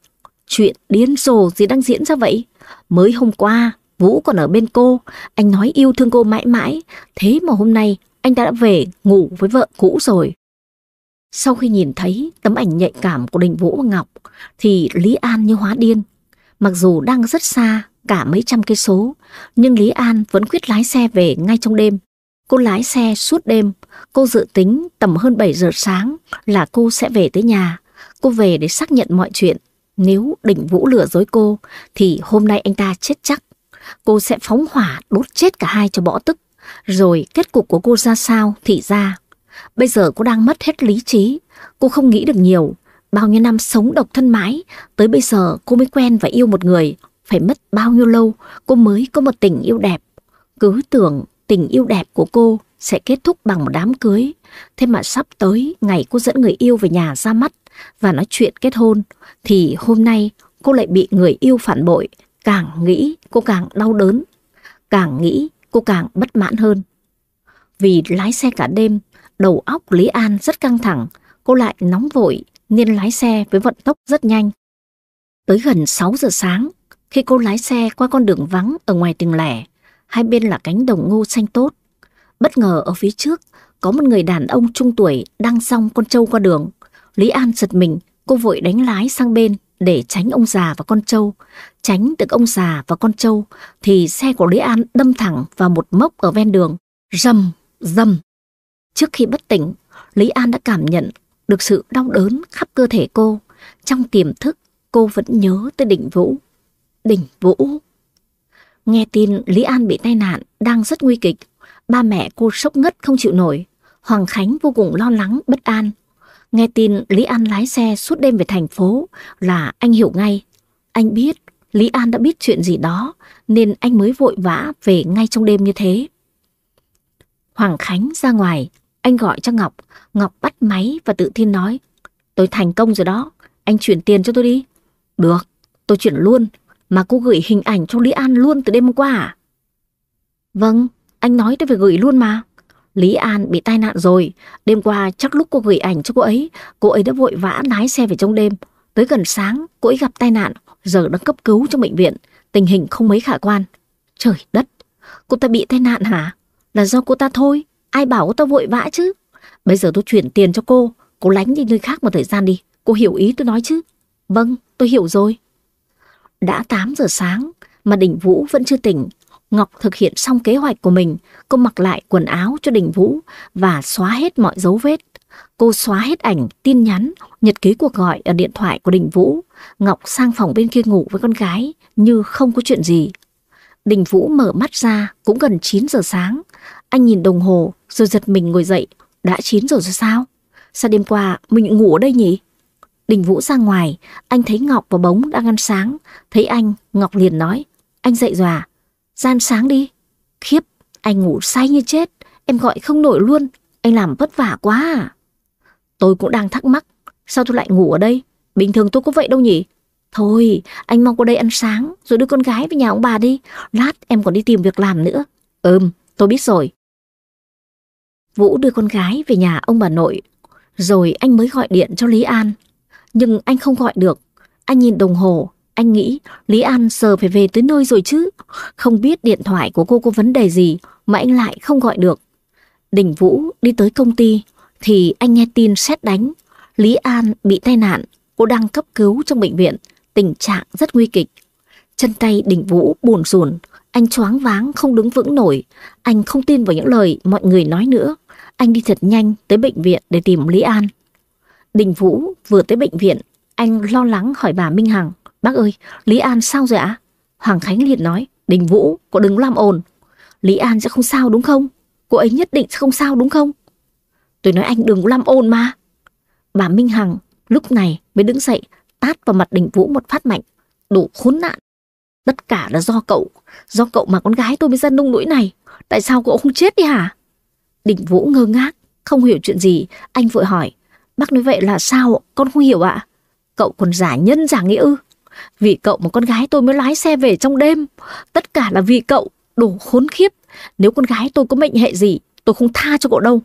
[SPEAKER 1] Chuyện điên rồ gì đang diễn ra vậy? Mới hôm qua, Vũ còn ở bên cô, anh nói yêu thương cô mãi mãi, thế mà hôm nay anh ta đã về ngủ với vợ cũ rồi. Sau khi nhìn thấy tấm ảnh nhạy cảm của Đình Vũ và Ngọc, thì Lý An như hóa điên. Mặc dù đang rất xa, cả mấy trăm cây số, nhưng Lý An vẫn quyết lái xe về ngay trong đêm. Cô lái xe suốt đêm, cô dự tính tầm hơn 7 giờ sáng là cô sẽ về tới nhà. Cô về để xác nhận mọi chuyện. Nếu đỉnh vũ lừa dối cô, thì hôm nay anh ta chết chắc. Cô sẽ phóng hỏa đốt chết cả hai cho bỏ tức. Rồi kết cục của cô ra sao thì ra. Bây giờ cô đang mất hết lý trí. Cô không nghĩ được nhiều. Bao nhiêu năm sống độc thân mãi, tới bây giờ cô mới quen và yêu một người. Phải mất bao nhiêu lâu cô mới có một tình yêu đẹp. Cứ tưởng tình yêu đẹp của cô sẽ kết thúc bằng một đám cưới. Thế mà sắp tới ngày cô dẫn người yêu về nhà ra mắt và nói chuyện kết hôn, thì hôm nay cô lại bị người yêu phản bội. Càng nghĩ cô càng đau đớn, càng nghĩ cô càng bất mãn hơn. Vì lái xe cả đêm, đầu óc Lý An rất căng thẳng, cô lại nóng vội nên lái xe với vận tốc rất nhanh. Tới gần 6 giờ sáng, khi cô lái xe qua con đường vắng ở ngoài tỉnh lẻ, hai bên là cánh đồng ngô xanh tốt. Bất ngờ ở phía trước có một người đàn ông trung tuổi đang xong con trâu qua đường. Lý An giật mình, cô vội đánh lái sang bên để tránh ông già và con trâu. Tránh được ông già và con trâu thì xe của Lý An đâm thẳng vào một mốc ở ven đường. Rầm, rầm. Trước khi bất tỉnh, Lý An đã cảm nhận được sự đau đớn khắp cơ thể cô. Trong tiềm thức, cô vẫn nhớ tới đỉnh Vũ. Đỉnh Vũ. Nghe tin Lý An bị tai nạn, đang rất nguy kịch. Ba mẹ cô sốc ngất không chịu nổi. Hoàng Khánh vô cùng lo lắng, bất an. Nghe tin Lý An lái xe suốt đêm về thành phố là anh hiểu ngay. Anh biết Lý An đã biết chuyện gì đó nên anh mới vội vã về ngay trong đêm như thế. Hoàng Khánh ra ngoài, anh gọi cho Ngọc. Ngọc bắt máy và tự tin nói. Tôi thành công rồi đó, anh chuyển tiền cho tôi đi. Được, tôi chuyển luôn, mà cô gửi hình ảnh cho Lý An luôn từ đêm hôm qua à? Vâng, anh nói tôi phải gửi luôn mà. Lý An bị tai nạn rồi, đêm qua chắc lúc cô gửi ảnh cho cô ấy, cô ấy đã vội vã lái xe về trong đêm. Tới gần sáng, cô ấy gặp tai nạn, giờ đang cấp cứu trong bệnh viện, tình hình không mấy khả quan. Trời đất, cô ta bị tai nạn hả? Là do cô ta thôi, ai bảo cô ta vội vã chứ? Bây giờ tôi chuyển tiền cho cô, cô lánh đi nơi khác một thời gian đi, cô hiểu ý tôi nói chứ? Vâng, tôi hiểu rồi. Đã 8 giờ sáng mà Đình Vũ vẫn chưa tỉnh. Ngọc thực hiện xong kế hoạch của mình, cô mặc lại quần áo cho Đình Vũ và xóa hết mọi dấu vết. Cô xóa hết ảnh, tin nhắn, nhật ký cuộc gọi ở điện thoại của Đình Vũ. Ngọc sang phòng bên kia ngủ với con gái như không có chuyện gì. Đình Vũ mở mắt ra cũng gần 9 giờ sáng. Anh nhìn đồng hồ rồi giật mình ngồi dậy. Đã chín rồi rồi sao? Sao đêm qua mình ngủ ở đây nhỉ? Đình Vũ ra ngoài, anh thấy Ngọc và Bống đang ăn sáng. Thấy anh, Ngọc liền nói, anh dậy rồi à? Gian sáng đi. Khiếp, anh ngủ say như chết, em gọi không nổi luôn, anh làm vất vả quá à. Tôi cũng đang thắc mắc, sao tôi lại ngủ ở đây? Bình thường tôi có vậy đâu nhỉ? Thôi, anh mong qua đây ăn sáng, rồi đưa con gái về nhà ông bà đi. Lát em còn đi tìm việc làm nữa. Ừm, tôi biết rồi. Vũ đưa con gái về nhà ông bà nội, rồi anh mới gọi điện cho Lý An. Nhưng anh không gọi được. Anh nhìn đồng hồ, anh nghĩ Lý An giờ phải về tới nơi rồi chứ. Không biết điện thoại của cô có vấn đề gì mà anh lại không gọi được. Đình Vũ đi tới công ty thì anh nghe tin xét đánh. Lý An bị tai nạn, cô đang cấp cứu trong bệnh viện, tình trạng rất nguy kịch. Chân tay Đình Vũ buồn rùn, anh choáng váng không đứng vững nổi. Anh không tin vào những lời mọi người nói nữa. Anh đi thật nhanh tới bệnh viện để tìm Lý An. Đình Vũ vừa tới bệnh viện, anh lo lắng hỏi bà Minh Hằng. Bác ơi, Lý An sao rồi ạ? Hoàng Khánh liền nói, Đình Vũ, cô đừng làm ồn. Lý An sẽ không sao đúng không? Cô ấy nhất định sẽ không sao đúng không? Tôi nói anh đừng làm ồn mà. Bà Minh Hằng lúc này mới đứng dậy, tát vào mặt Đình Vũ một phát mạnh. Đủ khốn nạn. Tất cả là do cậu. Do cậu mà con gái tôi mới ra nung nỗi này. Tại sao cậu không chết đi hả? Đình Vũ ngơ ngác, không hiểu chuyện gì. Anh vội hỏi. Bác nói vậy là sao? Con không hiểu ạ. Cậu còn giả nhân giả nghĩa ư? Vì cậu mà con gái tôi mới lái xe về trong đêm. Tất cả là vì cậu, đồ khốn khiếp. Nếu con gái tôi có mệnh hệ gì, tôi không tha cho cậu đâu.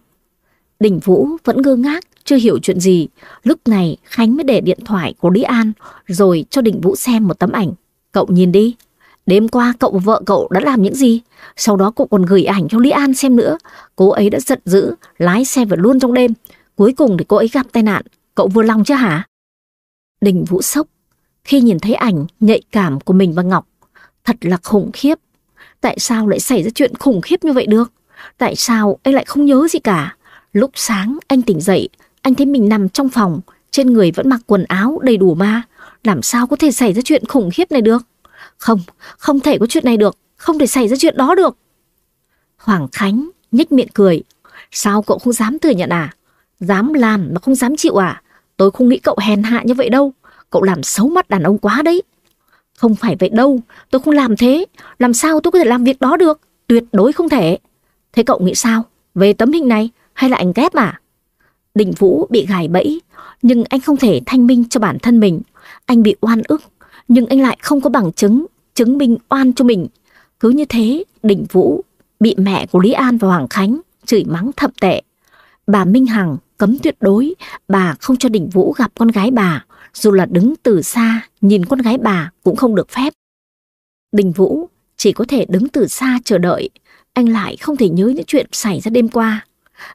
[SPEAKER 1] Đình Vũ vẫn ngơ ngác, chưa hiểu chuyện gì. Lúc này Khánh mới để điện thoại của Lý An rồi cho Đình Vũ xem một tấm ảnh. Cậu nhìn đi. Đêm qua cậu và vợ cậu đã làm những gì? Sau đó cậu còn gửi ảnh cho Lý An xem nữa. Cô ấy đã giận dữ, lái xe về luôn trong đêm. Cuối cùng thì cô ấy gặp tai nạn. Cậu vừa lòng chứ hả? Đình Vũ sốc khi nhìn thấy ảnh nhạy cảm của mình và Ngọc. Thật là khủng khiếp. Tại sao lại xảy ra chuyện khủng khiếp như vậy được? Tại sao anh lại không nhớ gì cả? Lúc sáng anh tỉnh dậy, anh thấy mình nằm trong phòng, trên người vẫn mặc quần áo đầy đủ ma. Làm sao có thể xảy ra chuyện khủng khiếp này được? Không, không thể có chuyện này được, không thể xảy ra chuyện đó được. Hoàng Khánh nhếch miệng cười. Sao cậu không dám thừa nhận à? Dám làm mà không dám chịu à? Tôi không nghĩ cậu hèn hạ như vậy đâu. Cậu làm xấu mắt đàn ông quá đấy. Không phải vậy đâu, tôi không làm thế. Làm sao tôi có thể làm việc đó được? Tuyệt đối không thể. Thế cậu nghĩ sao? Về tấm hình này hay là anh ghép à? Đình Vũ bị gài bẫy, nhưng anh không thể thanh minh cho bản thân mình. Anh bị oan ức, nhưng anh lại không có bằng chứng, chứng minh oan cho mình. Cứ như thế, Đình Vũ bị mẹ của Lý An và Hoàng Khánh chửi mắng thậm tệ. Bà Minh Hằng cấm tuyệt đối, bà không cho Đình Vũ gặp con gái bà, dù là đứng từ xa, nhìn con gái bà cũng không được phép. Đình Vũ chỉ có thể đứng từ xa chờ đợi, anh lại không thể nhớ những chuyện xảy ra đêm qua.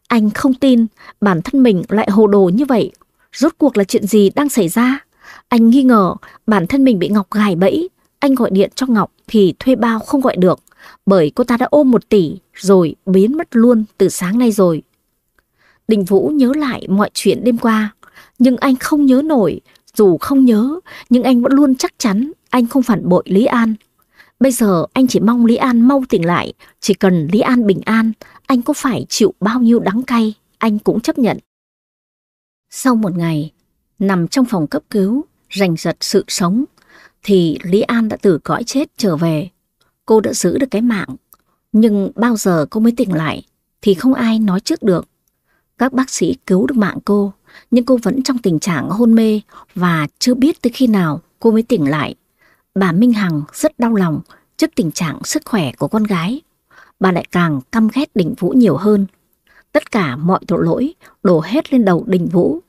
[SPEAKER 1] Anh không tin bản thân mình lại hồ đồ như vậy. Rốt cuộc là chuyện gì đang xảy ra? Anh nghi ngờ bản thân mình bị Ngọc gài bẫy. Anh gọi điện cho Ngọc thì thuê bao không gọi được bởi cô ta đã ôm một tỷ rồi biến mất luôn từ sáng nay rồi. Đình Vũ nhớ lại mọi chuyện đêm qua, nhưng anh không nhớ nổi, dù không nhớ, nhưng anh vẫn luôn chắc chắn anh không phản bội Lý An. Bây giờ anh chỉ mong Lý An mau tỉnh lại, chỉ cần Lý An bình an, anh có phải chịu bao nhiêu đắng cay, anh cũng chấp nhận. Sau một ngày, nằm trong phòng cấp cứu, rành giật sự sống, thì Lý An đã từ cõi chết trở về. Cô đã giữ được cái mạng, nhưng bao giờ cô mới tỉnh lại? thì không ai nói trước được. Các bác sĩ cứu được mạng cô, nhưng cô vẫn trong tình trạng hôn mê và chưa biết tới khi nào cô mới tỉnh lại. Bà Minh Hằng rất đau lòng trước tình trạng sức khỏe của con gái. Bà lại càng căm ghét Đình Vũ nhiều hơn. Tất cả mọi tội lỗi đổ hết lên đầu Đình Vũ.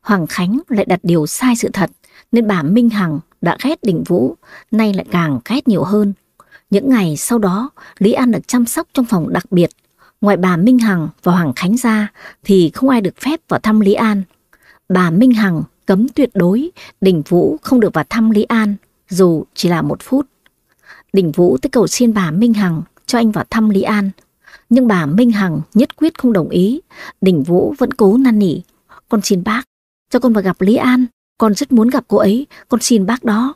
[SPEAKER 1] Hoàng Khánh lại đặt điều sai sự thật nên bà Minh Hằng đã ghét Đình Vũ, nay lại càng ghét nhiều hơn. Những ngày sau đó, Lý An được chăm sóc trong phòng đặc biệt. Ngoài bà Minh Hằng và Hoàng Khánh ra thì không ai được phép vào thăm Lý An. Bà Minh Hằng cấm tuyệt đối Đình Vũ không được vào thăm Lý An, dù chỉ là một phút. Đình Vũ tới cầu xin bà Minh Hằng cho anh vào thăm Lý An. Nhưng bà Minh Hằng nhất quyết không đồng ý. Đình Vũ vẫn cố năn nỉ. Con xin bác, cho con vào gặp Lý An. Con rất muốn gặp cô ấy, con xin bác đó.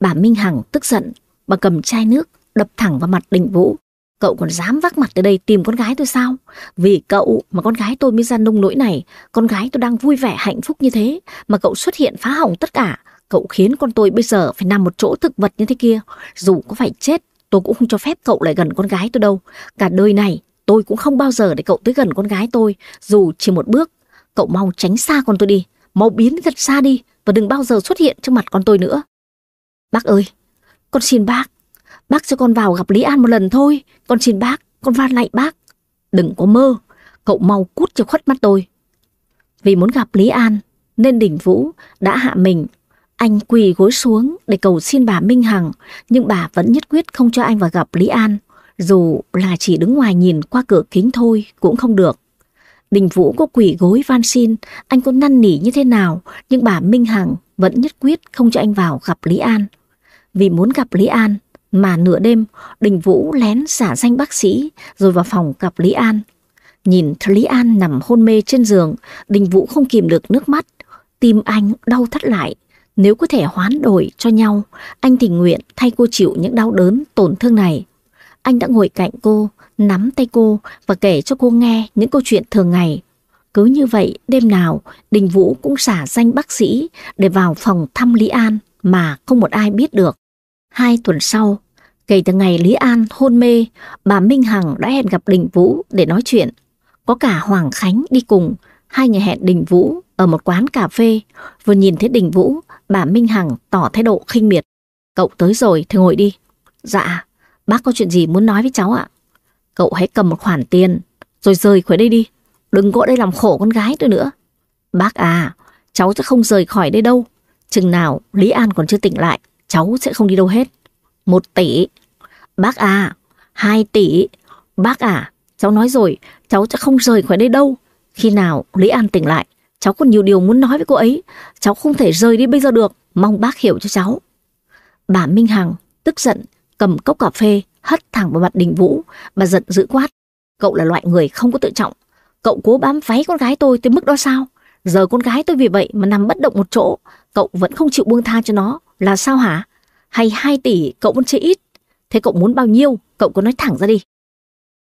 [SPEAKER 1] Bà Minh Hằng tức giận, bà cầm chai nước, đập thẳng vào mặt Đình Vũ. Cậu còn dám vác mặt tới đây tìm con gái tôi sao? Vì cậu mà con gái tôi mới ra nông nỗi này. Con gái tôi đang vui vẻ hạnh phúc như thế. Mà cậu xuất hiện phá hỏng tất cả. Cậu khiến con tôi bây giờ phải nằm một chỗ thực vật như thế kia. Dù có phải chết, tôi cũng không cho phép cậu lại gần con gái tôi đâu. Cả đời này, tôi cũng không bao giờ để cậu tới gần con gái tôi. Dù chỉ một bước, cậu mau tránh xa con tôi đi. Mau biến thật xa đi và đừng bao giờ xuất hiện trước mặt con tôi nữa. Bác ơi, con xin bác, bác cho con vào gặp Lý An một lần thôi. Con xin bác, con van lạy bác. Đừng có mơ, cậu mau cút cho khuất mắt tôi. Vì muốn gặp Lý An, nên Đình Vũ đã hạ mình. Anh quỳ gối xuống để cầu xin bà Minh Hằng, nhưng bà vẫn nhất quyết không cho anh vào gặp Lý An. Dù là chỉ đứng ngoài nhìn qua cửa kính thôi cũng không được. Đình Vũ có quỷ gối van xin, anh có năn nỉ như thế nào, nhưng bà Minh Hằng vẫn nhất quyết không cho anh vào gặp Lý An. Vì muốn gặp Lý An, mà nửa đêm, Đình Vũ lén giả danh bác sĩ rồi vào phòng gặp Lý An. Nhìn thấy Lý An nằm hôn mê trên giường, Đình Vũ không kìm được nước mắt. Tim anh đau thắt lại. Nếu có thể hoán đổi cho nhau, anh tình nguyện thay cô chịu những đau đớn, tổn thương này. Anh đã ngồi cạnh cô, nắm tay cô và kể cho cô nghe những câu chuyện thường ngày. Cứ như vậy, đêm nào, Đình Vũ cũng xả danh bác sĩ để vào phòng thăm Lý An mà không một ai biết được. Hai tuần sau, kể từ ngày Lý An hôn mê, bà Minh Hằng đã hẹn gặp Đình Vũ để nói chuyện. Có cả Hoàng Khánh đi cùng, hai người hẹn Đình Vũ ở một quán cà phê. Vừa nhìn thấy Đình Vũ, bà Minh Hằng tỏ thái độ khinh miệt. Cậu tới rồi thì ngồi đi. Dạ, bác có chuyện gì muốn nói với cháu ạ? Cậu hãy cầm một khoản tiền, rồi rời khỏi đây đi. Đừng có đây làm khổ con gái tôi nữa. Bác à, cháu sẽ không rời khỏi đây đâu. Chừng nào Lý An còn chưa tỉnh lại, cháu sẽ không đi đâu hết. Một tỷ. Bác à, hai tỷ. Bác à, cháu nói rồi, cháu sẽ không rời khỏi đây đâu. Khi nào Lý An tỉnh lại, cháu còn nhiều điều muốn nói với cô ấy. Cháu không thể rời đi bây giờ được, mong bác hiểu cho cháu. Bà Minh Hằng tức giận, cầm cốc cà phê, hất thẳng vào mặt Đình Vũ, bà giận dữ quát. Cậu là loại người không có tự trọng. Cậu cố bám váy con gái tôi tới mức đó sao? Giờ con gái tôi vì vậy mà nằm bất động một chỗ, cậu vẫn không chịu buông tha cho nó, là sao hả? Hay 2 tỷ cậu vẫn chưa ít? Thế cậu muốn bao nhiêu? Cậu có nói thẳng ra đi.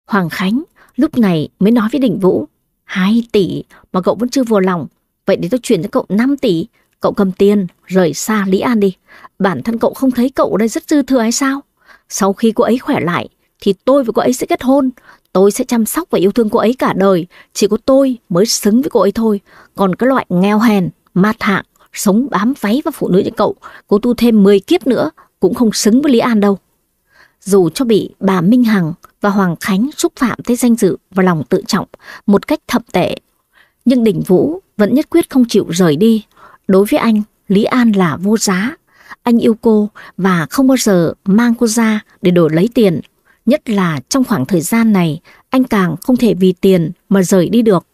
[SPEAKER 1] Hoàng Khánh lúc này mới nói với Đình Vũ, 2 tỷ mà cậu vẫn chưa vừa lòng, vậy để tôi chuyển cho cậu 5 tỷ, cậu cầm tiền, rời xa Lý An đi. Bản thân cậu không thấy cậu ở đây rất dư thừa hay sao? Sau khi cô ấy khỏe lại, thì tôi với cô ấy sẽ kết hôn. Tôi sẽ chăm sóc và yêu thương cô ấy cả đời. Chỉ có tôi mới xứng với cô ấy thôi. Còn cái loại nghèo hèn, mát hạng, sống bám váy và phụ nữ như cậu, cô tu thêm 10 kiếp nữa cũng không xứng với Lý An đâu. Dù cho bị bà Minh Hằng và Hoàng Khánh xúc phạm tới danh dự và lòng tự trọng một cách thậm tệ, nhưng Đình Vũ vẫn nhất quyết không chịu rời đi. Đối với anh, Lý An là vô giá. Anh yêu cô và không bao giờ mang cô ra để đổi lấy tiền. Nhất là trong khoảng thời gian này, anh càng không thể vì tiền mà rời đi được.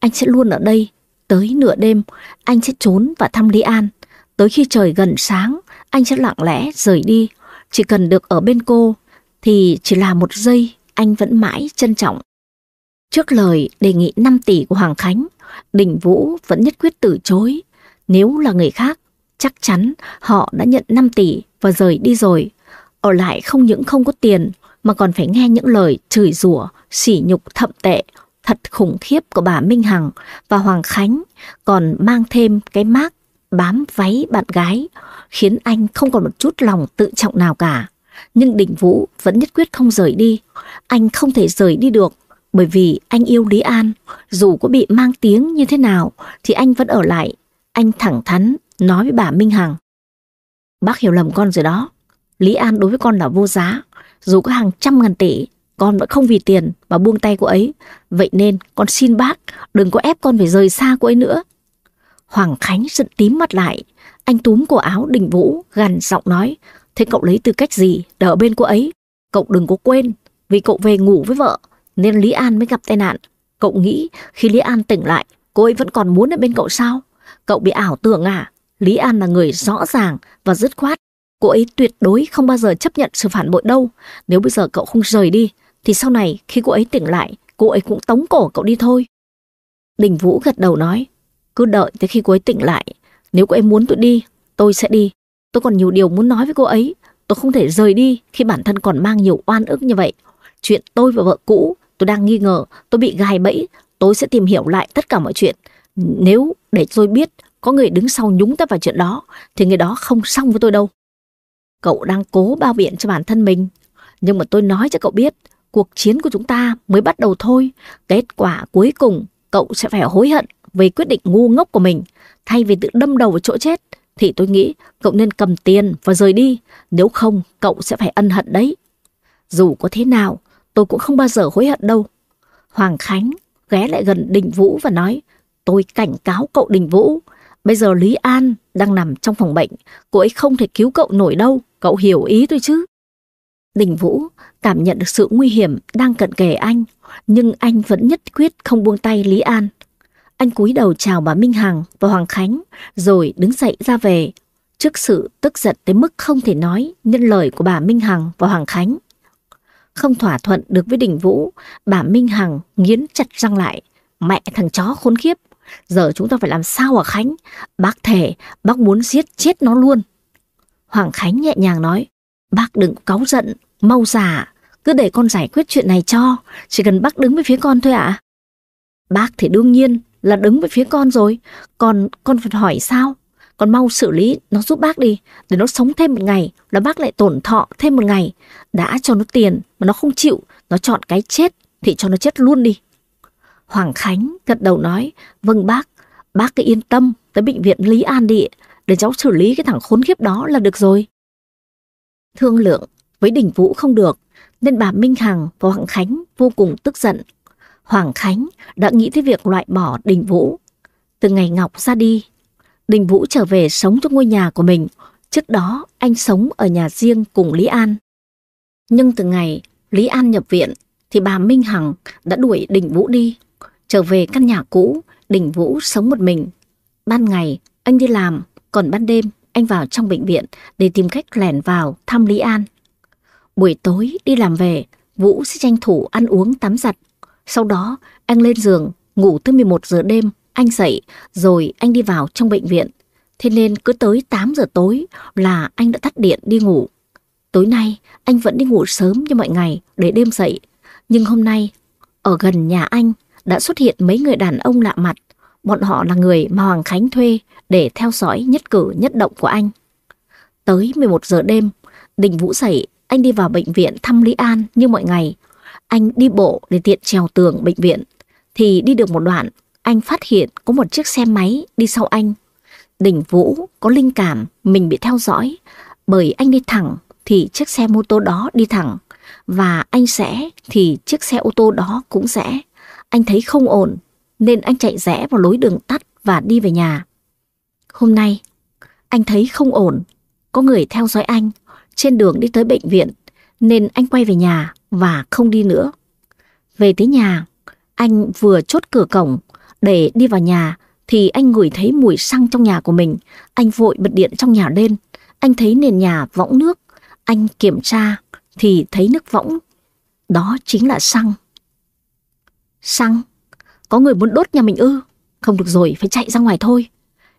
[SPEAKER 1] Anh sẽ luôn ở đây. Tới nửa đêm, anh sẽ trốn và thăm Lý An. Tới khi trời gần sáng, anh sẽ lặng lẽ rời đi. Chỉ cần được ở bên cô, thì chỉ là một giây anh vẫn mãi trân trọng. Trước lời đề nghị 5 tỷ của Hoàng Khánh, Đình Vũ vẫn nhất quyết từ chối. Nếu là người khác, chắc chắn họ đã nhận 5 tỷ và rời đi rồi. Ở lại không những không có tiền mà còn phải nghe những lời chửi rủa, sỉ nhục thậm tệ, thật khủng khiếp của bà Minh Hằng và Hoàng Khánh, còn mang thêm cái mác bám váy bạn gái, khiến anh không còn một chút lòng tự trọng nào cả. Nhưng Đình Vũ vẫn nhất quyết không rời đi. Anh không thể rời đi được, Bởi vì anh yêu Lý An, dù có bị mang tiếng như thế nào thì anh vẫn ở lại. Anh thẳng thắn nói với bà Minh Hằng. Bác hiểu lầm con rồi đó. Lý An đối với con là vô giá. Dù có hàng trăm ngàn tỷ, con vẫn không vì tiền mà buông tay cô ấy. Vậy nên con xin bác đừng có ép con phải rời xa cô ấy nữa. Hoàng Khánh giận tím mặt lại. Anh túm cổ áo Đình Vũ gằn giọng nói. Thế cậu lấy tư cách gì để ở bên cô ấy? Cậu đừng có quên, vì cậu về ngủ với vợ nên Lý An mới gặp tai nạn. Cậu nghĩ khi Lý An tỉnh lại, cô ấy vẫn còn muốn ở bên cậu sao? Cậu bị ảo tưởng à? Lý An là người rõ ràng và dứt khoát. Cô ấy tuyệt đối không bao giờ chấp nhận sự phản bội đâu. Nếu bây giờ cậu không rời đi, thì sau này khi cô ấy tỉnh lại, cô ấy cũng tống cổ cậu đi thôi. Đình Vũ gật đầu nói, cứ đợi tới khi cô ấy tỉnh lại. Nếu cô ấy muốn tôi đi, tôi sẽ đi. Tôi còn nhiều điều muốn nói với cô ấy. Tôi không thể rời đi khi bản thân còn mang nhiều oan ức như vậy. Chuyện tôi và vợ cũ, tôi đang nghi ngờ tôi bị gài bẫy. Tôi sẽ tìm hiểu lại tất cả mọi chuyện. Nếu để tôi biết có người đứng sau nhúng tay vào chuyện đó, thì người đó không xong với tôi đâu. Cậu đang cố bao biện cho bản thân mình. Nhưng mà tôi nói cho cậu biết, cuộc chiến của chúng ta mới bắt đầu thôi. Kết quả cuối cùng, cậu sẽ phải hối hận về quyết định ngu ngốc của mình. Thay vì tự đâm đầu vào chỗ chết, thì tôi nghĩ cậu nên cầm tiền và rời đi. Nếu không, cậu sẽ phải ân hận đấy. Dù có thế nào, tôi cũng không bao giờ hối hận đâu. Hoàng Khánh ghé lại gần Đình Vũ và nói, tôi cảnh cáo cậu Đình Vũ, bây giờ Lý An đang nằm trong phòng bệnh, cô ấy không thể cứu cậu nổi đâu, cậu hiểu ý tôi chứ. Đình Vũ cảm nhận được sự nguy hiểm đang cận kề anh, nhưng anh vẫn nhất quyết không buông tay Lý An. Anh cúi đầu chào bà Minh Hằng và Hoàng Khánh, rồi đứng dậy ra về. Trước sự tức giận tới mức không thể nói nhân lời của bà Minh Hằng và Hoàng Khánh. Không thỏa thuận được với Đình Vũ, bà Minh Hằng nghiến chặt răng lại. Mẹ thằng chó khốn khiếp, giờ chúng ta phải làm sao hả Khánh? Bác thề, bác muốn giết chết nó luôn. Hoàng Khánh nhẹ nhàng nói, bác đừng cáu giận, mau giả cứ để con giải quyết chuyện này cho, chỉ cần bác đứng với phía con thôi ạ. Bác thì đương nhiên là đứng với phía con rồi, còn con phải hỏi sao? Con mau xử lý nó giúp bác đi, để nó sống thêm một ngày, là bác lại tổn thọ thêm một ngày. Đã cho nó tiền mà nó không chịu, nó chọn cái chết thì cho nó chết luôn đi. Hoàng Khánh gật đầu nói, vâng bác, bác cứ yên tâm tới bệnh viện Lý An đi, để cháu xử lý cái thằng khốn khiếp đó là được rồi. Thương lượng với Đình Vũ không được, nên bà Minh Hằng và Hoàng Khánh vô cùng tức giận. Hoàng Khánh đã nghĩ tới việc loại bỏ Đình Vũ. Từ ngày Ngọc ra đi, Đình Vũ trở về sống trong ngôi nhà của mình. Trước đó anh sống ở nhà riêng cùng Lý An. Nhưng từ ngày Lý An nhập viện thì bà Minh Hằng đã đuổi Đình Vũ đi. Trở về căn nhà cũ, Đình Vũ sống một mình. Ban ngày anh đi làm, còn ban đêm anh vào trong bệnh viện để tìm cách lẻn vào thăm Lý An. Buổi tối đi làm về, Vũ sẽ tranh thủ ăn uống tắm giặt. Sau đó anh lên giường ngủ tới 11 giờ đêm anh dậy rồi anh đi vào trong bệnh viện. Thế nên cứ tới 8 giờ tối là anh đã tắt điện đi ngủ. Tối nay anh vẫn đi ngủ sớm như mọi ngày để đêm dậy. Nhưng hôm nay ở gần nhà anh đã xuất hiện mấy người đàn ông lạ mặt. Bọn họ là người mà Hoàng Khánh thuê để theo dõi nhất cử nhất động của anh. Tới 11 giờ đêm, Đình Vũ dậy, anh đi vào bệnh viện thăm Lý An như mọi ngày. Anh đi bộ để tiện trèo tường bệnh viện. Thì đi được một đoạn anh phát hiện có một chiếc xe máy đi sau anh. Đình Vũ có linh cảm mình bị theo dõi, bởi anh đi thẳng thì chiếc xe mô tô đó đi thẳng, và anh sẽ thì chiếc xe ô tô đó cũng sẽ. Anh thấy không ổn, nên anh chạy rẽ vào lối đường tắt và đi về nhà. Hôm nay, anh thấy không ổn, có người theo dõi anh trên đường đi tới bệnh viện, nên anh quay về nhà và không đi nữa. Về tới nhà, anh vừa chốt cửa cổng để đi vào nhà thì anh ngửi thấy mùi xăng trong nhà của mình. Anh vội bật điện trong nhà lên. Anh thấy nền nhà võng nước. Anh kiểm tra thì thấy nước võng. Đó chính là xăng. Xăng? Có người muốn đốt nhà mình ư? Không được rồi, phải chạy ra ngoài thôi.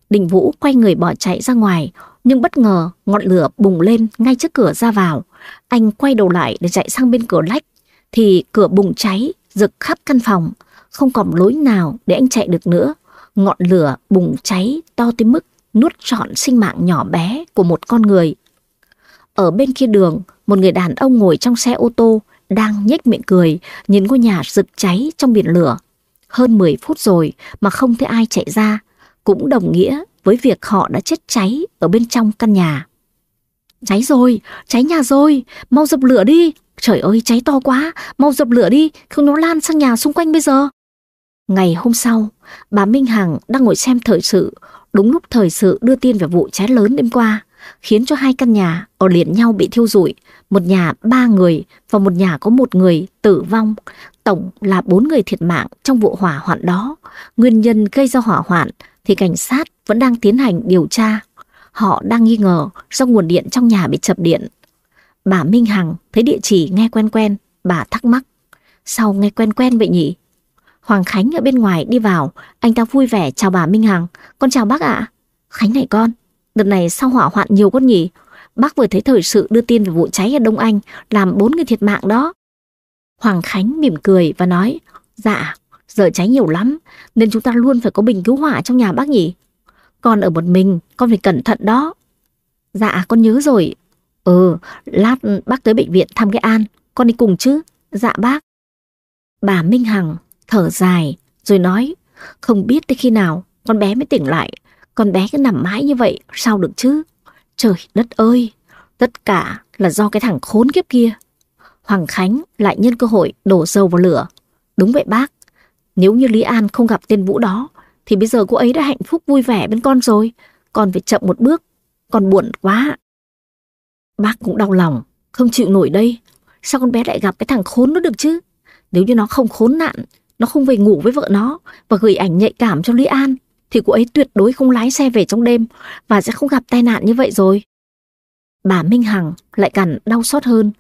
[SPEAKER 1] Đình Vũ quay người bỏ chạy ra ngoài, nhưng bất ngờ ngọn lửa bùng lên ngay trước cửa ra vào. Anh quay đầu lại để chạy sang bên cửa lách, thì cửa bùng cháy, rực khắp căn phòng không còn lối nào để anh chạy được nữa. Ngọn lửa bùng cháy to tới mức nuốt trọn sinh mạng nhỏ bé của một con người. Ở bên kia đường, một người đàn ông ngồi trong xe ô tô đang nhếch miệng cười, nhìn ngôi nhà rực cháy trong biển lửa. Hơn 10 phút rồi mà không thấy ai chạy ra, cũng đồng nghĩa với việc họ đã chết cháy ở bên trong căn nhà. Cháy rồi, cháy nhà rồi, mau dập lửa đi. Trời ơi, cháy to quá, mau dập lửa đi, không nó lan sang nhà xung quanh bây giờ. Ngày hôm sau, bà Minh Hằng đang ngồi xem thời sự, đúng lúc thời sự đưa tin về vụ cháy lớn đêm qua, khiến cho hai căn nhà ở liền nhau bị thiêu rụi, một nhà ba người và một nhà có một người tử vong, tổng là bốn người thiệt mạng trong vụ hỏa hoạn đó. Nguyên nhân gây ra hỏa hoạn thì cảnh sát vẫn đang tiến hành điều tra. Họ đang nghi ngờ do nguồn điện trong nhà bị chập điện. Bà Minh Hằng thấy địa chỉ nghe quen quen, bà thắc mắc. Sao nghe quen quen vậy nhỉ? Hoàng Khánh ở bên ngoài đi vào, anh ta vui vẻ chào bà Minh Hằng. Con chào bác ạ. Khánh này con, đợt này sao hỏa hoạn nhiều con nhỉ? Bác vừa thấy thời sự đưa tin về vụ cháy ở Đông Anh, làm bốn người thiệt mạng đó. Hoàng Khánh mỉm cười và nói, dạ, giờ cháy nhiều lắm, nên chúng ta luôn phải có bình cứu hỏa trong nhà bác nhỉ? Con ở một mình, con phải cẩn thận đó. Dạ, con nhớ rồi. Ừ, lát bác tới bệnh viện thăm cái An, con đi cùng chứ? Dạ bác. Bà Minh Hằng thở dài rồi nói, không biết tới khi nào con bé mới tỉnh lại, con bé cứ nằm mãi như vậy sao được chứ? Trời đất ơi, tất cả là do cái thằng khốn kiếp kia. Hoàng Khánh lại nhân cơ hội đổ dầu vào lửa. Đúng vậy bác, nếu như Lý An không gặp tên Vũ đó, thì bây giờ cô ấy đã hạnh phúc vui vẻ bên con rồi. Con phải chậm một bước, con buồn quá. Bác cũng đau lòng, không chịu nổi đây. Sao con bé lại gặp cái thằng khốn đó được chứ? Nếu như nó không khốn nạn, nó không về ngủ với vợ nó và gửi ảnh nhạy cảm cho Lý An, thì cô ấy tuyệt đối không lái xe về trong đêm và sẽ không gặp tai nạn như vậy rồi. Bà Minh Hằng lại càng đau xót hơn.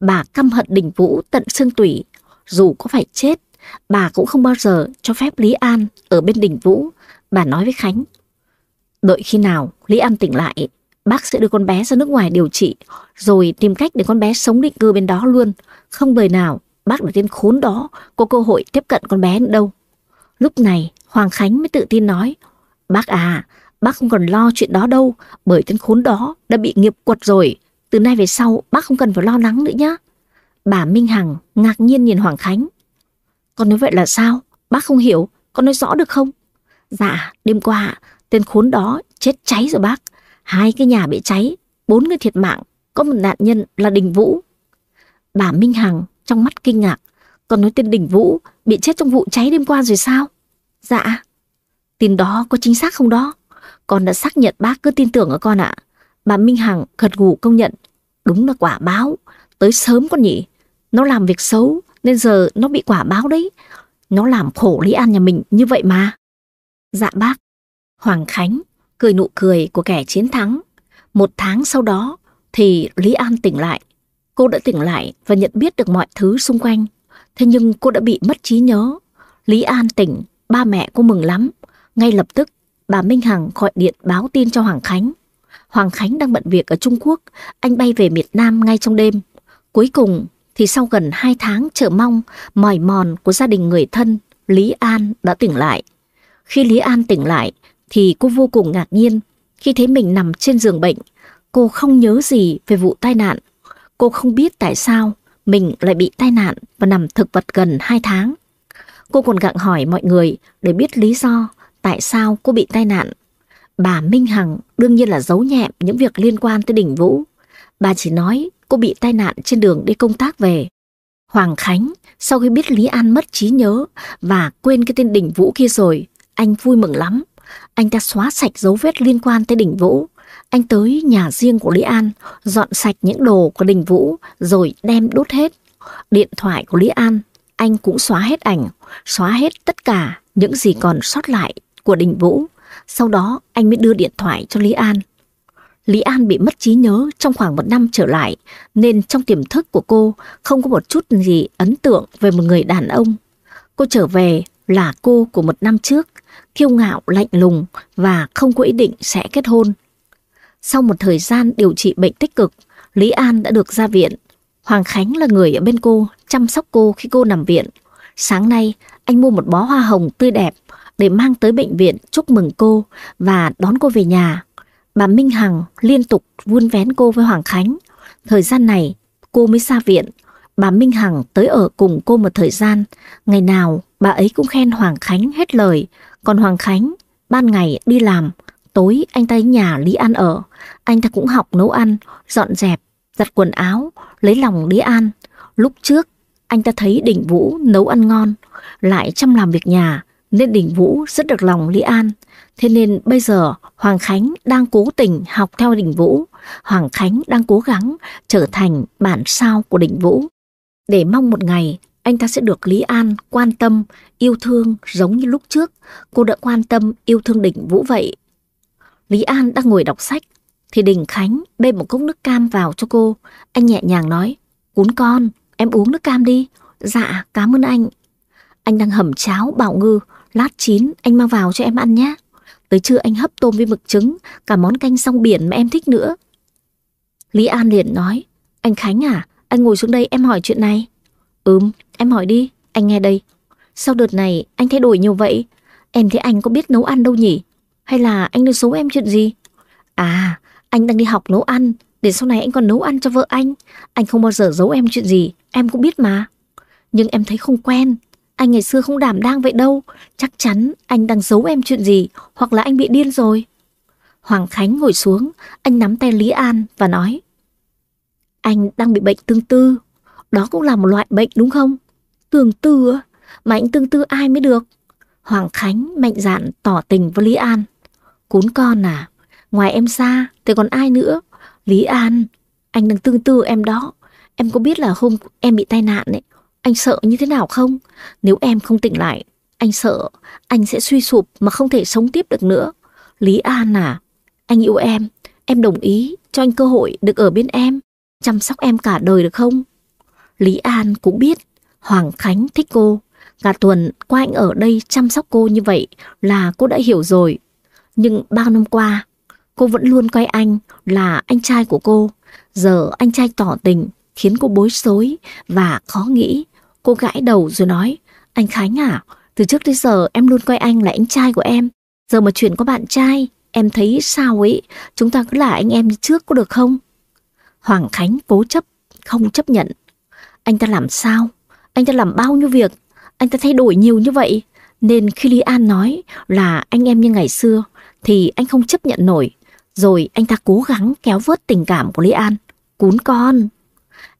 [SPEAKER 1] Bà căm hận Đình Vũ tận xương tủy, dù có phải chết, bà cũng không bao giờ cho phép Lý An ở bên Đình Vũ. Bà nói với Khánh, đợi khi nào Lý An tỉnh lại, bác sẽ đưa con bé ra nước ngoài điều trị, rồi tìm cách để con bé sống định cư bên đó luôn. Không đời nào bác là tên khốn đó có cơ hội tiếp cận con bé nữa đâu. Lúc này Hoàng Khánh mới tự tin nói, bác à, bác không cần lo chuyện đó đâu, bởi tên khốn đó đã bị nghiệp quật rồi, từ nay về sau bác không cần phải lo lắng nữa nhé. Bà Minh Hằng ngạc nhiên nhìn Hoàng Khánh. Con nói vậy là sao? Bác không hiểu, con nói rõ được không? Dạ, đêm qua tên khốn đó chết cháy rồi bác. Hai cái nhà bị cháy, bốn người thiệt mạng, có một nạn nhân là Đình Vũ. Bà Minh Hằng trong mắt kinh ngạc, con nói tên Đình Vũ bị chết trong vụ cháy đêm qua rồi sao? Dạ. Tin đó có chính xác không đó? Con đã xác nhận bác cứ tin tưởng ở con ạ. Bà Minh Hằng gật gù công nhận. Đúng là quả báo. Tới sớm con nhỉ. Nó làm việc xấu, nên giờ nó bị quả báo đấy. Nó làm khổ Lý An nhà mình như vậy mà. Dạ bác. Hoàng Khánh cười nụ cười của kẻ chiến thắng. Một tháng sau đó thì Lý An tỉnh lại. Cô đã tỉnh lại và nhận biết được mọi thứ xung quanh. Thế nhưng cô đã bị mất trí nhớ. Lý An tỉnh Ba mẹ cô mừng lắm. Ngay lập tức, bà Minh Hằng gọi điện báo tin cho Hoàng Khánh. Hoàng Khánh đang bận việc ở Trung Quốc, anh bay về Việt Nam ngay trong đêm. Cuối cùng thì sau gần hai tháng chờ mong, mỏi mòn của gia đình người thân, Lý An đã tỉnh lại. Khi Lý An tỉnh lại thì cô vô cùng ngạc nhiên khi thấy mình nằm trên giường bệnh. Cô không nhớ gì về vụ tai nạn. Cô không biết tại sao mình lại bị tai nạn và nằm thực vật gần hai tháng. Cô còn gặng hỏi mọi người để biết lý do tại sao cô bị tai nạn. Bà Minh Hằng đương nhiên là giấu nhẹm những việc liên quan tới đỉnh Vũ. Bà chỉ nói cô bị tai nạn trên đường đi công tác về. Hoàng Khánh sau khi biết Lý An mất trí nhớ và quên cái tên đỉnh Vũ kia rồi, anh vui mừng lắm. Anh ta xóa sạch dấu vết liên quan tới đỉnh Vũ. Anh tới nhà riêng của Lý An, dọn sạch những đồ của đình Vũ rồi đem đốt hết. Điện thoại của Lý An anh cũng xóa hết ảnh, xóa hết tất cả những gì còn sót lại của Đình Vũ. Sau đó anh mới đưa điện thoại cho Lý An. Lý An bị mất trí nhớ trong khoảng một năm trở lại, nên trong tiềm thức của cô không có một chút gì ấn tượng về một người đàn ông. Cô trở về là cô của một năm trước, kiêu ngạo lạnh lùng và không có ý định sẽ kết hôn. Sau một thời gian điều trị bệnh tích cực, Lý An đã được ra viện Hoàng Khánh là người ở bên cô, chăm sóc cô khi cô nằm viện. Sáng nay, anh mua một bó hoa hồng tươi đẹp để mang tới bệnh viện chúc mừng cô và đón cô về nhà. Bà Minh Hằng liên tục vuôn vén cô với Hoàng Khánh. Thời gian này, cô mới ra viện. bà Minh Hằng tới ở cùng cô một thời gian. Ngày nào bà ấy cũng khen Hoàng Khánh hết lời. Còn Hoàng Khánh ban ngày đi làm, tối anh ta đến nhà Lý An ở. Anh ta cũng học nấu ăn, dọn dẹp, giặt quần áo, lấy lòng Lý An. Lúc trước anh ta thấy Đình Vũ nấu ăn ngon, lại chăm làm việc nhà, nên Đình Vũ rất được lòng Lý An. Thế nên bây giờ Hoàng Khánh đang cố tình học theo Đình Vũ. Hoàng Khánh đang cố gắng trở thành bản sao của Đình Vũ. Để mong một ngày anh ta sẽ được Lý An quan tâm, yêu thương giống như lúc trước cô đã quan tâm yêu thương Đình Vũ vậy. Lý An đang ngồi đọc sách, thì Đình Khánh bê một cốc nước cam vào cho cô. Anh nhẹ nhàng nói, cún con, em uống nước cam đi. Dạ, cảm ơn anh. Anh đang hầm cháo bảo ngư, lát chín anh mang vào cho em ăn nhé. Tới trưa anh hấp tôm với mực trứng, cả món canh song biển mà em thích nữa. Lý An liền nói, anh Khánh à, anh ngồi xuống đây em hỏi chuyện này. Ừm, em hỏi đi, anh nghe đây. Sau đợt này anh thay đổi nhiều vậy? Em thấy anh có biết nấu ăn đâu nhỉ? Hay là anh đang xấu em chuyện gì? À, anh đang đi học nấu ăn, để sau này anh còn nấu ăn cho vợ anh. Anh không bao giờ giấu em chuyện gì, em cũng biết mà. Nhưng em thấy không quen, anh ngày xưa không đảm đang vậy đâu. Chắc chắn anh đang giấu em chuyện gì, hoặc là anh bị điên rồi. Hoàng Khánh ngồi xuống, anh nắm tay Lý An và nói. Anh đang bị bệnh tương tư, đó cũng là một loại bệnh đúng không? Tương tư á? Mà anh tương tư ai mới được? Hoàng Khánh mạnh dạn tỏ tình với Lý An. Cún con à, ngoài em ra thì còn ai nữa? Lý An, anh đang tương tư em đó. Em có biết là hôm em bị tai nạn ấy, anh sợ như thế nào không? Nếu em không tỉnh lại, anh sợ anh sẽ suy sụp mà không thể sống tiếp được nữa. Lý An à, anh yêu em, em đồng ý cho anh cơ hội được ở bên em, chăm sóc em cả đời được không? Lý An cũng biết Hoàng Khánh thích cô. Cả tuần qua anh ở đây chăm sóc cô như vậy là cô đã hiểu rồi. Nhưng bao năm qua, cô vẫn luôn coi anh là anh trai của cô. Giờ anh trai tỏ tình khiến cô bối rối và khó nghĩ. Cô gãi đầu rồi nói, anh Khánh à, từ trước tới giờ em luôn coi anh là anh trai của em. Giờ mà chuyển có bạn trai, em thấy sao ấy, chúng ta cứ là anh em như trước có được không? Hoàng Khánh cố chấp, không chấp nhận. Anh ta làm sao? Anh ta làm bao nhiêu việc? Anh ta thay đổi nhiều như vậy? Nên khi Lý An nói là anh em như ngày xưa, thì anh không chấp nhận nổi. Rồi anh ta cố gắng kéo vớt tình cảm của Lý An. Cún con,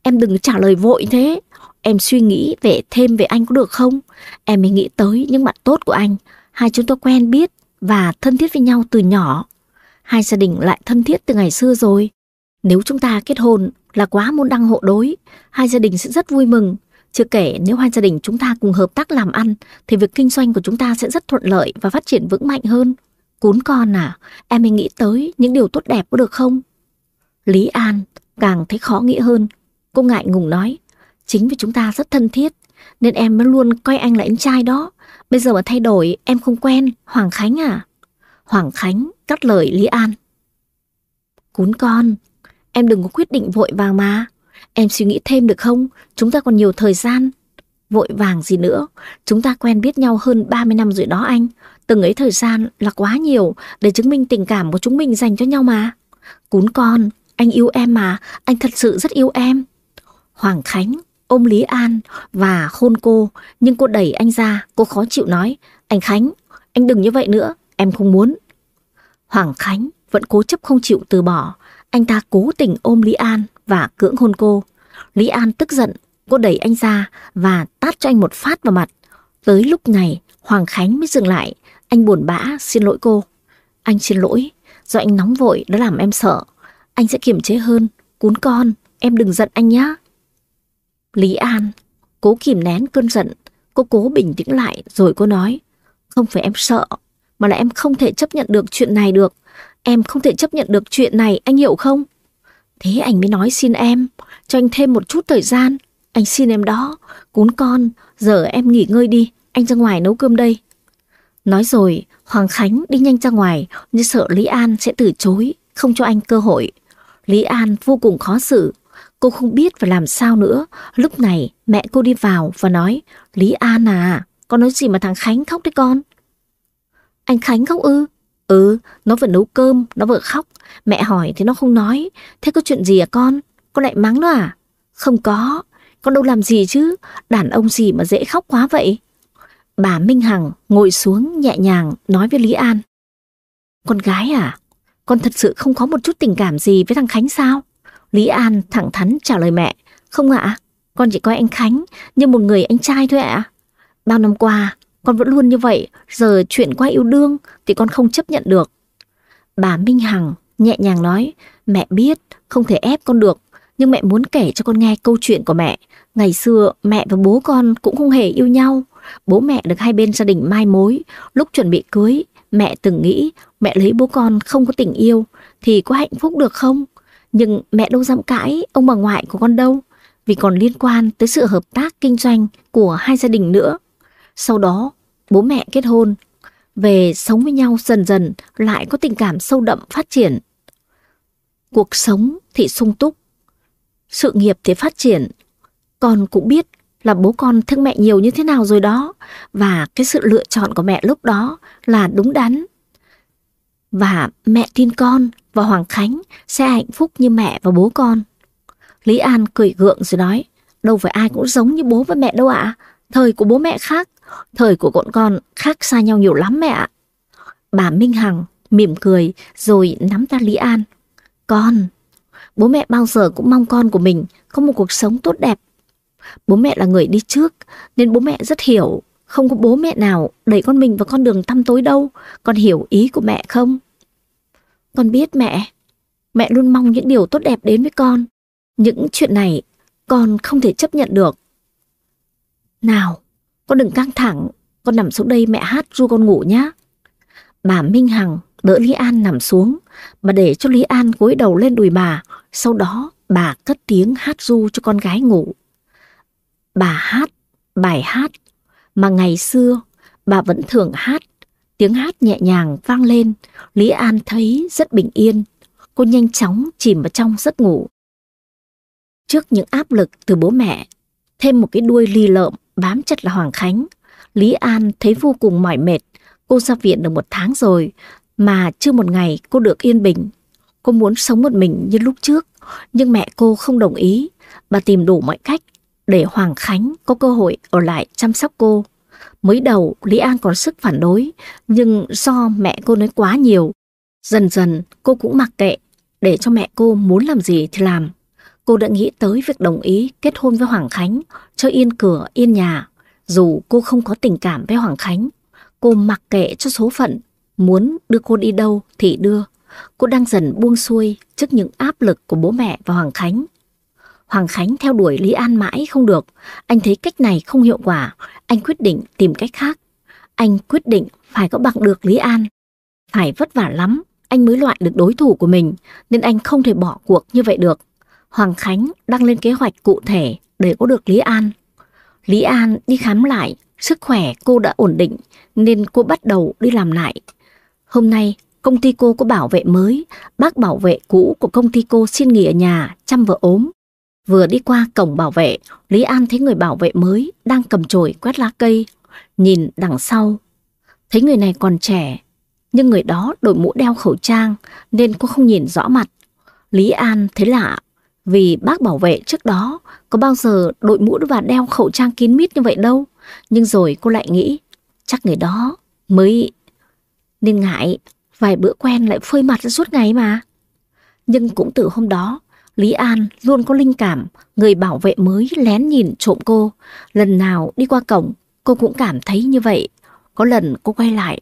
[SPEAKER 1] em đừng trả lời vội thế. Em suy nghĩ về thêm về anh có được không? Em mới nghĩ tới những mặt tốt của anh. Hai chúng tôi quen biết và thân thiết với nhau từ nhỏ. Hai gia đình lại thân thiết từ ngày xưa rồi. Nếu chúng ta kết hôn là quá môn đăng hộ đối, hai gia đình sẽ rất vui mừng. Chưa kể nếu hai gia đình chúng ta cùng hợp tác làm ăn thì việc kinh doanh của chúng ta sẽ rất thuận lợi và phát triển vững mạnh hơn. Cún con à, em hãy nghĩ tới những điều tốt đẹp có được không? Lý An càng thấy khó nghĩ hơn. Cô ngại ngùng nói, chính vì chúng ta rất thân thiết nên em mới luôn coi anh là anh trai đó. Bây giờ mà thay đổi em không quen, Hoàng Khánh à? Hoàng Khánh cắt lời Lý An. Cún con, em đừng có quyết định vội vàng mà. Em suy nghĩ thêm được không? Chúng ta còn nhiều thời gian. Vội vàng gì nữa, chúng ta quen biết nhau hơn 30 năm rồi đó anh. Từng ấy thời gian là quá nhiều để chứng minh tình cảm của chúng mình dành cho nhau mà. Cún con, anh yêu em mà, anh thật sự rất yêu em. Hoàng Khánh ôm Lý An và hôn cô, nhưng cô đẩy anh ra, cô khó chịu nói, anh Khánh, anh đừng như vậy nữa, em không muốn. Hoàng Khánh vẫn cố chấp không chịu từ bỏ, anh ta cố tình ôm Lý An và cưỡng hôn cô. Lý An tức giận, cô đẩy anh ra và tát cho anh một phát vào mặt. Tới lúc này, Hoàng Khánh mới dừng lại, anh buồn bã xin lỗi cô. Anh xin lỗi, do anh nóng vội đã làm em sợ. Anh sẽ kiềm chế hơn, cún con, em đừng giận anh nhé. Lý An, cố kìm nén cơn giận, cô cố bình tĩnh lại rồi cô nói, không phải em sợ, mà là em không thể chấp nhận được chuyện này được. Em không thể chấp nhận được chuyện này, anh hiểu không? Thế anh mới nói xin em, cho anh thêm một chút thời gian. Anh xin em đó, cún con, giờ em nghỉ ngơi đi, anh ra ngoài nấu cơm đây. Nói rồi, Hoàng Khánh đi nhanh ra ngoài như sợ Lý An sẽ từ chối, không cho anh cơ hội. Lý An vô cùng khó xử, cô không biết phải làm sao nữa. Lúc này mẹ cô đi vào và nói, Lý An à, con nói gì mà thằng Khánh khóc đấy con? Anh Khánh khóc ư? Ừ, nó vừa nấu cơm, nó vừa khóc. Mẹ hỏi thì nó không nói. Thế có chuyện gì à con? Con lại mắng nó à? Không có. con đâu làm gì chứ, đàn ông gì mà dễ khóc quá vậy. Bà Minh Hằng ngồi xuống nhẹ nhàng nói với Lý An. Con gái à, con thật sự không có một chút tình cảm gì với thằng Khánh sao? Lý An thẳng thắn trả lời mẹ. Không ạ, con chỉ coi anh Khánh như một người anh trai thôi ạ. Bao năm qua, con vẫn luôn như vậy, giờ chuyện qua yêu đương thì con không chấp nhận được. Bà Minh Hằng nhẹ nhàng nói, mẹ biết không thể ép con được, nhưng mẹ muốn kể cho con nghe câu chuyện của mẹ. Ngày xưa mẹ và bố con cũng không hề yêu nhau. Bố mẹ được hai bên gia đình mai mối. Lúc chuẩn bị cưới, mẹ từng nghĩ mẹ lấy bố con không có tình yêu thì có hạnh phúc được không? Nhưng mẹ đâu dám cãi ông bà ngoại của con đâu, vì còn liên quan tới sự hợp tác kinh doanh của hai gia đình nữa. Sau đó, bố mẹ kết hôn, về sống với nhau dần dần lại có tình cảm sâu đậm phát triển. Cuộc sống thì sung túc, sự nghiệp thì phát triển. Con cũng biết là bố con thương mẹ nhiều như thế nào rồi đó, và cái sự lựa chọn của mẹ lúc đó là đúng đắn. Và mẹ tin con và Hoàng Khánh sẽ hạnh phúc như mẹ và bố con. Lý An cười gượng rồi nói, đâu phải ai cũng giống như bố và mẹ đâu ạ. Thời của bố mẹ khác, thời của bọn con khác xa nhau nhiều lắm mẹ ạ. Bà Minh Hằng mỉm cười rồi nắm tay Lý An. Con, bố mẹ bao giờ cũng mong con của mình có một cuộc sống tốt đẹp. Bố mẹ là người đi trước nên bố mẹ rất hiểu. Không có bố mẹ nào đẩy con mình vào con đường tăm tối đâu. Con hiểu ý của mẹ không? Con biết mẹ. Mẹ luôn mong những điều tốt đẹp đến với con. Những chuyện này con không thể chấp nhận được. Nào, con đừng căng thẳng, con nằm xuống đây mẹ hát ru con ngủ nhá. Bà Minh Hằng đỡ Lý An nằm xuống, bà để cho Lý An gối đầu lên đùi bà, sau đó bà cất tiếng hát ru cho con gái ngủ. Bà hát, bài hát, mà ngày xưa bà vẫn thường hát, tiếng hát nhẹ nhàng vang lên, Lý An thấy rất bình yên, cô nhanh chóng chìm vào trong giấc ngủ. Trước những áp lực từ bố mẹ, thêm một cái đuôi ly lợm bám chặt là Hoàng Khánh. Lý An thấy vô cùng mỏi mệt. Cô ra viện được một tháng rồi, mà chưa một ngày cô được yên bình. Cô muốn sống một mình như lúc trước, nhưng mẹ cô không đồng ý. Bà tìm đủ mọi cách để Hoàng Khánh có cơ hội ở lại chăm sóc cô. Mới đầu Lý An còn sức phản đối, nhưng do mẹ cô nói quá nhiều, dần dần cô cũng mặc kệ, để cho mẹ cô muốn làm gì thì làm. Cô đã nghĩ tới việc đồng ý kết hôn với Hoàng Khánh, cho yên cửa, yên nhà. Dù cô không có tình cảm với Hoàng Khánh, cô mặc kệ cho số phận, muốn đưa cô đi đâu thì đưa. Cô đang dần buông xuôi trước những áp lực của bố mẹ và Hoàng Khánh. Hoàng Khánh theo đuổi Lý An mãi không được. Anh thấy cách này không hiệu quả. Anh quyết định tìm cách khác. Anh quyết định phải có bằng được Lý An. Phải vất vả lắm, anh mới loại được đối thủ của mình, nên anh không thể bỏ cuộc như vậy được. Hoàng Khánh đang lên kế hoạch cụ thể để có được Lý An. Lý An đi khám lại, sức khỏe cô đã ổn định nên cô bắt đầu đi làm lại. Hôm nay, công ty cô có bảo vệ mới, bác bảo vệ cũ của công ty cô xin nghỉ ở nhà chăm vợ ốm. Vừa đi qua cổng bảo vệ, Lý An thấy người bảo vệ mới đang cầm chổi quét lá cây, nhìn đằng sau. Thấy người này còn trẻ, nhưng người đó đội mũ đeo khẩu trang nên cô không nhìn rõ mặt. Lý An thấy lạ vì bác bảo vệ trước đó có bao giờ đội mũ và đeo khẩu trang kín mít như vậy đâu. Nhưng rồi cô lại nghĩ chắc người đó mới nên ngại vài bữa quen lại phơi mặt suốt ngày mà. Nhưng cũng từ hôm đó Lý An luôn có linh cảm người bảo vệ mới lén nhìn trộm cô. Lần nào đi qua cổng cô cũng cảm thấy như vậy. Có lần cô quay lại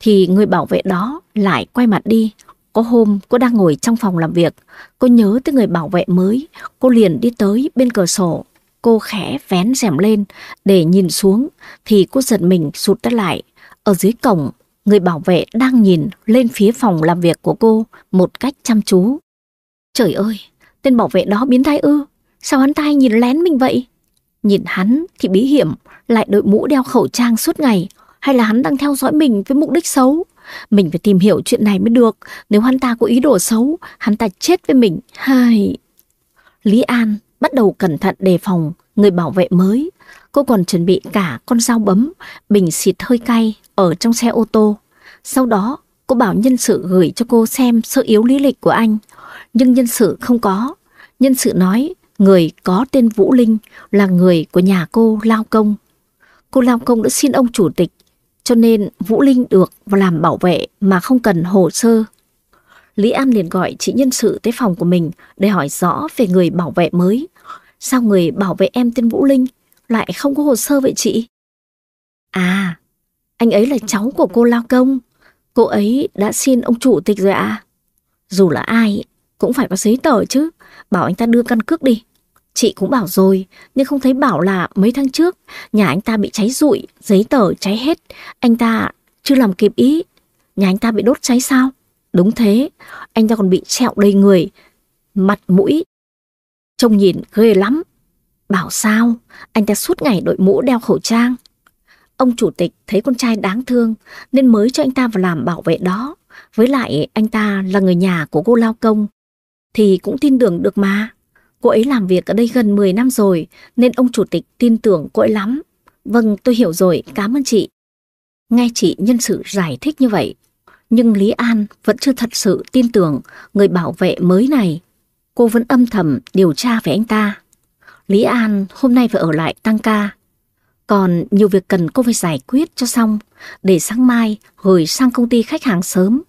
[SPEAKER 1] thì người bảo vệ đó lại quay mặt đi có hôm cô đang ngồi trong phòng làm việc, cô nhớ tới người bảo vệ mới, cô liền đi tới bên cửa sổ. Cô khẽ vén rèm lên để nhìn xuống thì cô giật mình sụt đất lại. Ở dưới cổng, người bảo vệ đang nhìn lên phía phòng làm việc của cô một cách chăm chú. Trời ơi, tên bảo vệ đó biến thái ư, sao hắn ta hay nhìn lén mình vậy? Nhìn hắn thì bí hiểm, lại đội mũ đeo khẩu trang suốt ngày, hay là hắn đang theo dõi mình với mục đích xấu? Mình phải tìm hiểu chuyện này mới được. Nếu hắn ta có ý đồ xấu, hắn ta chết với mình. Hai... Lý An bắt đầu cẩn thận đề phòng người bảo vệ mới. Cô còn chuẩn bị cả con dao bấm, bình xịt hơi cay ở trong xe ô tô. Sau đó, cô bảo nhân sự gửi cho cô xem sơ yếu lý lịch của anh. Nhưng nhân sự không có. Nhân sự nói Người có tên Vũ Linh là người của nhà cô Lao Công. Cô Lao Công đã xin ông chủ tịch, cho nên Vũ Linh được và làm bảo vệ mà không cần hồ sơ. Lý An liền gọi chị nhân sự tới phòng của mình để hỏi rõ về người bảo vệ mới. Sao người bảo vệ em tên Vũ Linh lại không có hồ sơ vậy chị? À, anh ấy là cháu của cô Lao Công. Cô ấy đã xin ông chủ tịch rồi à? Dù là ai cũng phải có giấy tờ chứ. Bảo anh ta đưa căn cước đi. Chị cũng bảo rồi, nhưng không thấy bảo là mấy tháng trước nhà anh ta bị cháy rụi, giấy tờ cháy hết. Anh ta chưa làm kịp ý. Nhà anh ta bị đốt cháy sao? Đúng thế, anh ta còn bị trẹo đầy người, mặt mũi. Trông nhìn ghê lắm. Bảo sao, anh ta suốt ngày đội mũ đeo khẩu trang. Ông chủ tịch thấy con trai đáng thương nên mới cho anh ta vào làm bảo vệ đó. Với lại anh ta là người nhà của cô Lao Công. Thì cũng tin tưởng được mà. Cô ấy làm việc ở đây gần 10 năm rồi nên ông chủ tịch tin tưởng cô ấy lắm. Vâng, tôi hiểu rồi, cảm ơn chị. Nghe chị nhân sự giải thích như vậy, nhưng Lý An vẫn chưa thật sự tin tưởng người bảo vệ mới này. Cô vẫn âm thầm điều tra về anh ta. Lý An hôm nay phải ở lại tăng ca. Còn nhiều việc cần cô phải giải quyết cho xong để sáng mai gửi sang công ty khách hàng sớm.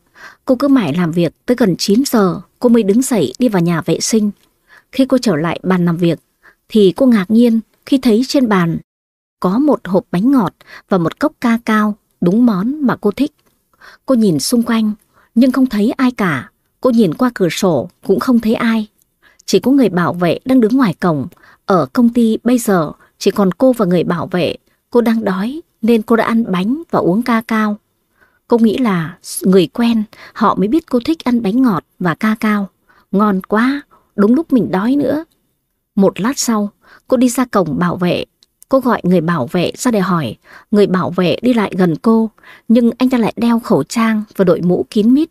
[SPEAKER 1] Cô cứ mãi làm việc tới gần 9 giờ, cô mới đứng dậy đi vào nhà vệ sinh. Khi cô trở lại bàn làm việc, thì cô ngạc nhiên khi thấy trên bàn có một hộp bánh ngọt và một cốc ca cao, đúng món mà cô thích. Cô nhìn xung quanh, nhưng không thấy ai cả. Cô nhìn qua cửa sổ, cũng không thấy ai. Chỉ có người bảo vệ đang đứng ngoài cổng. Ở công ty bây giờ, chỉ còn cô và người bảo vệ. Cô đang đói, nên cô đã ăn bánh và uống ca cao. Cô nghĩ là người quen họ mới biết cô thích ăn bánh ngọt và ca cao. Ngon quá, đúng lúc mình đói nữa. Một lát sau, cô đi ra cổng bảo vệ. Cô gọi người bảo vệ ra để hỏi. Người bảo vệ đi lại gần cô, nhưng anh ta lại đeo khẩu trang và đội mũ kín mít.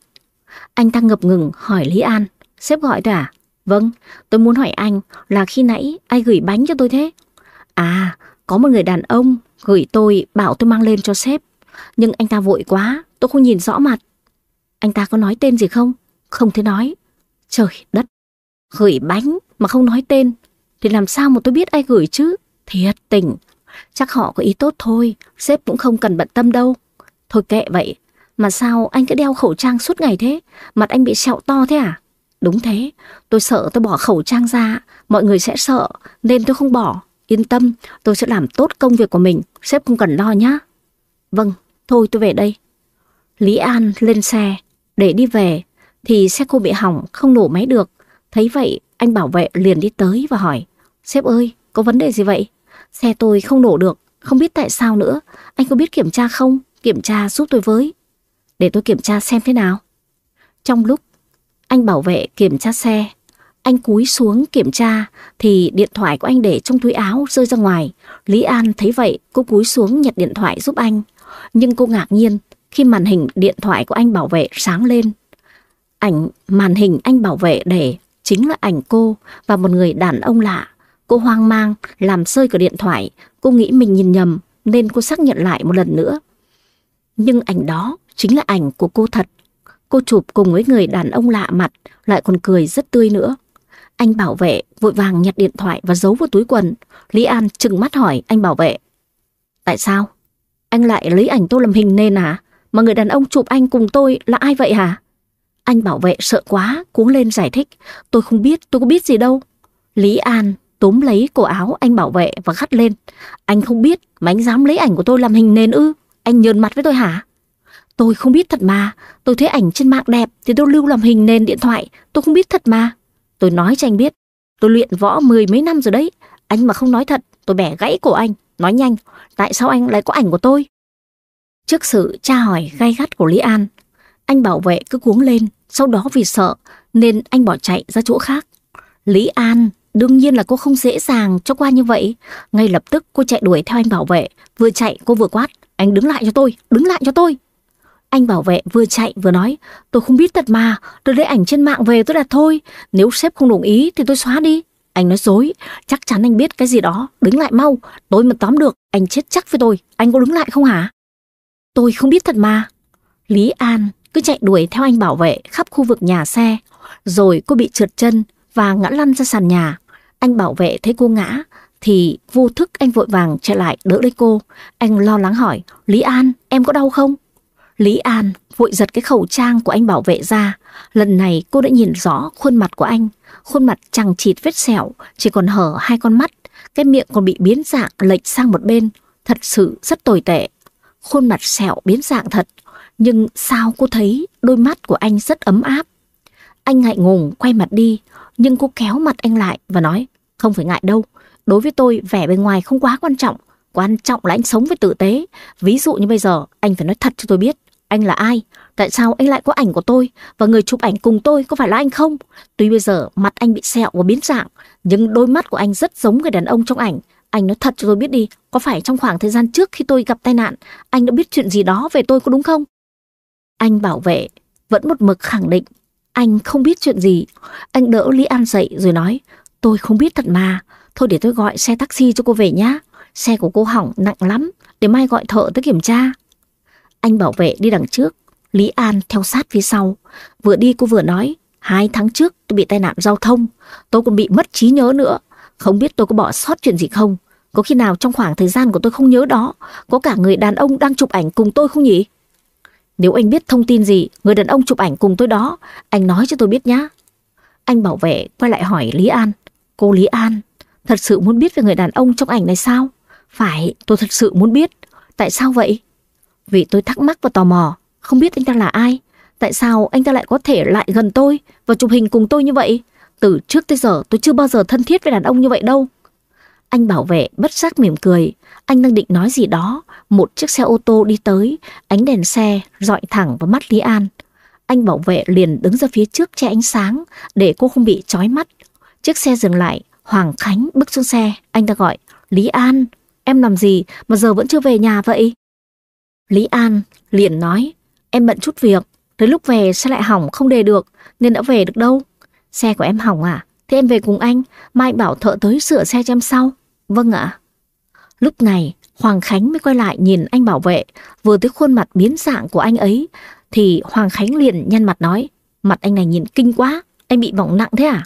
[SPEAKER 1] Anh ta ngập ngừng hỏi Lý An. Sếp gọi tôi à? Vâng, tôi muốn hỏi anh là khi nãy ai gửi bánh cho tôi thế? À, có một người đàn ông gửi tôi bảo tôi mang lên cho sếp. Nhưng anh ta vội quá, tôi không nhìn rõ mặt. Anh ta có nói tên gì không? Không thể nói. Trời đất, gửi bánh mà không nói tên, thì làm sao mà tôi biết ai gửi chứ? Thiệt tình, chắc họ có ý tốt thôi, sếp cũng không cần bận tâm đâu. Thôi kệ vậy, mà sao anh cứ đeo khẩu trang suốt ngày thế? Mặt anh bị sẹo to thế à? Đúng thế, tôi sợ tôi bỏ khẩu trang ra, mọi người sẽ sợ, nên tôi không bỏ. Yên tâm, tôi sẽ làm tốt công việc của mình, sếp không cần lo nhá. Vâng, thôi tôi về đây. Lý An lên xe, để đi về, thì xe cô bị hỏng, không nổ máy được. Thấy vậy, anh bảo vệ liền đi tới và hỏi, sếp ơi, có vấn đề gì vậy? Xe tôi không nổ được, không biết tại sao nữa. Anh có biết kiểm tra không? Kiểm tra giúp tôi với. Để tôi kiểm tra xem thế nào. Trong lúc anh bảo vệ kiểm tra xe, anh cúi xuống kiểm tra thì điện thoại của anh để trong túi áo rơi ra ngoài. Lý An thấy vậy, cô cúi xuống nhặt điện thoại giúp anh. Nhưng cô ngạc nhiên khi màn hình điện thoại của anh bảo vệ sáng lên. Ảnh màn hình anh bảo vệ để chính là ảnh cô và một người đàn ông lạ. Cô hoang mang, làm rơi cả điện thoại. Cô nghĩ mình nhìn nhầm nên cô xác nhận lại một lần nữa. Nhưng ảnh đó chính là ảnh của cô thật. Cô chụp cùng với người đàn ông lạ mặt, lại còn cười rất tươi nữa. Anh bảo vệ vội vàng nhặt điện thoại và giấu vào túi quần. Lý An trừng mắt hỏi anh bảo vệ. Tại sao? Anh lại lấy ảnh tôi làm hình nền à? Mà người đàn ông chụp anh cùng tôi là ai vậy hả? Anh bảo vệ sợ quá, cuống lên giải thích. Tôi không biết, tôi có biết gì đâu. Lý An túm lấy cổ áo anh bảo vệ và gắt lên. Anh không biết mà anh dám lấy ảnh của tôi làm hình nền ư? Anh nhờn mặt với tôi hả? Tôi không biết thật mà. Tôi thấy ảnh trên mạng đẹp thì tôi lưu làm hình nền điện thoại. Tôi không biết thật mà. Tôi nói cho anh biết. Tôi luyện võ mười mấy năm rồi đấy. Anh mà không nói thật, tôi bẻ gãy cổ anh. Nói nhanh, tại sao anh lại có ảnh của tôi? Trước sự tra hỏi gay gắt của Lý An, anh bảo vệ cứ cuống lên, sau đó vì sợ nên anh bỏ chạy ra chỗ khác. Lý An, đương nhiên là cô không dễ dàng cho qua như vậy. Ngay lập tức cô chạy đuổi theo anh bảo vệ, vừa chạy cô vừa quát, anh đứng lại cho tôi, đứng lại cho tôi. Anh bảo vệ vừa chạy vừa nói, tôi không biết thật mà, tôi lấy ảnh trên mạng về tôi đặt thôi, nếu sếp không đồng ý thì tôi xóa đi. Anh nói dối, chắc chắn anh biết cái gì đó, đứng lại mau, tôi mà tóm được, anh chết chắc với tôi, anh có đứng lại không hả? Tôi không biết thật mà. Lý An cứ chạy đuổi theo anh bảo vệ khắp khu vực nhà xe, rồi cô bị trượt chân và ngã lăn ra sàn nhà. Anh bảo vệ thấy cô ngã thì vô thức anh vội vàng chạy lại đỡ lấy cô. Anh lo lắng hỏi, Lý An, em có đau không? Lý An vội giật cái khẩu trang của anh bảo vệ ra. Lần này cô đã nhìn rõ khuôn mặt của anh. Khuôn mặt chẳng chịt vết sẹo, chỉ còn hở hai con mắt. Cái miệng còn bị biến dạng lệch sang một bên. Thật sự rất tồi tệ. Khuôn mặt sẹo biến dạng thật. Nhưng sao cô thấy đôi mắt của anh rất ấm áp. Anh ngại ngùng quay mặt đi, nhưng cô kéo mặt anh lại và nói, không phải ngại đâu, đối với tôi vẻ bên ngoài không quá quan trọng, quan trọng là anh sống với tử tế. Ví dụ như bây giờ, anh phải nói thật cho tôi biết, anh là ai, tại sao anh lại có ảnh của tôi, và người chụp ảnh cùng tôi có phải là anh không? Tuy bây giờ mặt anh bị sẹo và biến dạng, nhưng đôi mắt của anh rất giống người đàn ông trong ảnh. Anh nói thật cho tôi biết đi, có phải trong khoảng thời gian trước khi tôi gặp tai nạn, anh đã biết chuyện gì đó về tôi có đúng không? Anh bảo vệ, vẫn một mực khẳng định anh không biết chuyện gì. Anh đỡ Lý An dậy rồi nói, tôi không biết thật mà. Thôi để tôi gọi xe taxi cho cô về nhá. Xe của cô hỏng nặng lắm, để mai gọi thợ tới kiểm tra. Anh bảo vệ đi đằng trước, Lý An theo sát phía sau. Vừa đi cô vừa nói, hai tháng trước tôi bị tai nạn giao thông, tôi còn bị mất trí nhớ nữa. Không biết tôi có bỏ sót chuyện gì không? Có khi nào trong khoảng thời gian của tôi không nhớ đó, có cả người đàn ông đang chụp ảnh cùng tôi không nhỉ? Nếu anh biết thông tin gì, người đàn ông chụp ảnh cùng tôi đó, anh nói cho tôi biết nhá. Anh bảo vệ quay lại hỏi Lý An. Cô Lý An, thật sự muốn biết về người đàn ông trong ảnh này sao? Phải, tôi thật sự muốn biết. Tại sao vậy? Vì tôi thắc mắc và tò mò, không biết anh ta là ai. Tại sao anh ta lại có thể lại gần tôi và chụp hình cùng tôi như vậy? Từ trước tới giờ tôi chưa bao giờ thân thiết với đàn ông như vậy đâu. Anh bảo vệ bất giác mỉm cười. Anh đang định nói gì đó. Một chiếc xe ô tô đi tới. Ánh đèn xe dọi thẳng vào mắt Lý An. Anh bảo vệ liền đứng ra phía trước che ánh sáng để cô không bị chói mắt. Chiếc xe dừng lại. Hoàng Khánh bước xuống xe. Anh ta gọi. Lý An, em làm gì mà giờ vẫn chưa về nhà vậy? Lý An liền nói. Em bận chút việc. Tới lúc về xe lại hỏng không đề được nên đã về được đâu. Xe của em hỏng à? Thế em về cùng anh, mai bảo thợ tới sửa xe cho em sau. Vâng ạ. Lúc này, Hoàng Khánh mới quay lại nhìn anh bảo vệ, vừa thấy khuôn mặt biến dạng của anh ấy, thì Hoàng Khánh liền nhăn mặt nói, mặt anh này nhìn kinh quá, anh bị bỏng nặng thế à?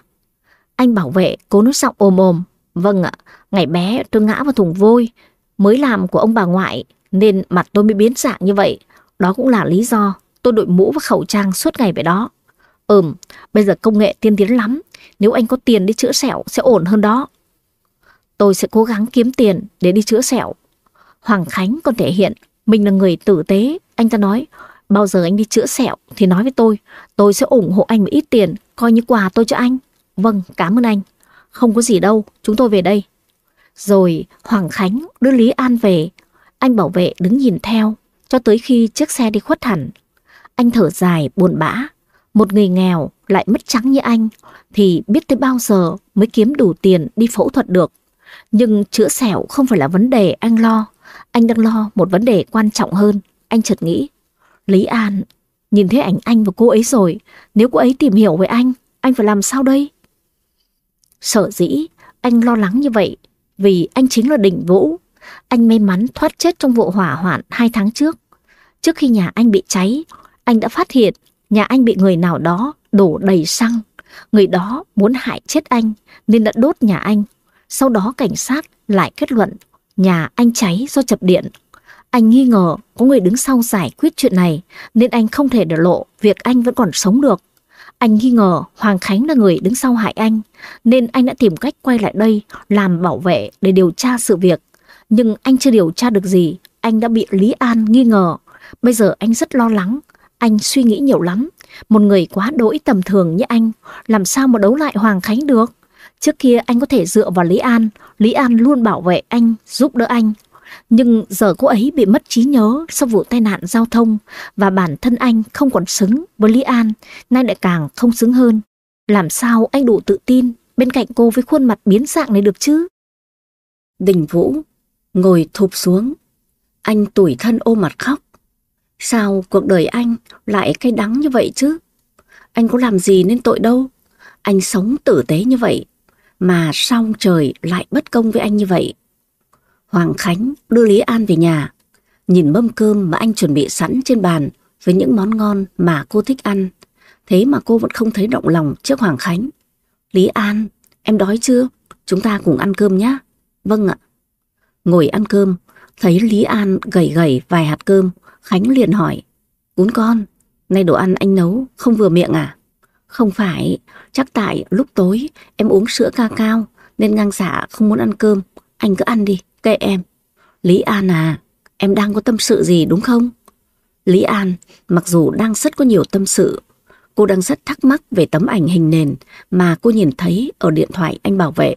[SPEAKER 1] Anh bảo vệ cố nói giọng ồm ồm, vâng ạ, ngày bé tôi ngã vào thùng vôi, mới làm của ông bà ngoại, nên mặt tôi mới biến dạng như vậy. Đó cũng là lý do tôi đội mũ và khẩu trang suốt ngày vậy đó. Ừm, bây giờ công nghệ tiên tiến lắm, nếu anh có tiền đi chữa sẹo sẽ ổn hơn đó. Tôi sẽ cố gắng kiếm tiền để đi chữa sẹo. Hoàng Khánh còn thể hiện mình là người tử tế. Anh ta nói, bao giờ anh đi chữa sẹo thì nói với tôi. Tôi sẽ ủng hộ anh một ít tiền, coi như quà tôi cho anh. Vâng, cảm ơn anh. Không có gì đâu, chúng tôi về đây. Rồi Hoàng Khánh đưa Lý An về. Anh bảo vệ đứng nhìn theo, cho tới khi chiếc xe đi khuất hẳn. Anh thở dài, buồn bã. Một người nghèo lại mất trắng như anh thì biết tới bao giờ mới kiếm đủ tiền đi phẫu thuật được. Nhưng chữa sẹo không phải là vấn đề anh lo. Anh đang lo một vấn đề quan trọng hơn. Anh chợt nghĩ. Lý An, nhìn thấy ảnh anh và cô ấy rồi. Nếu cô ấy tìm hiểu về anh, anh phải làm sao đây? Sợ dĩ, anh lo lắng như vậy vì anh chính là Đình Vũ. Anh may mắn thoát chết trong vụ hỏa hoạn hai tháng trước. Trước khi nhà anh bị cháy, anh đã phát hiện nhà anh bị người nào đó đổ đầy xăng. Người đó muốn hại chết anh nên đã đốt nhà anh. Sau đó cảnh sát lại kết luận nhà anh cháy do chập điện. Anh nghi ngờ có người đứng sau giải quyết chuyện này nên anh không thể để lộ việc anh vẫn còn sống được. Anh nghi ngờ Hoàng Khánh là người đứng sau hại anh nên anh đã tìm cách quay lại đây làm bảo vệ để điều tra sự việc. Nhưng anh chưa điều tra được gì, anh đã bị Lý An nghi ngờ. Bây giờ anh rất lo lắng, anh suy nghĩ nhiều lắm. Một người quá đỗi tầm thường như anh, làm sao mà đấu lại Hoàng Khánh được? Trước kia anh có thể dựa vào Lý An, Lý An luôn bảo vệ anh, giúp đỡ anh. Nhưng giờ cô ấy bị mất trí nhớ sau vụ tai nạn giao thông và bản thân anh không còn xứng với Lý An, nay lại càng không xứng hơn. Làm sao anh đủ tự tin bên cạnh cô với khuôn mặt biến dạng này được chứ? Đình Vũ ngồi thụp xuống, anh tủi thân ôm mặt khóc. Sao cuộc đời anh lại cay đắng như vậy chứ? Anh có làm gì nên tội đâu. Anh sống tử tế như vậy, mà song trời lại bất công với anh như vậy? Hoàng Khánh đưa Lý An về nhà, nhìn mâm cơm mà anh chuẩn bị sẵn trên bàn với những món ngon mà cô thích ăn. Thế mà cô vẫn không thấy động lòng trước Hoàng Khánh. Lý An, em đói chưa? chúng ta cùng ăn cơm nhé. Vâng ạ. Ngồi ăn cơm, thấy Lý An gầy gầy vài hạt cơm, Khánh liền hỏi. Cún con, nay đồ ăn anh nấu không vừa miệng à? Không phải, chắc tại lúc tối em uống sữa ca cao nên ngang xả không muốn ăn cơm. Anh cứ ăn đi, kệ em. Lý An à, em đang có tâm sự gì đúng không? Lý An, mặc dù đang rất có nhiều tâm sự, cô đang rất thắc mắc về tấm ảnh hình nền mà cô nhìn thấy ở điện thoại anh bảo vệ.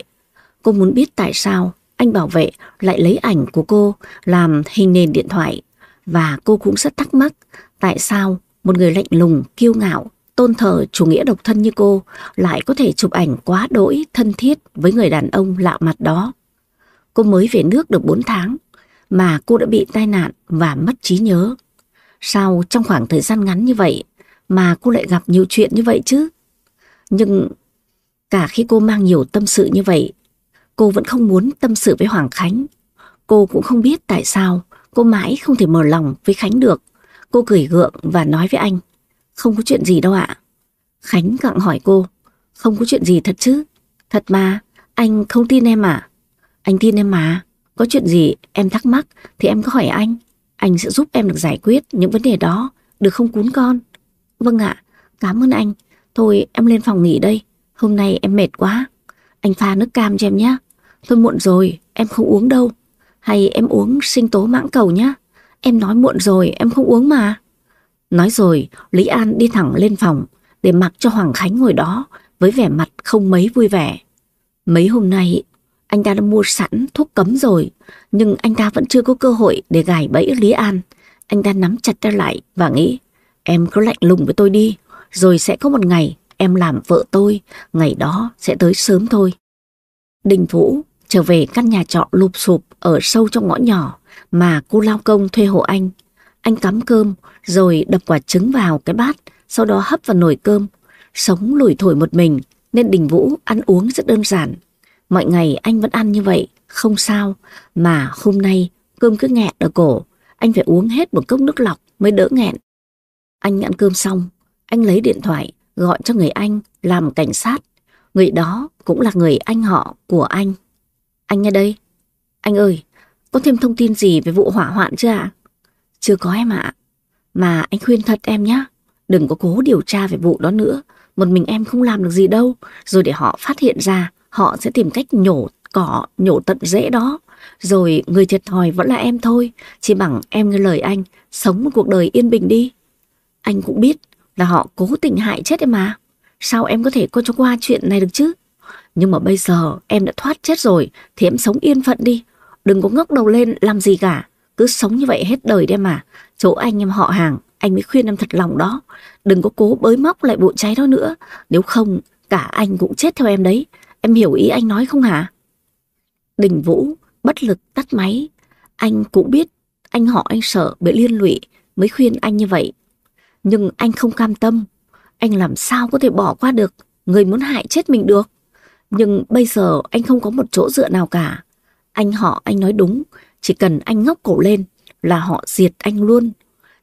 [SPEAKER 1] Cô muốn biết tại sao anh bảo vệ lại lấy ảnh của cô làm hình nền điện thoại. Và cô cũng rất thắc mắc tại sao một người lạnh lùng, kiêu ngạo, tôn thờ chủ nghĩa độc thân như cô lại có thể chụp ảnh quá đỗi thân thiết với người đàn ông lạ mặt đó. Cô mới về nước được 4 tháng mà cô đã bị tai nạn và mất trí nhớ. Sao trong khoảng thời gian ngắn như vậy mà cô lại gặp nhiều chuyện như vậy chứ? Nhưng cả khi cô mang nhiều tâm sự như vậy, cô vẫn không muốn tâm sự với Hoàng Khánh. Cô cũng không biết tại sao cô mãi không thể mở lòng với Khánh được. Cô cười gượng và nói với anh, không có chuyện gì đâu ạ. Khánh gặng hỏi cô, không có chuyện gì thật chứ? Thật mà, anh không tin em à? Anh tin em mà, có chuyện gì em thắc mắc thì em có hỏi anh. Anh sẽ giúp em được giải quyết những vấn đề đó, được không cún con? Vâng ạ, cảm ơn anh. Thôi em lên phòng nghỉ đây, hôm nay em mệt quá. Anh pha nước cam cho em nhé. Thôi muộn rồi, em không uống đâu. Hay em uống sinh tố mãng cầu nhé. Em nói muộn rồi, em không uống mà. Nói rồi, Lý An đi thẳng lên phòng để mặc cho Hoàng Khánh ngồi đó với vẻ mặt không mấy vui vẻ. Mấy hôm nay, anh ta đã mua sẵn thuốc cấm rồi, nhưng anh ta vẫn chưa có cơ hội để gài bẫy Lý An. Anh ta nắm chặt tay lại và nghĩ, em cứ lạnh lùng với tôi đi, rồi sẽ có một ngày em làm vợ tôi, ngày đó sẽ tới sớm thôi. Đình Vũ trở về căn nhà trọ lụp sụp ở sâu trong ngõ nhỏ mà cô lao công thuê hộ anh. Anh cắm cơm rồi đập quả trứng vào cái bát, sau đó hấp vào nồi cơm. Sống lủi thổi một mình nên Đình Vũ ăn uống rất đơn giản. Mọi ngày anh vẫn ăn như vậy, không sao. Mà hôm nay cơm cứ nghẹn ở cổ, anh phải uống hết một cốc nước lọc mới đỡ nghẹn. Anh ăn cơm xong, anh lấy điện thoại gọi cho người anh làm cảnh sát. Người đó cũng là người anh họ của anh. Anh nghe đây. Anh ơi, có thêm thông tin gì về vụ hỏa hoạn chưa ạ? Chưa có em ạ. Mà anh khuyên thật em nhé. Đừng có cố điều tra về vụ đó nữa. Một mình em không làm được gì đâu. Rồi để họ phát hiện ra, họ sẽ tìm cách nhổ cỏ, nhổ tận rễ đó. Rồi người thiệt thòi vẫn là em thôi. Chỉ bằng em nghe lời anh, sống một cuộc đời yên bình đi. Anh cũng biết là họ cố tình hại chết em mà. Sao em có thể coi cho qua chuyện này được chứ? Nhưng mà bây giờ em đã thoát chết rồi thì em sống yên phận đi. Đừng có ngóc đầu lên làm gì cả. Cứ sống như vậy hết đời đi mà. Chỗ anh em họ hàng, anh mới khuyên em thật lòng đó. Đừng có cố bới móc lại vụ cháy đó nữa. Nếu không, cả anh cũng chết theo em đấy. Em hiểu ý anh nói không hả? Đình Vũ bất lực tắt máy. Anh cũng biết anh họ anh sợ bị liên lụy mới khuyên anh như vậy. Nhưng anh không cam tâm. Anh làm sao có thể bỏ qua được người muốn hại chết mình được. Nhưng bây giờ anh không có một chỗ dựa nào cả. Anh họ anh nói đúng, chỉ cần anh ngóc cổ lên là họ diệt anh luôn.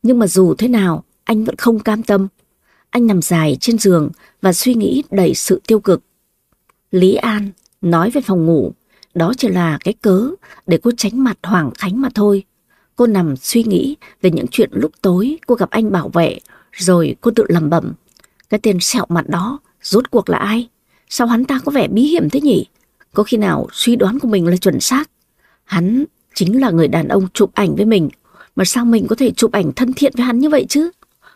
[SPEAKER 1] Nhưng mà dù thế nào, anh vẫn không cam tâm. Anh nằm dài trên giường và suy nghĩ đầy sự tiêu cực. Lý An nói về phòng ngủ, đó chỉ là cái cớ để cô tránh mặt Hoàng Khánh mà thôi. Cô nằm suy nghĩ về những chuyện lúc tối cô gặp anh bảo vệ, rồi cô tự lẩm bẩm. Cái tên sẹo mặt đó, rốt cuộc là ai? Sao hắn ta có vẻ bí hiểm thế nhỉ? Có khi nào suy đoán của mình là chuẩn xác? Hắn chính là người đàn ông chụp ảnh với mình, mà sao mình có thể chụp ảnh thân thiện với hắn như vậy chứ?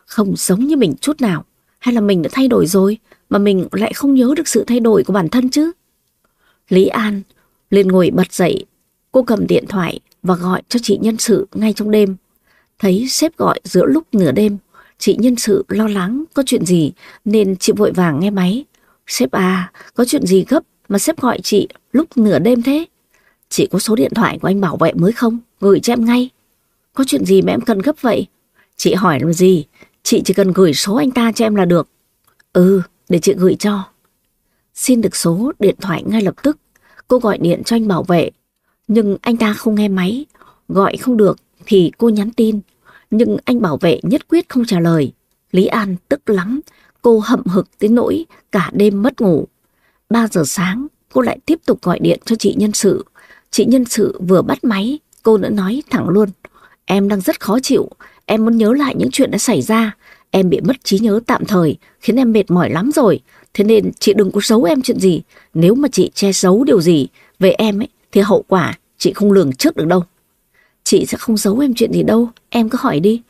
[SPEAKER 1] Không giống như mình chút nào. Hay là mình đã thay đổi rồi, mà mình lại không nhớ được sự thay đổi của bản thân chứ? Lý An liền ngồi bật dậy, cô cầm điện thoại và gọi cho chị nhân sự ngay trong đêm. Thấy sếp gọi giữa lúc nửa đêm, chị nhân sự lo lắng có chuyện gì nên chị vội vàng nghe máy. Sếp à, có chuyện gì gấp mà sếp gọi chị lúc nửa đêm thế? Chị có số điện thoại của anh bảo vệ mới không? Gửi cho em ngay. Có chuyện gì mà em cần gấp vậy? Chị hỏi làm gì? Chị chỉ cần gửi số anh ta cho em là được. Ừ, để chị gửi cho. Xin được số điện thoại ngay lập tức. Cô gọi điện cho anh bảo vệ. Nhưng anh ta không nghe máy. Gọi không được thì cô nhắn tin. Nhưng anh bảo vệ nhất quyết không trả lời. Lý An tức lắm. Cô hậm hực tới nỗi cả đêm mất ngủ. 3 giờ sáng cô lại tiếp tục gọi điện cho chị nhân sự. Chị nhân sự vừa bắt máy, cô đã nói thẳng luôn. Em đang rất khó chịu, em muốn nhớ lại những chuyện đã xảy ra. Em bị mất trí nhớ tạm thời, khiến em mệt mỏi lắm rồi. Thế nên chị đừng có giấu em chuyện gì. Nếu mà chị che giấu điều gì về em ấy, thì hậu quả chị không lường trước được đâu. Chị sẽ không giấu em chuyện gì đâu, em cứ hỏi đi.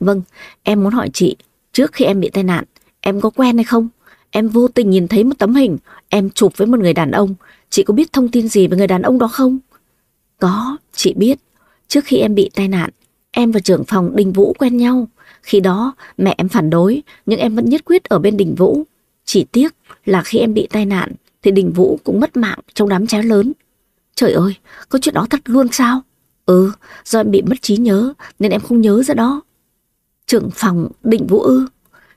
[SPEAKER 1] Vâng, em muốn hỏi chị, trước khi em bị tai nạn, em có quen hay không? Em vô tình nhìn thấy một tấm hình, em chụp với một người đàn ông. Chị có biết thông tin gì về người đàn ông đó không? Có, chị biết. Trước khi em bị tai nạn, em và trưởng phòng Đình Vũ quen nhau. Khi đó, mẹ em phản đối, nhưng em vẫn nhất quyết ở bên Đình Vũ. Chỉ tiếc là khi em bị tai nạn, thì Đình Vũ cũng mất mạng trong đám cháy lớn. Trời ơi, có chuyện đó thật luôn sao? Ừ, do em bị mất trí nhớ, nên em không nhớ ra đó. Trưởng phòng định Vũ ư?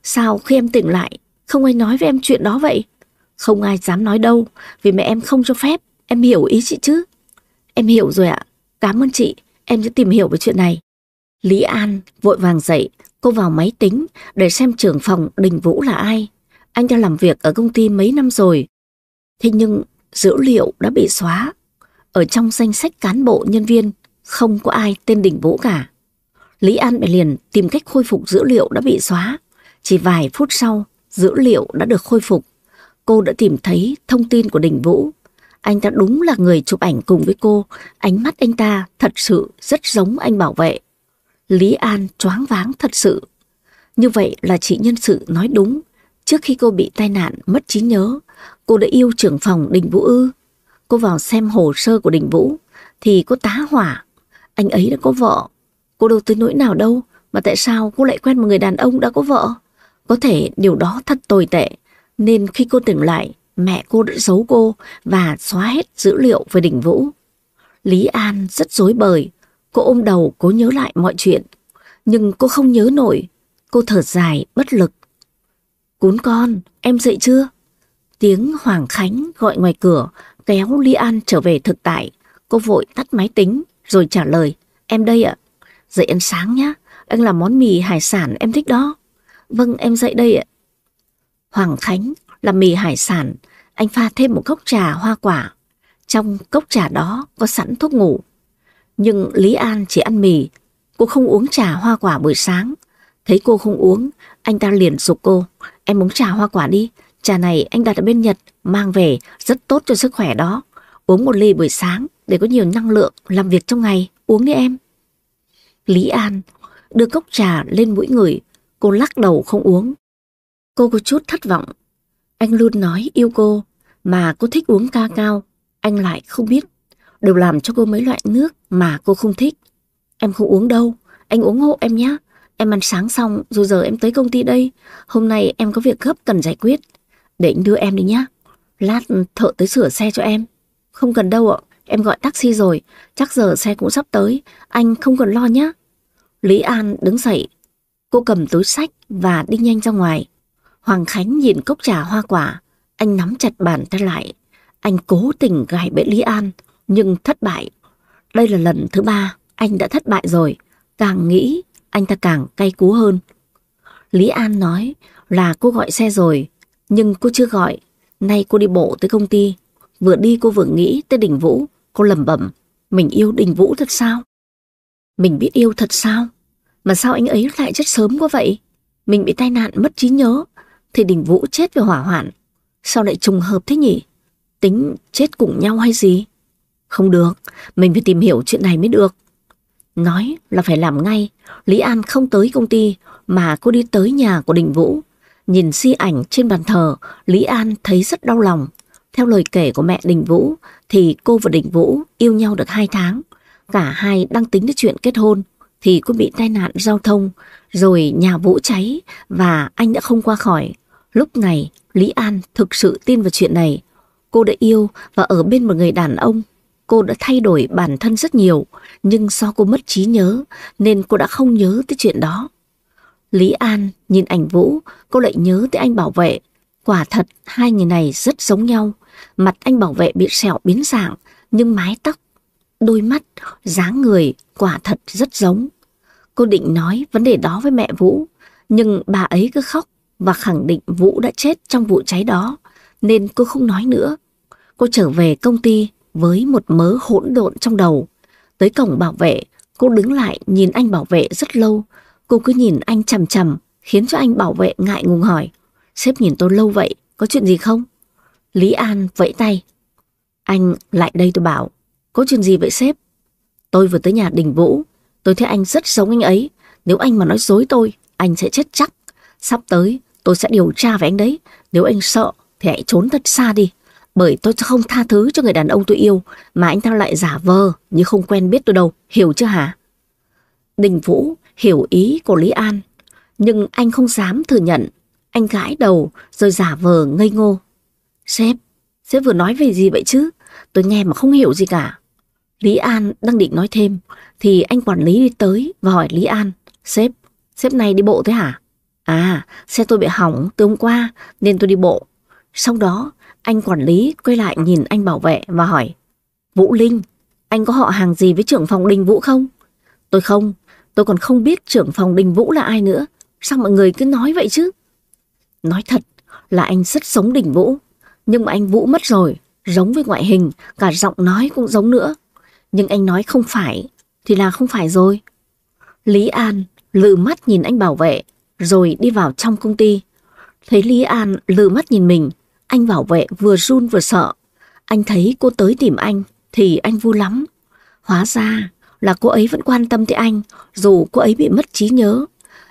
[SPEAKER 1] Sao khi em tỉnh lại, không ai nói với em chuyện đó vậy? Không ai dám nói đâu, vì mẹ em không cho phép. Em hiểu ý chị chứ? Em hiểu rồi ạ. Cảm ơn chị, em sẽ tìm hiểu về chuyện này. Lý An vội vàng dậy, cô vào máy tính để xem trưởng phòng Đình Vũ là ai. Anh đã làm việc ở công ty mấy năm rồi. Thế nhưng dữ liệu đã bị xóa. Ở trong danh sách cán bộ nhân viên không có ai tên Đình Vũ cả. Lý An bèn liền tìm cách khôi phục dữ liệu đã bị xóa. Chỉ vài phút sau, dữ liệu đã được khôi phục. Cô đã tìm thấy thông tin của Đình Vũ. Anh ta đúng là người chụp ảnh cùng với cô. Ánh mắt anh ta thật sự rất giống anh bảo vệ. Lý An choáng váng thật sự. Như vậy là chị nhân sự nói đúng. Trước khi cô bị tai nạn mất trí nhớ, cô đã yêu trưởng phòng Đình Vũ ư. Cô vào xem hồ sơ của Đình Vũ, thì cô tá hỏa. Anh ấy đã có vợ. Cô đâu tới nỗi nào đâu, mà tại sao cô lại quen một người đàn ông đã có vợ? Có thể điều đó thật tồi tệ, nên khi cô tỉnh lại, mẹ cô đã giấu cô và xóa hết dữ liệu về Đình Vũ. Lý An rất dối bời, cô ôm đầu cố nhớ lại mọi chuyện, nhưng cô không nhớ nổi. Cô thở dài, bất lực. Cún con, em dậy chưa? Tiếng Hoàng Khánh gọi ngoài cửa, kéo Lý An trở về thực tại. Cô vội tắt máy tính, rồi trả lời. Em đây ạ. Dậy ăn sáng nhá, anh làm món mì hải sản em thích đó. Vâng, em dậy đây ạ. Hoàng Khánh làm mì hải sản, anh pha thêm một cốc trà hoa quả. Trong cốc trà đó có sẵn thuốc ngủ. Nhưng Lý An chỉ ăn mì, cô không uống trà hoa quả buổi sáng. Thấy cô không uống, anh ta liền dục cô. Em uống trà hoa quả đi, trà này anh đặt ở bên Nhật, mang về, rất tốt cho sức khỏe đó. Uống một ly buổi sáng để có nhiều năng lượng làm việc trong ngày, uống đi em. Lý An đưa cốc trà lên mũi người, cô lắc đầu không uống. Cô có chút thất vọng. Anh luôn nói yêu cô, mà cô thích uống ca cao, anh lại không biết. Đều làm cho cô mấy loại nước mà cô không thích. Em không uống đâu, anh uống hộ em nhé. Em ăn sáng xong rồi giờ em tới công ty đây. Hôm nay em có việc gấp cần giải quyết. Để anh đưa em đi nhé. Lát thợ tới sửa xe cho em. Không cần đâu ạ, em gọi taxi rồi. Chắc giờ xe cũng sắp tới. Anh không cần lo nhé. Lý An đứng dậy. Cô cầm túi sách và đi nhanh ra ngoài. Hoàng Khánh nhìn cốc trà hoa quả. Anh nắm chặt bàn tay lại. Anh cố tình gài bẫy Lý An, nhưng thất bại. Đây là lần thứ ba anh đã thất bại rồi. Càng nghĩ, anh ta càng cay cú hơn. Lý An nói là cô gọi xe rồi, nhưng cô chưa gọi. Nay cô đi bộ tới công ty. Vừa đi cô vừa nghĩ tới Đình Vũ. Cô lầm bẩm mình yêu Đình Vũ thật sao? Mình biết yêu thật sao? Mà sao anh ấy lại chết sớm quá vậy? Mình bị tai nạn mất trí nhớ, thì Đình Vũ chết về hỏa hoạn. Sao lại trùng hợp thế nhỉ? Tính chết cùng nhau hay gì? Không được, mình phải tìm hiểu chuyện này mới được. Nói là phải làm ngay, Lý An không tới công ty mà cô đi tới nhà của Đình Vũ. Nhìn di ảnh trên bàn thờ, Lý An thấy rất đau lòng. Theo lời kể của mẹ Đình Vũ thì cô và Đình Vũ yêu nhau được hai tháng. Cả hai đang tính đến chuyện kết hôn thì cô bị tai nạn giao thông rồi nhà Vũ cháy và anh đã không qua khỏi. Lúc này Lý An thực sự tin vào chuyện này. Cô đã yêu và ở bên một người đàn ông cô đã thay đổi bản thân rất nhiều, nhưng do cô mất trí nhớ nên cô đã không nhớ tới chuyện đó. Lý An nhìn ảnh Vũ, cô lại nhớ tới anh bảo vệ. Quả thật hai người này rất giống nhau. Mặt anh bảo vệ bị sẹo biến dạng, nhưng mái tóc, đôi mắt, dáng người quả thật rất giống. Cô định nói vấn đề đó với mẹ Vũ, nhưng bà ấy cứ khóc và khẳng định Vũ đã chết trong vụ cháy đó, nên cô không nói nữa. cô trở về công ty với một mớ hỗn độn trong đầu. Tới cổng bảo vệ, cô đứng lại nhìn anh bảo vệ rất lâu. Cô cứ nhìn anh chằm chằm, khiến cho anh bảo vệ ngại ngùng hỏi. Sếp nhìn tôi lâu vậy, có chuyện gì không? Lý An vẫy tay. Anh lại đây tôi bảo, có chuyện gì vậy sếp? Tôi vừa tới nhà Đình Vũ, tôi thấy anh rất giống anh ấy. Nếu anh mà nói dối tôi, anh sẽ chết chắc. Sắp tới, tôi sẽ điều tra về anh đấy. Nếu anh sợ, thì hãy trốn thật xa đi. Bởi tôi sẽ không tha thứ cho người đàn ông tôi yêu, mà anh ta lại giả vờ như không quen biết tôi đâu, hiểu chưa hả? Đình Vũ hiểu ý của Lý An, nhưng anh không dám thừa nhận. Anh gãi đầu rồi giả vờ ngây ngô. Sếp, sếp vừa nói về gì vậy chứ? Tôi nghe mà không hiểu gì cả. Lý An đang định nói thêm, thì anh quản lý đi tới và hỏi Lý An, sếp, sếp này đi bộ thế hả? À, xe tôi bị hỏng từ hôm qua nên tôi đi bộ. Sau đó, anh quản lý quay lại nhìn anh bảo vệ và hỏi, Vũ Linh, anh có họ hàng gì với trưởng phòng Đình Vũ không? Tôi không, tôi còn không biết trưởng phòng Đình Vũ là ai nữa. Sao mọi người cứ nói vậy chứ? Nói thật là anh rất giống Đình Vũ, nhưng mà anh Vũ mất rồi, giống với ngoại hình, cả giọng nói cũng giống nữa. Nhưng anh nói không phải, thì là không phải rồi. Lý An lừ mắt nhìn anh bảo vệ, rồi đi vào trong công ty. Thấy Lý An lừ mắt nhìn mình, anh bảo vệ vừa run vừa sợ. Anh thấy cô tới tìm anh, thì anh vui lắm. Hóa ra là cô ấy vẫn quan tâm tới anh, dù cô ấy bị mất trí nhớ.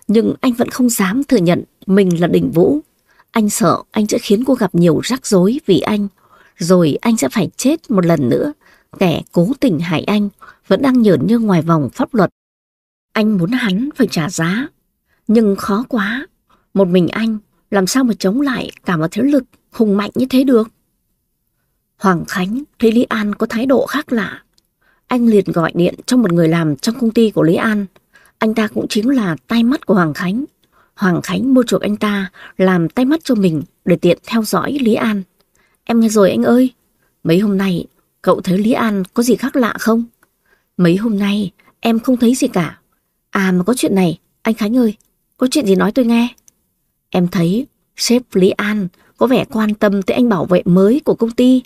[SPEAKER 1] Nhưng anh vẫn không dám thừa nhận mình là đỉnh vũ. Anh sợ anh sẽ khiến cô gặp nhiều rắc rối vì anh, rồi anh sẽ phải chết một lần nữa. Kẻ cố tình hại anh vẫn đang nhởn như ngoài vòng pháp luật. Anh muốn hắn phải trả giá, nhưng khó quá. Một mình anh làm sao mà chống lại cả một thế lực hùng mạnh như thế được? Hoàng Khánh thấy Lý An có thái độ khác lạ. Anh liền gọi điện cho một người làm trong công ty của Lý An. Anh ta cũng chính là tay mắt của Hoàng Khánh. Hoàng Khánh mua chuộc anh ta làm tay mắt cho mình để tiện theo dõi Lý An. Em nghe rồi anh ơi, mấy hôm nay cậu thấy Lý An có gì khác lạ không? Mấy hôm nay em không thấy gì cả. À mà có chuyện này, anh Khánh ơi, có chuyện gì nói tôi nghe. Em thấy sếp Lý An có vẻ quan tâm tới anh bảo vệ mới của công ty.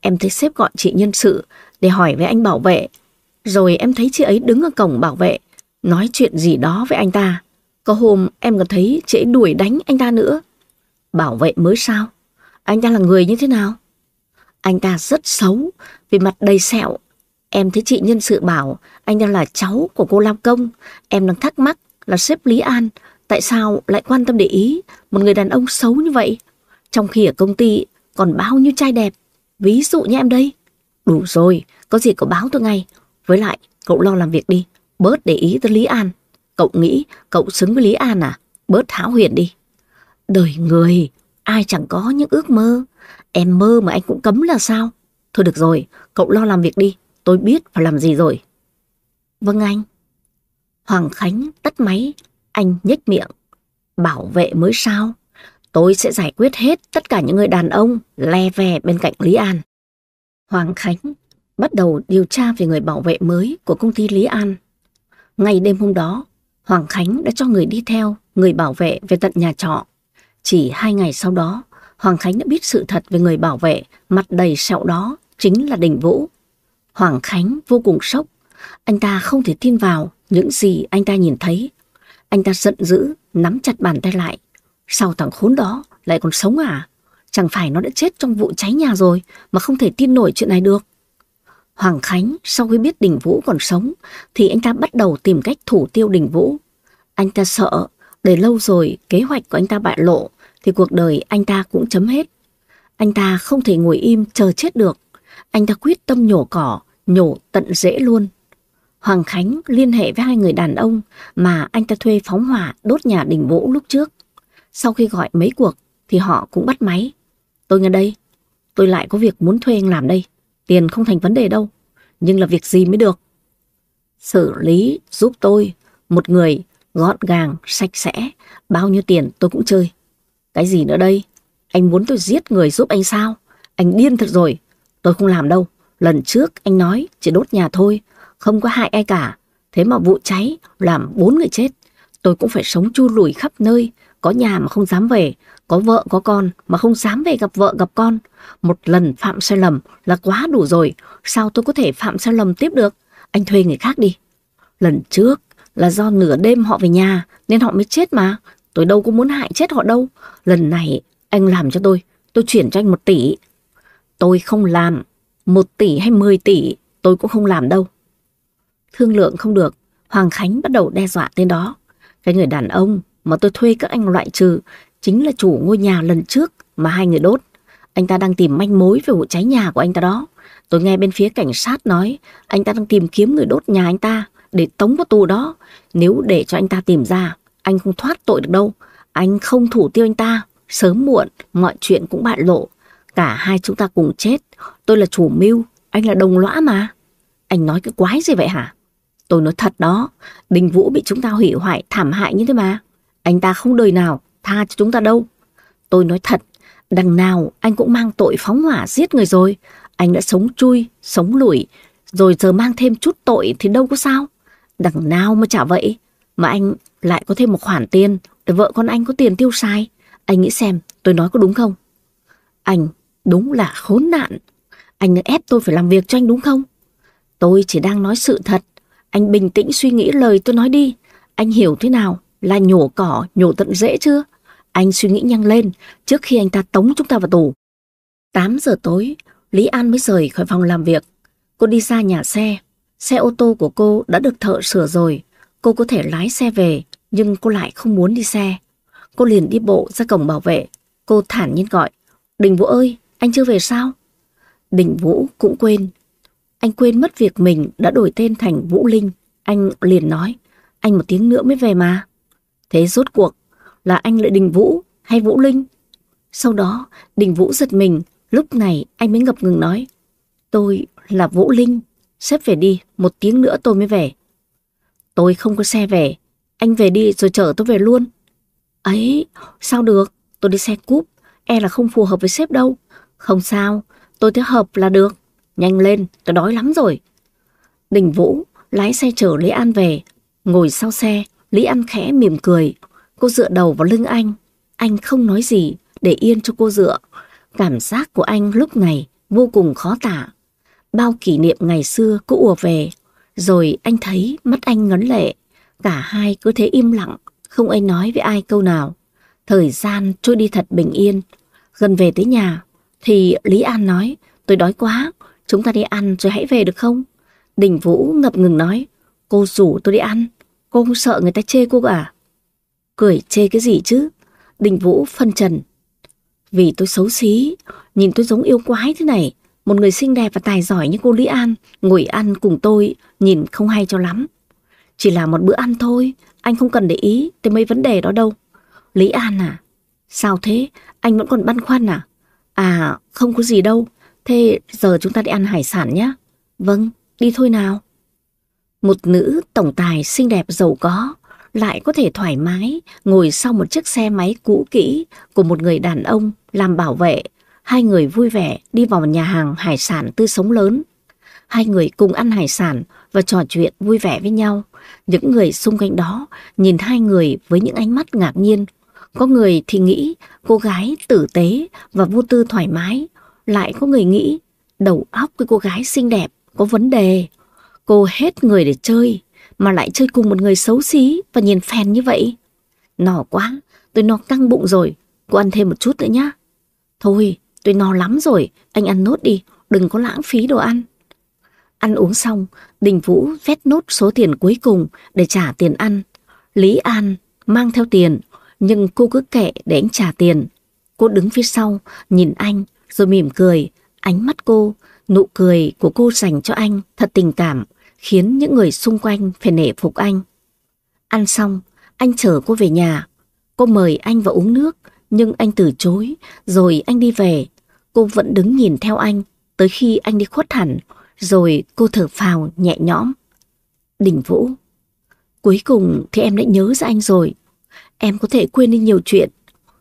[SPEAKER 1] Em thấy sếp gọi chị nhân sự để hỏi với anh bảo vệ. Rồi em thấy chị ấy đứng ở cổng bảo vệ, nói chuyện gì đó với anh ta. Có hôm em còn thấy chị ấy đuổi đánh anh ta nữa. Bảo vệ mới sao? Anh ta là người như thế nào? Anh ta rất xấu, vì mặt đầy sẹo. Em thấy chị nhân sự bảo anh ta là cháu của cô Lao Công. Em đang thắc mắc là sếp Lý An tại sao lại quan tâm để ý một người đàn ông xấu như vậy. Trong khi ở công ty còn bao nhiêu trai đẹp. Ví dụ như em đây. Đủ rồi, có gì cậu báo tôi ngay. Với lại, cậu lo làm việc đi. Bớt để ý tới Lý An. Cậu nghĩ cậu xứng với Lý An à? Bớt tháo huyền đi. Đời người, ai chẳng có những ước mơ. Em mơ mà anh cũng cấm là sao? Thôi được rồi, cậu lo làm việc đi. Tôi biết phải làm gì rồi. Vâng anh. Hoàng Khánh tắt máy. Anh nhếch miệng. Bảo vệ mới sao? Tôi sẽ giải quyết hết tất cả những người đàn ông le ve bên cạnh Lý An. Hoàng Khánh bắt đầu điều tra về người bảo vệ mới của công ty Lý An. Ngày đêm hôm đó, Hoàng Khánh đã cho người đi theo người bảo vệ về tận nhà trọ. Chỉ hai ngày sau đó, Hoàng Khánh đã biết sự thật về người bảo vệ mặt đầy sẹo đó chính là Đình Vũ. Hoàng Khánh vô cùng sốc. Anh ta không thể tin vào những gì anh ta nhìn thấy. Anh ta giận dữ, nắm chặt bàn tay lại. Sao thằng khốn đó lại còn sống à? Chẳng phải nó đã chết trong vụ cháy nhà rồi mà không thể tin nổi chuyện này được. Hoàng Khánh sau khi biết Đình Vũ còn sống thì anh ta bắt đầu tìm cách thủ tiêu Đình Vũ. Anh ta sợ để lâu rồi kế hoạch của anh ta bại lộ thì cuộc đời anh ta cũng chấm hết. Anh ta không thể ngồi im chờ chết được. Anh ta quyết tâm nhổ cỏ, nhổ tận rễ luôn. Hoàng Khánh liên hệ với hai người đàn ông mà anh ta thuê phóng hỏa đốt nhà Đình Vũ lúc trước. Sau khi gọi mấy cuộc thì họ cũng bắt máy. Tôi nghe đây, tôi lại có việc muốn thuê anh làm đây. Tiền không thành vấn đề đâu, nhưng là việc gì mới được. Xử lý giúp tôi, một người gọn gàng, sạch sẽ, bao nhiêu tiền tôi cũng chơi. Cái gì nữa đây? Anh muốn tôi giết người giúp anh sao? Anh điên thật rồi. Tôi không làm đâu. Lần trước anh nói chỉ đốt nhà thôi, không có hại ai cả. Thế mà vụ cháy làm bốn người chết. Tôi cũng phải sống chu lùi khắp nơi có nhà mà không dám về, có vợ có con mà không dám về gặp vợ gặp con. Một lần phạm sai lầm là quá đủ rồi, sao tôi có thể phạm sai lầm tiếp được? Anh thuê người khác đi. Lần trước là do nửa đêm họ về nhà nên họ mới chết mà. Tôi đâu có muốn hại chết họ đâu. Lần này anh làm cho tôi, tôi chuyển cho anh một tỷ. Tôi không làm, một tỷ hay mười tỷ tôi cũng không làm đâu. Thương lượng không được, Hoàng Khánh bắt đầu đe dọa tên đó. Cái người đàn ông mà tôi thuê các anh loại trừ chính là chủ ngôi nhà lần trước mà hai người đốt. Anh ta đang tìm manh mối về vụ cháy nhà của anh ta đó. Tôi nghe bên phía cảnh sát nói anh ta đang tìm kiếm người đốt nhà anh ta để tống vào tù đó. Nếu để cho anh ta tìm ra, anh không thoát tội được đâu. Anh không thủ tiêu anh ta, sớm muộn mọi chuyện cũng bại lộ. Cả hai chúng ta cùng chết. Tôi là chủ mưu, anh là đồng lõa mà. Anh nói cái quái gì vậy hả? Tôi nói thật đó, Đình Vũ bị chúng ta hủy hoại thảm hại như thế mà. Anh ta không đời nào tha cho chúng ta đâu. Tôi nói thật, đằng nào anh cũng mang tội phóng hỏa giết người rồi. Anh đã sống chui, sống lủi, rồi giờ mang thêm chút tội thì đâu có sao. Đằng nào mà chả vậy, mà anh lại có thêm một khoản tiền để vợ con anh có tiền tiêu xài. Anh nghĩ xem tôi nói có đúng không? Anh đúng là khốn nạn. Anh ép tôi phải làm việc cho anh đúng không? Tôi chỉ đang nói sự thật. Anh bình tĩnh suy nghĩ lời tôi nói đi. Anh hiểu thế nào là nhổ cỏ, nhổ tận rễ chưa? Anh suy nghĩ nhanh lên trước khi anh ta tống chúng ta vào tù. 8 giờ tối, Lý An mới rời khỏi phòng làm việc. Cô đi ra nhà xe. Xe ô tô của cô đã được thợ sửa rồi. Cô có thể lái xe về, nhưng cô lại không muốn đi xe. Cô liền đi bộ ra cổng bảo vệ. Cô thản nhiên gọi. Đình Vũ ơi, anh chưa về sao? Đình Vũ cũng quên. Anh quên mất việc mình đã đổi tên thành Vũ Linh. Anh liền nói, anh một tiếng nữa mới về mà. Thế rốt cuộc là anh lại Đình Vũ hay Vũ Linh? Sau đó Đình Vũ giật mình, lúc này anh mới ngập ngừng nói. Tôi là Vũ Linh, sếp về đi, một tiếng nữa tôi mới về. Tôi không có xe về, anh về đi rồi chở tôi về luôn. Ấy, sao được, tôi đi xe cúp, e là không phù hợp với sếp đâu. Không sao, tôi thấy hợp là được. Nhanh lên, tôi đói lắm rồi. Đình Vũ lái xe chở Lý An về, ngồi sau xe, Lý An khẽ mỉm cười. Cô dựa đầu vào lưng anh, anh không nói gì, để yên cho cô dựa. Cảm giác của anh lúc này vô cùng khó tả. Bao kỷ niệm ngày xưa cứ ùa về, rồi anh thấy mắt anh ngấn lệ. Cả hai cứ thế im lặng, không ai nói với ai câu nào. Thời gian trôi đi thật bình yên. Gần về tới nhà, thì Lý An nói, tôi đói quá, chúng ta đi ăn rồi hãy về được không? Đình Vũ ngập ngừng nói, cô rủ tôi đi ăn, cô không sợ người ta chê cô à? Cười chê cái gì chứ? Đình Vũ phân trần. Vì tôi xấu xí, nhìn tôi giống yêu quái thế này, một người xinh đẹp và tài giỏi như cô Lý An ngồi ăn cùng tôi nhìn không hay cho lắm. Chỉ là một bữa ăn thôi, anh không cần để ý tới mấy vấn đề đó đâu. Lý An à? Sao thế? Anh vẫn còn băn khoăn à? À, không có gì đâu. Thế giờ chúng ta đi ăn hải sản nhé. Vâng, đi thôi nào. Một nữ tổng tài xinh đẹp giàu có lại có thể thoải mái ngồi sau một chiếc xe máy cũ kỹ của một người đàn ông làm bảo vệ. Hai người vui vẻ đi vào nhà hàng hải sản tươi sống lớn. Hai người cùng ăn hải sản và trò chuyện vui vẻ với nhau. Những người xung quanh đó nhìn hai người với những ánh mắt ngạc nhiên. Có người thì nghĩ cô gái tử tế và vô tư thoải mái. Lại có người nghĩ đầu óc cái cô gái xinh đẹp có vấn đề. Cô hết người để chơi mà lại chơi cùng một người xấu xí và nhìn phèn như vậy. nò quá, tôi no căng bụng rồi. Cô ăn thêm một chút nữa nhá. Thôi, tôi no lắm rồi, anh ăn nốt đi, đừng có lãng phí đồ ăn. Ăn uống xong, Đình Vũ vét nốt số tiền cuối cùng để trả tiền ăn. Lý An mang theo tiền, nhưng cô cứ kệ để anh trả tiền. Cô đứng phía sau, nhìn anh, rồi mỉm cười. Ánh mắt cô, nụ cười của cô dành cho anh thật tình cảm, khiến những người xung quanh phải nể phục anh. Ăn xong, anh chở cô về nhà. Cô mời anh vào uống nước, nhưng anh từ chối, rồi anh đi về. Cô vẫn đứng nhìn theo anh, tới khi anh đi khuất hẳn, rồi cô thở phào nhẹ nhõm. Đình Vũ, cuối cùng thì em đã nhớ ra anh rồi. Em có thể quên đi nhiều chuyện,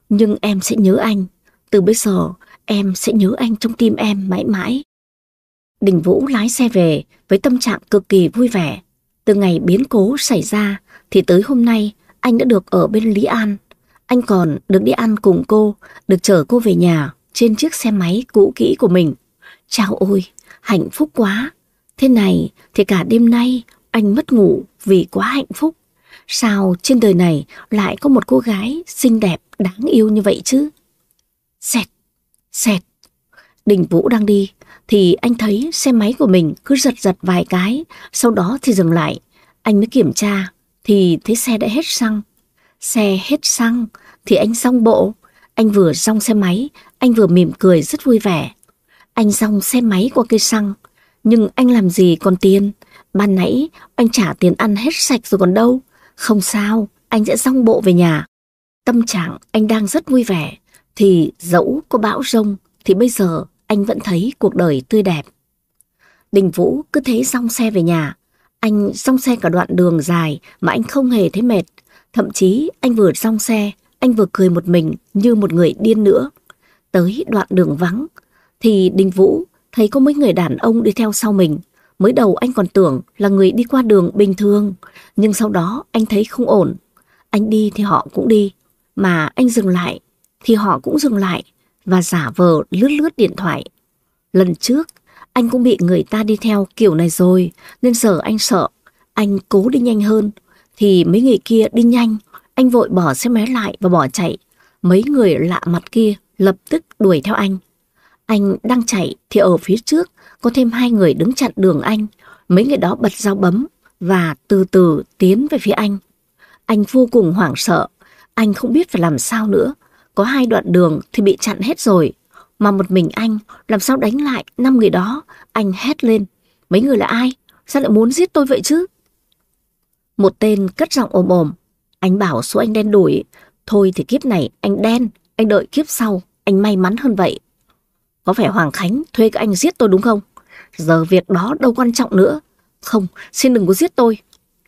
[SPEAKER 1] nhưng em sẽ nhớ anh. Từ bây giờ, em sẽ nhớ anh trong tim em mãi mãi. Đình Vũ lái xe về với tâm trạng cực kỳ vui vẻ. Từ ngày biến cố xảy ra thì tới hôm nay anh đã được ở bên Lý An. Anh còn được đi ăn cùng cô, được chở cô về nhà trên chiếc xe máy cũ kỹ của mình. Chào ôi, hạnh phúc quá. Thế này thì cả đêm nay anh mất ngủ vì quá hạnh phúc. Sao trên đời này lại có một cô gái xinh đẹp, đáng yêu như vậy chứ? Xẹt, xẹt. Đình Vũ đang đi thì anh thấy xe máy của mình cứ giật giật vài cái, sau đó thì dừng lại. Anh mới kiểm tra thì thấy xe đã hết xăng. Xe hết xăng thì anh xong bộ. Anh vừa xong xe máy, anh vừa mỉm cười rất vui vẻ. Anh xong xe máy qua cây xăng, nhưng anh làm gì còn tiền? Ban nãy anh trả tiền ăn hết sạch rồi còn đâu. Không sao, anh sẽ xong bộ về nhà. Tâm trạng anh đang rất vui vẻ, thì dẫu có bão rông thì bây giờ anh vẫn thấy cuộc đời tươi đẹp. Đình Vũ cứ thế xong xe về nhà. Anh xong xe cả đoạn đường dài mà anh không hề thấy mệt. Thậm chí anh vừa xong xe, anh vừa cười một mình như một người điên nữa. Tới đoạn đường vắng, thì Đình Vũ thấy có mấy người đàn ông đi theo sau mình. Mới đầu anh còn tưởng là người đi qua đường bình thường, nhưng sau đó anh thấy không ổn. Anh đi thì họ cũng đi, mà anh dừng lại thì họ cũng dừng lại và giả vờ lướt lướt điện thoại. Lần trước, anh cũng bị người ta đi theo kiểu này rồi, nên giờ anh sợ. Anh cố đi nhanh hơn, thì mấy người kia đi nhanh, anh vội bỏ xe máy lại và bỏ chạy. Mấy người lạ mặt kia lập tức đuổi theo anh. Anh đang chạy thì ở phía trước có thêm hai người đứng chặn đường anh. Mấy người đó bật dao bấm và từ từ tiến về phía anh. Anh vô cùng hoảng sợ. Anh không biết phải làm sao nữa. Có hai đoạn đường thì bị chặn hết rồi. Mà một mình anh làm sao đánh lại năm người đó. Anh hét lên. Mấy người là ai? Sao lại muốn giết tôi vậy chứ? Một tên cất giọng ồm ồm. Anh bảo số anh đen đuổi. Thôi thì kiếp này anh đen. Anh đợi kiếp sau. Anh may mắn hơn vậy. Có phải Hoàng Khánh thuê các anh giết tôi đúng không? Giờ việc đó đâu quan trọng nữa. Không, xin đừng có giết tôi.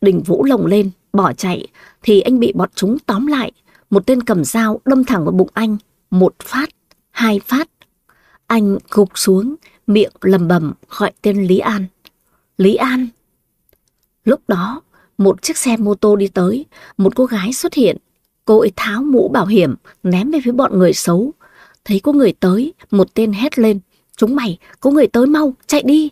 [SPEAKER 1] Đình Vũ lồng lên, bỏ chạy, thì anh bị bọn chúng tóm lại. Một tên cầm dao đâm thẳng vào bụng anh. Một phát, hai phát. Anh gục xuống, miệng lầm bầm gọi tên Lý An. Lý An. Lúc đó, một chiếc xe mô tô đi tới, một cô gái xuất hiện. Cô ấy tháo mũ bảo hiểm, ném về phía bọn người xấu. Thấy có người tới, một tên hét lên. Chúng mày, có người tới mau, chạy đi.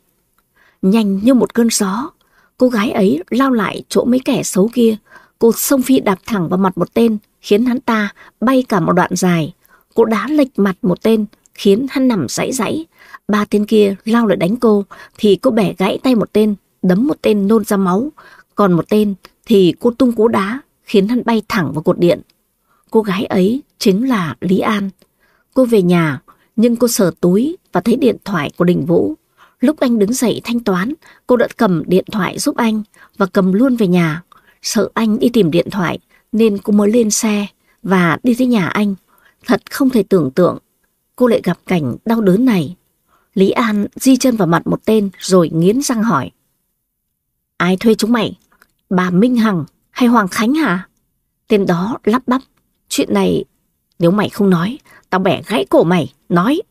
[SPEAKER 1] Nhanh như một cơn gió, cô gái ấy lao lại chỗ mấy kẻ xấu kia. Cô xông phi đạp thẳng vào mặt một tên, khiến hắn ta bay cả một đoạn dài. Cô đá lệch mặt một tên, khiến hắn nằm rãy rãy. Ba tên kia lao lại đánh cô, thì cô bẻ gãy tay một tên, đấm một tên nôn ra máu. Còn một tên thì cô tung cú đá, khiến hắn bay thẳng vào cột điện. Cô gái ấy chính là Lý An. Cô về nhà, nhưng cô sờ túi và thấy điện thoại của Đình Vũ. Lúc anh đứng dậy thanh toán, cô đã cầm điện thoại giúp anh và cầm luôn về nhà. Sợ anh đi tìm điện thoại nên cô mới lên xe và đi tới nhà anh. Thật không thể tưởng tượng, cô lại gặp cảnh đau đớn này. Lý An di chân vào mặt một tên rồi nghiến răng hỏi. Ai thuê chúng mày? Bà Minh Hằng hay Hoàng Khánh hả? Tên đó lắp bắp. Chuyện này nếu mày không nói, tao bẻ gãy cổ mày, nói.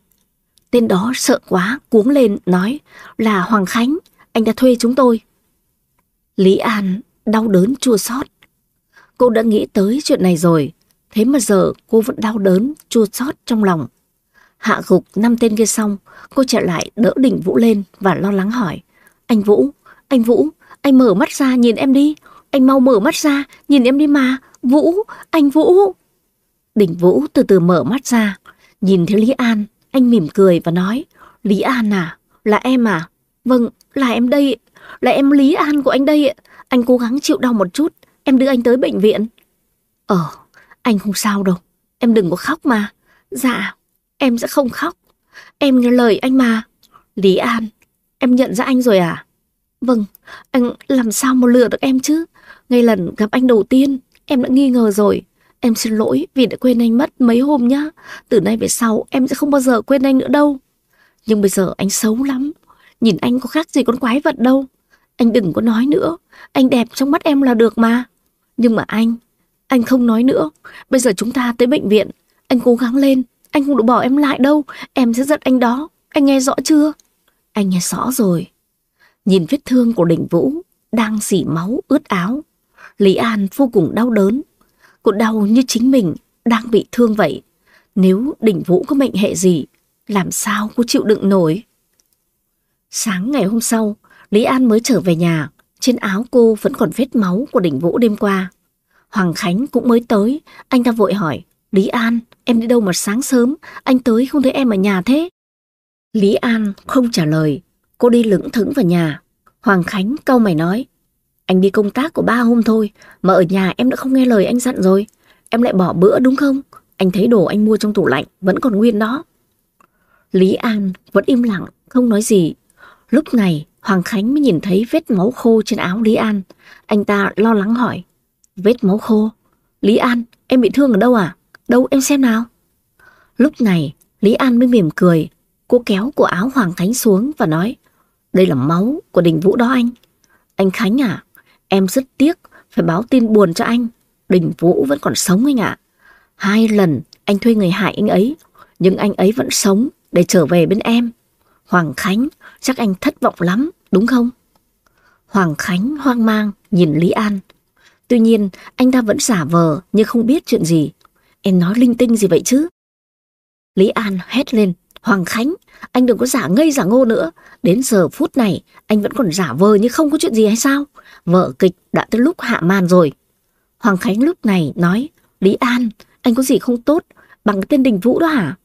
[SPEAKER 1] Tên đó sợ quá, cuống lên, nói là Hoàng Khánh, anh đã thuê chúng tôi. Lý An đau đớn chua xót. Cô đã nghĩ tới chuyện này rồi, thế mà giờ cô vẫn đau đớn, chua xót trong lòng. Hạ gục năm tên kia xong, cô trở lại đỡ đỉnh Vũ lên và lo lắng hỏi. Anh Vũ, anh Vũ, anh mở mắt ra nhìn em đi. Anh mau mở mắt ra, nhìn em đi mà. Vũ, anh Vũ. Đỉnh Vũ từ từ mở mắt ra, nhìn thấy Lý An, anh mỉm cười và nói, Lý An à, là em à? Vâng, là em đây, là em Lý An của anh đây. Anh cố gắng chịu đau một chút, em đưa anh tới bệnh viện. Ờ, anh không sao đâu, em đừng có khóc mà. Dạ, em sẽ không khóc. Em nghe lời anh mà. Lý An, em nhận ra anh rồi à? Vâng, anh làm sao mà lừa được em chứ? Ngay lần gặp anh đầu tiên, em đã nghi ngờ rồi. Em xin lỗi vì đã quên anh mất mấy hôm nhá. Từ nay về sau em sẽ không bao giờ quên anh nữa đâu. Nhưng bây giờ anh xấu lắm. Nhìn anh có khác gì con quái vật đâu. Anh đừng có nói nữa. Anh đẹp trong mắt em là được mà. Nhưng mà anh, anh không nói nữa. Bây giờ chúng ta tới bệnh viện. Anh cố gắng lên. Anh không được bỏ em lại đâu. Em sẽ giận anh đó. Anh nghe rõ chưa? Anh nghe rõ rồi. Nhìn vết thương của đỉnh Vũ đang dỉ máu ướt áo. Lý An vô cùng đau đớn. Cô đau như chính mình đang bị thương vậy. Nếu đỉnh vũ có mệnh hệ gì, làm sao cô chịu đựng nổi? Sáng ngày hôm sau, Lý An mới trở về nhà. Trên áo cô vẫn còn vết máu của đỉnh vũ đêm qua. Hoàng Khánh cũng mới tới, anh ta vội hỏi. Lý An, em đi đâu mà sáng sớm, anh tới không thấy em ở nhà thế? Lý An không trả lời, cô đi lững thững vào nhà. Hoàng Khánh câu mày nói, anh đi công tác của ba hôm thôi, mà ở nhà em đã không nghe lời anh dặn rồi. Em lại bỏ bữa đúng không? Anh thấy đồ anh mua trong tủ lạnh vẫn còn nguyên đó. Lý An vẫn im lặng, không nói gì. Lúc này, Hoàng Khánh mới nhìn thấy vết máu khô trên áo Lý An. Anh ta lo lắng hỏi, vết máu khô? Lý An, em bị thương ở đâu à? Đâu em xem nào. Lúc này, Lý An mới mỉm cười. Cô kéo của áo Hoàng Khánh xuống và nói, đây là máu của Đình Vũ đó anh. Anh Khánh à, em rất tiếc phải báo tin buồn cho anh. Đình Vũ vẫn còn sống anh ạ. Hai lần anh thuê người hại anh ấy, nhưng anh ấy vẫn sống để trở về bên em. Hoàng Khánh, chắc anh thất vọng lắm, đúng không? Hoàng Khánh hoang mang nhìn Lý An. Tuy nhiên, anh ta vẫn giả vờ như không biết chuyện gì. Em nói linh tinh gì vậy chứ? Lý An hét lên. Hoàng Khánh, anh đừng có giả ngây giả ngô nữa. Đến giờ phút này, anh vẫn còn giả vờ như không có chuyện gì hay sao? Vợ kịch đã tới lúc hạ màn rồi. Hoàng Khánh lúc này nói, Lý An, anh có gì không tốt bằng cái tên Đình Vũ đó hả?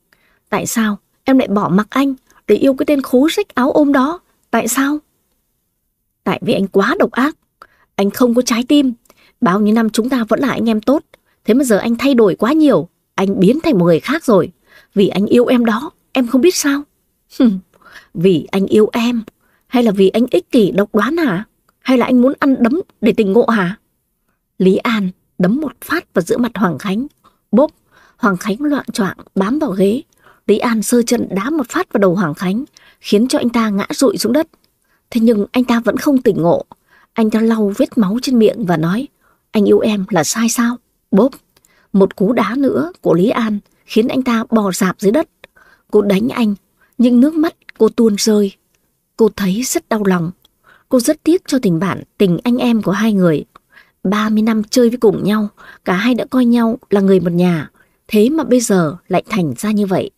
[SPEAKER 1] Tại sao em lại bỏ mặc anh để yêu cái tên khố rách áo ôm đó? Tại sao? Tại vì anh quá độc ác. Anh không có trái tim. Bao nhiêu năm chúng ta vẫn là anh em tốt. Thế mà giờ anh thay đổi quá nhiều. Anh biến thành một người khác rồi. Vì anh yêu em đó. Em không biết sao. vì anh yêu em. Hay là vì anh ích kỷ độc đoán hả? Hay là anh muốn ăn đấm để tình ngộ hả? Lý An đấm một phát vào giữa mặt Hoàng Khánh. Bốp, Hoàng Khánh loạn choạng bám vào ghế. Lý An sơ chân đá một phát vào đầu Hoàng Khánh, khiến cho anh ta ngã rụi xuống đất. Thế nhưng anh ta vẫn không tỉnh ngộ. Anh ta lau vết máu trên miệng và nói, anh yêu em là sai sao? Bốp, một cú đá nữa của Lý An khiến anh ta bò dạp dưới đất. Cô đánh anh, nhưng nước mắt cô tuôn rơi. Cô thấy rất đau lòng. Cô rất tiếc cho tình bạn, tình anh em của hai người. 30 năm chơi với cùng nhau, cả hai đã coi nhau là người một nhà. Thế mà bây giờ lại thành ra như vậy.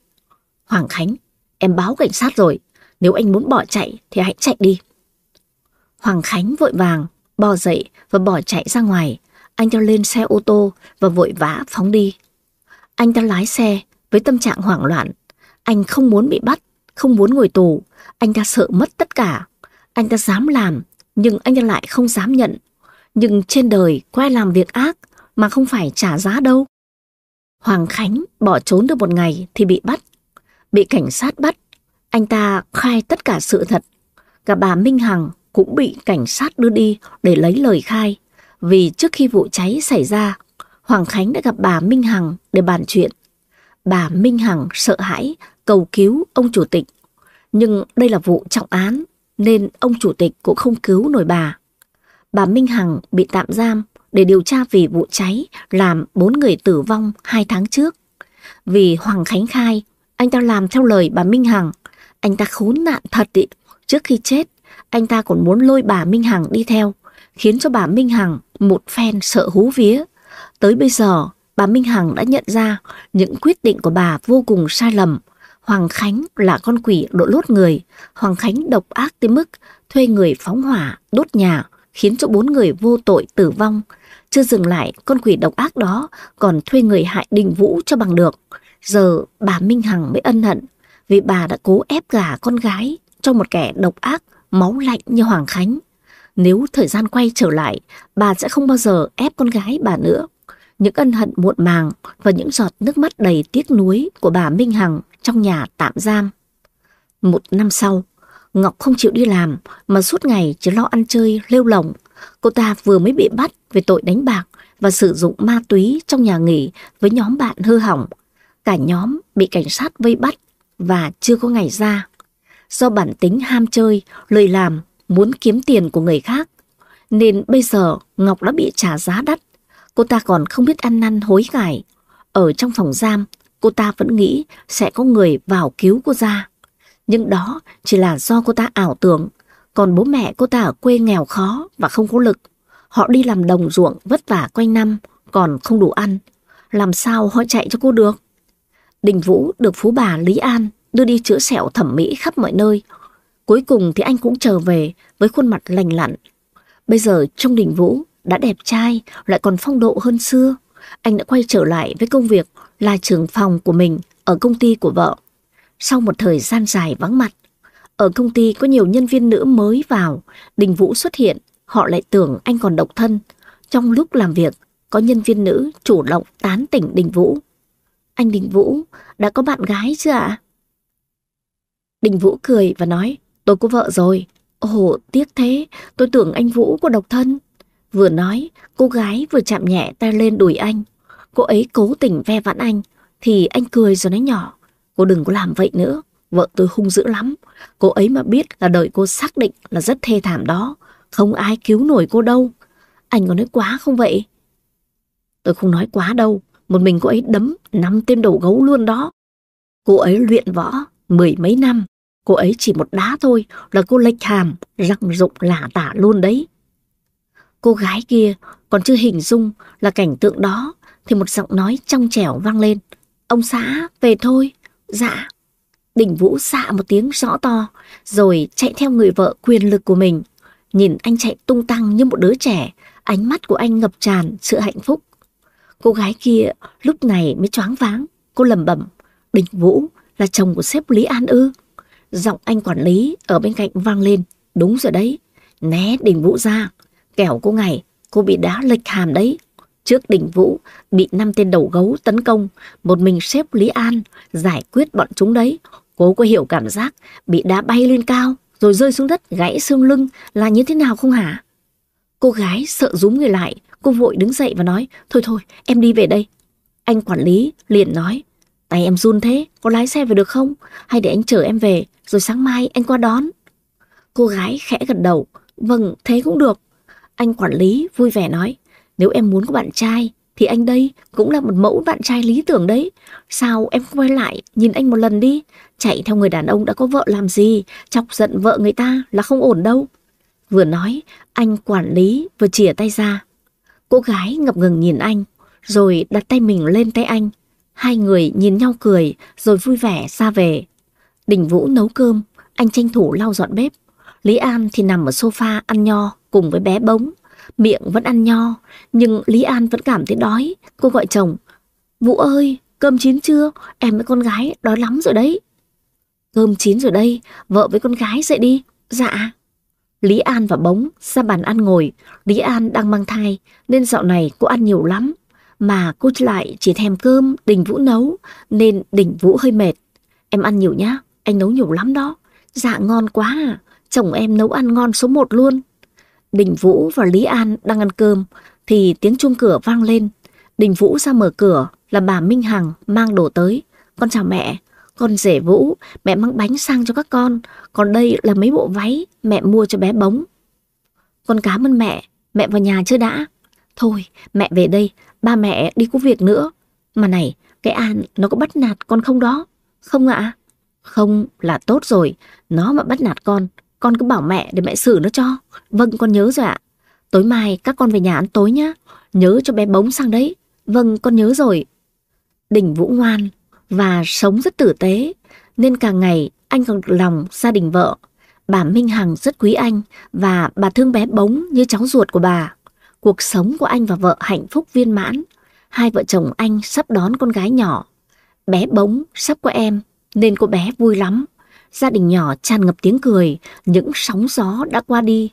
[SPEAKER 1] Hoàng Khánh, em báo cảnh sát rồi. Nếu anh muốn bỏ chạy thì hãy chạy đi. Hoàng Khánh vội vàng, bò dậy và bỏ chạy ra ngoài. Anh ta lên xe ô tô và vội vã phóng đi. Anh ta lái xe với tâm trạng hoảng loạn. Anh không muốn bị bắt, không muốn ngồi tù. Anh ta sợ mất tất cả. Anh ta dám làm, nhưng anh ta lại không dám nhận. Nhưng trên đời quay làm việc ác mà không phải trả giá đâu. Hoàng Khánh bỏ trốn được một ngày thì bị bắt. Bị cảnh sát bắt, anh ta khai tất cả sự thật. Cả bà Minh Hằng cũng bị cảnh sát đưa đi để lấy lời khai. Vì trước khi vụ cháy xảy ra, Hoàng Khánh đã gặp bà Minh Hằng để bàn chuyện. Bà Minh Hằng sợ hãi cầu cứu ông chủ tịch. Nhưng đây là vụ trọng án nên ông chủ tịch cũng không cứu nổi bà. Bà Minh Hằng bị tạm giam để điều tra vì vụ cháy làm bốn người tử vong hai tháng trước. Vì Hoàng Khánh khai, anh ta làm theo lời bà Minh Hằng. Anh ta khốn nạn thật ý. Trước khi chết, anh ta còn muốn lôi bà Minh Hằng đi theo, khiến cho bà Minh Hằng một phen sợ hú vía. Tới bây giờ, bà Minh Hằng đã nhận ra những quyết định của bà vô cùng sai lầm. Hoàng Khánh là con quỷ độ lốt người. Hoàng Khánh độc ác tới mức thuê người phóng hỏa, đốt nhà, khiến cho bốn người vô tội tử vong. Chưa dừng lại, con quỷ độc ác đó còn thuê người hại Đình Vũ cho bằng được. Giờ bà Minh Hằng mới ân hận vì bà đã cố ép gả con gái cho một kẻ độc ác, máu lạnh như Hoàng Khánh. Nếu thời gian quay trở lại, bà sẽ không bao giờ ép con gái bà nữa. Những ân hận muộn màng và những giọt nước mắt đầy tiếc nuối của bà Minh Hằng trong nhà tạm giam. Một năm sau, Ngọc không chịu đi làm mà suốt ngày chỉ lo ăn chơi, lêu lỏng. Cô ta vừa mới bị bắt về tội đánh bạc và sử dụng ma túy trong nhà nghỉ với nhóm bạn hư hỏng. Cả nhóm bị cảnh sát vây bắt và chưa có ngày ra. Do bản tính ham chơi, lời làm, muốn kiếm tiền của người khác. Nên bây giờ Ngọc đã bị trả giá đắt. Cô ta còn không biết ăn năn hối cải. Ở trong phòng giam, cô ta vẫn nghĩ sẽ có người vào cứu cô ra. Nhưng đó chỉ là do cô ta ảo tưởng. Còn bố mẹ cô ta ở quê nghèo khó và không có lực. Họ đi làm đồng ruộng vất vả quanh năm, còn không đủ ăn. làm sao họ chạy cho cô được? Đình Vũ được phú bà Lý An đưa đi chữa sẹo thẩm mỹ khắp mọi nơi. Cuối cùng thì anh cũng trở về với khuôn mặt lành lặn. Bây giờ trong Đình Vũ đã đẹp trai, lại còn phong độ hơn xưa. Anh đã quay trở lại với công việc là trưởng phòng của mình ở công ty của vợ. Sau một thời gian dài vắng mặt, ở công ty có nhiều nhân viên nữ mới vào, Đình Vũ xuất hiện, họ lại tưởng anh còn độc thân. Trong lúc làm việc, có nhân viên nữ chủ động tán tỉnh Đình Vũ. Anh Đình Vũ, đã có bạn gái chưa ạ? Đình Vũ cười và nói, tôi có vợ rồi. Ồ, tiếc thế, tôi tưởng anh Vũ có độc thân. Vừa nói, cô gái vừa chạm nhẹ tay lên đùi anh. Cô ấy cố tình ve vãn anh, thì anh cười rồi nói nhỏ. Cô đừng có làm vậy nữa, vợ tôi hung dữ lắm. Cô ấy mà biết là đời cô xác định là rất thê thảm đó. Không ai cứu nổi cô đâu. Anh có nói quá không vậy? Tôi không nói quá đâu. Một mình cô ấy đấm năm tên đầu gấu luôn đó. Cô ấy luyện võ mười mấy năm. Cô ấy chỉ một đá thôi là cô lệch hàm, răng rụng lả tả luôn đấy. Cô gái kia còn chưa hình dung là cảnh tượng đó thì một giọng nói trong trẻo vang lên. Ông xã, về thôi. Dạ. Đình Vũ xạ một tiếng rõ to, rồi chạy theo người vợ quyền lực của mình. Nhìn anh chạy tung tăng như một đứa trẻ, ánh mắt của anh ngập tràn sự hạnh phúc. Cô gái kia lúc này mới choáng váng, cô lầm bẩm Đình Vũ là chồng của sếp Lý An ư. Giọng anh quản lý ở bên cạnh vang lên, đúng rồi đấy, né Đình Vũ ra, kẻo cô ngày cô bị đá lệch hàm đấy. Trước đình Vũ bị năm tên đầu gấu tấn công, một mình sếp Lý An giải quyết bọn chúng đấy. Cô có hiểu cảm giác bị đá bay lên cao rồi rơi xuống đất gãy xương lưng là như thế nào không hả? Cô gái sợ rúm người lại, cô vội đứng dậy và nói Thôi thôi, em đi về đây. Anh quản lý liền nói Tay em run thế, có lái xe về được không? Hay để anh chở em về, rồi sáng mai anh qua đón. Cô gái khẽ gật đầu Vâng, thế cũng được. Anh quản lý vui vẻ nói nếu em muốn có bạn trai, thì anh đây cũng là một mẫu bạn trai lý tưởng đấy. Sao em không quay lại, nhìn anh một lần đi. Chạy theo người đàn ông đã có vợ làm gì, chọc giận vợ người ta là không ổn đâu. Vừa nói, anh quản lý vừa chìa tay ra. Cô gái ngập ngừng nhìn anh, rồi đặt tay mình lên tay anh. Hai người nhìn nhau cười, rồi vui vẻ ra về. Đình Vũ nấu cơm, anh tranh thủ lau dọn bếp. Lý An thì nằm ở sofa ăn nho cùng với bé bống, miệng vẫn ăn nho, nhưng Lý An vẫn cảm thấy đói. Cô gọi chồng, Vũ ơi, cơm chín chưa? Em với con gái đói lắm rồi đấy. Cơm chín rồi đây, vợ với con gái dậy đi. Dạ. Lý An và Bống ra bàn ăn ngồi. Lý An đang mang thai, nên dạo này cô ăn nhiều lắm. Mà cô lại chỉ thèm cơm Đình Vũ nấu, nên Đình Vũ hơi mệt. Em ăn nhiều nhá, anh nấu nhiều lắm đó. Dạ ngon quá à, chồng em nấu ăn ngon số một luôn. Đình Vũ và Lý An đang ăn cơm thì tiếng chuông cửa vang lên. Đình Vũ ra mở cửa là bà Minh Hằng mang đồ tới. Con chào mẹ, con rể Vũ, mẹ mang bánh sang cho các con. Còn đây là mấy bộ váy mẹ mua cho bé bóng. Con cảm ơn mẹ, mẹ vào nhà chưa đã? Thôi, mẹ về đây, ba mẹ đi có việc nữa. Mà này, cái An nó có bắt nạt con không đó? Không ạ? Không là tốt rồi, nó mà bắt nạt con con cứ bảo mẹ để mẹ xử nó cho. Vâng con nhớ rồi ạ. Tối mai các con về nhà ăn tối nhá. Nhớ cho bé bóng sang đấy. Vâng con nhớ rồi. Đình Vũ ngoan và sống rất tử tế. Nên càng ngày anh còn được lòng gia đình vợ. Bà Minh Hằng rất quý anh và bà thương bé bóng như cháu ruột của bà. Cuộc sống của anh và vợ hạnh phúc viên mãn. Hai vợ chồng anh sắp đón con gái nhỏ. Bé bóng sắp có em nên cô bé vui lắm. Gia đình nhỏ tràn ngập tiếng cười, những sóng gió đã qua đi.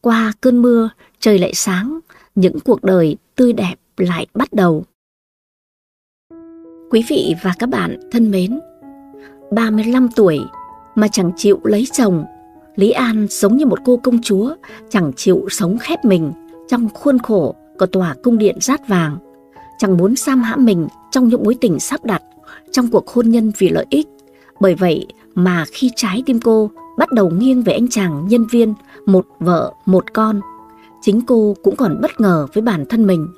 [SPEAKER 1] Qua cơn mưa, trời lại sáng, những cuộc đời tươi đẹp lại bắt đầu. Quý vị và các bạn thân mến, 35 tuổi mà chẳng chịu lấy chồng, Lý An giống như một cô công chúa, chẳng chịu sống khép mình trong khuôn khổ của tòa cung điện rát vàng, chẳng muốn sam hãm mình trong những mối tình sắp đặt, trong cuộc hôn nhân vì lợi ích. Bởi vậy mà khi trái tim cô bắt đầu nghiêng về anh chàng nhân viên, một vợ, một con, chính cô cũng còn bất ngờ với bản thân mình.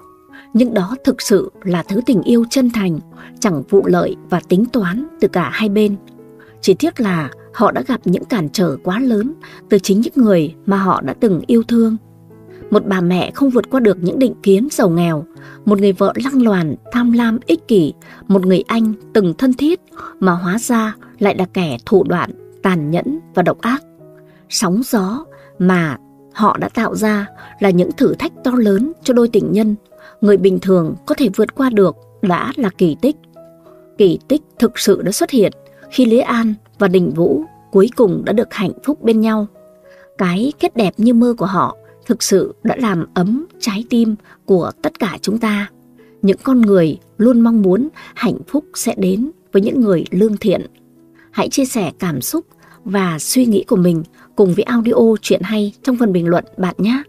[SPEAKER 1] Nhưng đó thực sự là thứ tình yêu chân thành, chẳng vụ lợi và tính toán từ cả hai bên. Chỉ tiếc là họ đã gặp những cản trở quá lớn từ chính những người mà họ đã từng yêu thương. một bà mẹ không vượt qua được những định kiến giàu nghèo, một người vợ lăng loàn, tham lam, ích kỷ, một người anh từng thân thiết mà hóa ra lại là kẻ thủ đoạn, tàn nhẫn và độc ác. Sóng gió mà họ đã tạo ra là những thử thách to lớn cho đôi tình nhân. Người bình thường có thể vượt qua được đã là kỳ tích. Kỳ tích thực sự đã xuất hiện khi Lý An và Đình Vũ cuối cùng đã được hạnh phúc bên nhau. Cái kết đẹp như mơ của họ thực sự đã làm ấm trái tim của tất cả chúng ta. Những con người luôn mong muốn hạnh phúc sẽ đến với những người lương thiện. Hãy chia sẻ cảm xúc và suy nghĩ của mình cùng với audio chuyện hay trong phần bình luận bạn nhé.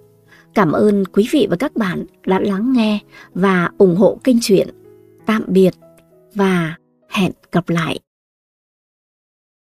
[SPEAKER 1] Cảm ơn quý vị và các bạn đã lắng nghe và ủng hộ kênh truyện. Tạm biệt và hẹn gặp lại.